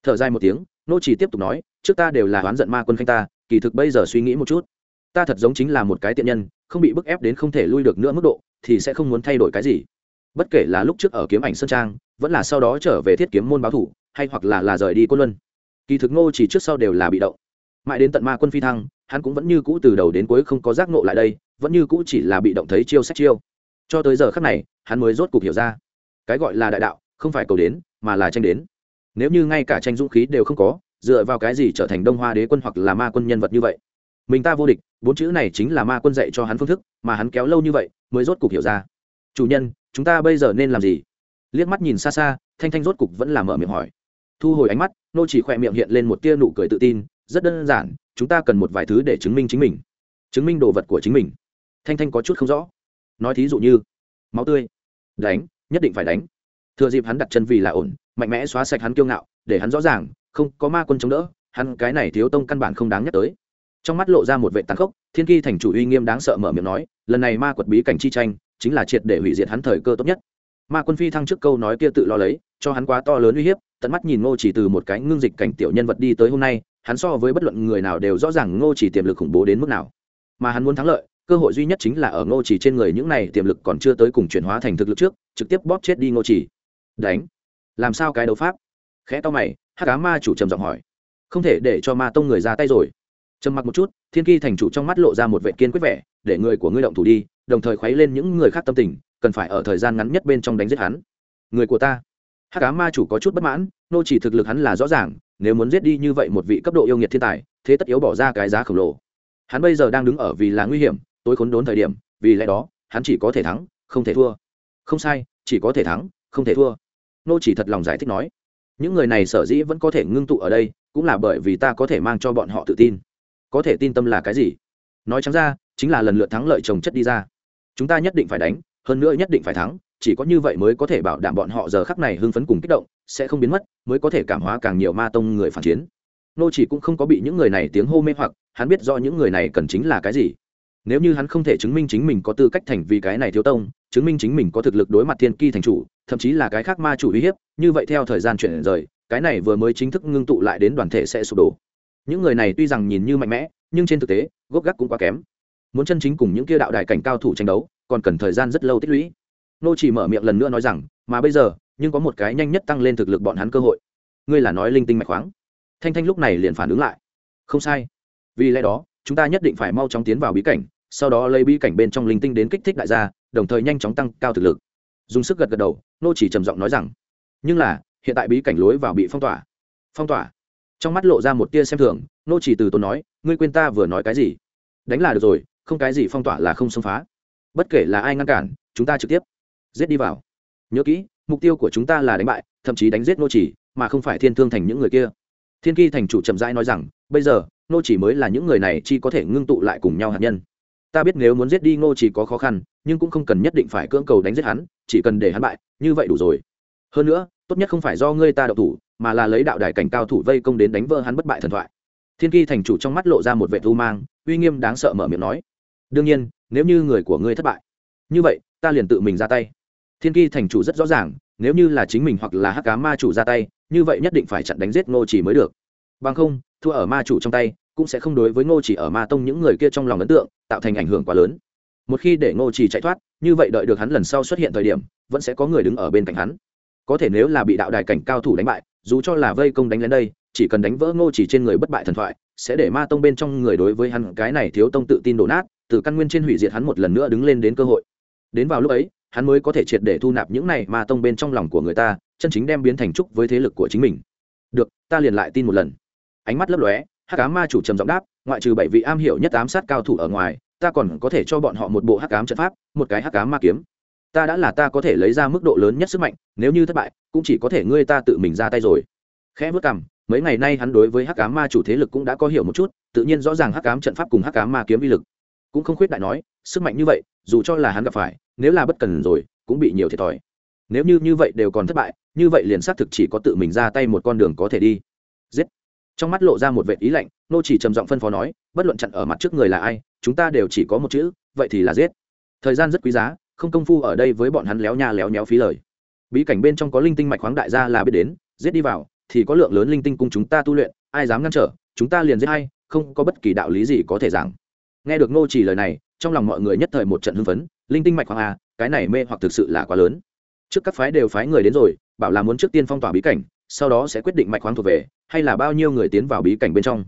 Thở dài một tiếng, nô chỉ tiếp tục nói, trước ta đều là oán giận ma quân khanh ta, kỳ thực bây giờ suy nghĩ một chút, ta thật giống chính là một cái tiện nhân, không bị bức ép đến không thể lui được nữa mức độ, thì sẽ không muốn thay đổi cái gì bất kể là lúc trước ở kiếm ảnh sơn trang, vẫn là sau đó trở về thiết kiếm môn báo thủ, hay hoặc là là rời đi cô luân. Kỳ thực ngô chỉ trước sau đều là bị động. Mãi đến tận ma quân phi thăng, hắn cũng vẫn như cũ từ đầu đến cuối không có giác nộ lại đây, vẫn như cũ chỉ là bị động thấy chiêu sách chiêu. Cho tới giờ khắc này, hắn mới rốt cục hiểu ra. Cái gọi là đại đạo, không phải cầu đến, mà là tranh đến. Nếu như ngay cả tranh dũng khí đều không có, dựa vào cái gì trở thành đông hoa đế quân hoặc là ma quân nhân vật như vậy? Mình ta vô địch, bốn chữ này chính là ma quân dạy cho hắn phương thức, mà hắn kéo lâu như vậy, mới rốt cục hiểu ra. Chủ nhân chúng ta bây giờ nên làm gì? Liếc mắt nhìn xa xa, thanh thanh rốt cục vẫn là mở miệng hỏi. Thu hồi ánh mắt, nô chỉ khỏe miệng hiện lên một tia nụ cười tự tin, rất đơn giản, chúng ta cần một vài thứ để chứng minh chính mình. Chứng minh đồ vật của chính mình. Thanh thanh có chút không rõ. Nói thí dụ như, máu tươi. Đánh, nhất định phải đánh. Thừa dịp hắn đặt chân vì là ổn, mạnh mẽ xóa sạch hắn kiêu ngạo, để hắn rõ ràng, không có ma quân chống đỡ, hắn cái này thiếu tông căn bản không đáng nhắc tới. Trong mắt lộ ra một vệ tàn khốc, thiên kỳ thành chủ uy nghiêm đáng sợ mở miệng nói, lần này ma quật bí cảnh chi tranh chính là triệt để hủy diệt hắn thời cơ tốt nhất. Ma quân phi thăng trước câu nói kia tự lo lấy, cho hắn quá to lớn uy hiếp, tận mắt nhìn ngô chỉ từ một cái ngưng dịch cảnh tiểu nhân vật đi tới hôm nay, hắn so với bất luận người nào đều rõ ràng ngô chỉ tiềm lực khủng bố đến mức nào. Mà hắn muốn thắng lợi, cơ hội duy nhất chính là ở ngô chỉ trên người những này tiềm lực còn chưa tới cùng chuyển hóa thành thực lực trước, trực tiếp bóp chết đi ngô chỉ. Đánh. Làm sao cái đấu pháp? Khẽ to mày hát cá ma chủ trầm giọng hỏi. Không thể để cho ma tông người ra tay rồi. Trầm mặc một chút, thiên kỳ thành chủ trong mắt lộ ra một vệ kiên quyết vẻ, để người của ngươi động thủ đi đồng thời khuấy lên những người khác tâm tình, cần phải ở thời gian ngắn nhất bên trong đánh giết hắn. Người của ta. Hắc cá ma chủ có chút bất mãn, nô chỉ thực lực hắn là rõ ràng, nếu muốn giết đi như vậy một vị cấp độ yêu nghiệt thiên tài, thế tất yếu bỏ ra cái giá khổng lồ. Hắn bây giờ đang đứng ở vì là nguy hiểm, tối khốn đốn thời điểm, vì lẽ đó, hắn chỉ có thể thắng, không thể thua. Không sai, chỉ có thể thắng, không thể thua. Nô chỉ thật lòng giải thích nói. Những người này sở dĩ vẫn có thể ngưng tụ ở đây, cũng là bởi vì ta có thể mang cho bọn họ tự tin. Có thể tin tâm là cái gì? Nói trắng ra, chính là lần lượt thắng lợi trồng chất đi ra chúng ta nhất định phải đánh, hơn nữa nhất định phải thắng, chỉ có như vậy mới có thể bảo đảm bọn họ giờ khắc này hưng phấn cùng kích động, sẽ không biến mất, mới có thể cảm hóa càng nhiều ma tông người phản chiến. Nô chỉ cũng không có bị những người này tiếng hô mê hoặc, hắn biết do những người này cần chính là cái gì. Nếu như hắn không thể chứng minh chính mình có tư cách thành vì cái này thiếu tông, chứng minh chính mình có thực lực đối mặt thiên ki thành chủ, thậm chí là cái khác ma chủ uy hiếp, như vậy theo thời gian chuyển rời, cái này vừa mới chính thức ngưng tụ lại đến đoàn thể sẽ sụp đổ. Những người này tuy rằng nhìn như mạnh mẽ, nhưng trên thực tế, gốc gác cũng quá kém muốn chân chính cùng những kia đạo đại cảnh cao thủ tranh đấu, còn cần thời gian rất lâu tích lũy. Nô chỉ mở miệng lần nữa nói rằng, mà bây giờ, nhưng có một cái nhanh nhất tăng lên thực lực bọn hắn cơ hội. Ngươi là nói linh tinh mạch khoáng. Thanh thanh lúc này liền phản ứng lại. Không sai. Vì lẽ đó, chúng ta nhất định phải mau chóng tiến vào bí cảnh, sau đó lấy bí cảnh bên trong linh tinh đến kích thích đại gia, đồng thời nhanh chóng tăng cao thực lực. Dùng sức gật gật đầu, nô chỉ trầm giọng nói rằng, nhưng là, hiện tại bí cảnh lối vào bị phong tỏa. Phong tỏa? Trong mắt lộ ra một tia xem thường, nô chỉ từ tốn nói, ngươi quên ta vừa nói cái gì? Đánh là được rồi không cái gì phong tỏa là không xâm phá. Bất kể là ai ngăn cản, chúng ta trực tiếp giết đi vào. Nhớ kỹ, mục tiêu của chúng ta là đánh bại, thậm chí đánh giết nô chỉ, mà không phải thiên thương thành những người kia. Thiên kỳ thành chủ chậm rãi nói rằng, bây giờ, nô chỉ mới là những người này chi có thể ngưng tụ lại cùng nhau hạt nhân. Ta biết nếu muốn giết đi ngô chỉ có khó khăn, nhưng cũng không cần nhất định phải cưỡng cầu đánh giết hắn, chỉ cần để hắn bại, như vậy đủ rồi. Hơn nữa, tốt nhất không phải do ngươi ta đậu thủ, mà là lấy đạo đài cảnh cao thủ vây công đến đánh vỡ hắn bất bại thần thoại. Thiên kỳ thành chủ trong mắt lộ ra một vệ thu mang, uy nghiêm đáng sợ mở miệng nói đương nhiên, nếu như người của ngươi thất bại, như vậy, ta liền tự mình ra tay. Thiên kỳ thành chủ rất rõ ràng, nếu như là chính mình hoặc là hắc cá ma chủ ra tay, như vậy nhất định phải chặn đánh giết ngô chỉ mới được. Bằng không, thua ở ma chủ trong tay, cũng sẽ không đối với ngô chỉ ở ma tông những người kia trong lòng ấn tượng, tạo thành ảnh hưởng quá lớn. Một khi để ngô chỉ chạy thoát, như vậy đợi được hắn lần sau xuất hiện thời điểm, vẫn sẽ có người đứng ở bên cạnh hắn. Có thể nếu là bị đạo đài cảnh cao thủ đánh bại, dù cho là vây công đánh lên đây, chỉ cần đánh vỡ ngô chỉ trên người bất bại thần thoại, sẽ để ma tông bên trong người đối với hắn cái này thiếu tông tự tin đổ nát từ căn nguyên trên hủy diệt hắn một lần nữa đứng lên đến cơ hội. Đến vào lúc ấy, hắn mới có thể triệt để thu nạp những này ma tông bên trong lòng của người ta, chân chính đem biến thành trúc với thế lực của chính mình. Được, ta liền lại tin một lần. Ánh mắt lấp lóe, hắc cá ma chủ trầm giọng đáp, ngoại trừ bảy vị am hiểu nhất ám sát cao thủ ở ngoài, ta còn có thể cho bọn họ một bộ hắc cám trận pháp, một cái hắc cám ma kiếm. Ta đã là ta có thể lấy ra mức độ lớn nhất sức mạnh, nếu như thất bại, cũng chỉ có thể ngươi ta tự mình ra tay rồi. Khẽ vớt cằm, mấy ngày nay hắn đối với hắc ám ma chủ thế lực cũng đã có hiểu một chút, tự nhiên rõ ràng hắc ám trận pháp cùng hắc ám ma kiếm vi lực cũng không khuyết đại nói, sức mạnh như vậy, dù cho là hắn gặp phải, nếu là bất cần rồi, cũng bị nhiều thiệt thòi. Nếu như như vậy đều còn thất bại, như vậy liền xác thực chỉ có tự mình ra tay một con đường có thể đi. Giết. Trong mắt lộ ra một vệ ý lạnh, nô chỉ trầm giọng phân phó nói, bất luận chặn ở mặt trước người là ai, chúng ta đều chỉ có một chữ, vậy thì là giết. Thời gian rất quý giá, không công phu ở đây với bọn hắn léo nha léo nhéo phí lời. Bí cảnh bên trong có linh tinh mạch khoáng đại gia là biết đến, giết đi vào, thì có lượng lớn linh tinh cùng chúng ta tu luyện, ai dám ngăn trở, chúng ta liền giết hay không có bất kỳ đạo lý gì có thể giảng nghe được nô chỉ lời này, trong lòng mọi người nhất thời một trận hưng phấn, linh tinh mạch hoàng à cái này mê hoặc thực sự là quá lớn. Trước các phái đều phái người đến rồi, bảo là muốn trước tiên phong tỏa bí cảnh, sau đó sẽ quyết định mạch khoáng thuộc về, hay là bao nhiêu người tiến vào bí cảnh bên trong.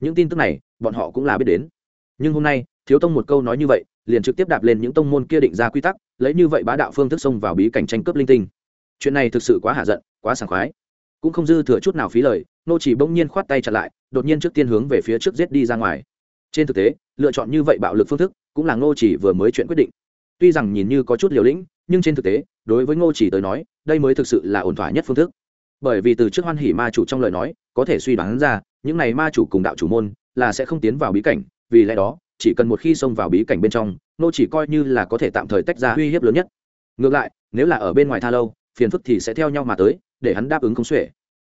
Những tin tức này, bọn họ cũng là biết đến. Nhưng hôm nay, thiếu tông một câu nói như vậy, liền trực tiếp đạp lên những tông môn kia định ra quy tắc, lấy như vậy bá đạo phương thức xông vào bí cảnh tranh cướp linh tinh. Chuyện này thực sự quá hạ giận, quá sảng khoái. Cũng không dư thừa chút nào phí lời nô chỉ bỗng nhiên khoát tay chặt lại, đột nhiên trước tiên hướng về phía trước giết đi ra ngoài. Trên thực tế lựa chọn như vậy bạo lực phương thức cũng là Ngô chỉ vừa mới chuyện quyết định. Tuy rằng nhìn như có chút liều lĩnh, nhưng trên thực tế, đối với ngô chỉ tới nói, đây mới thực sự là ổn thỏa nhất phương thức. Bởi vì từ trước hoan hỉ ma chủ trong lời nói, có thể suy đoán ra, những này ma chủ cùng đạo chủ môn là sẽ không tiến vào bí cảnh, vì lẽ đó, chỉ cần một khi xông vào bí cảnh bên trong nô chỉ coi như là có thể tạm thời tách ra uy hiếp lớn nhất. Ngược lại, nếu là ở bên ngoài tha lâu, phiền phức thì sẽ theo nhau mà tới, để hắn đáp ứng không xuể.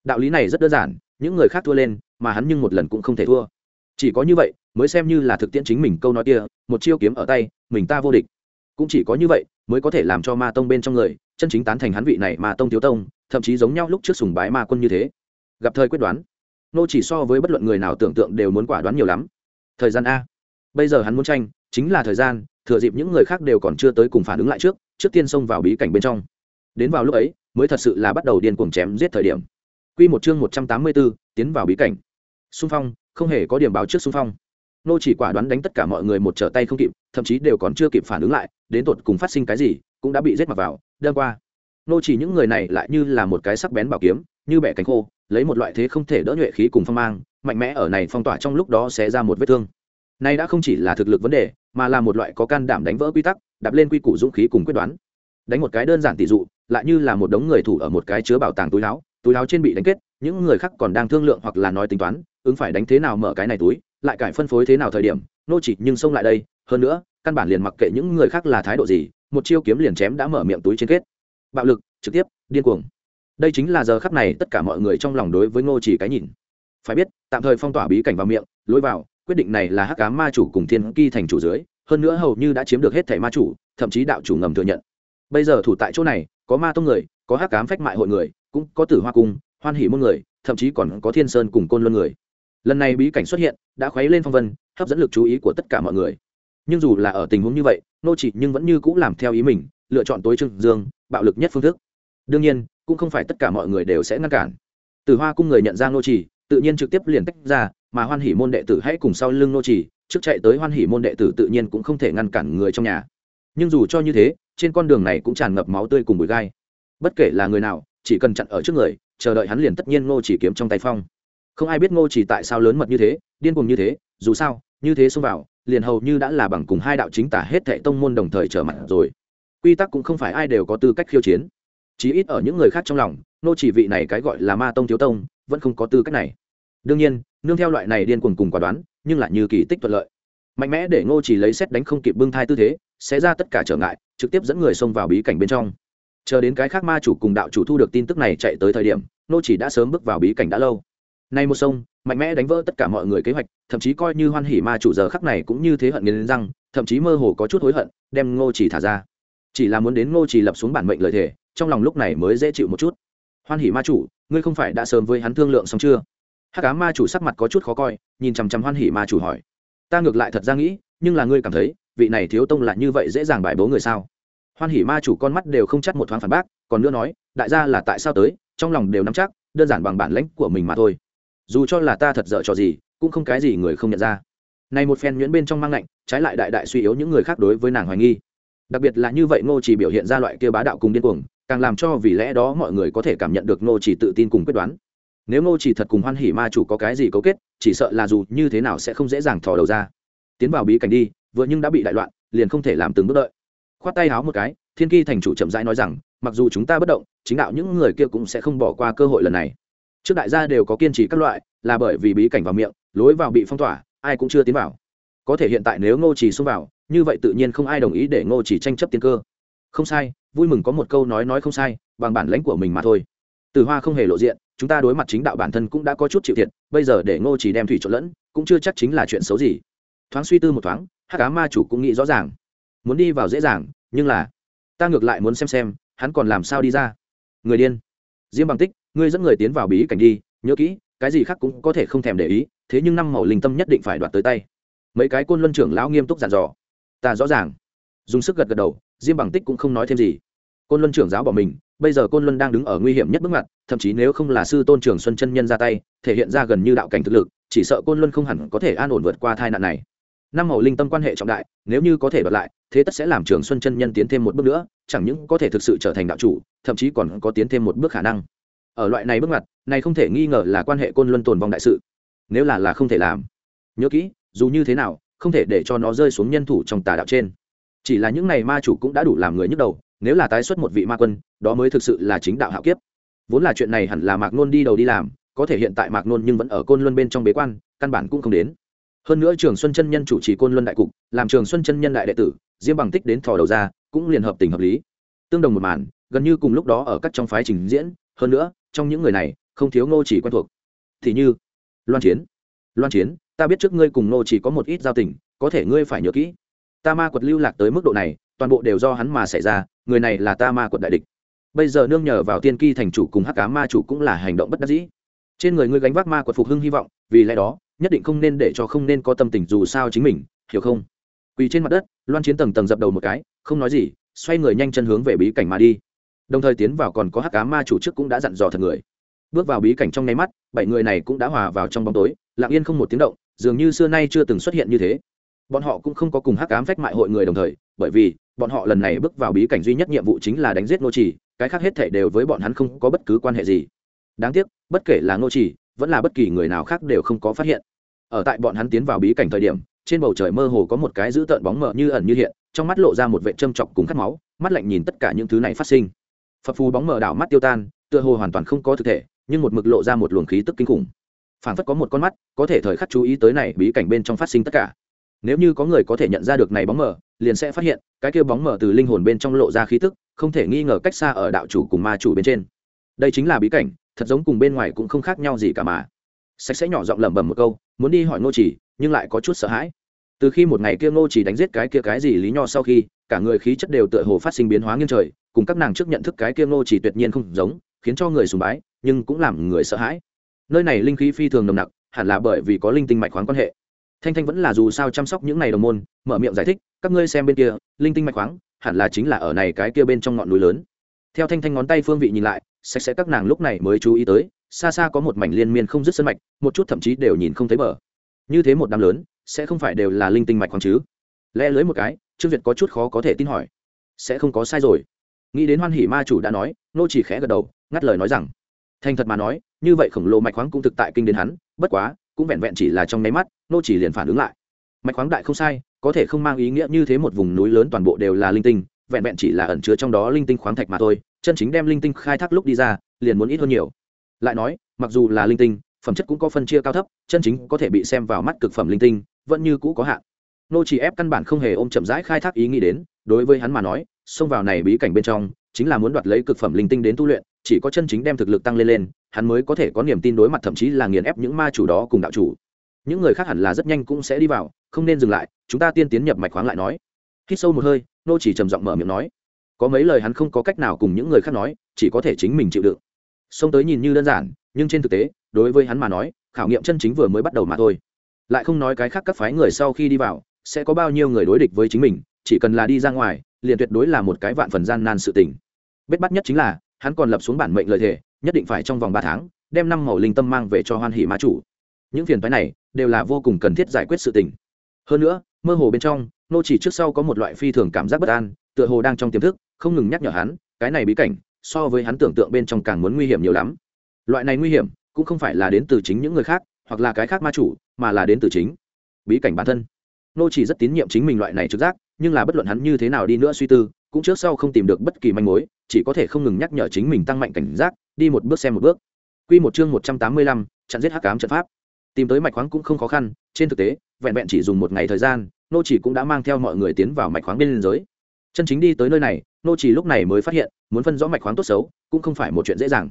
Đạo lý này rất đơn giản, những người khác thua lên, mà hắn nhưng một lần cũng không thể thua. Chỉ có như vậy mới xem như là thực tiễn chính mình câu nói kia một chiêu kiếm ở tay mình ta vô địch. Cũng chỉ có như vậy mới có thể làm cho ma tông bên trong người chân chính tán thành hắn vị này ma tông thiếu tông thậm chí giống nhau lúc trước sùng bái ma quân như thế. Gặp thời quyết đoán nô chỉ so với bất luận người nào tưởng tượng đều muốn quả đoán nhiều lắm. Thời gian a. Bây giờ hắn muốn tranh chính là thời gian thừa dịp những người khác đều còn chưa tới cùng phản ứng lại trước trước tiên xông vào bí cảnh bên trong. Đến vào lúc ấy mới thật sự là bắt đầu điên cuồng chém giết thời điểm. Quy một chương một trăm tám mươi 184, tiến vào bí cảnh. Xung phong không hề có điểm báo trước xung phong nô chỉ quả đoán đánh tất cả mọi người một trở tay không kịp, thậm chí đều còn chưa kịp phản ứng lại, đến tột cùng phát sinh cái gì, cũng đã bị giết mặc vào đơn qua. Nô chỉ những người này lại như là một cái sắc bén bảo kiếm, như bẻ cánh khô, lấy một loại thế không thể đỡ nhuệ khí cùng phong mang, mạnh mẽ ở này phong tỏa trong lúc đó sẽ ra một vết thương. Nay đã không chỉ là thực lực vấn đề, mà là một loại có can đảm đánh vỡ quy tắc, đạp lên quy củ dũng khí cùng quyết đoán. Đánh một cái đơn giản tỷ dụ, lại như là một đống người thủ ở một cái chứa bảo tàng túi áo túi áo trên bị đánh kết, những người khác còn đang thương lượng hoặc là nói tính toán, ứng phải đánh thế nào mở cái này túi lại cải phân phối thế nào thời điểm, nô chỉ nhưng xông lại đây, hơn nữa, căn bản liền mặc kệ những người khác là thái độ gì, một chiêu kiếm liền chém đã mở miệng túi trên kết. Bạo lực, trực tiếp, điên cuồng. Đây chính là giờ khắc này tất cả mọi người trong lòng đối với ngô chỉ cái nhìn. Phải biết, tạm thời phong tỏa bí cảnh vào miệng, lối vào, quyết định này là hắc ám ma chủ cùng thiên kỳ thành chủ dưới, hơn nữa hầu như đã chiếm được hết thẻ ma chủ, thậm chí đạo chủ ngầm thừa nhận. Bây giờ thủ tại chỗ này, có ma tông người, có hắc ám phách mại hội người, cũng có tử hoa cung, hoan hỷ môn người, thậm chí còn có thiên sơn cùng côn luân người lần này bí cảnh xuất hiện, đã khuấy lên phong vân, hấp dẫn lực chú ý của tất cả mọi người. Nhưng dù là ở tình huống như vậy, nô chỉ nhưng vẫn như cũ làm theo ý mình, lựa chọn tối trưng dương, bạo lực nhất phương thức. Đương nhiên, cũng không phải tất cả mọi người đều sẽ ngăn cản. Từ hoa cung người nhận ra nô chỉ, tự nhiên trực tiếp liền tách ra, mà hoan hỷ môn đệ tử hãy cùng sau lưng nô chỉ, trước chạy tới hoan hỷ môn đệ tử tự nhiên cũng không thể ngăn cản người trong nhà. Nhưng dù cho như thế, trên con đường này cũng tràn ngập máu tươi cùng bụi gai. Bất kể là người nào, chỉ cần chặn ở trước người, chờ đợi hắn liền tất nhiên nô chỉ kiếm trong tay phong không ai biết ngô chỉ tại sao lớn mật như thế, điên cuồng như thế, dù sao, như thế xông vào, liền hầu như đã là bằng cùng hai đạo chính tả hết thệ tông môn đồng thời trở mặt rồi. Quy tắc cũng không phải ai đều có tư cách khiêu chiến. Chí ít ở những người khác trong lòng nô chỉ vị này cái gọi là ma tông thiếu tông, vẫn không có tư cách này. Đương nhiên, nương theo loại này điên cuồng cùng quả đoán, nhưng lại như kỳ tích thuận lợi. Mạnh mẽ để ngô chỉ lấy xét đánh không kịp bưng thai tư thế, sẽ ra tất cả trở ngại, trực tiếp dẫn người xông vào bí cảnh bên trong. Chờ đến cái khác ma chủ cùng đạo chủ thu được tin tức này chạy tới thời điểm nô chỉ đã sớm bước vào bí cảnh đã lâu nay một sông mạnh mẽ đánh vỡ tất cả mọi người kế hoạch thậm chí coi như hoan hỉ ma chủ giờ khắc này cũng như thế hận nghiến răng thậm chí mơ hồ có chút hối hận đem ngô chỉ thả ra. Chỉ là muốn đến ngô chỉ lập xuống bản mệnh lời thể, trong lòng lúc này mới dễ chịu một chút. Hoan hỉ ma chủ ngươi không phải đã sớm với hắn thương lượng xong chưa? Hát cá ma chủ sắc mặt có chút khó coi nhìn chằm chằm hoan hỉ ma chủ hỏi. Ta ngược lại thật ra nghĩ nhưng là ngươi cảm thấy vị này thiếu tông lại như vậy dễ dàng bài bố người sao? Hoan hỉ ma chủ con mắt đều không chắc một thoáng phản bác còn nữa nói đại gia là tại sao tới trong lòng đều nắm chắc đơn giản bằng bản lãnh của mình mà thôi dù cho là ta thật dở trò gì, cũng không cái gì người không nhận ra. Này một phen nhuyễn bên trong mang lạnh, trái lại đại đại suy yếu những người khác đối với nàng hoài nghi. Đặc biệt là như vậy ngô chỉ biểu hiện ra loại kia bá đạo cùng điên cuồng, càng làm cho vì lẽ đó mọi người có thể cảm nhận được ngô chỉ tự tin cùng quyết đoán. Nếu ngô chỉ thật cùng hoan hỉ ma chủ có cái gì cấu kết, chỉ sợ là dù như thế nào sẽ không dễ dàng thò đầu ra. Tiến vào bí cảnh đi, vừa nhưng đã bị đại loạn, liền không thể làm từng bước đợi. Khoát tay háo một cái, thiên kỳ thành chủ chậm rãi nói rằng, mặc dù chúng ta bất động, chính đạo những người kia cũng sẽ không bỏ qua cơ hội lần này trước đại gia đều có kiên trì các loại, là bởi vì bí cảnh vào miệng, lối vào bị phong tỏa, ai cũng chưa tiến vào. Có thể hiện tại nếu ngô chỉ xông vào, như vậy tự nhiên không ai đồng ý để ngô chỉ tranh chấp tiên cơ. Không sai, vui mừng có một câu nói nói không sai, bằng bản lãnh của mình mà thôi. Từ hoa không hề lộ diện, chúng ta đối mặt chính đạo bản thân cũng đã có chút chịu thiệt, bây giờ để ngô chỉ đem thủy trộn lẫn, cũng chưa chắc chính là chuyện xấu gì. Thoáng suy tư một thoáng, hắc cá ma chủ cũng nghĩ rõ ràng. Muốn đi vào dễ dàng, nhưng là, ta ngược lại muốn xem xem, hắn còn làm sao đi ra. Người điên. Diêm bằng tích ngươi dẫn người tiến vào bí cảnh đi, nhớ kỹ, cái gì khác cũng có thể không thèm để ý, thế nhưng năm màu linh tâm nhất định phải đoạt tới tay. Mấy cái côn luân trưởng lão nghiêm túc dặn dò. Ta rõ ràng. Dùng sức gật gật đầu, diêm bằng tích cũng không nói thêm gì. Côn luân trưởng giáo bỏ mình, bây giờ côn luân đang đứng ở nguy hiểm nhất bước ngoặt, thậm chí nếu không là sư tôn trường xuân chân nhân ra tay, thể hiện ra gần như đạo cảnh thực lực, chỉ sợ côn luân không hẳn có thể an ổn vượt qua tai nạn này. Năm màu linh tâm quan hệ trọng đại, nếu như có thể đoạt lại, thế tất sẽ làm trường xuân chân nhân tiến thêm một bước nữa, chẳng những có thể thực sự trở thành đạo chủ, thậm chí còn có tiến thêm một bước khả năng ở loại này bước ngoặt, này không thể nghi ngờ là quan hệ côn luân tồn vong đại sự. Nếu là là không thể làm, nhớ kỹ, dù như thế nào, không thể để cho nó rơi xuống nhân thủ trong tà đạo trên. Chỉ là những này ma chủ cũng đã đủ làm người nhức đầu, nếu là tái xuất một vị ma quân, đó mới thực sự là chính đạo hạo kiếp. Vốn là chuyện này hẳn là mạc nôn đi đầu đi làm, có thể hiện tại mạc nôn nhưng vẫn ở côn luân bên trong bế quan, căn bản cũng không đến. Hơn nữa trường xuân chân nhân chủ trì côn luân đại cục, làm trường xuân chân nhân đại đệ tử, diêm bằng tích đến thò đầu ra, cũng liền hợp tình hợp lý. Tương đồng một màn, gần như cùng lúc đó ở các trong phái trình diễn, hơn nữa trong những người này, không thiếu ngô chỉ quen thuộc. Thì như, loan chiến. Loan chiến, ta biết trước ngươi cùng ngô chỉ có một ít giao tình, có thể ngươi phải nhớ kỹ. Ta ma quật lưu lạc tới mức độ này, toàn bộ đều do hắn mà xảy ra, người này là ta ma quật đại địch. Bây giờ nương nhờ vào tiên kỳ thành chủ cùng hắc cá ma chủ cũng là hành động bất đắc dĩ. Trên người ngươi gánh vác ma quật phục hưng hy vọng, vì lẽ đó, nhất định không nên để cho không nên có tâm tình dù sao chính mình, hiểu không? Quỳ trên mặt đất, loan chiến tầng tầng dập đầu một cái, không nói gì, xoay người nhanh chân hướng về bí cảnh mà đi đồng thời tiến vào còn có hắc cá ma chủ trước cũng đã dặn dò thật người. Bước vào bí cảnh trong nháy mắt, bảy người này cũng đã hòa vào trong bóng tối, lặng yên không một tiếng động, dường như xưa nay chưa từng xuất hiện như thế. Bọn họ cũng không có cùng hắc cám phách mại hội người đồng thời, bởi vì, bọn họ lần này bước vào bí cảnh duy nhất nhiệm vụ chính là đánh giết nô trì, cái khác hết thể đều với bọn hắn không có bất cứ quan hệ gì. Đáng tiếc, bất kể là nô trì, vẫn là bất kỳ người nào khác đều không có phát hiện. Ở tại bọn hắn tiến vào bí cảnh thời điểm, trên bầu trời mơ hồ có một cái dữ tợn bóng mờ như ẩn như hiện, trong mắt lộ ra một vệ châm chọc cùng cắt máu, mắt lạnh nhìn tất cả những thứ này phát sinh phật phù bóng mờ đảo mắt tiêu tan, tựa hồ hoàn toàn không có thực thể, nhưng một mực lộ ra một luồng khí tức kinh khủng. Phảng phất có một con mắt, có thể thời khắc chú ý tới này bí cảnh bên trong phát sinh tất cả. Nếu như có người có thể nhận ra được này bóng mờ liền sẽ phát hiện, cái kia bóng mờ từ linh hồn bên trong lộ ra khí tức, không thể nghi ngờ cách xa ở đạo chủ cùng ma chủ bên trên. Đây chính là bí cảnh, thật giống cùng bên ngoài cũng không khác nhau gì cả mà. Sạch sẽ nhỏ giọng lẩm bẩm một câu, muốn đi hỏi ngô chỉ, nhưng lại có chút sợ hãi. Từ khi một ngày kia ngô chỉ đánh giết cái kia cái gì lý nho sau khi cả người khí chất đều tựa hồ phát sinh biến hóa nghiêng trời, cùng các nàng trước nhận thức cái kia ngô chỉ tuyệt nhiên không giống, khiến cho người sùng bái, nhưng cũng làm người sợ hãi. Nơi này linh khí phi thường nồng nặc, hẳn là bởi vì có linh tinh mạch khoáng quan hệ. Thanh thanh vẫn là dù sao chăm sóc những này đồng môn, mở miệng giải thích, các ngươi xem bên kia, linh tinh mạch khoáng, hẳn là chính là ở này cái kia bên trong ngọn núi lớn. Theo thanh thanh ngón tay phương vị nhìn lại, sạch sẽ các nàng lúc này mới chú ý tới, xa xa có một mảnh liên miên không dứt sân mạch, một chút thậm chí đều nhìn không thấy bờ. Như thế một đám lớn, sẽ không phải đều là linh tinh mạch khoáng chứ? Lẽ lưới một cái trương việt có chút khó có thể tin hỏi. Sẽ không có sai rồi. Nghĩ đến hoan hỉ ma chủ đã nói, nô chỉ khẽ gật đầu, ngắt lời nói rằng, thành thật mà nói, như vậy khổng lồ mạch khoáng cũng thực tại kinh đến hắn, bất quá, cũng vẹn vẹn chỉ là trong nháy mắt, nô chỉ liền phản ứng lại. Mạch khoáng đại không sai, có thể không mang ý nghĩa như thế một vùng núi lớn toàn bộ đều là linh tinh, vẹn vẹn chỉ là ẩn chứa trong đó linh tinh khoáng thạch mà thôi, chân chính đem linh tinh khai thác lúc đi ra, liền muốn ít hơn nhiều. Lại nói, mặc dù là linh tinh, phẩm chất cũng có phân chia cao thấp, chân chính có thể bị xem vào mắt cực phẩm linh tinh, vẫn như cũ có hạn nô chỉ ép căn bản không hề ôm chậm rãi khai thác ý nghĩ đến, đối với hắn mà nói, xông vào này bí cảnh bên trong, chính là muốn đoạt lấy cực phẩm linh tinh đến tu luyện, chỉ có chân chính đem thực lực tăng lên lên, hắn mới có thể có niềm tin đối mặt thậm chí là nghiền ép những ma chủ đó cùng đạo chủ. Những người khác hẳn là rất nhanh cũng sẽ đi vào, không nên dừng lại, chúng ta tiên tiến nhập mạch khoáng lại nói. Hít sâu một hơi, nô chỉ trầm giọng mở miệng nói. Có mấy lời hắn không có cách nào cùng những người khác nói, chỉ có thể chính mình chịu đựng. Xông tới nhìn như đơn giản, nhưng trên thực tế, đối với hắn mà nói, khảo nghiệm chân chính vừa mới bắt đầu mà thôi. Lại không nói cái khác các phái người sau khi đi vào sẽ có bao nhiêu người đối địch với chính mình, chỉ cần là đi ra ngoài, liền tuyệt đối là một cái vạn phần gian nan sự tình. Bết bắt nhất chính là, hắn còn lập xuống bản mệnh lời thề nhất định phải trong vòng ba tháng, đem năm màu linh tâm mang về cho hoan hỷ ma chủ. Những phiền phái này, đều là vô cùng cần thiết giải quyết sự tình. Hơn nữa, mơ hồ bên trong, nô chỉ trước sau có một loại phi thường cảm giác bất an, tựa hồ đang trong tiềm thức, không ngừng nhắc nhở hắn, cái này bí cảnh, so với hắn tưởng tượng bên trong càng muốn nguy hiểm nhiều lắm. Loại này nguy hiểm, cũng không phải là đến từ chính những người khác, hoặc là cái khác ma chủ, mà là đến từ chính bí cảnh bản thân nô chỉ rất tín nhiệm chính mình loại này trực giác nhưng là bất luận hắn như thế nào đi nữa suy tư cũng trước sau không tìm được bất kỳ manh mối chỉ có thể không ngừng nhắc nhở chính mình tăng mạnh cảnh giác đi một bước xem một bước Quy một chương một trăm tám mươi lăm, chặn giết hắc ám trận pháp. Tìm tới mạch khoáng cũng không khó khăn, trên thực tế, vẹn vẹn chỉ dùng một ngày thời gian, nô chỉ cũng đã mang theo mọi người tiến vào mạch khoáng bên giới. Chân chính đi tới nơi này, nô chỉ lúc này mới phát hiện, muốn phân rõ mạch khoáng tốt xấu, cũng không phải một chuyện dễ dàng.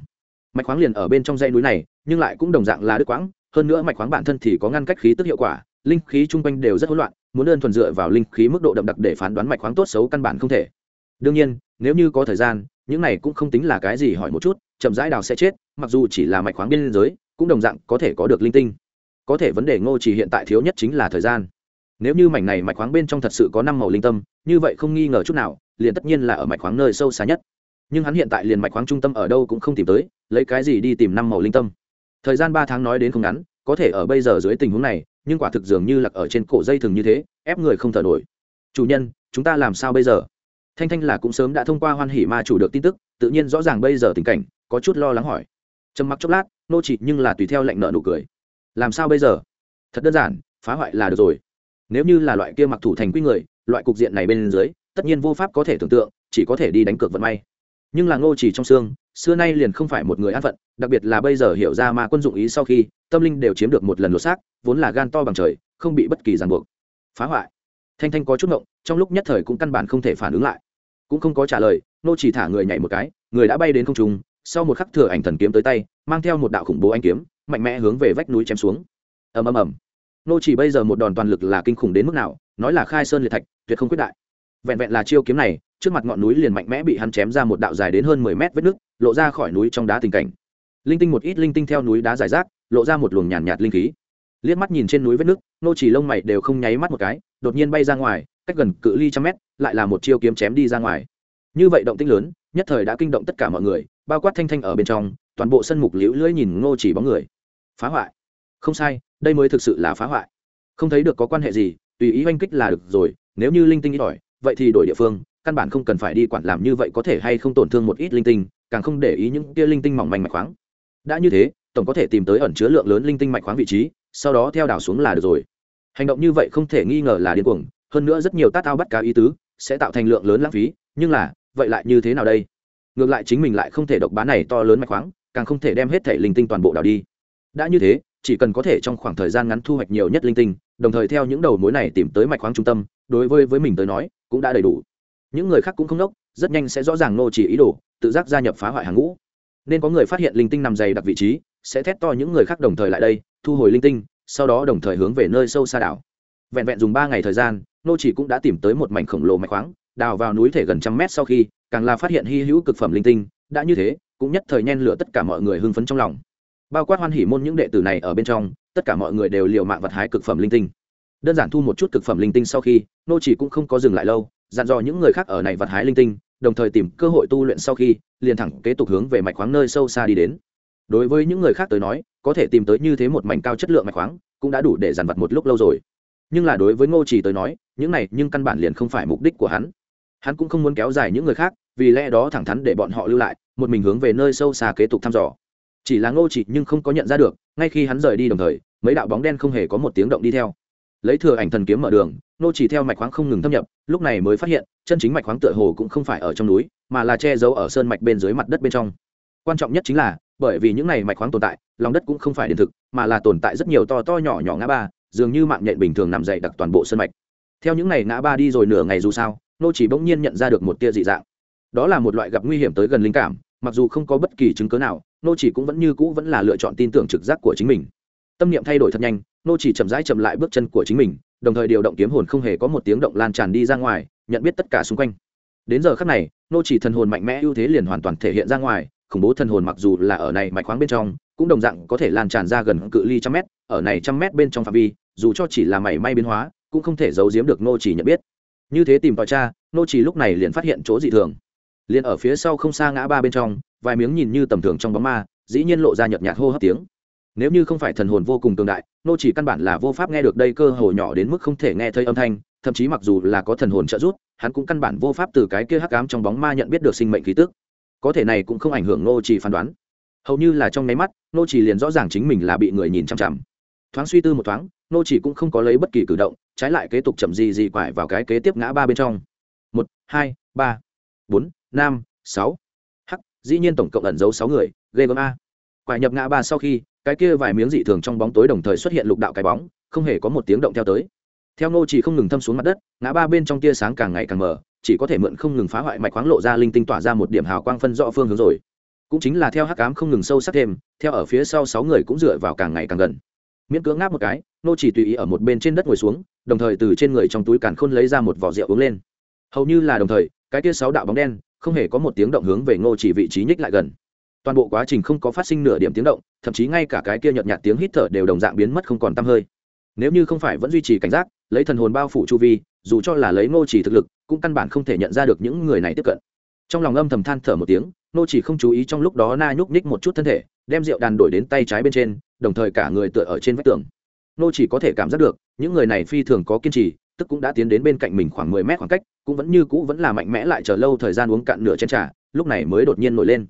Mạch khoáng liền ở bên trong dãy núi này, nhưng lại cũng đồng dạng là đứt quãng, hơn nữa mạch khoáng bản thân thì có ngăn cách khí tức hiệu quả, linh khí trung quanh đều rất hỗn loạn, muốn đơn thuần dựa vào linh khí mức độ đậm đặc để phán đoán mạch khoáng tốt xấu căn bản không thể. Đương nhiên, nếu như có thời gian, những này cũng không tính là cái gì hỏi một chút, chậm rãi đào sẽ chết, mặc dù chỉ là mạch khoáng biên giới, cũng đồng dạng có thể có được linh tinh. Có thể vấn đề Ngô Chỉ hiện tại thiếu nhất chính là thời gian. Nếu như mảnh này mạch khoáng bên trong thật sự có năm màu linh tâm, như vậy không nghi ngờ chút nào, liền tất nhiên là ở mạch khoáng nơi sâu xa nhất. Nhưng hắn hiện tại liền mạch khoáng trung tâm ở đâu cũng không tìm tới, lấy cái gì đi tìm năm màu linh tâm? Thời gian ba tháng nói đến không ngắn, có thể ở bây giờ dưới tình huống này, nhưng quả thực dường như lạc ở trên cổ dây thừng như thế, ép người không thở nổi. Chủ nhân, chúng ta làm sao bây giờ? Thanh Thanh là cũng sớm đã thông qua Hoan Hỉ Ma chủ được tin tức, tự nhiên rõ ràng bây giờ tình cảnh, có chút lo lắng hỏi. Trầm mặc chốc lát, nô chỉ nhưng là tùy theo lệnh nợ nụ cười. Làm sao bây giờ? Thật đơn giản, phá hoại là được rồi. Nếu như là loại kia mặc thủ thành quy người, loại cục diện này bên dưới, tất nhiên vô pháp có thể tưởng tượng, chỉ có thể đi đánh cược vận may. Nhưng là Ngô chỉ trong xương, xưa nay liền không phải một người an phận, đặc biệt là bây giờ hiểu ra ma quân dụng ý sau khi, tâm linh đều chiếm được một lần lột xác, vốn là gan to bằng trời, không bị bất kỳ ràng buộc. Phá hoại. Thanh Thanh có chút ngộng, trong lúc nhất thời cũng căn bản không thể phản ứng lại cũng không có trả lời nô chỉ thả người nhảy một cái người đã bay đến không trung sau một khắc thừa ảnh thần kiếm tới tay mang theo một đạo khủng bố anh kiếm mạnh mẽ hướng về vách núi chém xuống ầm ầm ầm nô chỉ bây giờ một đòn toàn lực là kinh khủng đến mức nào nói là khai sơn liệt thạch tuyệt không quyết đại vẹn vẹn là chiêu kiếm này trước mặt ngọn núi liền mạnh mẽ bị hắn chém ra một đạo dài đến hơn 10 mét vết nứt lộ ra khỏi núi trong đá tình cảnh. Linh tinh một ít linh tinh theo núi đá dài rác lộ ra một luồng nhàn nhạt, nhạt linh khí. Liếc mắt nhìn trên núi vết nứt nô chỉ lông mày đều không nháy mắt một cái đột nhiên bay ra ngoài cách gần cự ly trăm mét lại là một chiêu kiếm chém đi ra ngoài. Như vậy động tinh lớn nhất thời đã kinh động tất cả mọi người bao quát thanh thanh ở bên trong toàn bộ sân mục liễu lưỡi nhìn ngô chỉ bóng người. Phá hoại. Không sai đây mới thực sự là phá hoại. Không thấy được có quan hệ gì tùy ý oanh kích là được rồi nếu như linh tinh ít ỏi vậy thì đổi địa phương, căn bản không cần phải đi quản làm như vậy có thể hay không tổn thương một ít linh tinh, càng không để ý những kia linh tinh mỏng manh mạch khoáng. Đã như thế, tổng có thể tìm tới ẩn chứa lượng lớn linh tinh mạch khoáng vị trí, sau đó theo đảo xuống là được rồi. Hành động như vậy không thể nghi ngờ là điên cuồng, hơn nữa rất nhiều tát ao bắt cá ý tứ sẽ tạo thành lượng lớn lãng phí, nhưng là, vậy lại như thế nào đây? Ngược lại chính mình lại không thể độc bá này to lớn mạch khoáng, càng không thể đem hết thể linh tinh toàn bộ đảo đi. Đã như thế, chỉ cần có thể trong khoảng thời gian ngắn thu hoạch nhiều nhất linh tinh, đồng thời theo những đầu mối này tìm tới mạch khoáng trung tâm, đối với với mình tới nói cũng đã đầy đủ. Những người khác cũng không đốc, rất nhanh sẽ rõ ràng nô chỉ ý đồ, tự giác gia nhập phá hoại hàng ngũ. Nên có người phát hiện linh tinh nằm dày đặc vị trí, sẽ thét to những người khác đồng thời lại đây, thu hồi linh tinh, sau đó đồng thời hướng về nơi sâu xa đảo. Vẹn vẹn dùng ba ngày thời gian, nô chỉ cũng đã tìm tới một mảnh khổng lồ mạch khoáng, đào vào núi thể gần trăm mét sau khi, càng là phát hiện hy hữu cực phẩm linh tinh, đã như thế, cũng nhất thời nhen lửa tất cả mọi người hưng phấn trong lòng. Bao quát hoan hỉ môn những đệ tử này ở bên trong, tất cả mọi người đều liều mạng vật hái cực phẩm linh tinh đơn giản thu một chút cực phẩm linh tinh sau khi, nô chỉ cũng không có dừng lại lâu, dặn dò những người khác ở này vật hái linh tinh, đồng thời tìm cơ hội tu luyện sau khi, liền thẳng kế tục hướng về mạch khoáng nơi sâu xa đi đến. Đối với những người khác tới nói, có thể tìm tới như thế một mảnh cao chất lượng mạch khoáng, cũng đã đủ để dàn vật một lúc lâu rồi. Nhưng là đối với ngô chỉ tới nói, những này nhưng căn bản liền không phải mục đích của hắn. Hắn cũng không muốn kéo dài những người khác, vì lẽ đó thẳng thắn để bọn họ lưu lại, một mình hướng về nơi sâu xa kế tục thăm dò. Chỉ là ngô chỉ nhưng không có nhận ra được, ngay khi hắn rời đi đồng thời, mấy đạo bóng đen không hề có một tiếng động đi theo lấy thừa ảnh thần kiếm mở đường, nô chỉ theo mạch khoáng không ngừng thâm nhập, lúc này mới phát hiện, chân chính mạch khoáng tựa hồ cũng không phải ở trong núi, mà là che giấu ở sơn mạch bên dưới mặt đất bên trong. Quan trọng nhất chính là, bởi vì những này mạch khoáng tồn tại, lòng đất cũng không phải điện thực, mà là tồn tại rất nhiều to to nhỏ nhỏ ngã ba, dường như mạng nhện bình thường nằm dậy đặc toàn bộ sơn mạch. Theo những này ngã ba đi rồi nửa ngày dù sao, nô chỉ bỗng nhiên nhận ra được một tia dị dạng. Đó là một loại gặp nguy hiểm tới gần linh cảm, mặc dù không có bất kỳ chứng cớ nào, nô chỉ cũng vẫn như cũ vẫn là lựa chọn tin tưởng trực giác của chính mình. Tâm niệm thay đổi thật nhanh nô chỉ chậm rãi chậm lại bước chân của chính mình, đồng thời điều động kiếm hồn không hề có một tiếng động lan tràn đi ra ngoài, nhận biết tất cả xung quanh. Đến giờ khắc này, nô chỉ thần hồn mạnh mẽ ưu thế liền hoàn toàn thể hiện ra ngoài, khủng bố thần hồn mặc dù là ở này mạch khoáng bên trong, cũng đồng dạng có thể lan tràn ra gần cự ly trăm mét, ở này trăm mét bên trong phạm vi, dù cho chỉ là mảy may biến hóa, cũng không thể giấu giếm được nô chỉ nhận biết. Như thế tìm tòi cha, nô chỉ lúc này liền phát hiện chỗ dị thường. Liền ở phía sau không xa ngã ba bên trong, vài miếng nhìn như tầm thường trong bóng ma, dĩ nhiên lộ ra nhợt nhạt hô hấp tiếng nếu như không phải thần hồn vô cùng tương đại, nô chỉ căn bản là vô pháp nghe được đây cơ hồ nhỏ đến mức không thể nghe thấy âm thanh, thậm chí mặc dù là có thần hồn trợ giúp, hắn cũng căn bản vô pháp từ cái kia hắc ám trong bóng ma nhận biết được sinh mệnh khí tức. Có thể này cũng không ảnh hưởng nô chỉ phán đoán. Hầu như là trong nháy mắt, nô chỉ liền rõ ràng chính mình là bị người nhìn chằm chằm. Thoáng suy tư một thoáng, nô chỉ cũng không có lấy bất kỳ cử động, trái lại kế tục chậm gì gì quải vào cái kế tiếp ngã ba bên trong. Một, hai, ba, bốn, năm, sáu. Hắc, dĩ nhiên tổng cộng ẩn giấu sáu người, ghê gớm a. Quải nhập ngã ba sau khi cái kia vài miếng dị thường trong bóng tối đồng thời xuất hiện lục đạo cái bóng, không hề có một tiếng động theo tới. Theo ngô chỉ không ngừng thâm xuống mặt đất, ngã ba bên trong tia sáng càng ngày càng mờ, chỉ có thể mượn không ngừng phá hoại mạch khoáng lộ ra linh tinh tỏa ra một điểm hào quang phân rõ phương hướng rồi. Cũng chính là theo hắc cám không ngừng sâu sắc thêm, theo ở phía sau sáu người cũng dựa vào càng ngày càng gần. Miễn cưỡng ngáp một cái, nô chỉ tùy ý ở một bên trên đất ngồi xuống, đồng thời từ trên người trong túi càn khôn lấy ra một vỏ rượu uống lên. Hầu như là đồng thời, cái kia sáu đạo bóng đen, không hề có một tiếng động hướng về ngô chỉ vị trí nhích lại gần toàn bộ quá trình không có phát sinh nửa điểm tiếng động, thậm chí ngay cả cái kia nhợt nhạt tiếng hít thở đều đồng dạng biến mất không còn tăm hơi. Nếu như không phải vẫn duy trì cảnh giác, lấy thần hồn bao phủ chu vi, dù cho là lấy ngô chỉ thực lực, cũng căn bản không thể nhận ra được những người này tiếp cận. Trong lòng âm thầm than thở một tiếng nô chỉ không chú ý trong lúc đó na nhúc nhích một chút thân thể, đem rượu đàn đổi đến tay trái bên trên, đồng thời cả người tựa ở trên vách tường. Nô chỉ có thể cảm giác được, những người này phi thường có kiên trì, tức cũng đã tiến đến bên cạnh mình khoảng mười mét khoảng cách, cũng vẫn như cũ vẫn là mạnh mẽ lại chờ lâu thời gian uống cạn nửa chén trà, lúc này mới đột nhiên nổi lên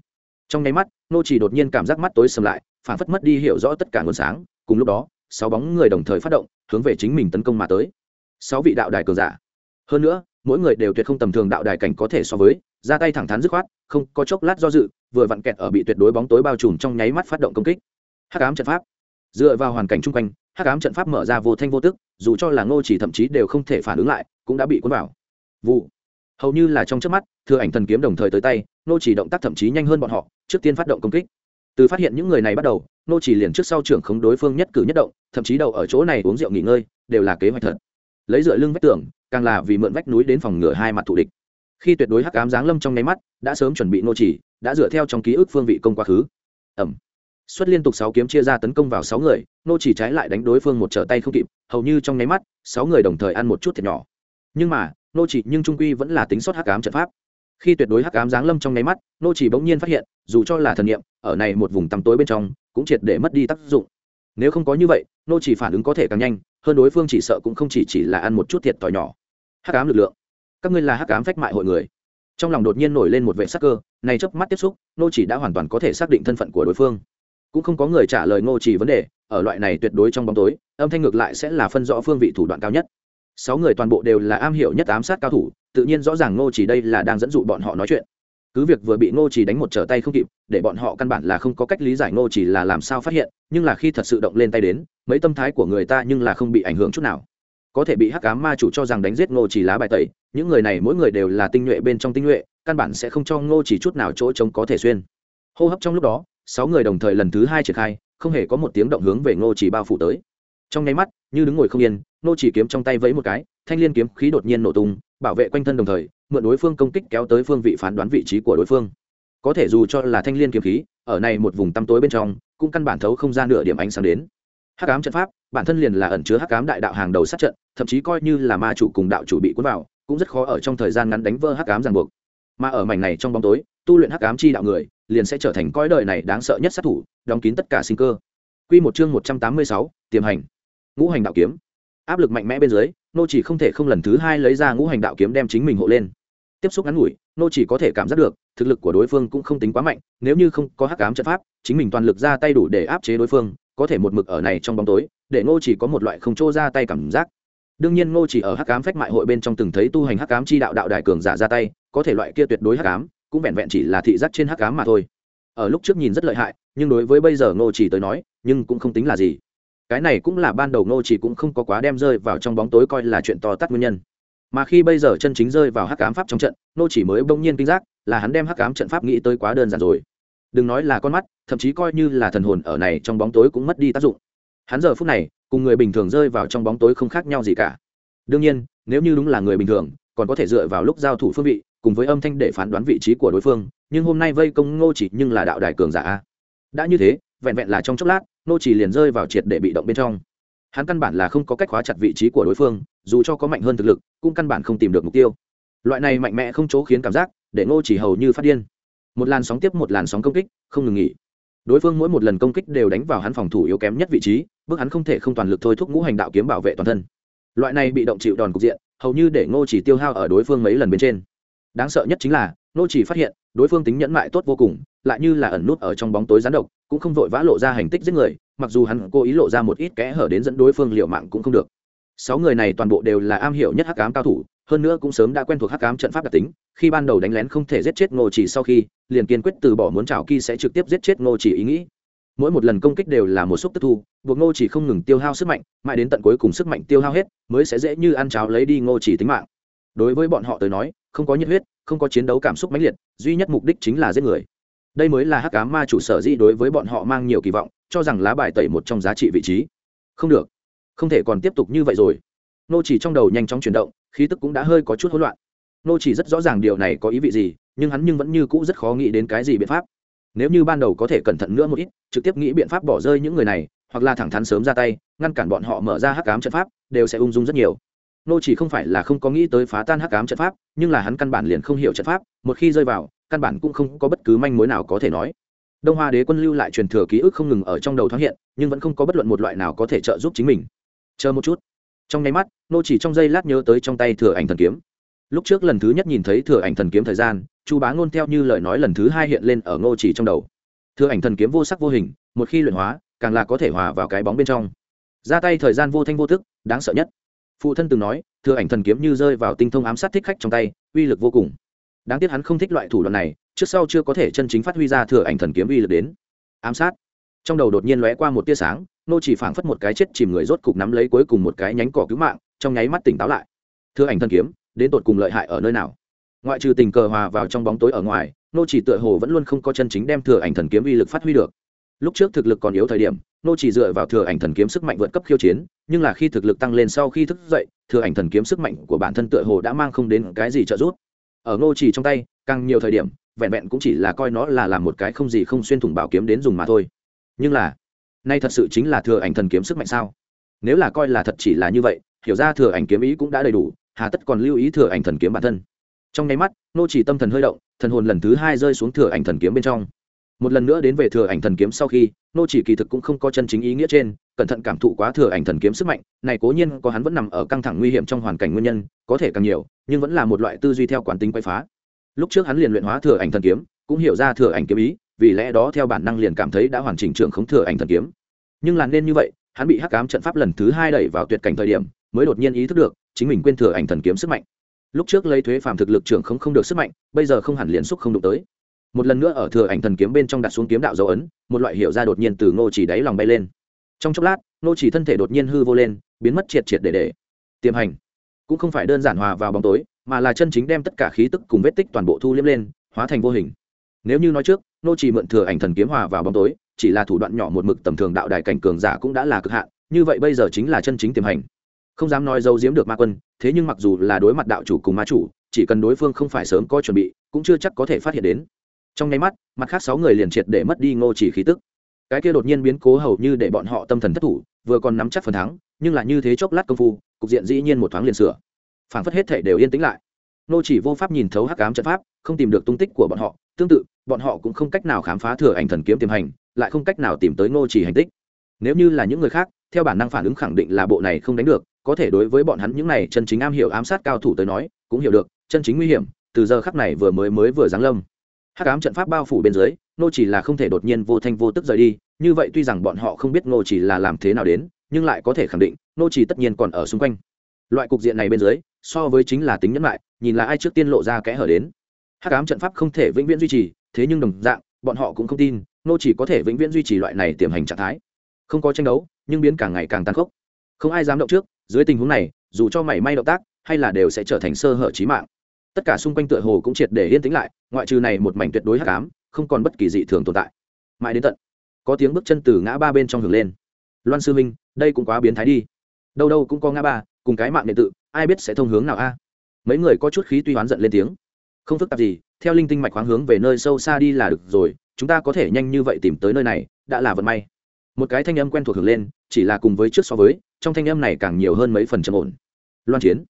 trong nháy mắt, nô chỉ đột nhiên cảm giác mắt tối sầm lại, phản phất mất đi hiểu rõ tất cả nguồn sáng. Cùng lúc đó, sáu bóng người đồng thời phát động, hướng về chính mình tấn công mà tới. Sáu vị đạo đài cường giả. Hơn nữa, mỗi người đều tuyệt không tầm thường đạo đài cảnh có thể so với, ra tay thẳng thắn dứt khoát, không có chốc lát do dự, vừa vặn kẹt ở bị tuyệt đối bóng tối bao trùm trong nháy mắt phát động công kích. Hắc ám trận pháp. Dựa vào hoàn cảnh chung quanh, hắc ám trận pháp mở ra vô thanh vô tức, dù cho là ngô chỉ thậm chí đều không thể phản ứng lại, cũng đã bị cuốn vào. Vụ. Hầu như là trong trước mắt, thừa ảnh thần kiếm đồng thời tới tay, ngô chỉ động tác thậm chí nhanh hơn bọn họ trước tiên phát động công kích. Từ phát hiện những người này bắt đầu, Nô chỉ liền trước sau trưởng khống đối phương nhất cử nhất động, thậm chí đầu ở chỗ này uống rượu nghỉ ngơi, đều là kế hoạch thật. Lấy dựa lưng vách tường, càng là vì mượn vách núi đến phòng ngừa hai mặt thủ địch. Khi tuyệt đối hắc ám giáng lâm trong nháy mắt, đã sớm chuẩn bị nô chỉ, đã dựa theo trong ký ức phương vị công quá khứ. Ẩm xuất liên tục sáu kiếm chia ra tấn công vào sáu người, nô chỉ trái lại đánh đối phương một trở tay không kịp, hầu như trong nháy mắt, sáu người đồng thời ăn một chút thiệt nhỏ. Nhưng mà, nô chỉ nhưng trung quy vẫn là tính sót hắc ám trận pháp khi tuyệt đối hắc ám giáng lâm trong nháy mắt, nô chỉ bỗng nhiên phát hiện, dù cho là thần niệm, ở này một vùng tăm tối bên trong, cũng triệt để mất đi tác dụng. Nếu không có như vậy, nô chỉ phản ứng có thể càng nhanh, hơn đối phương chỉ sợ cũng không chỉ chỉ là ăn một chút thiệt thòi nhỏ. Hắc ám lực lượng. Các ngươi là hắc ám phách mại hội người. Trong lòng đột nhiên nổi lên một vệ sắc cơ, này chớp mắt tiếp xúc, nô chỉ đã hoàn toàn có thể xác định thân phận của đối phương. Cũng không có người trả lời ngô chỉ vấn đề, ở loại này tuyệt đối trong bóng tối, âm thanh ngược lại sẽ là phân rõ phương vị thủ đoạn cao nhất. Sáu người toàn bộ đều là am hiểu nhất ám sát cao thủ tự nhiên rõ ràng ngô chỉ đây là đang dẫn dụ bọn họ nói chuyện. Cứ việc vừa bị ngô chỉ đánh một trở tay không kịp, để bọn họ căn bản là không có cách lý giải ngô chỉ là làm sao phát hiện, nhưng là khi thật sự động lên tay đến, mấy tâm thái của người ta nhưng là không bị ảnh hưởng chút nào. Có thể bị hắc ám ma chủ cho rằng đánh giết ngô chỉ lá bài tẩy, những người này mỗi người đều là tinh nhuệ bên trong tinh nhuệ, căn bản sẽ không cho ngô chỉ chút nào chỗ trống có thể xuyên. Hô hấp trong lúc đó, sáu người đồng thời lần thứ hai triển khai, không hề có một tiếng động hướng về ngô chỉ bao phủ tới. Trong nháy mắt, như đứng ngồi không yên, ngô chỉ kiếm trong tay vẫy một cái, thanh liên kiếm khí đột nhiên nổ tung bảo vệ quanh thân đồng thời mượn đối phương công kích kéo tới phương vị phán đoán vị trí của đối phương có thể dù cho là thanh liên kiếm khí ở này một vùng tăm tối bên trong cũng căn bản thấu không ra nửa điểm ánh sáng đến hắc ám trận pháp bản thân liền là ẩn chứa hắc ám đại đạo hàng đầu sát trận thậm chí coi như là ma chủ cùng đạo chủ bị cuốn vào cũng rất khó ở trong thời gian ngắn đánh vỡ hắc ám ràng buộc mà ở mảnh này trong bóng tối tu luyện hắc ám chi đạo người liền sẽ trở thành coi đời này đáng sợ nhất sát thủ đóng kín tất cả sinh cơ Quy một chương một trăm tám mươi sáu, tiềm hành. Ngũ hành đạo kiếm. Áp lực mạnh mẽ bên dưới, nô chỉ không thể không lần thứ hai lấy ra ngũ hành đạo kiếm đem chính mình hộ lên. Tiếp xúc ngắn ngủi, nô chỉ có thể cảm giác được, thực lực của đối phương cũng không tính quá mạnh, nếu như không có hắc ám trận pháp, chính mình toàn lực ra tay đủ để áp chế đối phương, có thể một mực ở này trong bóng tối, để Ngô chỉ có một loại không trô ra tay cảm giác. Đương nhiên Ngô chỉ ở hắc ám phách mại hội bên trong từng thấy tu hành hắc ám chi đạo đạo đại cường giả ra tay, có thể loại kia tuyệt đối hắc ám, cũng vẹn vẹn chỉ là thị giác trên hắc ám mà thôi. Ở lúc trước nhìn rất lợi hại, nhưng đối với bây giờ Ngô chỉ tới nói, nhưng cũng không tính là gì. Cái này cũng là ban đầu Ngô chỉ cũng không có quá đem rơi vào trong bóng tối coi là chuyện to tát nguyên nhân. Mà khi bây giờ chân chính rơi vào hắc ám pháp trong trận, Ngô chỉ mới bỗng nhiên kinh giác, là hắn đem hắc ám trận pháp nghĩ tới quá đơn giản rồi. Đừng nói là con mắt, thậm chí coi như là thần hồn ở này trong bóng tối cũng mất đi tác dụng hắn giờ phút này cùng người bình thường rơi vào trong bóng tối không khác nhau gì cả đương nhiên nếu như đúng là người bình thường còn có thể dựa vào lúc giao thủ phương vị cùng với âm thanh để phán đoán vị trí của đối phương nhưng hôm nay vây công ngô chỉ nhưng là đạo đài cường giả đã như thế vẹn vẹn là trong chốc lát Nô chỉ liền rơi vào triệt để bị động bên trong. Hắn căn bản là không có cách khóa chặt vị trí của đối phương, dù cho có mạnh hơn thực lực, cũng căn bản không tìm được mục tiêu. Loại này mạnh mẽ không chỗ khiến cảm giác, để ngô chỉ hầu như phát điên. Một làn sóng tiếp một làn sóng công kích, không ngừng nghỉ. Đối phương mỗi một lần công kích đều đánh vào hắn phòng thủ yếu kém nhất vị trí, bước hắn không thể không toàn lực thôi thúc ngũ hành đạo kiếm bảo vệ toàn thân. Loại này bị động chịu đòn cục diện, hầu như để ngô chỉ tiêu hao ở đối phương mấy lần bên trên. Đáng sợ nhất chính là ngô chỉ phát hiện, đối phương tính nhẫn mại tốt vô cùng, lại như là ẩn nút ở trong bóng tối gián độc cũng không vội vã lộ ra hành tích giết người, mặc dù hắn cố ý lộ ra một ít kẽ hở đến dẫn đối phương liệu mạng cũng không được. Sáu người này toàn bộ đều là am hiểu nhất hắc cám cao thủ, hơn nữa cũng sớm đã quen thuộc hắc cám trận pháp đặc tính, khi ban đầu đánh lén không thể giết chết ngô chỉ sau khi, liền kiên quyết từ bỏ muốn chảo kỳ sẽ trực tiếp giết chết ngô chỉ ý nghĩ. Mỗi một lần công kích đều là một xúc tức thu, buộc ngô chỉ không ngừng tiêu hao sức mạnh, mãi đến tận cuối cùng sức mạnh tiêu hao hết, mới sẽ dễ như ăn cháo lấy đi ngô chỉ tính mạng. Đối với bọn họ tới nói, không có nhiệt huyết, không có chiến đấu cảm xúc mãnh liệt, duy nhất mục đích chính là giết người đây mới là hắc cá ma chủ sở dĩ đối với bọn họ mang nhiều kỳ vọng, cho rằng lá bài tẩy một trong giá trị vị trí. Không được. Không thể còn tiếp tục như vậy rồi. Nô chỉ trong đầu nhanh chóng chuyển động, khí tức cũng đã hơi có chút hỗn loạn. Nô chỉ rất rõ ràng điều này có ý vị gì, nhưng hắn nhưng vẫn như cũ rất khó nghĩ đến cái gì biện pháp. Nếu như ban đầu có thể cẩn thận nữa một ít, trực tiếp nghĩ biện pháp bỏ rơi những người này, hoặc là thẳng thắn sớm ra tay, ngăn cản bọn họ mở ra hắc ám trận pháp, đều sẽ ung dung rất nhiều. Nô chỉ không phải là không có nghĩ tới phá tan hắc ám trận pháp, nhưng là hắn căn bản liền không hiểu trận pháp, một khi rơi vào căn bản cũng không có bất cứ manh mối nào có thể nói. Đông hoa đế quân lưu lại truyền thừa ký ức không ngừng ở trong đầu thoáng hiện, nhưng vẫn không có bất luận một loại nào có thể trợ giúp chính mình. Chờ một chút. Trong nháy mắt, nô chỉ trong giây lát nhớ tới trong tay thừa ảnh thần kiếm. Lúc trước lần thứ nhất nhìn thấy thừa ảnh thần kiếm thời gian, chu bá ngôn theo như lời nói lần thứ hai hiện lên ở ngô chỉ trong đầu. Thừa ảnh thần kiếm vô sắc vô hình, một khi luyện hóa, càng là có thể hòa vào cái bóng bên trong. Ra tay thời gian vô thanh vô thức đáng sợ nhất. Phụ thân từng nói, thừa ảnh thần kiếm như rơi vào tinh thông ám sát thích khách trong tay, uy lực vô cùng đáng tiếc hắn không thích loại thủ đoạn này, trước sau chưa có thể chân chính phát huy ra thừa ảnh thần kiếm uy lực đến. Ám sát. Trong đầu đột nhiên lóe qua một tia sáng, nô chỉ phảng phất một cái chết chìm người rốt cục nắm lấy cuối cùng một cái nhánh cỏ cứu mạng, trong nháy mắt tỉnh táo lại. Thừa ảnh thần kiếm, đến tột cùng lợi hại ở nơi nào? Ngoại trừ tình cờ hòa vào trong bóng tối ở ngoài, nô chỉ tựa hồ vẫn luôn không có chân chính đem thừa ảnh thần kiếm uy lực phát huy được. Lúc trước thực lực còn yếu thời điểm, nô chỉ dựa vào thừa ảnh thần kiếm sức mạnh vượt cấp khiêu chiến, nhưng là khi thực lực tăng lên sau khi thức dậy, thừa ảnh thần kiếm sức mạnh của bản thân tựa hồ đã mang không đến cái gì trợ giúp ở Ngô chỉ trong tay, càng nhiều thời điểm, vẹn vẹn cũng chỉ là coi nó là làm một cái không gì không xuyên thủng bảo kiếm đến dùng mà thôi. Nhưng là, nay thật sự chính là thừa ảnh thần kiếm sức mạnh sao? Nếu là coi là thật chỉ là như vậy, hiểu ra thừa ảnh kiếm ý cũng đã đầy đủ, hà tất còn lưu ý thừa ảnh thần kiếm bản thân. Trong nháy mắt nô chỉ tâm thần hơi động, thần hồn lần thứ hai rơi xuống thừa ảnh thần kiếm bên trong một lần nữa đến về thừa ảnh thần kiếm sau khi, nô chỉ kỳ thực cũng không có chân chính ý nghĩa trên, cẩn thận cảm thụ quá thừa ảnh thần kiếm sức mạnh, này cố nhiên có hắn vẫn nằm ở căng thẳng nguy hiểm trong hoàn cảnh nguyên nhân, có thể càng nhiều, nhưng vẫn là một loại tư duy theo quán tính quay phá. Lúc trước hắn liền luyện hóa thừa ảnh thần kiếm, cũng hiểu ra thừa ảnh kiếm ý, vì lẽ đó theo bản năng liền cảm thấy đã hoàn chỉnh trưởng không thừa ảnh thần kiếm. Nhưng là nên như vậy, hắn bị hắc ám trận pháp lần thứ hai đẩy vào tuyệt cảnh thời điểm, mới đột nhiên ý thức được, chính mình quên thừa ảnh thần kiếm sức mạnh. Lúc trước lấy thuế phàm thực lực trưởng không không được sức mạnh, bây giờ không hẳn liền xúc không đụng tới một lần nữa ở thừa ảnh thần kiếm bên trong đặt xuống kiếm đạo dấu ấn, một loại hiểu ra đột nhiên từ ngô chỉ đáy lòng bay lên. Trong chốc lát, ngô chỉ thân thể đột nhiên hư vô lên, biến mất triệt triệt để để. Tiềm hành. Cũng không phải đơn giản hòa vào bóng tối, mà là chân chính đem tất cả khí tức cùng vết tích toàn bộ thu liếm lên, hóa thành vô hình. Nếu như nói trước, ngô chỉ mượn thừa ảnh thần kiếm hòa vào bóng tối, chỉ là thủ đoạn nhỏ một mực tầm thường đạo đài cảnh cường giả cũng đã là cực hạn, như vậy bây giờ chính là chân chính tiềm hành. Không dám nói dâu diếm được ma quân, thế nhưng mặc dù là đối mặt đạo chủ cùng ma chủ, chỉ cần đối phương không phải sớm có chuẩn bị, cũng chưa chắc có thể phát hiện đến trong nháy mắt, mặt khác sáu người liền triệt để mất đi ngô chỉ khí tức. Cái kia đột nhiên biến cố hầu như để bọn họ tâm thần thất thủ, vừa còn nắm chắc phần thắng, nhưng là như thế chốc lát công phu, cục diện dĩ nhiên một thoáng liền sửa. Phản phất hết thể đều yên tĩnh lại. Ngô chỉ vô pháp nhìn thấu hắc ám trận pháp, không tìm được tung tích của bọn họ. Tương tự, bọn họ cũng không cách nào khám phá thừa ảnh thần kiếm tiềm hành, lại không cách nào tìm tới ngô chỉ hành tích. Nếu như là những người khác, theo bản năng phản ứng khẳng định là bộ này không đánh được, có thể đối với bọn hắn những này chân chính am hiểu ám sát cao thủ tới nói, cũng hiểu được, chân chính nguy hiểm, từ giờ khắc này vừa mới mới vừa giáng lâm hắc ám trận pháp bao phủ bên dưới nô chỉ là không thể đột nhiên vô thanh vô tức rời đi, như vậy tuy rằng bọn họ không biết nô chỉ là làm thế nào đến, nhưng lại có thể khẳng định nô chỉ tất nhiên còn ở xung quanh. Loại cục diện này bên dưới, so với chính là tính nhẫn lại, nhìn là ai trước tiên lộ ra kẽ hở đến. Hắc ám trận pháp không thể vĩnh viễn duy trì, thế nhưng đồng dạng, bọn họ cũng không tin nô chỉ có thể vĩnh viễn duy trì loại này tiềm hành trạng thái. Không có tranh đấu, nhưng biến càng ngày càng tàn khốc. Không ai dám động trước, dưới tình huống này, dù cho mảy may động tác, hay là đều sẽ trở thành sơ hở chí mạng tất cả xung quanh tựa hồ cũng triệt để yên tĩnh lại, ngoại trừ này một mảnh tuyệt đối hắc ám, không còn bất kỳ dị thường tồn tại. Mãi đến tận, có tiếng bước chân từ ngã ba bên trong hưởng lên. Loan sư minh đây cũng quá biến thái đi. Đâu đâu cũng có ngã ba, cùng cái mạng điện tự ai biết sẽ thông hướng nào a? Mấy người có chút khí tuy hoán giận lên tiếng. Không phức tạp gì, theo linh tinh mạch khoáng hướng về nơi sâu xa đi là được rồi, chúng ta có thể nhanh như vậy tìm tới nơi này, đã là vận may. Một cái thanh âm quen thuộc hưởng lên, chỉ là cùng với trước so với, trong thanh âm này càng nhiều hơn mấy phần trầm ổn. Loan chiến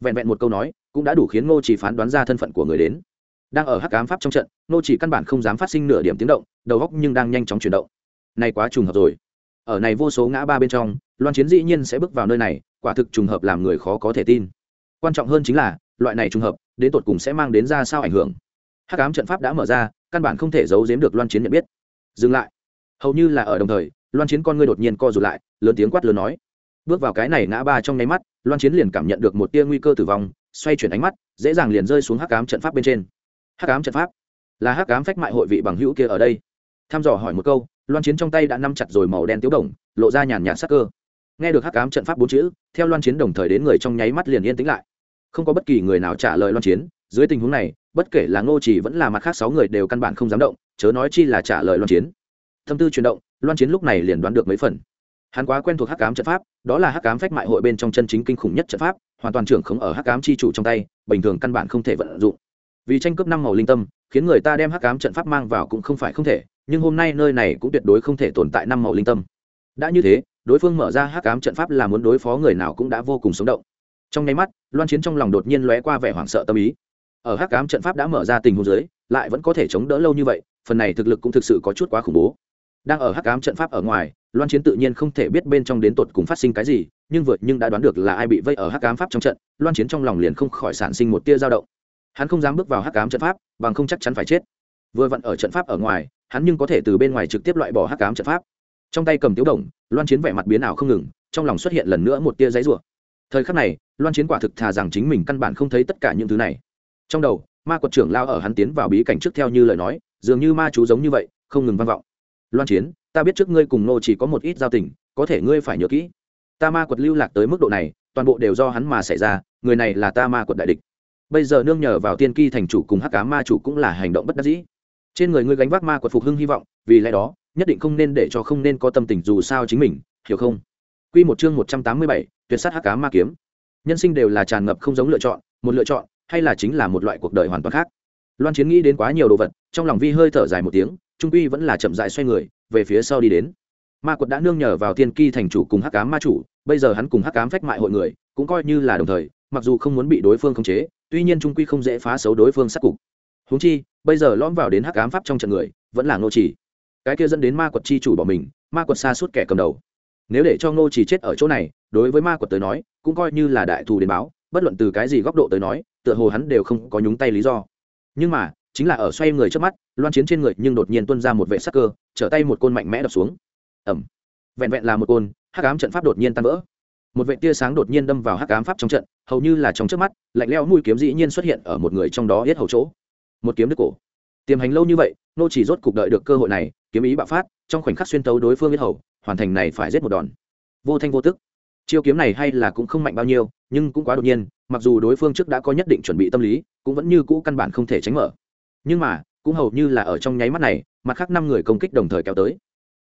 vẹn vẹn một câu nói, cũng đã đủ khiến ngô chỉ phán đoán ra thân phận của người đến. Đang ở hắc ám pháp trong trận, ngô chỉ căn bản không dám phát sinh nửa điểm tiếng động, đầu góc nhưng đang nhanh chóng chuyển động. Này quá trùng hợp rồi. Ở này vô số ngã ba bên trong, loan chiến dĩ nhiên sẽ bước vào nơi này, quả thực trùng hợp làm người khó có thể tin. Quan trọng hơn chính là, loại này trùng hợp, đến tột cùng sẽ mang đến ra sao ảnh hưởng. Hắc ám trận pháp đã mở ra, căn bản không thể giấu giếm được loan chiến nhận biết. Dừng lại. Hầu như là ở đồng thời, loan chiến con ngươi đột nhiên co rụt lại, lớn tiếng quát lớn nói bước vào cái này ngã ba trong nháy mắt, loan chiến liền cảm nhận được một tia nguy cơ tử vong, xoay chuyển ánh mắt, dễ dàng liền rơi xuống hắc ám trận pháp bên trên. Hắc ám trận pháp? Là hắc ám phách mại hội vị bằng hữu kia ở đây. Tham dò hỏi một câu, loan chiến trong tay đã nắm chặt rồi màu đen tiếu đồng, lộ ra nhàn nhạt sắc cơ. Nghe được hắc ám trận pháp bốn chữ, theo loan chiến đồng thời đến người trong nháy mắt liền yên tĩnh lại. Không có bất kỳ người nào trả lời loan chiến, dưới tình huống này, bất kể là ngô chỉ vẫn là mặt khác sáu người đều căn bản không dám động, chớ nói chi là trả lời loan chiến. Tâm tư chuyển động, loan chiến lúc này liền đoán được mấy phần hắn quá quen thuộc hắc cám trận pháp, đó là hắc cám phách mại hội bên trong chân chính kinh khủng nhất trận pháp, hoàn toàn trưởng không ở hắc ám chi chủ trong tay, bình thường căn bản không thể vận dụng. Vì tranh cướp năm màu linh tâm, khiến người ta đem hắc cám trận pháp mang vào cũng không phải không thể, nhưng hôm nay nơi này cũng tuyệt đối không thể tồn tại năm màu linh tâm. Đã như thế, đối phương mở ra hắc cám trận pháp là muốn đối phó người nào cũng đã vô cùng sống động. Trong nháy mắt, loan chiến trong lòng đột nhiên lóe qua vẻ hoảng sợ tâm ý. Ở hắc cám trận pháp đã mở ra tình huống dưới, lại vẫn có thể chống đỡ lâu như vậy, phần này thực lực cũng thực sự có chút quá khủng bố. Đang ở hắc cám trận pháp ở ngoài loan chiến tự nhiên không thể biết bên trong đến tột cùng phát sinh cái gì, nhưng vượt nhưng đã đoán được là ai bị vây ở hắc ám pháp trong trận, loan chiến trong lòng liền không khỏi sản sinh một tia dao động. Hắn không dám bước vào hắc ám trận pháp, bằng không chắc chắn phải chết. Vừa vặn ở trận pháp ở ngoài, hắn nhưng có thể từ bên ngoài trực tiếp loại bỏ hắc ám trận pháp. Trong tay cầm tiếu đồng, loan chiến vẻ mặt biến ảo không ngừng, trong lòng xuất hiện lần nữa một tia giấy rủa. Thời khắc này, loan chiến quả thực thà rằng chính mình căn bản không thấy tất cả những thứ này. Trong đầu, ma quật trưởng lao ở hắn tiến vào bí cảnh trước theo như lời nói, dường như ma chú giống như vậy, không ngừng vang vọng. Loan chiến ta biết trước ngươi cùng nô chỉ có một ít giao tình có thể ngươi phải nhớ kỹ ta ma quật lưu lạc tới mức độ này toàn bộ đều do hắn mà xảy ra người này là ta ma quật đại địch bây giờ nương nhờ vào tiên ki thành chủ cùng hắc cá ma chủ cũng là hành động bất đắc dĩ trên người ngươi gánh vác ma quật phục hưng hy vọng vì lẽ đó nhất định không nên để cho không nên có tâm tình dù sao chính mình hiểu không Quy một chương một trăm tám mươi bảy, tuyệt sát hắc cá ma kiếm. Nhân sinh đều là tràn ngập không giống lựa chọn, một lựa chọn hay là chính là một loại cuộc đời hoàn toàn khác. Loan Chiến nghĩ đến quá nhiều đồ vật, trong lòng vi hơi thở dài một tiếng, trung quy vẫn là chậm rãi xoay người, về phía sau đi đến. Ma quật đã nương nhờ vào thiên ki thành chủ cùng hắc ám ma chủ, bây giờ hắn cùng hắc ám phách mại hội người, cũng coi như là đồng thời, mặc dù không muốn bị đối phương khống chế, tuy nhiên trung quy không dễ phá xấu đối phương sát cục. Huống chi, bây giờ lõm vào đến hắc ám pháp trong trận người, vẫn là Ngô Chỉ. Cái kia dẫn đến ma quật chi chủ bỏ mình, ma quật xa suốt kẻ cầm đầu. Nếu để cho Ngô Chỉ chết ở chỗ này, đối với ma quật tới nói, cũng coi như là đại thù đến báo, bất luận từ cái gì góc độ tới nói, tựa hồ hắn đều không có nhúng tay lý do. Nhưng mà, chính là ở xoay người trước mắt, loan chiến trên người nhưng đột nhiên tuôn ra một vệ sắc cơ, trở tay một côn mạnh mẽ đập xuống. Ầm. Vẹn vẹn là một côn, hắc ám trận pháp đột nhiên tan vỡ. Một vệ tia sáng đột nhiên đâm vào hắc ám pháp trong trận hầu như là trong trước mắt lạnh leo mũi kiếm dĩ nhiên xuất hiện ở một người trong đó hết hầu chỗ. Một kiếm đứt cổ. Tiềm hành lâu như vậy nô chỉ rốt cục đợi được cơ hội này kiếm ý bạo phát trong khoảnh khắc xuyên tấu đối phương hết hầu hoàn thành này phải giết một đòn. Vô thanh vô tức. Chiêu kiếm này hay là cũng không mạnh bao nhiêu nhưng cũng quá đột nhiên mặc dù đối phương trước đã có nhất định chuẩn bị tâm lý cũng vẫn như cũ căn bản không thể tránh mở nhưng mà, cũng hầu như là ở trong nháy mắt này, mặt khác năm người công kích đồng thời kéo tới.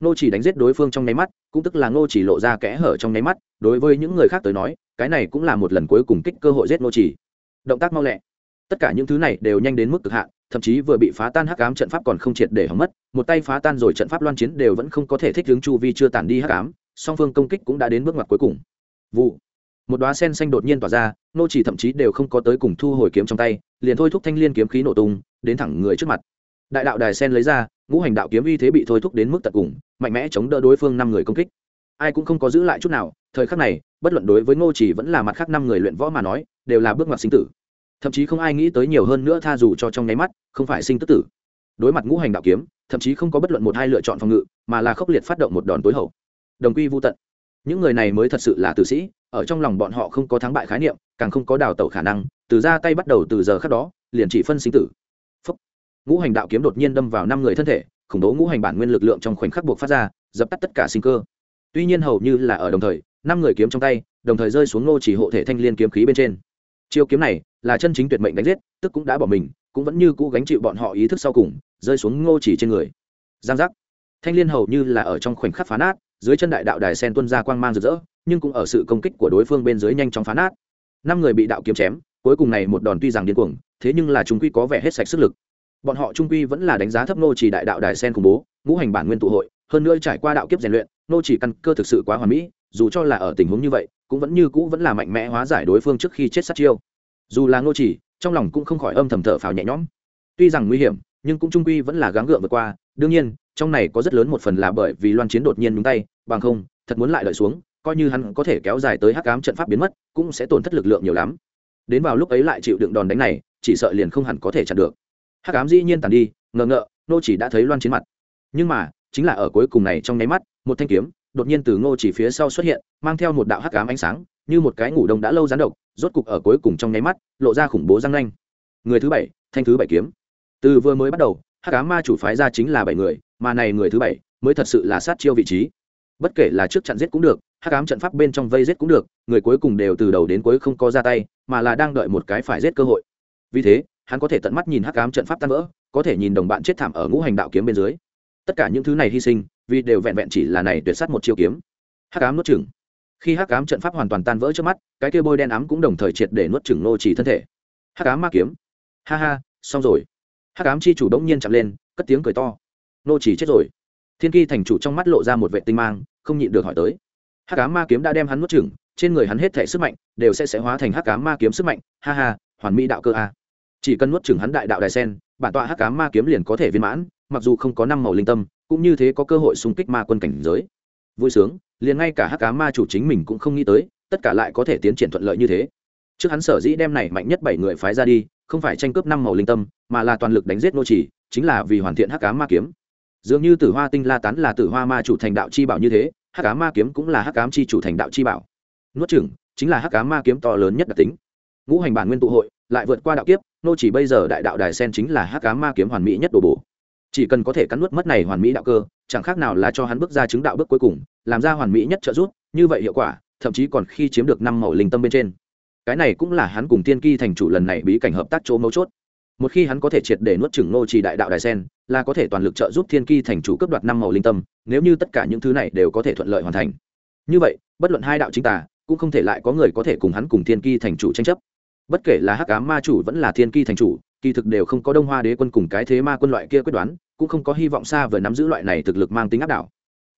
Nô chỉ đánh giết đối phương trong nháy mắt, cũng tức là nô chỉ lộ ra kẽ hở trong nháy mắt, đối với những người khác tới nói, cái này cũng là một lần cuối cùng kích cơ hội giết nô chỉ. Động tác mau lẹ. Tất cả những thứ này đều nhanh đến mức cực hạn, thậm chí vừa bị phá tan hắc ám trận pháp còn không triệt để hỏng mất, một tay phá tan rồi trận pháp loan chiến đều vẫn không có thể thích ứng chu vi chưa tản đi hắc ám, song phương công kích cũng đã đến bước ngoặt cuối cùng. Vụ. Một đóa sen xanh đột nhiên tỏa ra nô chỉ thậm chí đều không có tới cùng thu hồi kiếm trong tay, liền thôi thúc thanh liên kiếm khí nổ tung đến thẳng người trước mặt. Đại đạo đài sen lấy ra, ngũ hành đạo kiếm uy thế bị thôi thúc đến mức tận cùng, mạnh mẽ chống đỡ đối phương năm người công kích. Ai cũng không có giữ lại chút nào, thời khắc này, bất luận đối với ngô chỉ vẫn là mặt khác năm người luyện võ mà nói, đều là bước ngoặt sinh tử. Thậm chí không ai nghĩ tới nhiều hơn nữa tha dù cho trong nháy mắt, không phải sinh tức tử. Đối mặt ngũ hành đạo kiếm, thậm chí không có bất luận một hai lựa chọn phòng ngự, mà là khốc liệt phát động một đòn tối hậu. Đồng quy vô tận. Những người này mới thật sự là tử sĩ, ở trong lòng bọn họ không có thắng bại khái niệm, càng không có đào tẩu khả năng, từ ra tay bắt đầu từ giờ khác đó, liền chỉ phân sinh tử ngũ hành đạo kiếm đột nhiên đâm vào năm người thân thể, khủng bố ngũ hành bản nguyên lực lượng trong khoảnh khắc buộc phát ra, dập tắt tất cả sinh cơ. Tuy nhiên hầu như là ở đồng thời, năm người kiếm trong tay, đồng thời rơi xuống ngô chỉ hộ thể thanh liên kiếm khí bên trên. Chiêu kiếm này là chân chính tuyệt mệnh đánh giết, tức cũng đã bỏ mình, cũng vẫn như cũ gánh chịu bọn họ ý thức sau cùng, rơi xuống ngô chỉ trên người. Giang giác. Thanh liên hầu như là ở trong khoảnh khắc phá nát, dưới chân đại đạo đài sen tuân ra quang mang rực rỡ, nhưng cũng ở sự công kích của đối phương bên dưới nhanh chóng phá nát. Năm người bị đạo kiếm chém, cuối cùng này một đòn tuy rằng điên cuồng, thế nhưng là chúng quy có vẻ hết sạch sức lực bọn họ trung quy vẫn là đánh giá thấp nô chỉ đại đạo đài sen khủng bố, ngũ hành bản nguyên tụ hội, hơn nữa trải qua đạo kiếp rèn luyện, nô chỉ căn cơ thực sự quá hoàn mỹ, dù cho là ở tình huống như vậy, cũng vẫn như cũ vẫn là mạnh mẽ hóa giải đối phương trước khi chết sát chiêu. Dù là nô chỉ, trong lòng cũng không khỏi âm thầm thở phào nhẹ nhõm. Tuy rằng nguy hiểm, nhưng cũng trung quy vẫn là gắng gượng vượt qua, đương nhiên, trong này có rất lớn một phần là bởi vì loan chiến đột nhiên nhúng tay, bằng không, thật muốn lại đợi xuống, coi như hắn có thể kéo dài tới hắc ám trận pháp biến mất, cũng sẽ tổn thất lực lượng nhiều lắm. Đến vào lúc ấy lại chịu đựng đòn đánh này, chỉ sợ liền không hẳn có thể chặn được hắc ám dĩ nhiên tàn đi, ngờ ngợ, nô chỉ đã thấy loan chiến mặt. Nhưng mà, chính là ở cuối cùng này trong nháy mắt, một thanh kiếm, đột nhiên từ ngô chỉ phía sau xuất hiện, mang theo một đạo hắc ám ánh sáng, như một cái ngủ đông đã lâu gián độc, rốt cục ở cuối cùng trong nháy mắt, lộ ra khủng bố răng nanh. Người thứ bảy, thanh thứ bảy kiếm. Từ vừa mới bắt đầu, hắc ám ma chủ phái ra chính là bảy người, mà này người thứ bảy mới thật sự là sát chiêu vị trí. Bất kể là trước chặn giết cũng được, hắc ám trận pháp bên trong vây giết cũng được, người cuối cùng đều từ đầu đến cuối không có ra tay, mà là đang đợi một cái phải giết cơ hội. Vì thế hắn có thể tận mắt nhìn hắc ám trận pháp tan vỡ, có thể nhìn đồng bạn chết thảm ở ngũ hành đạo kiếm bên dưới. Tất cả những thứ này hy sinh, vì đều vẹn vẹn chỉ là này tuyệt sát một chiêu kiếm. Hắc ám nuốt chừng khi hắc ám trận pháp hoàn toàn tan vỡ trước mắt, cái kia bôi đen ám cũng đồng thời triệt để nuốt chừng nô chỉ thân thể. Hắc ám ma kiếm. Ha ha, xong rồi. Hắc ám chi chủ đống nhiên chạm lên, cất tiếng cười to. Nô chỉ chết rồi. Thiên kỳ thành chủ trong mắt lộ ra một vệ tinh mang, không nhịn được hỏi tới. Hắc ám ma kiếm đã đem hắn nuốt chừng trên người hắn hết thể sức mạnh, đều sẽ sẽ hóa thành hắc ám ma kiếm sức mạnh. Ha ha, hoàn mỹ đạo cơ a chỉ cần nuốt chừng hắn đại đạo đài sen, bản tọa hắc ám ma kiếm liền có thể viên mãn, mặc dù không có năm màu linh tâm, cũng như thế có cơ hội xung kích ma quân cảnh giới. Vui sướng, liền ngay cả hắc ám ma chủ chính mình cũng không nghĩ tới, tất cả lại có thể tiến triển thuận lợi như thế. Trước hắn sở dĩ đem này mạnh nhất bảy người phái ra đi, không phải tranh cướp năm màu linh tâm, mà là toàn lực đánh giết nô chỉ, chính là vì hoàn thiện hắc ám ma kiếm. Dường như tử hoa tinh la tán là tử hoa ma chủ thành đạo chi bảo như thế, hắc ám ma kiếm cũng là hắc ám chi chủ thành đạo chi bảo. Nuốt chừng chính là hắc ám ma kiếm to lớn nhất đặc tính. Ngũ hành bản nguyên tụ hội lại vượt qua đạo kiếp, nô chỉ bây giờ đại đạo đài sen chính là hắc ám ma kiếm hoàn mỹ nhất đồ bổ. Chỉ cần có thể cắn nuốt mất này hoàn mỹ đạo cơ, chẳng khác nào là cho hắn bước ra chứng đạo bước cuối cùng, làm ra hoàn mỹ nhất trợ giúp, như vậy hiệu quả, thậm chí còn khi chiếm được năm màu linh tâm bên trên. Cái này cũng là hắn cùng tiên kỳ thành chủ lần này bí cảnh hợp tác chỗ mấu chốt. Một khi hắn có thể triệt để nuốt chửng nô trì đại đạo đài sen, là có thể toàn lực trợ giúp thiên kỳ thành chủ cấp đoạt năm màu linh tâm, nếu như tất cả những thứ này đều có thể thuận lợi hoàn thành. Như vậy, bất luận hai đạo chính tà, cũng không thể lại có người có thể cùng hắn cùng thiên kỳ thành chủ tranh chấp bất kể là hắc ám ma chủ vẫn là thiên kỳ thành chủ, kỳ thực đều không có đông hoa đế quân cùng cái thế ma quân loại kia quyết đoán, cũng không có hy vọng xa vừa nắm giữ loại này thực lực mang tính áp đảo.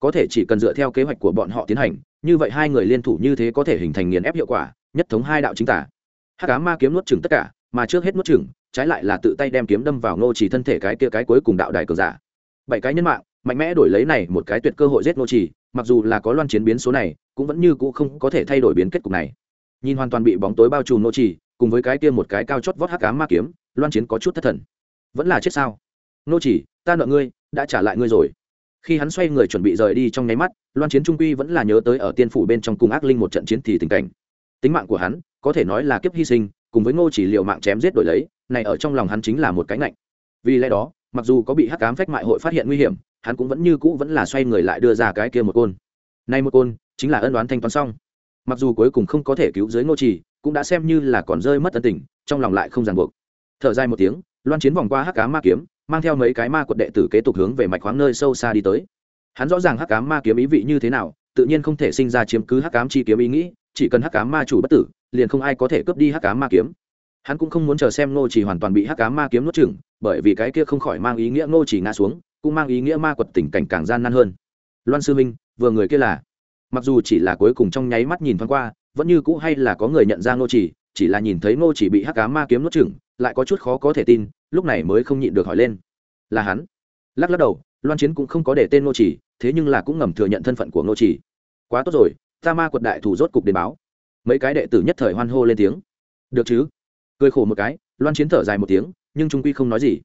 Có thể chỉ cần dựa theo kế hoạch của bọn họ tiến hành, như vậy hai người liên thủ như thế có thể hình thành nghiền ép hiệu quả, nhất thống hai đạo chính tả. Hắc ám ma kiếm nuốt chừng tất cả, mà trước hết nuốt chừng trái lại là tự tay đem kiếm đâm vào ngô chỉ thân thể cái kia cái cuối cùng đạo đài cờ giả. Bảy cái nhân mạng, mạnh mẽ đổi lấy này một cái tuyệt cơ hội giết ngô chỉ mặc dù là có loan chiến biến số này, cũng vẫn như cũ không có thể thay đổi biến kết cục này. Nhìn hoàn toàn bị bóng tối bao trùm ngô chỉ cùng với cái kia một cái cao chót vót hắc ám ma kiếm, loan chiến có chút thất thần. Vẫn là chết sao? Ngô chỉ, ta nợ ngươi, đã trả lại ngươi rồi. Khi hắn xoay người chuẩn bị rời đi trong nháy mắt, loan chiến trung quy vẫn là nhớ tới ở tiên phủ bên trong cung ác linh một trận chiến thì tình cảnh. Tính mạng của hắn, có thể nói là kiếp hy sinh, cùng với ngô chỉ liệu mạng chém giết đổi lấy, này ở trong lòng hắn chính là một cái ngạnh. Vì lẽ đó, mặc dù có bị hắc cám phách mại hội phát hiện nguy hiểm, hắn cũng vẫn như cũ vẫn là xoay người lại đưa ra cái kia một côn. Nay một côn, chính là ân đoán thanh toán xong. Mặc dù cuối cùng không có thể cứu dưới ngô chỉ cũng đã xem như là còn rơi mất tân tình, trong lòng lại không ràng buộc. Thở dài một tiếng, loan chiến vòng qua hắc cá ma kiếm, mang theo mấy cái ma quật đệ tử kế tục hướng về mạch khoáng nơi sâu xa đi tới. Hắn rõ ràng hắc cá ma kiếm ý vị như thế nào, tự nhiên không thể sinh ra chiếm cứ hắc cám chi kiếm ý nghĩ, chỉ cần hắc cám ma chủ bất tử, liền không ai có thể cướp đi hắc cám ma kiếm. Hắn cũng không muốn chờ xem ngô chỉ hoàn toàn bị hắc cám ma kiếm nuốt chửng, bởi vì cái kia không khỏi mang ý nghĩa ngô chỉ ngã xuống, cũng mang ý nghĩa ma quật tình cảnh càng gian nan hơn. Loan sư minh vừa người kia là? Mặc dù chỉ là cuối cùng trong nháy mắt nhìn thoáng qua vẫn như cũ hay là có người nhận ra ngô chỉ chỉ là nhìn thấy ngô chỉ bị hắc cá ma kiếm nuốt chửng, lại có chút khó có thể tin, lúc này mới không nhịn được hỏi lên. Là hắn. Lắc lắc đầu, loan chiến cũng không có để tên ngô chỉ, thế nhưng là cũng ngầm thừa nhận thân phận của ngô chỉ. Quá tốt rồi, ta ma quật đại thủ rốt cục đến báo. Mấy cái đệ tử nhất thời hoan hô lên tiếng. Được chứ? Cười khổ một cái, loan chiến thở dài một tiếng, nhưng trung quy không nói gì.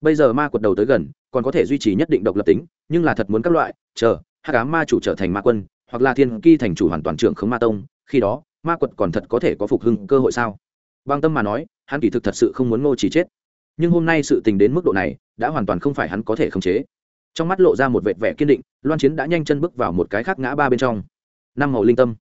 Bây giờ ma quật đầu tới gần, còn có thể duy trì nhất định độc lập tính, nhưng là thật muốn các loại, chờ hát cá ma chủ trở thành ma quân, hoặc là thiên kỳ thành chủ hoàn toàn trưởng khống ma tông khi đó, ma quật còn thật có thể có phục hưng cơ hội sao? Băng tâm mà nói, hắn kỳ thực thật sự không muốn ngô chỉ chết. Nhưng hôm nay sự tình đến mức độ này, đã hoàn toàn không phải hắn có thể khống chế. Trong mắt lộ ra một vệt vẻ kiên định, loan chiến đã nhanh chân bước vào một cái khác ngã ba bên trong. Năm màu linh tâm.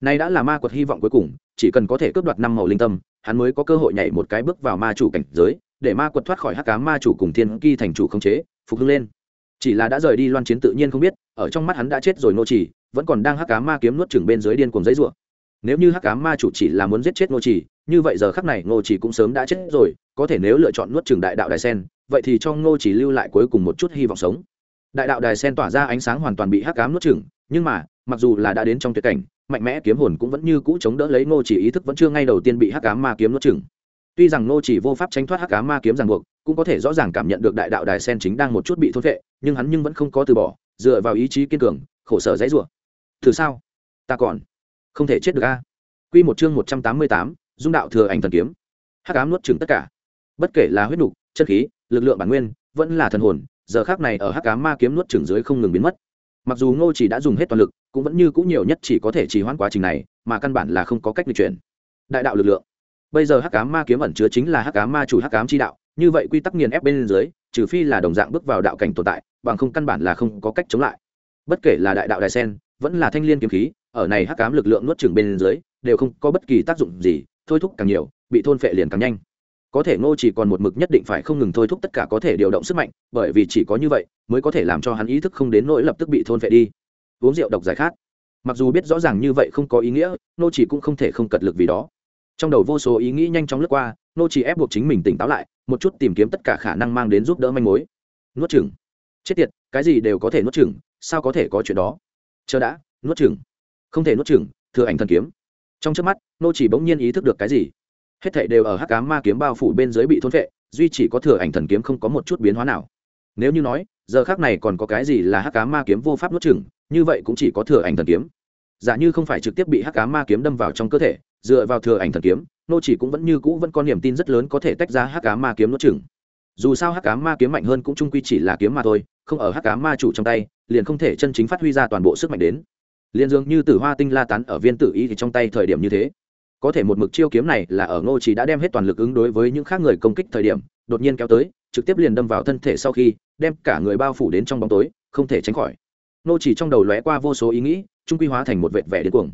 Nay đã là ma quật hy vọng cuối cùng, chỉ cần có thể cướp đoạt năm màu linh tâm, hắn mới có cơ hội nhảy một cái bước vào ma chủ cảnh giới, để ma quật thoát khỏi hắc cá ma chủ cùng thiên kỳ thành chủ khống chế, phục hưng lên. Chỉ là đã rời đi, loan chiến tự nhiên không biết, ở trong mắt hắn đã chết rồi nô trì vẫn còn đang hắc cá ma kiếm nuốt chừng bên dưới điên cuồng giấy ruộng nếu như hắc cá ma chủ chỉ là muốn giết chết Ngô trì, như vậy giờ khắc này Ngô trì cũng sớm đã chết rồi, có thể nếu lựa chọn nuốt chừng đại đạo đài sen, vậy thì cho Ngô trì lưu lại cuối cùng một chút hy vọng sống. Đại đạo đài sen tỏa ra ánh sáng hoàn toàn bị hắc cám nuốt chừng nhưng mà, mặc dù là đã đến trong tuyệt cảnh, mạnh mẽ kiếm hồn cũng vẫn như cũ chống đỡ lấy ngô chỉ ý thức vẫn chưa ngay đầu tiên bị hắc cám ma kiếm nuốt chừng tuy rằng ngô chỉ vô pháp tránh thoát hắc cám ma kiếm ràng buộc, cũng có thể rõ ràng cảm nhận được đại đạo đài sen chính đang một chút bị thốt vệ nhưng hắn nhưng vẫn không có từ bỏ, dựa vào ý chí kiên cường, khổ sở dãy rủa. Thử sao? Ta còn không thể chết được a. Quy một chương một trăm tám mươi tám, dung đạo thừa ảnh thần kiếm. Hắc ám nuốt chừng tất cả. Bất kể là huyết nục, chân khí, lực lượng bản nguyên, vẫn là thần hồn, giờ khác này ở hắc ám ma kiếm nuốt chừng dưới không ngừng biến mất. Mặc dù ngô chỉ đã dùng hết toàn lực, cũng vẫn như cũng nhiều nhất chỉ có thể trì hoãn quá trình này, mà căn bản là không có cách di chuyển. Đại đạo lực lượng. Bây giờ hắc ám ma kiếm ẩn chứa chính là hắc ám ma chủ hắc ám chi đạo, như vậy quy tắc nghiền ép bên dưới, trừ phi là đồng dạng bước vào đạo cảnh tồn tại, bằng không căn bản là không có cách chống lại. Bất kể là đại đạo đài sen, vẫn là thanh liên kiếm khí ở này hắc cám lực lượng nuốt chừng bên dưới, đều không có bất kỳ tác dụng gì, thôi thúc càng nhiều, bị thôn phệ liền càng nhanh. Có thể ngô chỉ còn một mực nhất định phải không ngừng thôi thúc tất cả có thể điều động sức mạnh, bởi vì chỉ có như vậy, mới có thể làm cho hắn ý thức không đến nỗi lập tức bị thôn phệ đi. Uống rượu độc giải khát. Mặc dù biết rõ ràng như vậy không có ý nghĩa nô chỉ cũng không thể không cật lực vì đó. Trong đầu vô số ý nghĩ nhanh chóng lướt qua nô chỉ ép buộc chính mình tỉnh táo lại, một chút tìm kiếm tất cả khả năng mang đến giúp đỡ manh mối. Nuốt chừng chết tiệt, cái gì đều có thể nuốt chừng sao có thể có chuyện đó? Chờ đã, nuốt chừng không thể nuốt chừng thừa ảnh thần kiếm. Trong trước mắt, nô chỉ bỗng nhiên ý thức được cái gì. Hết thảy đều ở hắc ám ma kiếm bao phủ bên dưới bị thôn phệ, duy chỉ có thừa ảnh thần kiếm không có một chút biến hóa nào. Nếu như nói, giờ khác này còn có cái gì là hắc ám ma kiếm vô pháp nuốt chừng như vậy cũng chỉ có thừa ảnh thần kiếm. Giả như không phải trực tiếp bị hắc ám ma kiếm đâm vào trong cơ thể, dựa vào thừa ảnh thần kiếm, nô chỉ cũng vẫn như cũ vẫn có niềm tin rất lớn có thể tách ra hắc ám ma kiếm nuốt chừng dù sao hắc ám ma kiếm mạnh hơn cũng trung quy chỉ là kiếm mà thôi, không ở hắc ám ma chủ trong tay, liền không thể chân chính phát huy ra toàn bộ sức mạnh đến liền dường như tử hoa tinh la tán ở viên tử y thì trong tay thời điểm như thế. Có thể một mực chiêu kiếm này là ở ngô chỉ đã đem hết toàn lực ứng đối với những khác người công kích thời điểm, đột nhiên kéo tới, trực tiếp liền đâm vào thân thể sau khi, đem cả người bao phủ đến trong bóng tối, không thể tránh khỏi. Ngô chỉ trong đầu lóe qua vô số ý nghĩ, trung quy hóa thành một vệt vẻ đến cuồng.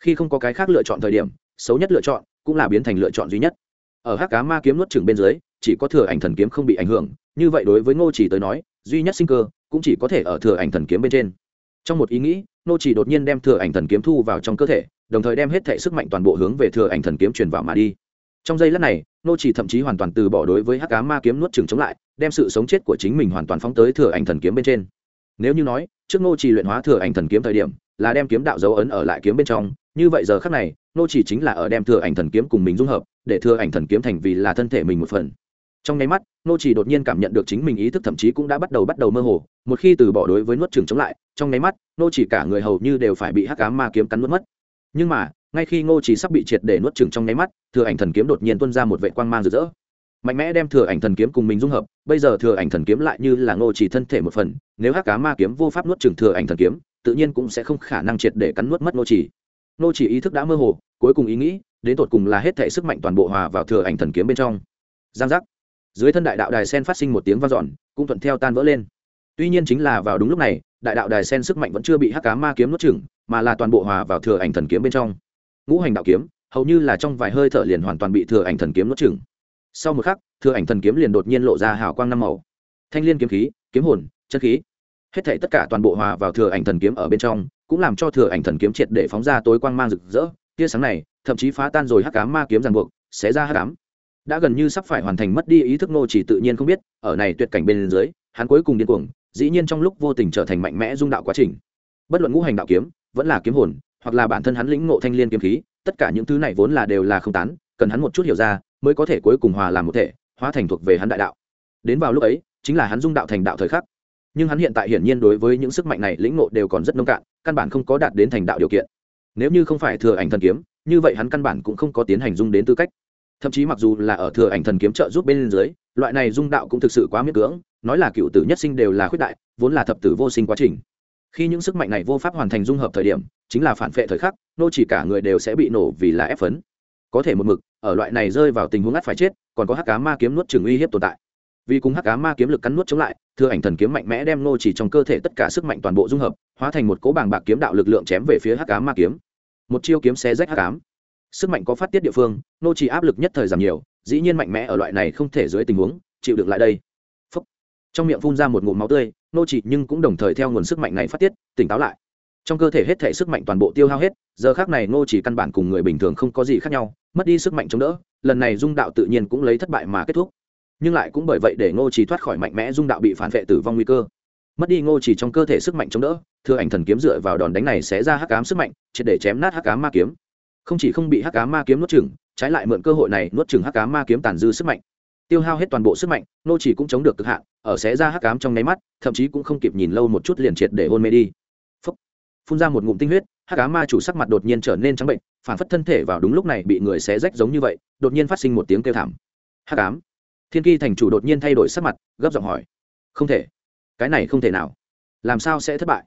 Khi không có cái khác lựa chọn thời điểm, xấu nhất lựa chọn cũng là biến thành lựa chọn duy nhất. Ở hắc cá ma kiếm nuốt chừng bên dưới, chỉ có thừa ảnh thần kiếm không bị ảnh hưởng, như vậy đối với ngô chỉ tới nói, duy nhất sinh cơ cũng chỉ có thể ở thừa ảnh thần kiếm bên trên trong một ý nghĩ ngô chỉ đột nhiên đem thừa ảnh thần kiếm thu vào trong cơ thể, đồng thời đem hết thể sức mạnh toàn bộ hướng về thừa ảnh thần kiếm truyền vào mà đi. Trong giây lát này ngô chỉ thậm chí hoàn toàn từ bỏ đối với hắc cá ma kiếm nuốt chừng chống lại, đem sự sống chết của chính mình hoàn toàn phóng tới thừa ảnh thần kiếm bên trên. Nếu như nói, trước ngô chỉ luyện hóa thừa ảnh thần kiếm thời điểm, là đem kiếm đạo dấu ấn ở lại kiếm bên trong, như vậy giờ khắc này, nô chỉ chính là ở đem thừa ảnh thần kiếm cùng mình dung hợp, để thừa ảnh thần kiếm thành vì là thân thể mình một phần trong nháy mắt nô chỉ đột nhiên cảm nhận được chính mình ý thức thậm chí cũng đã bắt đầu bắt đầu mơ hồ, một khi từ bỏ đối với nuốt trường chống lại, trong nháy mắt nô chỉ cả người hầu như đều phải bị hắc ám ma kiếm cắn nuốt mất. Nhưng mà, ngay khi ngô chỉ sắp bị triệt để nuốt trường trong nháy mắt, thừa ảnh thần kiếm đột nhiên tuôn ra một vệ quang mang rực rỡ. Mạnh mẽ đem thừa ảnh thần kiếm cùng mình dung hợp, bây giờ thừa ảnh thần kiếm lại như là ngô chỉ thân thể một phần, nếu hắc cá ma kiếm vô pháp nuốt trường thừa ảnh thần kiếm, tự nhiên cũng sẽ không khả năng triệt để cắn nuốt mất ngô chỉ. Ngô chỉ ý thức đã mơ hồ, cuối cùng ý nghĩ, đến tột cùng là hết thể sức mạnh toàn bộ hòa vào thừa ảnh thần kiếm bên trong. Giang giác dưới thân đại đạo đài sen phát sinh một tiếng vang dọn, cũng thuận theo tan vỡ lên. Tuy nhiên chính là vào đúng lúc này, đại đạo đài sen sức mạnh vẫn chưa bị hắc cá ma kiếm nuốt chừng mà là toàn bộ hòa vào thừa ảnh thần kiếm bên trong. Ngũ hành đạo kiếm, hầu như là trong vài hơi thở liền hoàn toàn bị thừa ảnh thần kiếm nuốt chừng sau một khắc, thừa ảnh thần kiếm liền đột nhiên lộ ra hào quang năm màu. Thanh liên kiếm khí, kiếm hồn, chân khí. Hết thảy tất cả toàn bộ hòa vào thừa ảnh thần kiếm ở bên trong, cũng làm cho thừa ảnh thần kiếm triệt để phóng ra tối quang mang rực rỡ. Tia sáng này, thậm chí phá tan rồi hắc ám ma kiếm ràng buộc, xé ra hắc ám đã gần như sắp phải hoàn thành mất đi ý thức nô chỉ tự nhiên không biết, ở này tuyệt cảnh bên dưới, hắn cuối cùng điên cuồng, dĩ nhiên trong lúc vô tình trở thành mạnh mẽ dung đạo quá trình. Bất luận ngũ hành đạo kiếm, vẫn là kiếm hồn, hoặc là bản thân hắn lĩnh ngộ thanh liên kiếm khí, tất cả những thứ này vốn là đều là không tán, cần hắn một chút hiểu ra, mới có thể cuối cùng hòa làm một thể, hóa thành thuộc về hắn đại đạo. Đến vào lúc ấy, chính là hắn dung đạo thành đạo thời khắc. Nhưng hắn hiện tại hiển nhiên đối với những sức mạnh này lĩnh ngộ đều còn rất nông cạn, căn bản không có đạt đến thành đạo điều kiện. Nếu như không phải thừa ảnh thần kiếm, như vậy hắn căn bản cũng không có tiến hành dung đến tư cách thậm chí mặc dù là ở thừa ảnh thần kiếm trợ giúp bên dưới, loại này dung đạo cũng thực sự quá miễn cưỡng, nói là cựu tử nhất sinh đều là khuyết đại, vốn là thập tử vô sinh quá trình. Khi những sức mạnh này vô pháp hoàn thành dung hợp thời điểm, chính là phản vệ thời khắc, nô chỉ cả người đều sẽ bị nổ vì là ép phấn. Có thể một mực, ở loại này rơi vào tình huống ngắt phải chết, còn có hắc cá ma kiếm nuốt trường uy hiếp tồn tại. Vì cùng hắc cá ma kiếm lực cắn nuốt chống lại, thừa ảnh thần kiếm mạnh mẽ đem nô chỉ trong cơ thể tất cả sức mạnh toàn bộ dung hợp, hóa thành một cỗ bảng bạc kiếm đạo lực lượng chém về phía hắc cá ma kiếm. Một chiêu kiếm xé rách hắc ám sức mạnh có phát tiết địa phương, nô chỉ áp lực nhất thời giảm nhiều, dĩ nhiên mạnh mẽ ở loại này không thể dưới tình huống, chịu được lại đây. Phúc. trong miệng phun ra một ngụm máu tươi, nô chỉ nhưng cũng đồng thời theo nguồn sức mạnh này phát tiết, tỉnh táo lại. Trong cơ thể hết thể sức mạnh toàn bộ tiêu hao hết, giờ khác này nô chỉ căn bản cùng người bình thường không có gì khác nhau, mất đi sức mạnh chống đỡ, lần này dung đạo tự nhiên cũng lấy thất bại mà kết thúc. Nhưng lại cũng bởi vậy để ngô chỉ thoát khỏi mạnh mẽ dung đạo bị phản vệ tử vong nguy cơ. Mất đi ngô chỉ trong cơ thể sức mạnh chống đỡ, thừa ảnh thần kiếm dựa vào đòn đánh này sẽ ra hắc ám sức mạnh, triệt để chém nát hắc ám ma kiếm không chỉ không bị hắc ám ma kiếm nuốt chửng, trái lại mượn cơ hội này nuốt chửng hắc ám ma kiếm tàn dư sức mạnh. Tiêu hao hết toàn bộ sức mạnh, nô chỉ cũng chống được cực hạn, ở xé ra hắc ám trong nháy mắt, thậm chí cũng không kịp nhìn lâu một chút liền triệt để hôn mê đi. Phúc. phun ra một ngụm tinh huyết, hắc ám ma chủ sắc mặt đột nhiên trở nên trắng bệnh, phản phất thân thể vào đúng lúc này bị người xé rách giống như vậy, đột nhiên phát sinh một tiếng kêu thảm. Hắc ám. Thiên kỳ thành chủ đột nhiên thay đổi sắc mặt, gấp giọng hỏi. Không thể. Cái này không thể nào. Làm sao sẽ thất bại?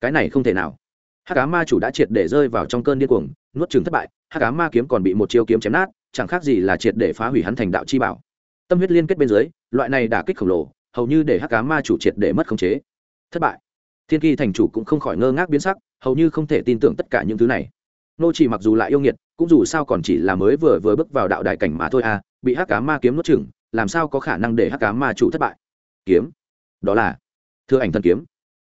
Cái này không thể nào. Hắc cá ma chủ đã triệt để rơi vào trong cơn điên cuồng nuốt trường thất bại, hắc cá ma kiếm còn bị một chiêu kiếm chém nát, chẳng khác gì là triệt để phá hủy hắn thành đạo chi bảo. Tâm huyết liên kết bên dưới, loại này đả kích khổng lồ, hầu như để hắc cá ma chủ triệt để mất khống chế. Thất bại. Thiên kỳ thành chủ cũng không khỏi ngơ ngác biến sắc, hầu như không thể tin tưởng tất cả những thứ này. Nô chỉ mặc dù lại yêu nghiệt, cũng dù sao còn chỉ là mới vừa vừa bước vào đạo đại cảnh mà thôi à bị hắc cá ma kiếm nuốt chửng, làm sao có khả năng để hắc cá ma chủ thất bại? Kiếm. Đó là thưa ảnh thần kiếm.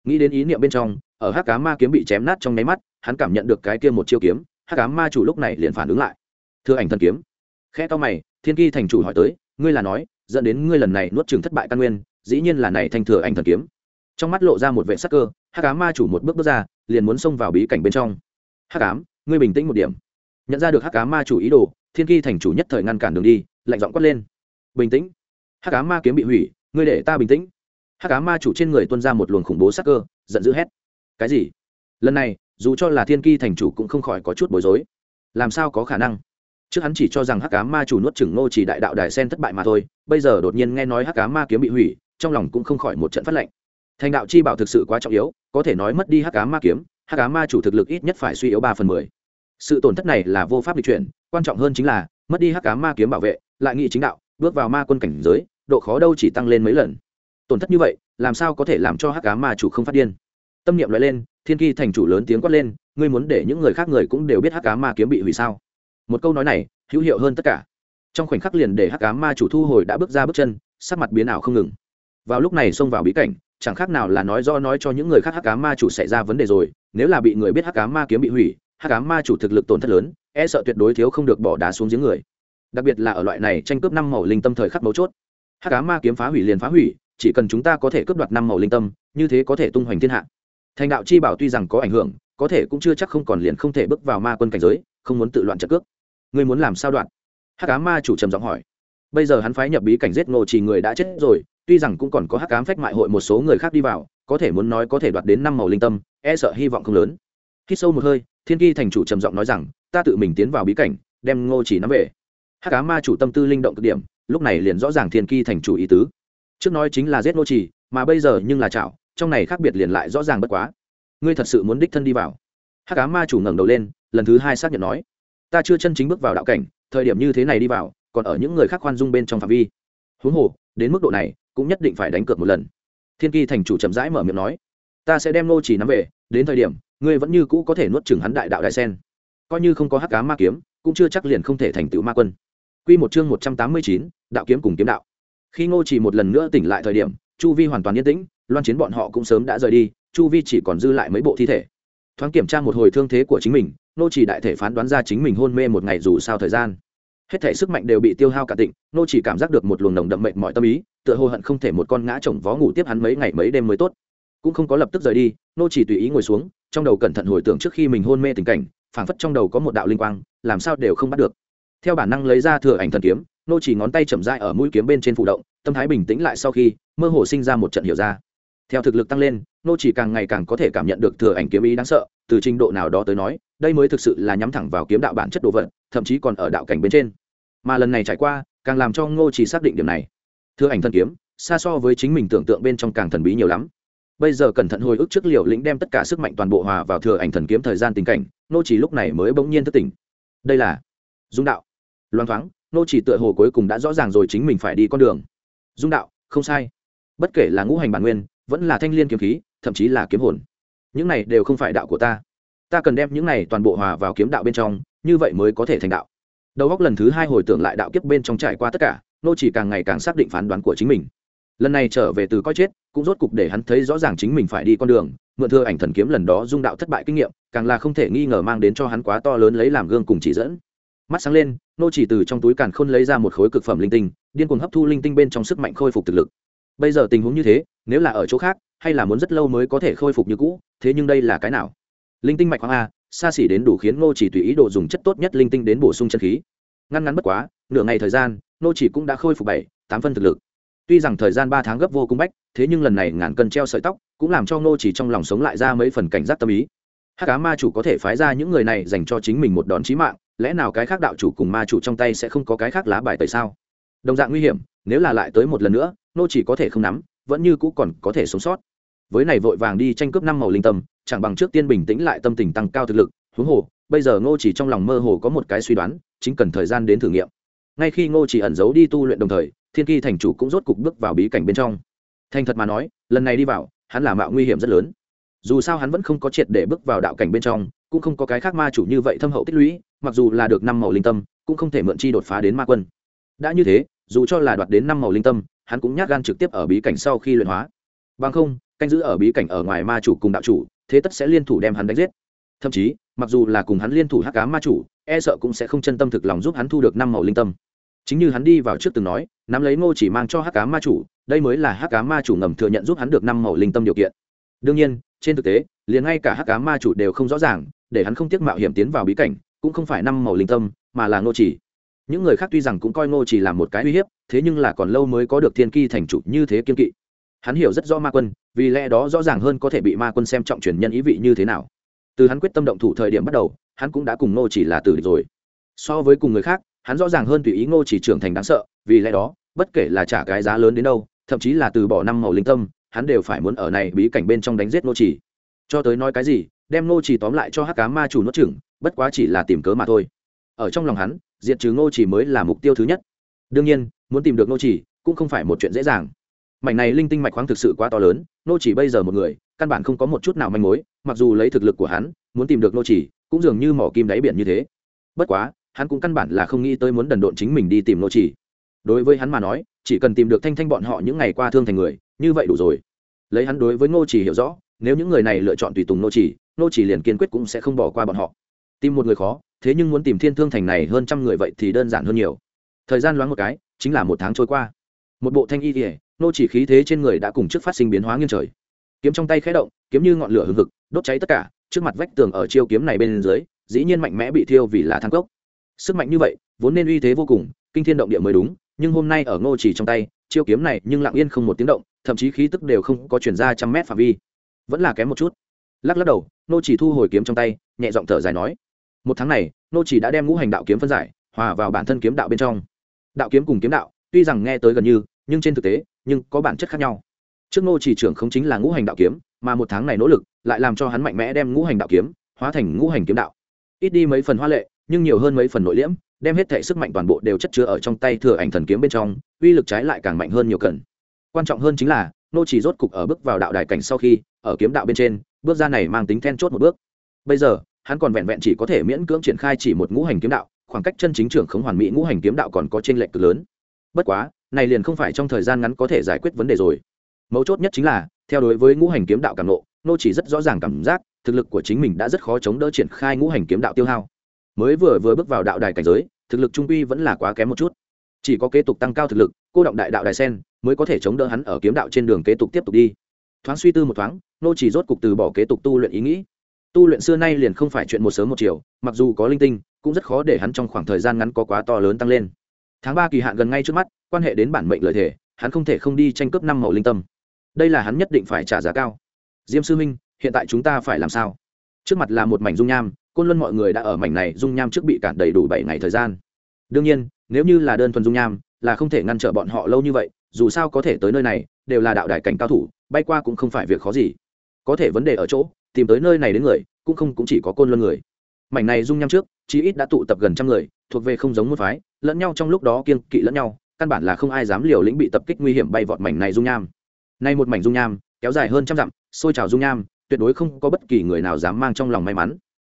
Nghĩ đến ý niệm bên trong, ở hắc cá ma kiếm bị chém nát trong nháy mắt, hắn cảm nhận được cái kia một chiêu kiếm hắc Ám ma chủ lúc này liền phản ứng lại. Thưa ảnh thần kiếm khe to mày, thiên kỳ thành chủ hỏi tới, ngươi là nói, dẫn đến ngươi lần này nuốt chừng thất bại căn nguyên, dĩ nhiên là này thành thừa ảnh thần kiếm. Trong mắt lộ ra một vệ sắc cơ, hắc Ám ma chủ một bước bước ra, liền muốn xông vào bí cảnh bên trong. Hắc ám, ngươi bình tĩnh một điểm. Nhận ra được hắc Ám ma chủ ý đồ, thiên kỳ thành chủ nhất thời ngăn cản đường đi, lạnh giọng quát lên. Bình tĩnh. Hắc Ám ma kiếm bị hủy, ngươi để ta bình tĩnh. Hắc cá ma chủ trên người tuân ra một luồng khủng bố sắc cơ, giận dữ hét. Cái gì? Lần này dù cho là thiên ki thành chủ cũng không khỏi có chút bối rối. Làm sao có khả năng? Trước hắn chỉ cho rằng hắc cá ma chủ nuốt chừng ngô chỉ đại đạo đài sen thất bại mà thôi, bây giờ đột nhiên nghe nói hắc cá ma kiếm bị hủy, trong lòng cũng không khỏi một trận phát lệnh. Thành đạo chi bảo thực sự quá trọng yếu, có thể nói mất đi hắc cá ma kiếm, hắc cá ma chủ thực lực ít nhất phải suy yếu ba phần mười. Sự tổn thất này là vô pháp lịch chuyển, quan trọng hơn chính là, mất đi hắc cá ma kiếm bảo vệ, lại nghị chính đạo, bước vào ma quân cảnh giới, độ khó đâu chỉ tăng lên mấy lần. Tổn thất như vậy, làm sao có thể làm cho hắc cá ma chủ không phát điên? Tâm niệm lại lên, thiên kỳ thành chủ lớn tiếng quát lên, ngươi muốn để những người khác người cũng đều biết hắc cá ma kiếm bị hủy sao? Một câu nói này, hữu hiệu hơn tất cả. Trong khoảnh khắc liền để hắc cá ma chủ thu hồi đã bước ra bước chân, sắc mặt biến ảo không ngừng. Vào lúc này xông vào bí cảnh, chẳng khác nào là nói do nói cho những người khác hắc cá ma chủ xảy ra vấn đề rồi, nếu là bị người biết hắc cá ma kiếm bị hủy, hắc cá ma chủ thực lực tổn thất lớn e sợ tuyệt đối thiếu không được bỏ đá xuống giếng người. Đặc biệt là ở loại này tranh cướp năm màu linh tâm thời khắc mấu chốt. Hắc cá ma kiếm phá hủy liền phá hủy, chỉ cần chúng ta có thể cướp đoạt năm màu linh tâm, như thế có thể tung hoành thiên hạ thành đạo chi bảo tuy rằng có ảnh hưởng, có thể cũng chưa chắc không còn liền không thể bước vào ma quân cảnh giới, không muốn tự loạn trận cước. Ngươi muốn làm sao đoạn? Hắc cá ma chủ trầm giọng hỏi. Bây giờ hắn phái nhập bí cảnh giết ngộ chỉ người đã chết rồi, tuy rằng cũng còn có hắc cám phách mại hội một số người khác đi vào, có thể muốn nói có thể đoạt đến năm màu linh tâm e sợ hy vọng không lớn. Khi sâu một hơi, thiên kỳ thành chủ trầm giọng nói rằng, ta tự mình tiến vào bí cảnh, đem ngô chỉ nắm về. Hắc cá ma chủ tâm tư linh động cực điểm, lúc này liền rõ ràng thiên kỳ thành chủ ý tứ. Trước nói chính là giết ngô chỉ mà bây giờ nhưng là chảo trong này khác biệt liền lại rõ ràng bất quá. Ngươi thật sự muốn đích thân đi vào. Hắc cá ma chủ ngẩng đầu lên lần thứ hai xác nhận nói. Ta chưa chân chính bước vào đạo cảnh thời điểm như thế này đi vào còn ở những người khác khoan dung bên trong phạm vi. Huống hồ đến mức độ này cũng nhất định phải đánh cược một lần. Thiên kỳ thành chủ chậm rãi mở miệng nói. Ta sẽ đem nô chỉ nắm về đến thời điểm ngươi vẫn như cũ có thể nuốt chừng hắn đại đạo đại sen. Coi như không có hắc cá ma kiếm cũng chưa chắc liền không thể thành tựu ma quân. Quy một chương một trăm tám mươi chín, đạo kiếm cùng kiếm đạo. Khi Ngô Chỉ một lần nữa tỉnh lại thời điểm, chu vi hoàn toàn yên tĩnh, loan chiến bọn họ cũng sớm đã rời đi, chu vi chỉ còn dư lại mấy bộ thi thể. Thoáng kiểm tra một hồi thương thế của chính mình, Nô Chỉ đại thể phán đoán ra chính mình hôn mê một ngày dù sao thời gian. Hết thể sức mạnh đều bị tiêu hao cả tịnh nô chỉ cảm giác được một luồng nồng đậm mệnh mọi tâm ý tựa hồ hận không thể một con ngã chồng vó ngủ tiếp hắn mấy ngày mấy đêm mới tốt. Cũng không có lập tức rời đi nô chỉ tùy ý ngồi xuống trong đầu cẩn thận hồi tưởng trước khi mình hôn mê tình cảnh phảng phất trong đầu có một đạo linh quang làm sao đều không bắt được. Theo bản năng lấy ra thừa ảnh thần kiếm nô chỉ ngón tay chậm rãi ở mũi kiếm bên trên phụ động tâm thái bình tĩnh lại sau khi mơ hồ sinh ra một trận hiểu ra theo thực lực tăng lên, nô chỉ càng ngày càng có thể cảm nhận được thừa ảnh kiếm ý đáng sợ, từ trình độ nào đó tới nói, đây mới thực sự là nhắm thẳng vào kiếm đạo bản chất đồ vật, thậm chí còn ở đạo cảnh bên trên. Mà lần này trải qua, càng làm cho ngô chỉ xác định điểm này. Thừa ảnh thân kiếm, xa so với chính mình tưởng tượng bên trong càng thần bí nhiều lắm. Bây giờ cẩn thận hồi ức trước liều lĩnh đem tất cả sức mạnh toàn bộ hòa vào thừa ảnh thần kiếm thời gian tình cảnh nô chỉ lúc này mới bỗng nhiên thức tỉnh. Đây là dung đạo. Loan thoáng nô chỉ tựa hồ cuối cùng đã rõ ràng rồi chính mình phải đi con đường. Dung đạo, không sai. Bất kể là ngũ hành bản nguyên vẫn là thanh liên kiếm khí, thậm chí là kiếm hồn. Những này đều không phải đạo của ta. Ta cần đem những này toàn bộ hòa vào kiếm đạo bên trong, như vậy mới có thể thành đạo. Đầu góc lần thứ hai hồi tưởng lại đạo kiếp bên trong trải qua tất cả, nô chỉ càng ngày càng xác định phán đoán của chính mình. Lần này trở về từ coi chết, cũng rốt cục để hắn thấy rõ ràng chính mình phải đi con đường, mượn thưa ảnh thần kiếm lần đó dung đạo thất bại kinh nghiệm, càng là không thể nghi ngờ mang đến cho hắn quá to lớn lấy làm gương cùng chỉ dẫn. Mắt sáng lên, nô chỉ từ trong túi càn khôn lấy ra một khối cực phẩm linh tinh, điên cuồng hấp thu linh tinh bên trong sức mạnh khôi phục thực lực bây giờ tình huống như thế, nếu là ở chỗ khác, hay là muốn rất lâu mới có thể khôi phục như cũ, thế nhưng đây là cái nào? Linh tinh mạch khoáng a, xa xỉ đến đủ khiến ngô chỉ tùy ý đồ dùng chất tốt nhất linh tinh đến bổ sung chân khí. Ngăn ngắn bất quá, nửa ngày thời gian, ngô chỉ cũng đã khôi phục bảy, tám phân thực lực. Tuy rằng thời gian ba tháng gấp vô cùng bách, thế nhưng lần này ngàn cân treo sợi tóc, cũng làm cho ngô chỉ trong lòng sống lại ra mấy phần cảnh giác tâm ý. Hát cá ma chủ có thể phái ra những người này dành cho chính mình một đòn chí mạng, lẽ nào cái khác đạo chủ cùng ma chủ trong tay sẽ không có cái khác lá bài tại sao? Đồng dạng nguy hiểm, nếu là lại tới một lần nữa nô chỉ có thể không nắm, vẫn như cũ còn có thể sống sót. Với này vội vàng đi tranh cướp năm màu linh tâm, chẳng bằng trước tiên bình tĩnh lại tâm tình tăng cao thực lực, huống hồ, bây giờ ngô chỉ trong lòng mơ hồ có một cái suy đoán, chính cần thời gian đến thử nghiệm. Ngay khi ngô chỉ ẩn giấu đi tu luyện đồng thời, thiên kỳ thành chủ cũng rốt cục bước vào bí cảnh bên trong. Thành thật mà nói, lần này đi vào, hắn là mạo nguy hiểm rất lớn. Dù sao hắn vẫn không có triệt để bước vào đạo cảnh bên trong, cũng không có cái khác ma chủ như vậy thâm hậu tích lũy, mặc dù là được năm màu linh tâm, cũng không thể mượn chi đột phá đến ma quân. Đã như thế, dù cho là đoạt đến năm màu linh tâm hắn cũng nhát gan trực tiếp ở bí cảnh sau khi luyện hóa. Bằng không, canh giữ ở bí cảnh ở ngoài ma chủ cùng đạo chủ, thế tất sẽ liên thủ đem hắn đánh giết. Thậm chí, mặc dù là cùng hắn liên thủ hắc cá ma chủ e sợ cũng sẽ không chân tâm thực lòng giúp hắn thu được năm màu linh tâm. Chính như hắn đi vào trước từng nói, nắm lấy ngô chỉ mang cho hắc cá ma chủ, đây mới là hắc cá ma chủ ngầm thừa nhận giúp hắn được năm màu linh tâm điều kiện. Đương nhiên, trên thực tế, liền ngay cả hắc cá ma chủ đều không rõ ràng, để hắn không tiếc mạo hiểm tiến vào bí cảnh, cũng không phải năm màu linh tâm, mà là ngô chỉ những người khác tuy rằng cũng coi ngô chỉ là một cái uy hiếp thế nhưng là còn lâu mới có được thiên ki thành chủ như thế kiên kỵ. Hắn hiểu rất rõ ma quân vì lẽ đó rõ ràng hơn có thể bị ma quân xem trọng truyền nhân ý vị như thế nào. Từ hắn quyết tâm động thủ thời điểm bắt đầu hắn cũng đã cùng ngô chỉ là tử địch rồi. So với cùng người khác hắn rõ ràng hơn tùy ý ngô chỉ trưởng thành đáng sợ vì lẽ đó bất kể là trả cái giá lớn đến đâu thậm chí là từ bỏ năm màu linh tâm hắn đều phải muốn ở này bí cảnh bên trong đánh giết ngô chỉ cho tới nói cái gì đem ngô chỉ tóm lại cho hắc cá ma chủ nốt trưởng, bất quá chỉ là tìm cớ mà thôi. Ở trong lòng hắn diệt trừ ngô chỉ mới là mục tiêu thứ nhất. Đương nhiên, muốn tìm được ngô chỉ cũng không phải một chuyện dễ dàng. Mảnh này linh tinh mạch khoáng thực sự quá to lớn, ngô chỉ bây giờ một người, căn bản không có một chút nào manh mối, mặc dù lấy thực lực của hắn, muốn tìm được ngô chỉ cũng dường như mỏ kim đáy biển như thế. Bất quá, hắn cũng căn bản là không nghĩ tới muốn đần độn chính mình đi tìm ngô chỉ. Đối với hắn mà nói, chỉ cần tìm được thanh thanh bọn họ những ngày qua thương thành người, như vậy đủ rồi. Lấy hắn đối với ngô chỉ hiểu rõ, nếu những người này lựa chọn tùy tùng ngô chỉ ngô chỉ liền kiên quyết cũng sẽ không bỏ qua bọn họ. Tìm một người khó thế nhưng muốn tìm thiên thương thành này hơn trăm người vậy thì đơn giản hơn nhiều. Thời gian loáng một cái, chính là một tháng trôi qua. Một bộ thanh y kỉa nô chỉ khí thế trên người đã cùng trước phát sinh biến hóa nghiêng trời. Kiếm trong tay khẽ động, kiếm như ngọn lửa hừng hực, đốt cháy tất cả, trước mặt vách tường ở chiêu kiếm này bên dưới, dĩ nhiên mạnh mẽ bị thiêu vì là thang cốc. Sức mạnh như vậy, vốn nên uy thế vô cùng, kinh thiên động địa mới đúng, nhưng hôm nay ở ngô chỉ trong tay, chiêu kiếm này nhưng lặng yên không một tiếng động, thậm chí khí tức đều không có chuyển ra trăm mét phạm vi. Vẫn là kém một chút. Lắc lắc đầu ngô chỉ thu hồi kiếm trong tay, nhẹ giọng thở dài nói một tháng này, nô chỉ đã đem ngũ hành đạo kiếm phân giải, hòa vào bản thân kiếm đạo bên trong. Đạo kiếm cùng kiếm đạo, tuy rằng nghe tới gần như, nhưng trên thực tế, nhưng có bản chất khác nhau. Trước nô chỉ trưởng không chính là ngũ hành đạo kiếm, mà một tháng này nỗ lực, lại làm cho hắn mạnh mẽ đem ngũ hành đạo kiếm, hóa thành ngũ hành kiếm đạo. Ít đi mấy phần hoa lệ, nhưng nhiều hơn mấy phần nội liễm, đem hết thể sức mạnh toàn bộ đều chất chứa ở trong tay thừa ảnh thần kiếm bên trong, uy lực trái lại càng mạnh hơn nhiều cần. Quan trọng hơn chính là, nô chỉ rốt cục ở bước vào đạo đài cảnh sau khi, ở kiếm đạo bên trên, bước ra này mang tính then chốt một bước. Bây giờ hắn còn vẹn vẹn chỉ có thể miễn cưỡng triển khai chỉ một ngũ hành kiếm đạo, khoảng cách chân chính trưởng khống hoàn mỹ ngũ hành kiếm đạo còn có trên lệch cực lớn. Bất quá, này liền không phải trong thời gian ngắn có thể giải quyết vấn đề rồi. Mấu chốt nhất chính là, theo đối với ngũ hành kiếm đạo cảm nộ nô chỉ rất rõ ràng cảm giác, thực lực của chính mình đã rất khó chống đỡ triển khai ngũ hành kiếm đạo tiêu hao. Mới vừa vừa bước vào đạo đài cảnh giới, thực lực trung quy vẫn là quá kém một chút. Chỉ có kế tục tăng cao thực lực, cô động đại đạo đài sen, mới có thể chống đỡ hắn ở kiếm đạo trên đường kế tục tiếp tục đi. Thoáng suy tư một thoáng, nô chỉ rốt cục từ bỏ kế tục tu luyện ý nghĩ tu luyện xưa nay liền không phải chuyện một sớm một chiều, mặc dù có linh tinh, cũng rất khó để hắn trong khoảng thời gian ngắn có quá to lớn tăng lên. Tháng ba kỳ hạn gần ngay trước mắt, quan hệ đến bản mệnh lợi thể, hắn không thể không đi tranh cướp năm màu linh tâm. Đây là hắn nhất định phải trả giá cao. Diêm sư minh hiện tại chúng ta phải làm sao? Trước mặt là một mảnh dung nham, côn luân mọi người đã ở mảnh này dung nham trước bị cản đầy đủ bảy ngày thời gian. Đương nhiên, nếu như là đơn thuần dung nham, là không thể ngăn trở bọn họ lâu như vậy, dù sao có thể tới nơi này, đều là đạo đại cảnh cao thủ, bay qua cũng không phải việc khó gì. Có thể vấn đề ở chỗ tìm tới nơi này đến người, cũng không cũng chỉ có côn luân người. Mảnh này dung nham trước, chí ít đã tụ tập gần trăm người, thuộc về không giống môn phái, lẫn nhau trong lúc đó kiên kỵ lẫn nhau, căn bản là không ai dám liều lĩnh bị tập kích nguy hiểm bay vọt mảnh này dung nham. Nay một mảnh dung nham, kéo dài hơn trăm dặm xôi trào dung nham, tuyệt đối không có bất kỳ người nào dám mang trong lòng may mắn.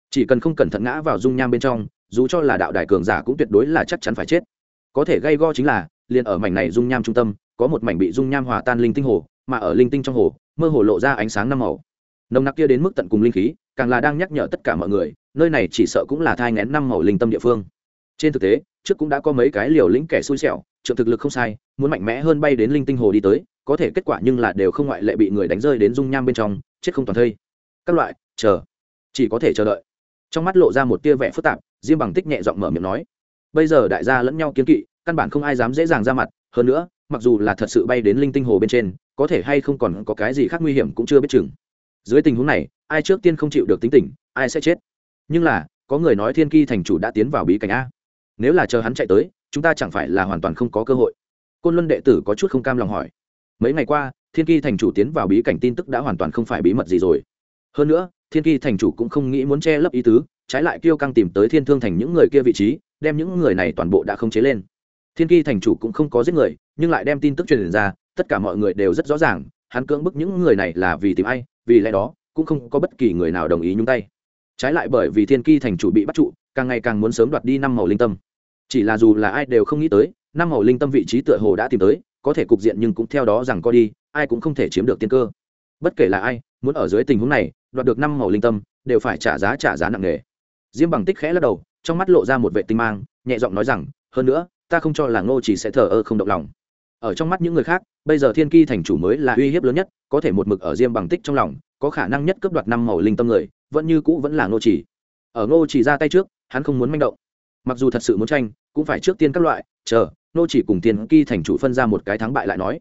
Chỉ cần không cẩn thận ngã vào dung nham bên trong, dù cho là đạo đại cường giả cũng tuyệt đối là chắc chắn phải chết. Có thể gây go chính là, liền ở mảnh này dung nham trung tâm, có một mảnh bị dung nham hòa tan linh tinh hồ, mà ở linh tinh trong hồ, mơ hồ lộ ra ánh sáng năm màu nồng nặc kia đến mức tận cùng linh khí, càng là đang nhắc nhở tất cả mọi người, nơi này chỉ sợ cũng là thai ngén năm màu linh tâm địa phương. Trên thực tế, trước cũng đã có mấy cái liều lĩnh kẻ xui xẻo, trượng thực lực không sai, muốn mạnh mẽ hơn bay đến linh tinh hồ đi tới, có thể kết quả nhưng là đều không ngoại lệ bị người đánh rơi đến dung nham bên trong, chết không toàn thây. Các loại, chờ. Chỉ có thể chờ đợi. Trong mắt lộ ra một tia vẻ phức tạp, diêm bằng tích nhẹ giọng mở miệng nói. Bây giờ đại gia lẫn nhau kiến kỵ, căn bản không ai dám dễ dàng ra mặt, hơn nữa, mặc dù là thật sự bay đến linh tinh hồ bên trên, có thể hay không còn có cái gì khác nguy hiểm cũng chưa biết chừng dưới tình huống này, ai trước tiên không chịu được tính tình, ai sẽ chết? Nhưng là, có người nói thiên ki thành chủ đã tiến vào bí cảnh a. Nếu là chờ hắn chạy tới, chúng ta chẳng phải là hoàn toàn không có cơ hội. Côn luân đệ tử có chút không cam lòng hỏi. Mấy ngày qua, thiên ki thành chủ tiến vào bí cảnh tin tức đã hoàn toàn không phải bí mật gì rồi. Hơn nữa, thiên ki thành chủ cũng không nghĩ muốn che lấp ý tứ, trái lại kêu căng tìm tới thiên thương thành những người kia vị trí, đem những người này toàn bộ đã không chế lên. Thiên ki thành chủ cũng không có giết người, nhưng lại đem tin tức truyền ra, tất cả mọi người đều rất rõ ràng hắn cưỡng bức những người này là vì tìm ai, vì lẽ đó, cũng không có bất kỳ người nào đồng ý nhúng tay. Trái lại bởi vì thiên ki thành chủ bị bắt trụ, càng ngày càng muốn sớm đoạt đi năm màu linh tâm. Chỉ là dù là ai đều không nghĩ tới, năm màu linh tâm vị trí tựa hồ đã tìm tới, có thể cục diện nhưng cũng theo đó rằng có đi, ai cũng không thể chiếm được tiên cơ. Bất kể là ai, muốn ở dưới tình huống này, đoạt được năm màu linh tâm, đều phải trả giá trả giá nặng nề. Diêm bằng tích khẽ lắc đầu, trong mắt lộ ra một vệ tinh mang, nhẹ giọng nói rằng, hơn nữa, ta không cho là ngô chỉ sẽ thờ ơ không động lòng ở trong mắt những người khác, bây giờ thiên ki thành chủ mới là uy hiếp lớn nhất, có thể một mực ở diêm bằng tích trong lòng, có khả năng nhất cướp đoạt năm màu linh tâm người, vẫn như cũ vẫn là ngô chỉ. Ở ngô chỉ ra tay trước, hắn không muốn manh động. Mặc dù thật sự muốn tranh, cũng phải trước tiên các loại, chờ, ngô chỉ cùng thiên ki thành chủ phân ra một cái thắng bại lại nói.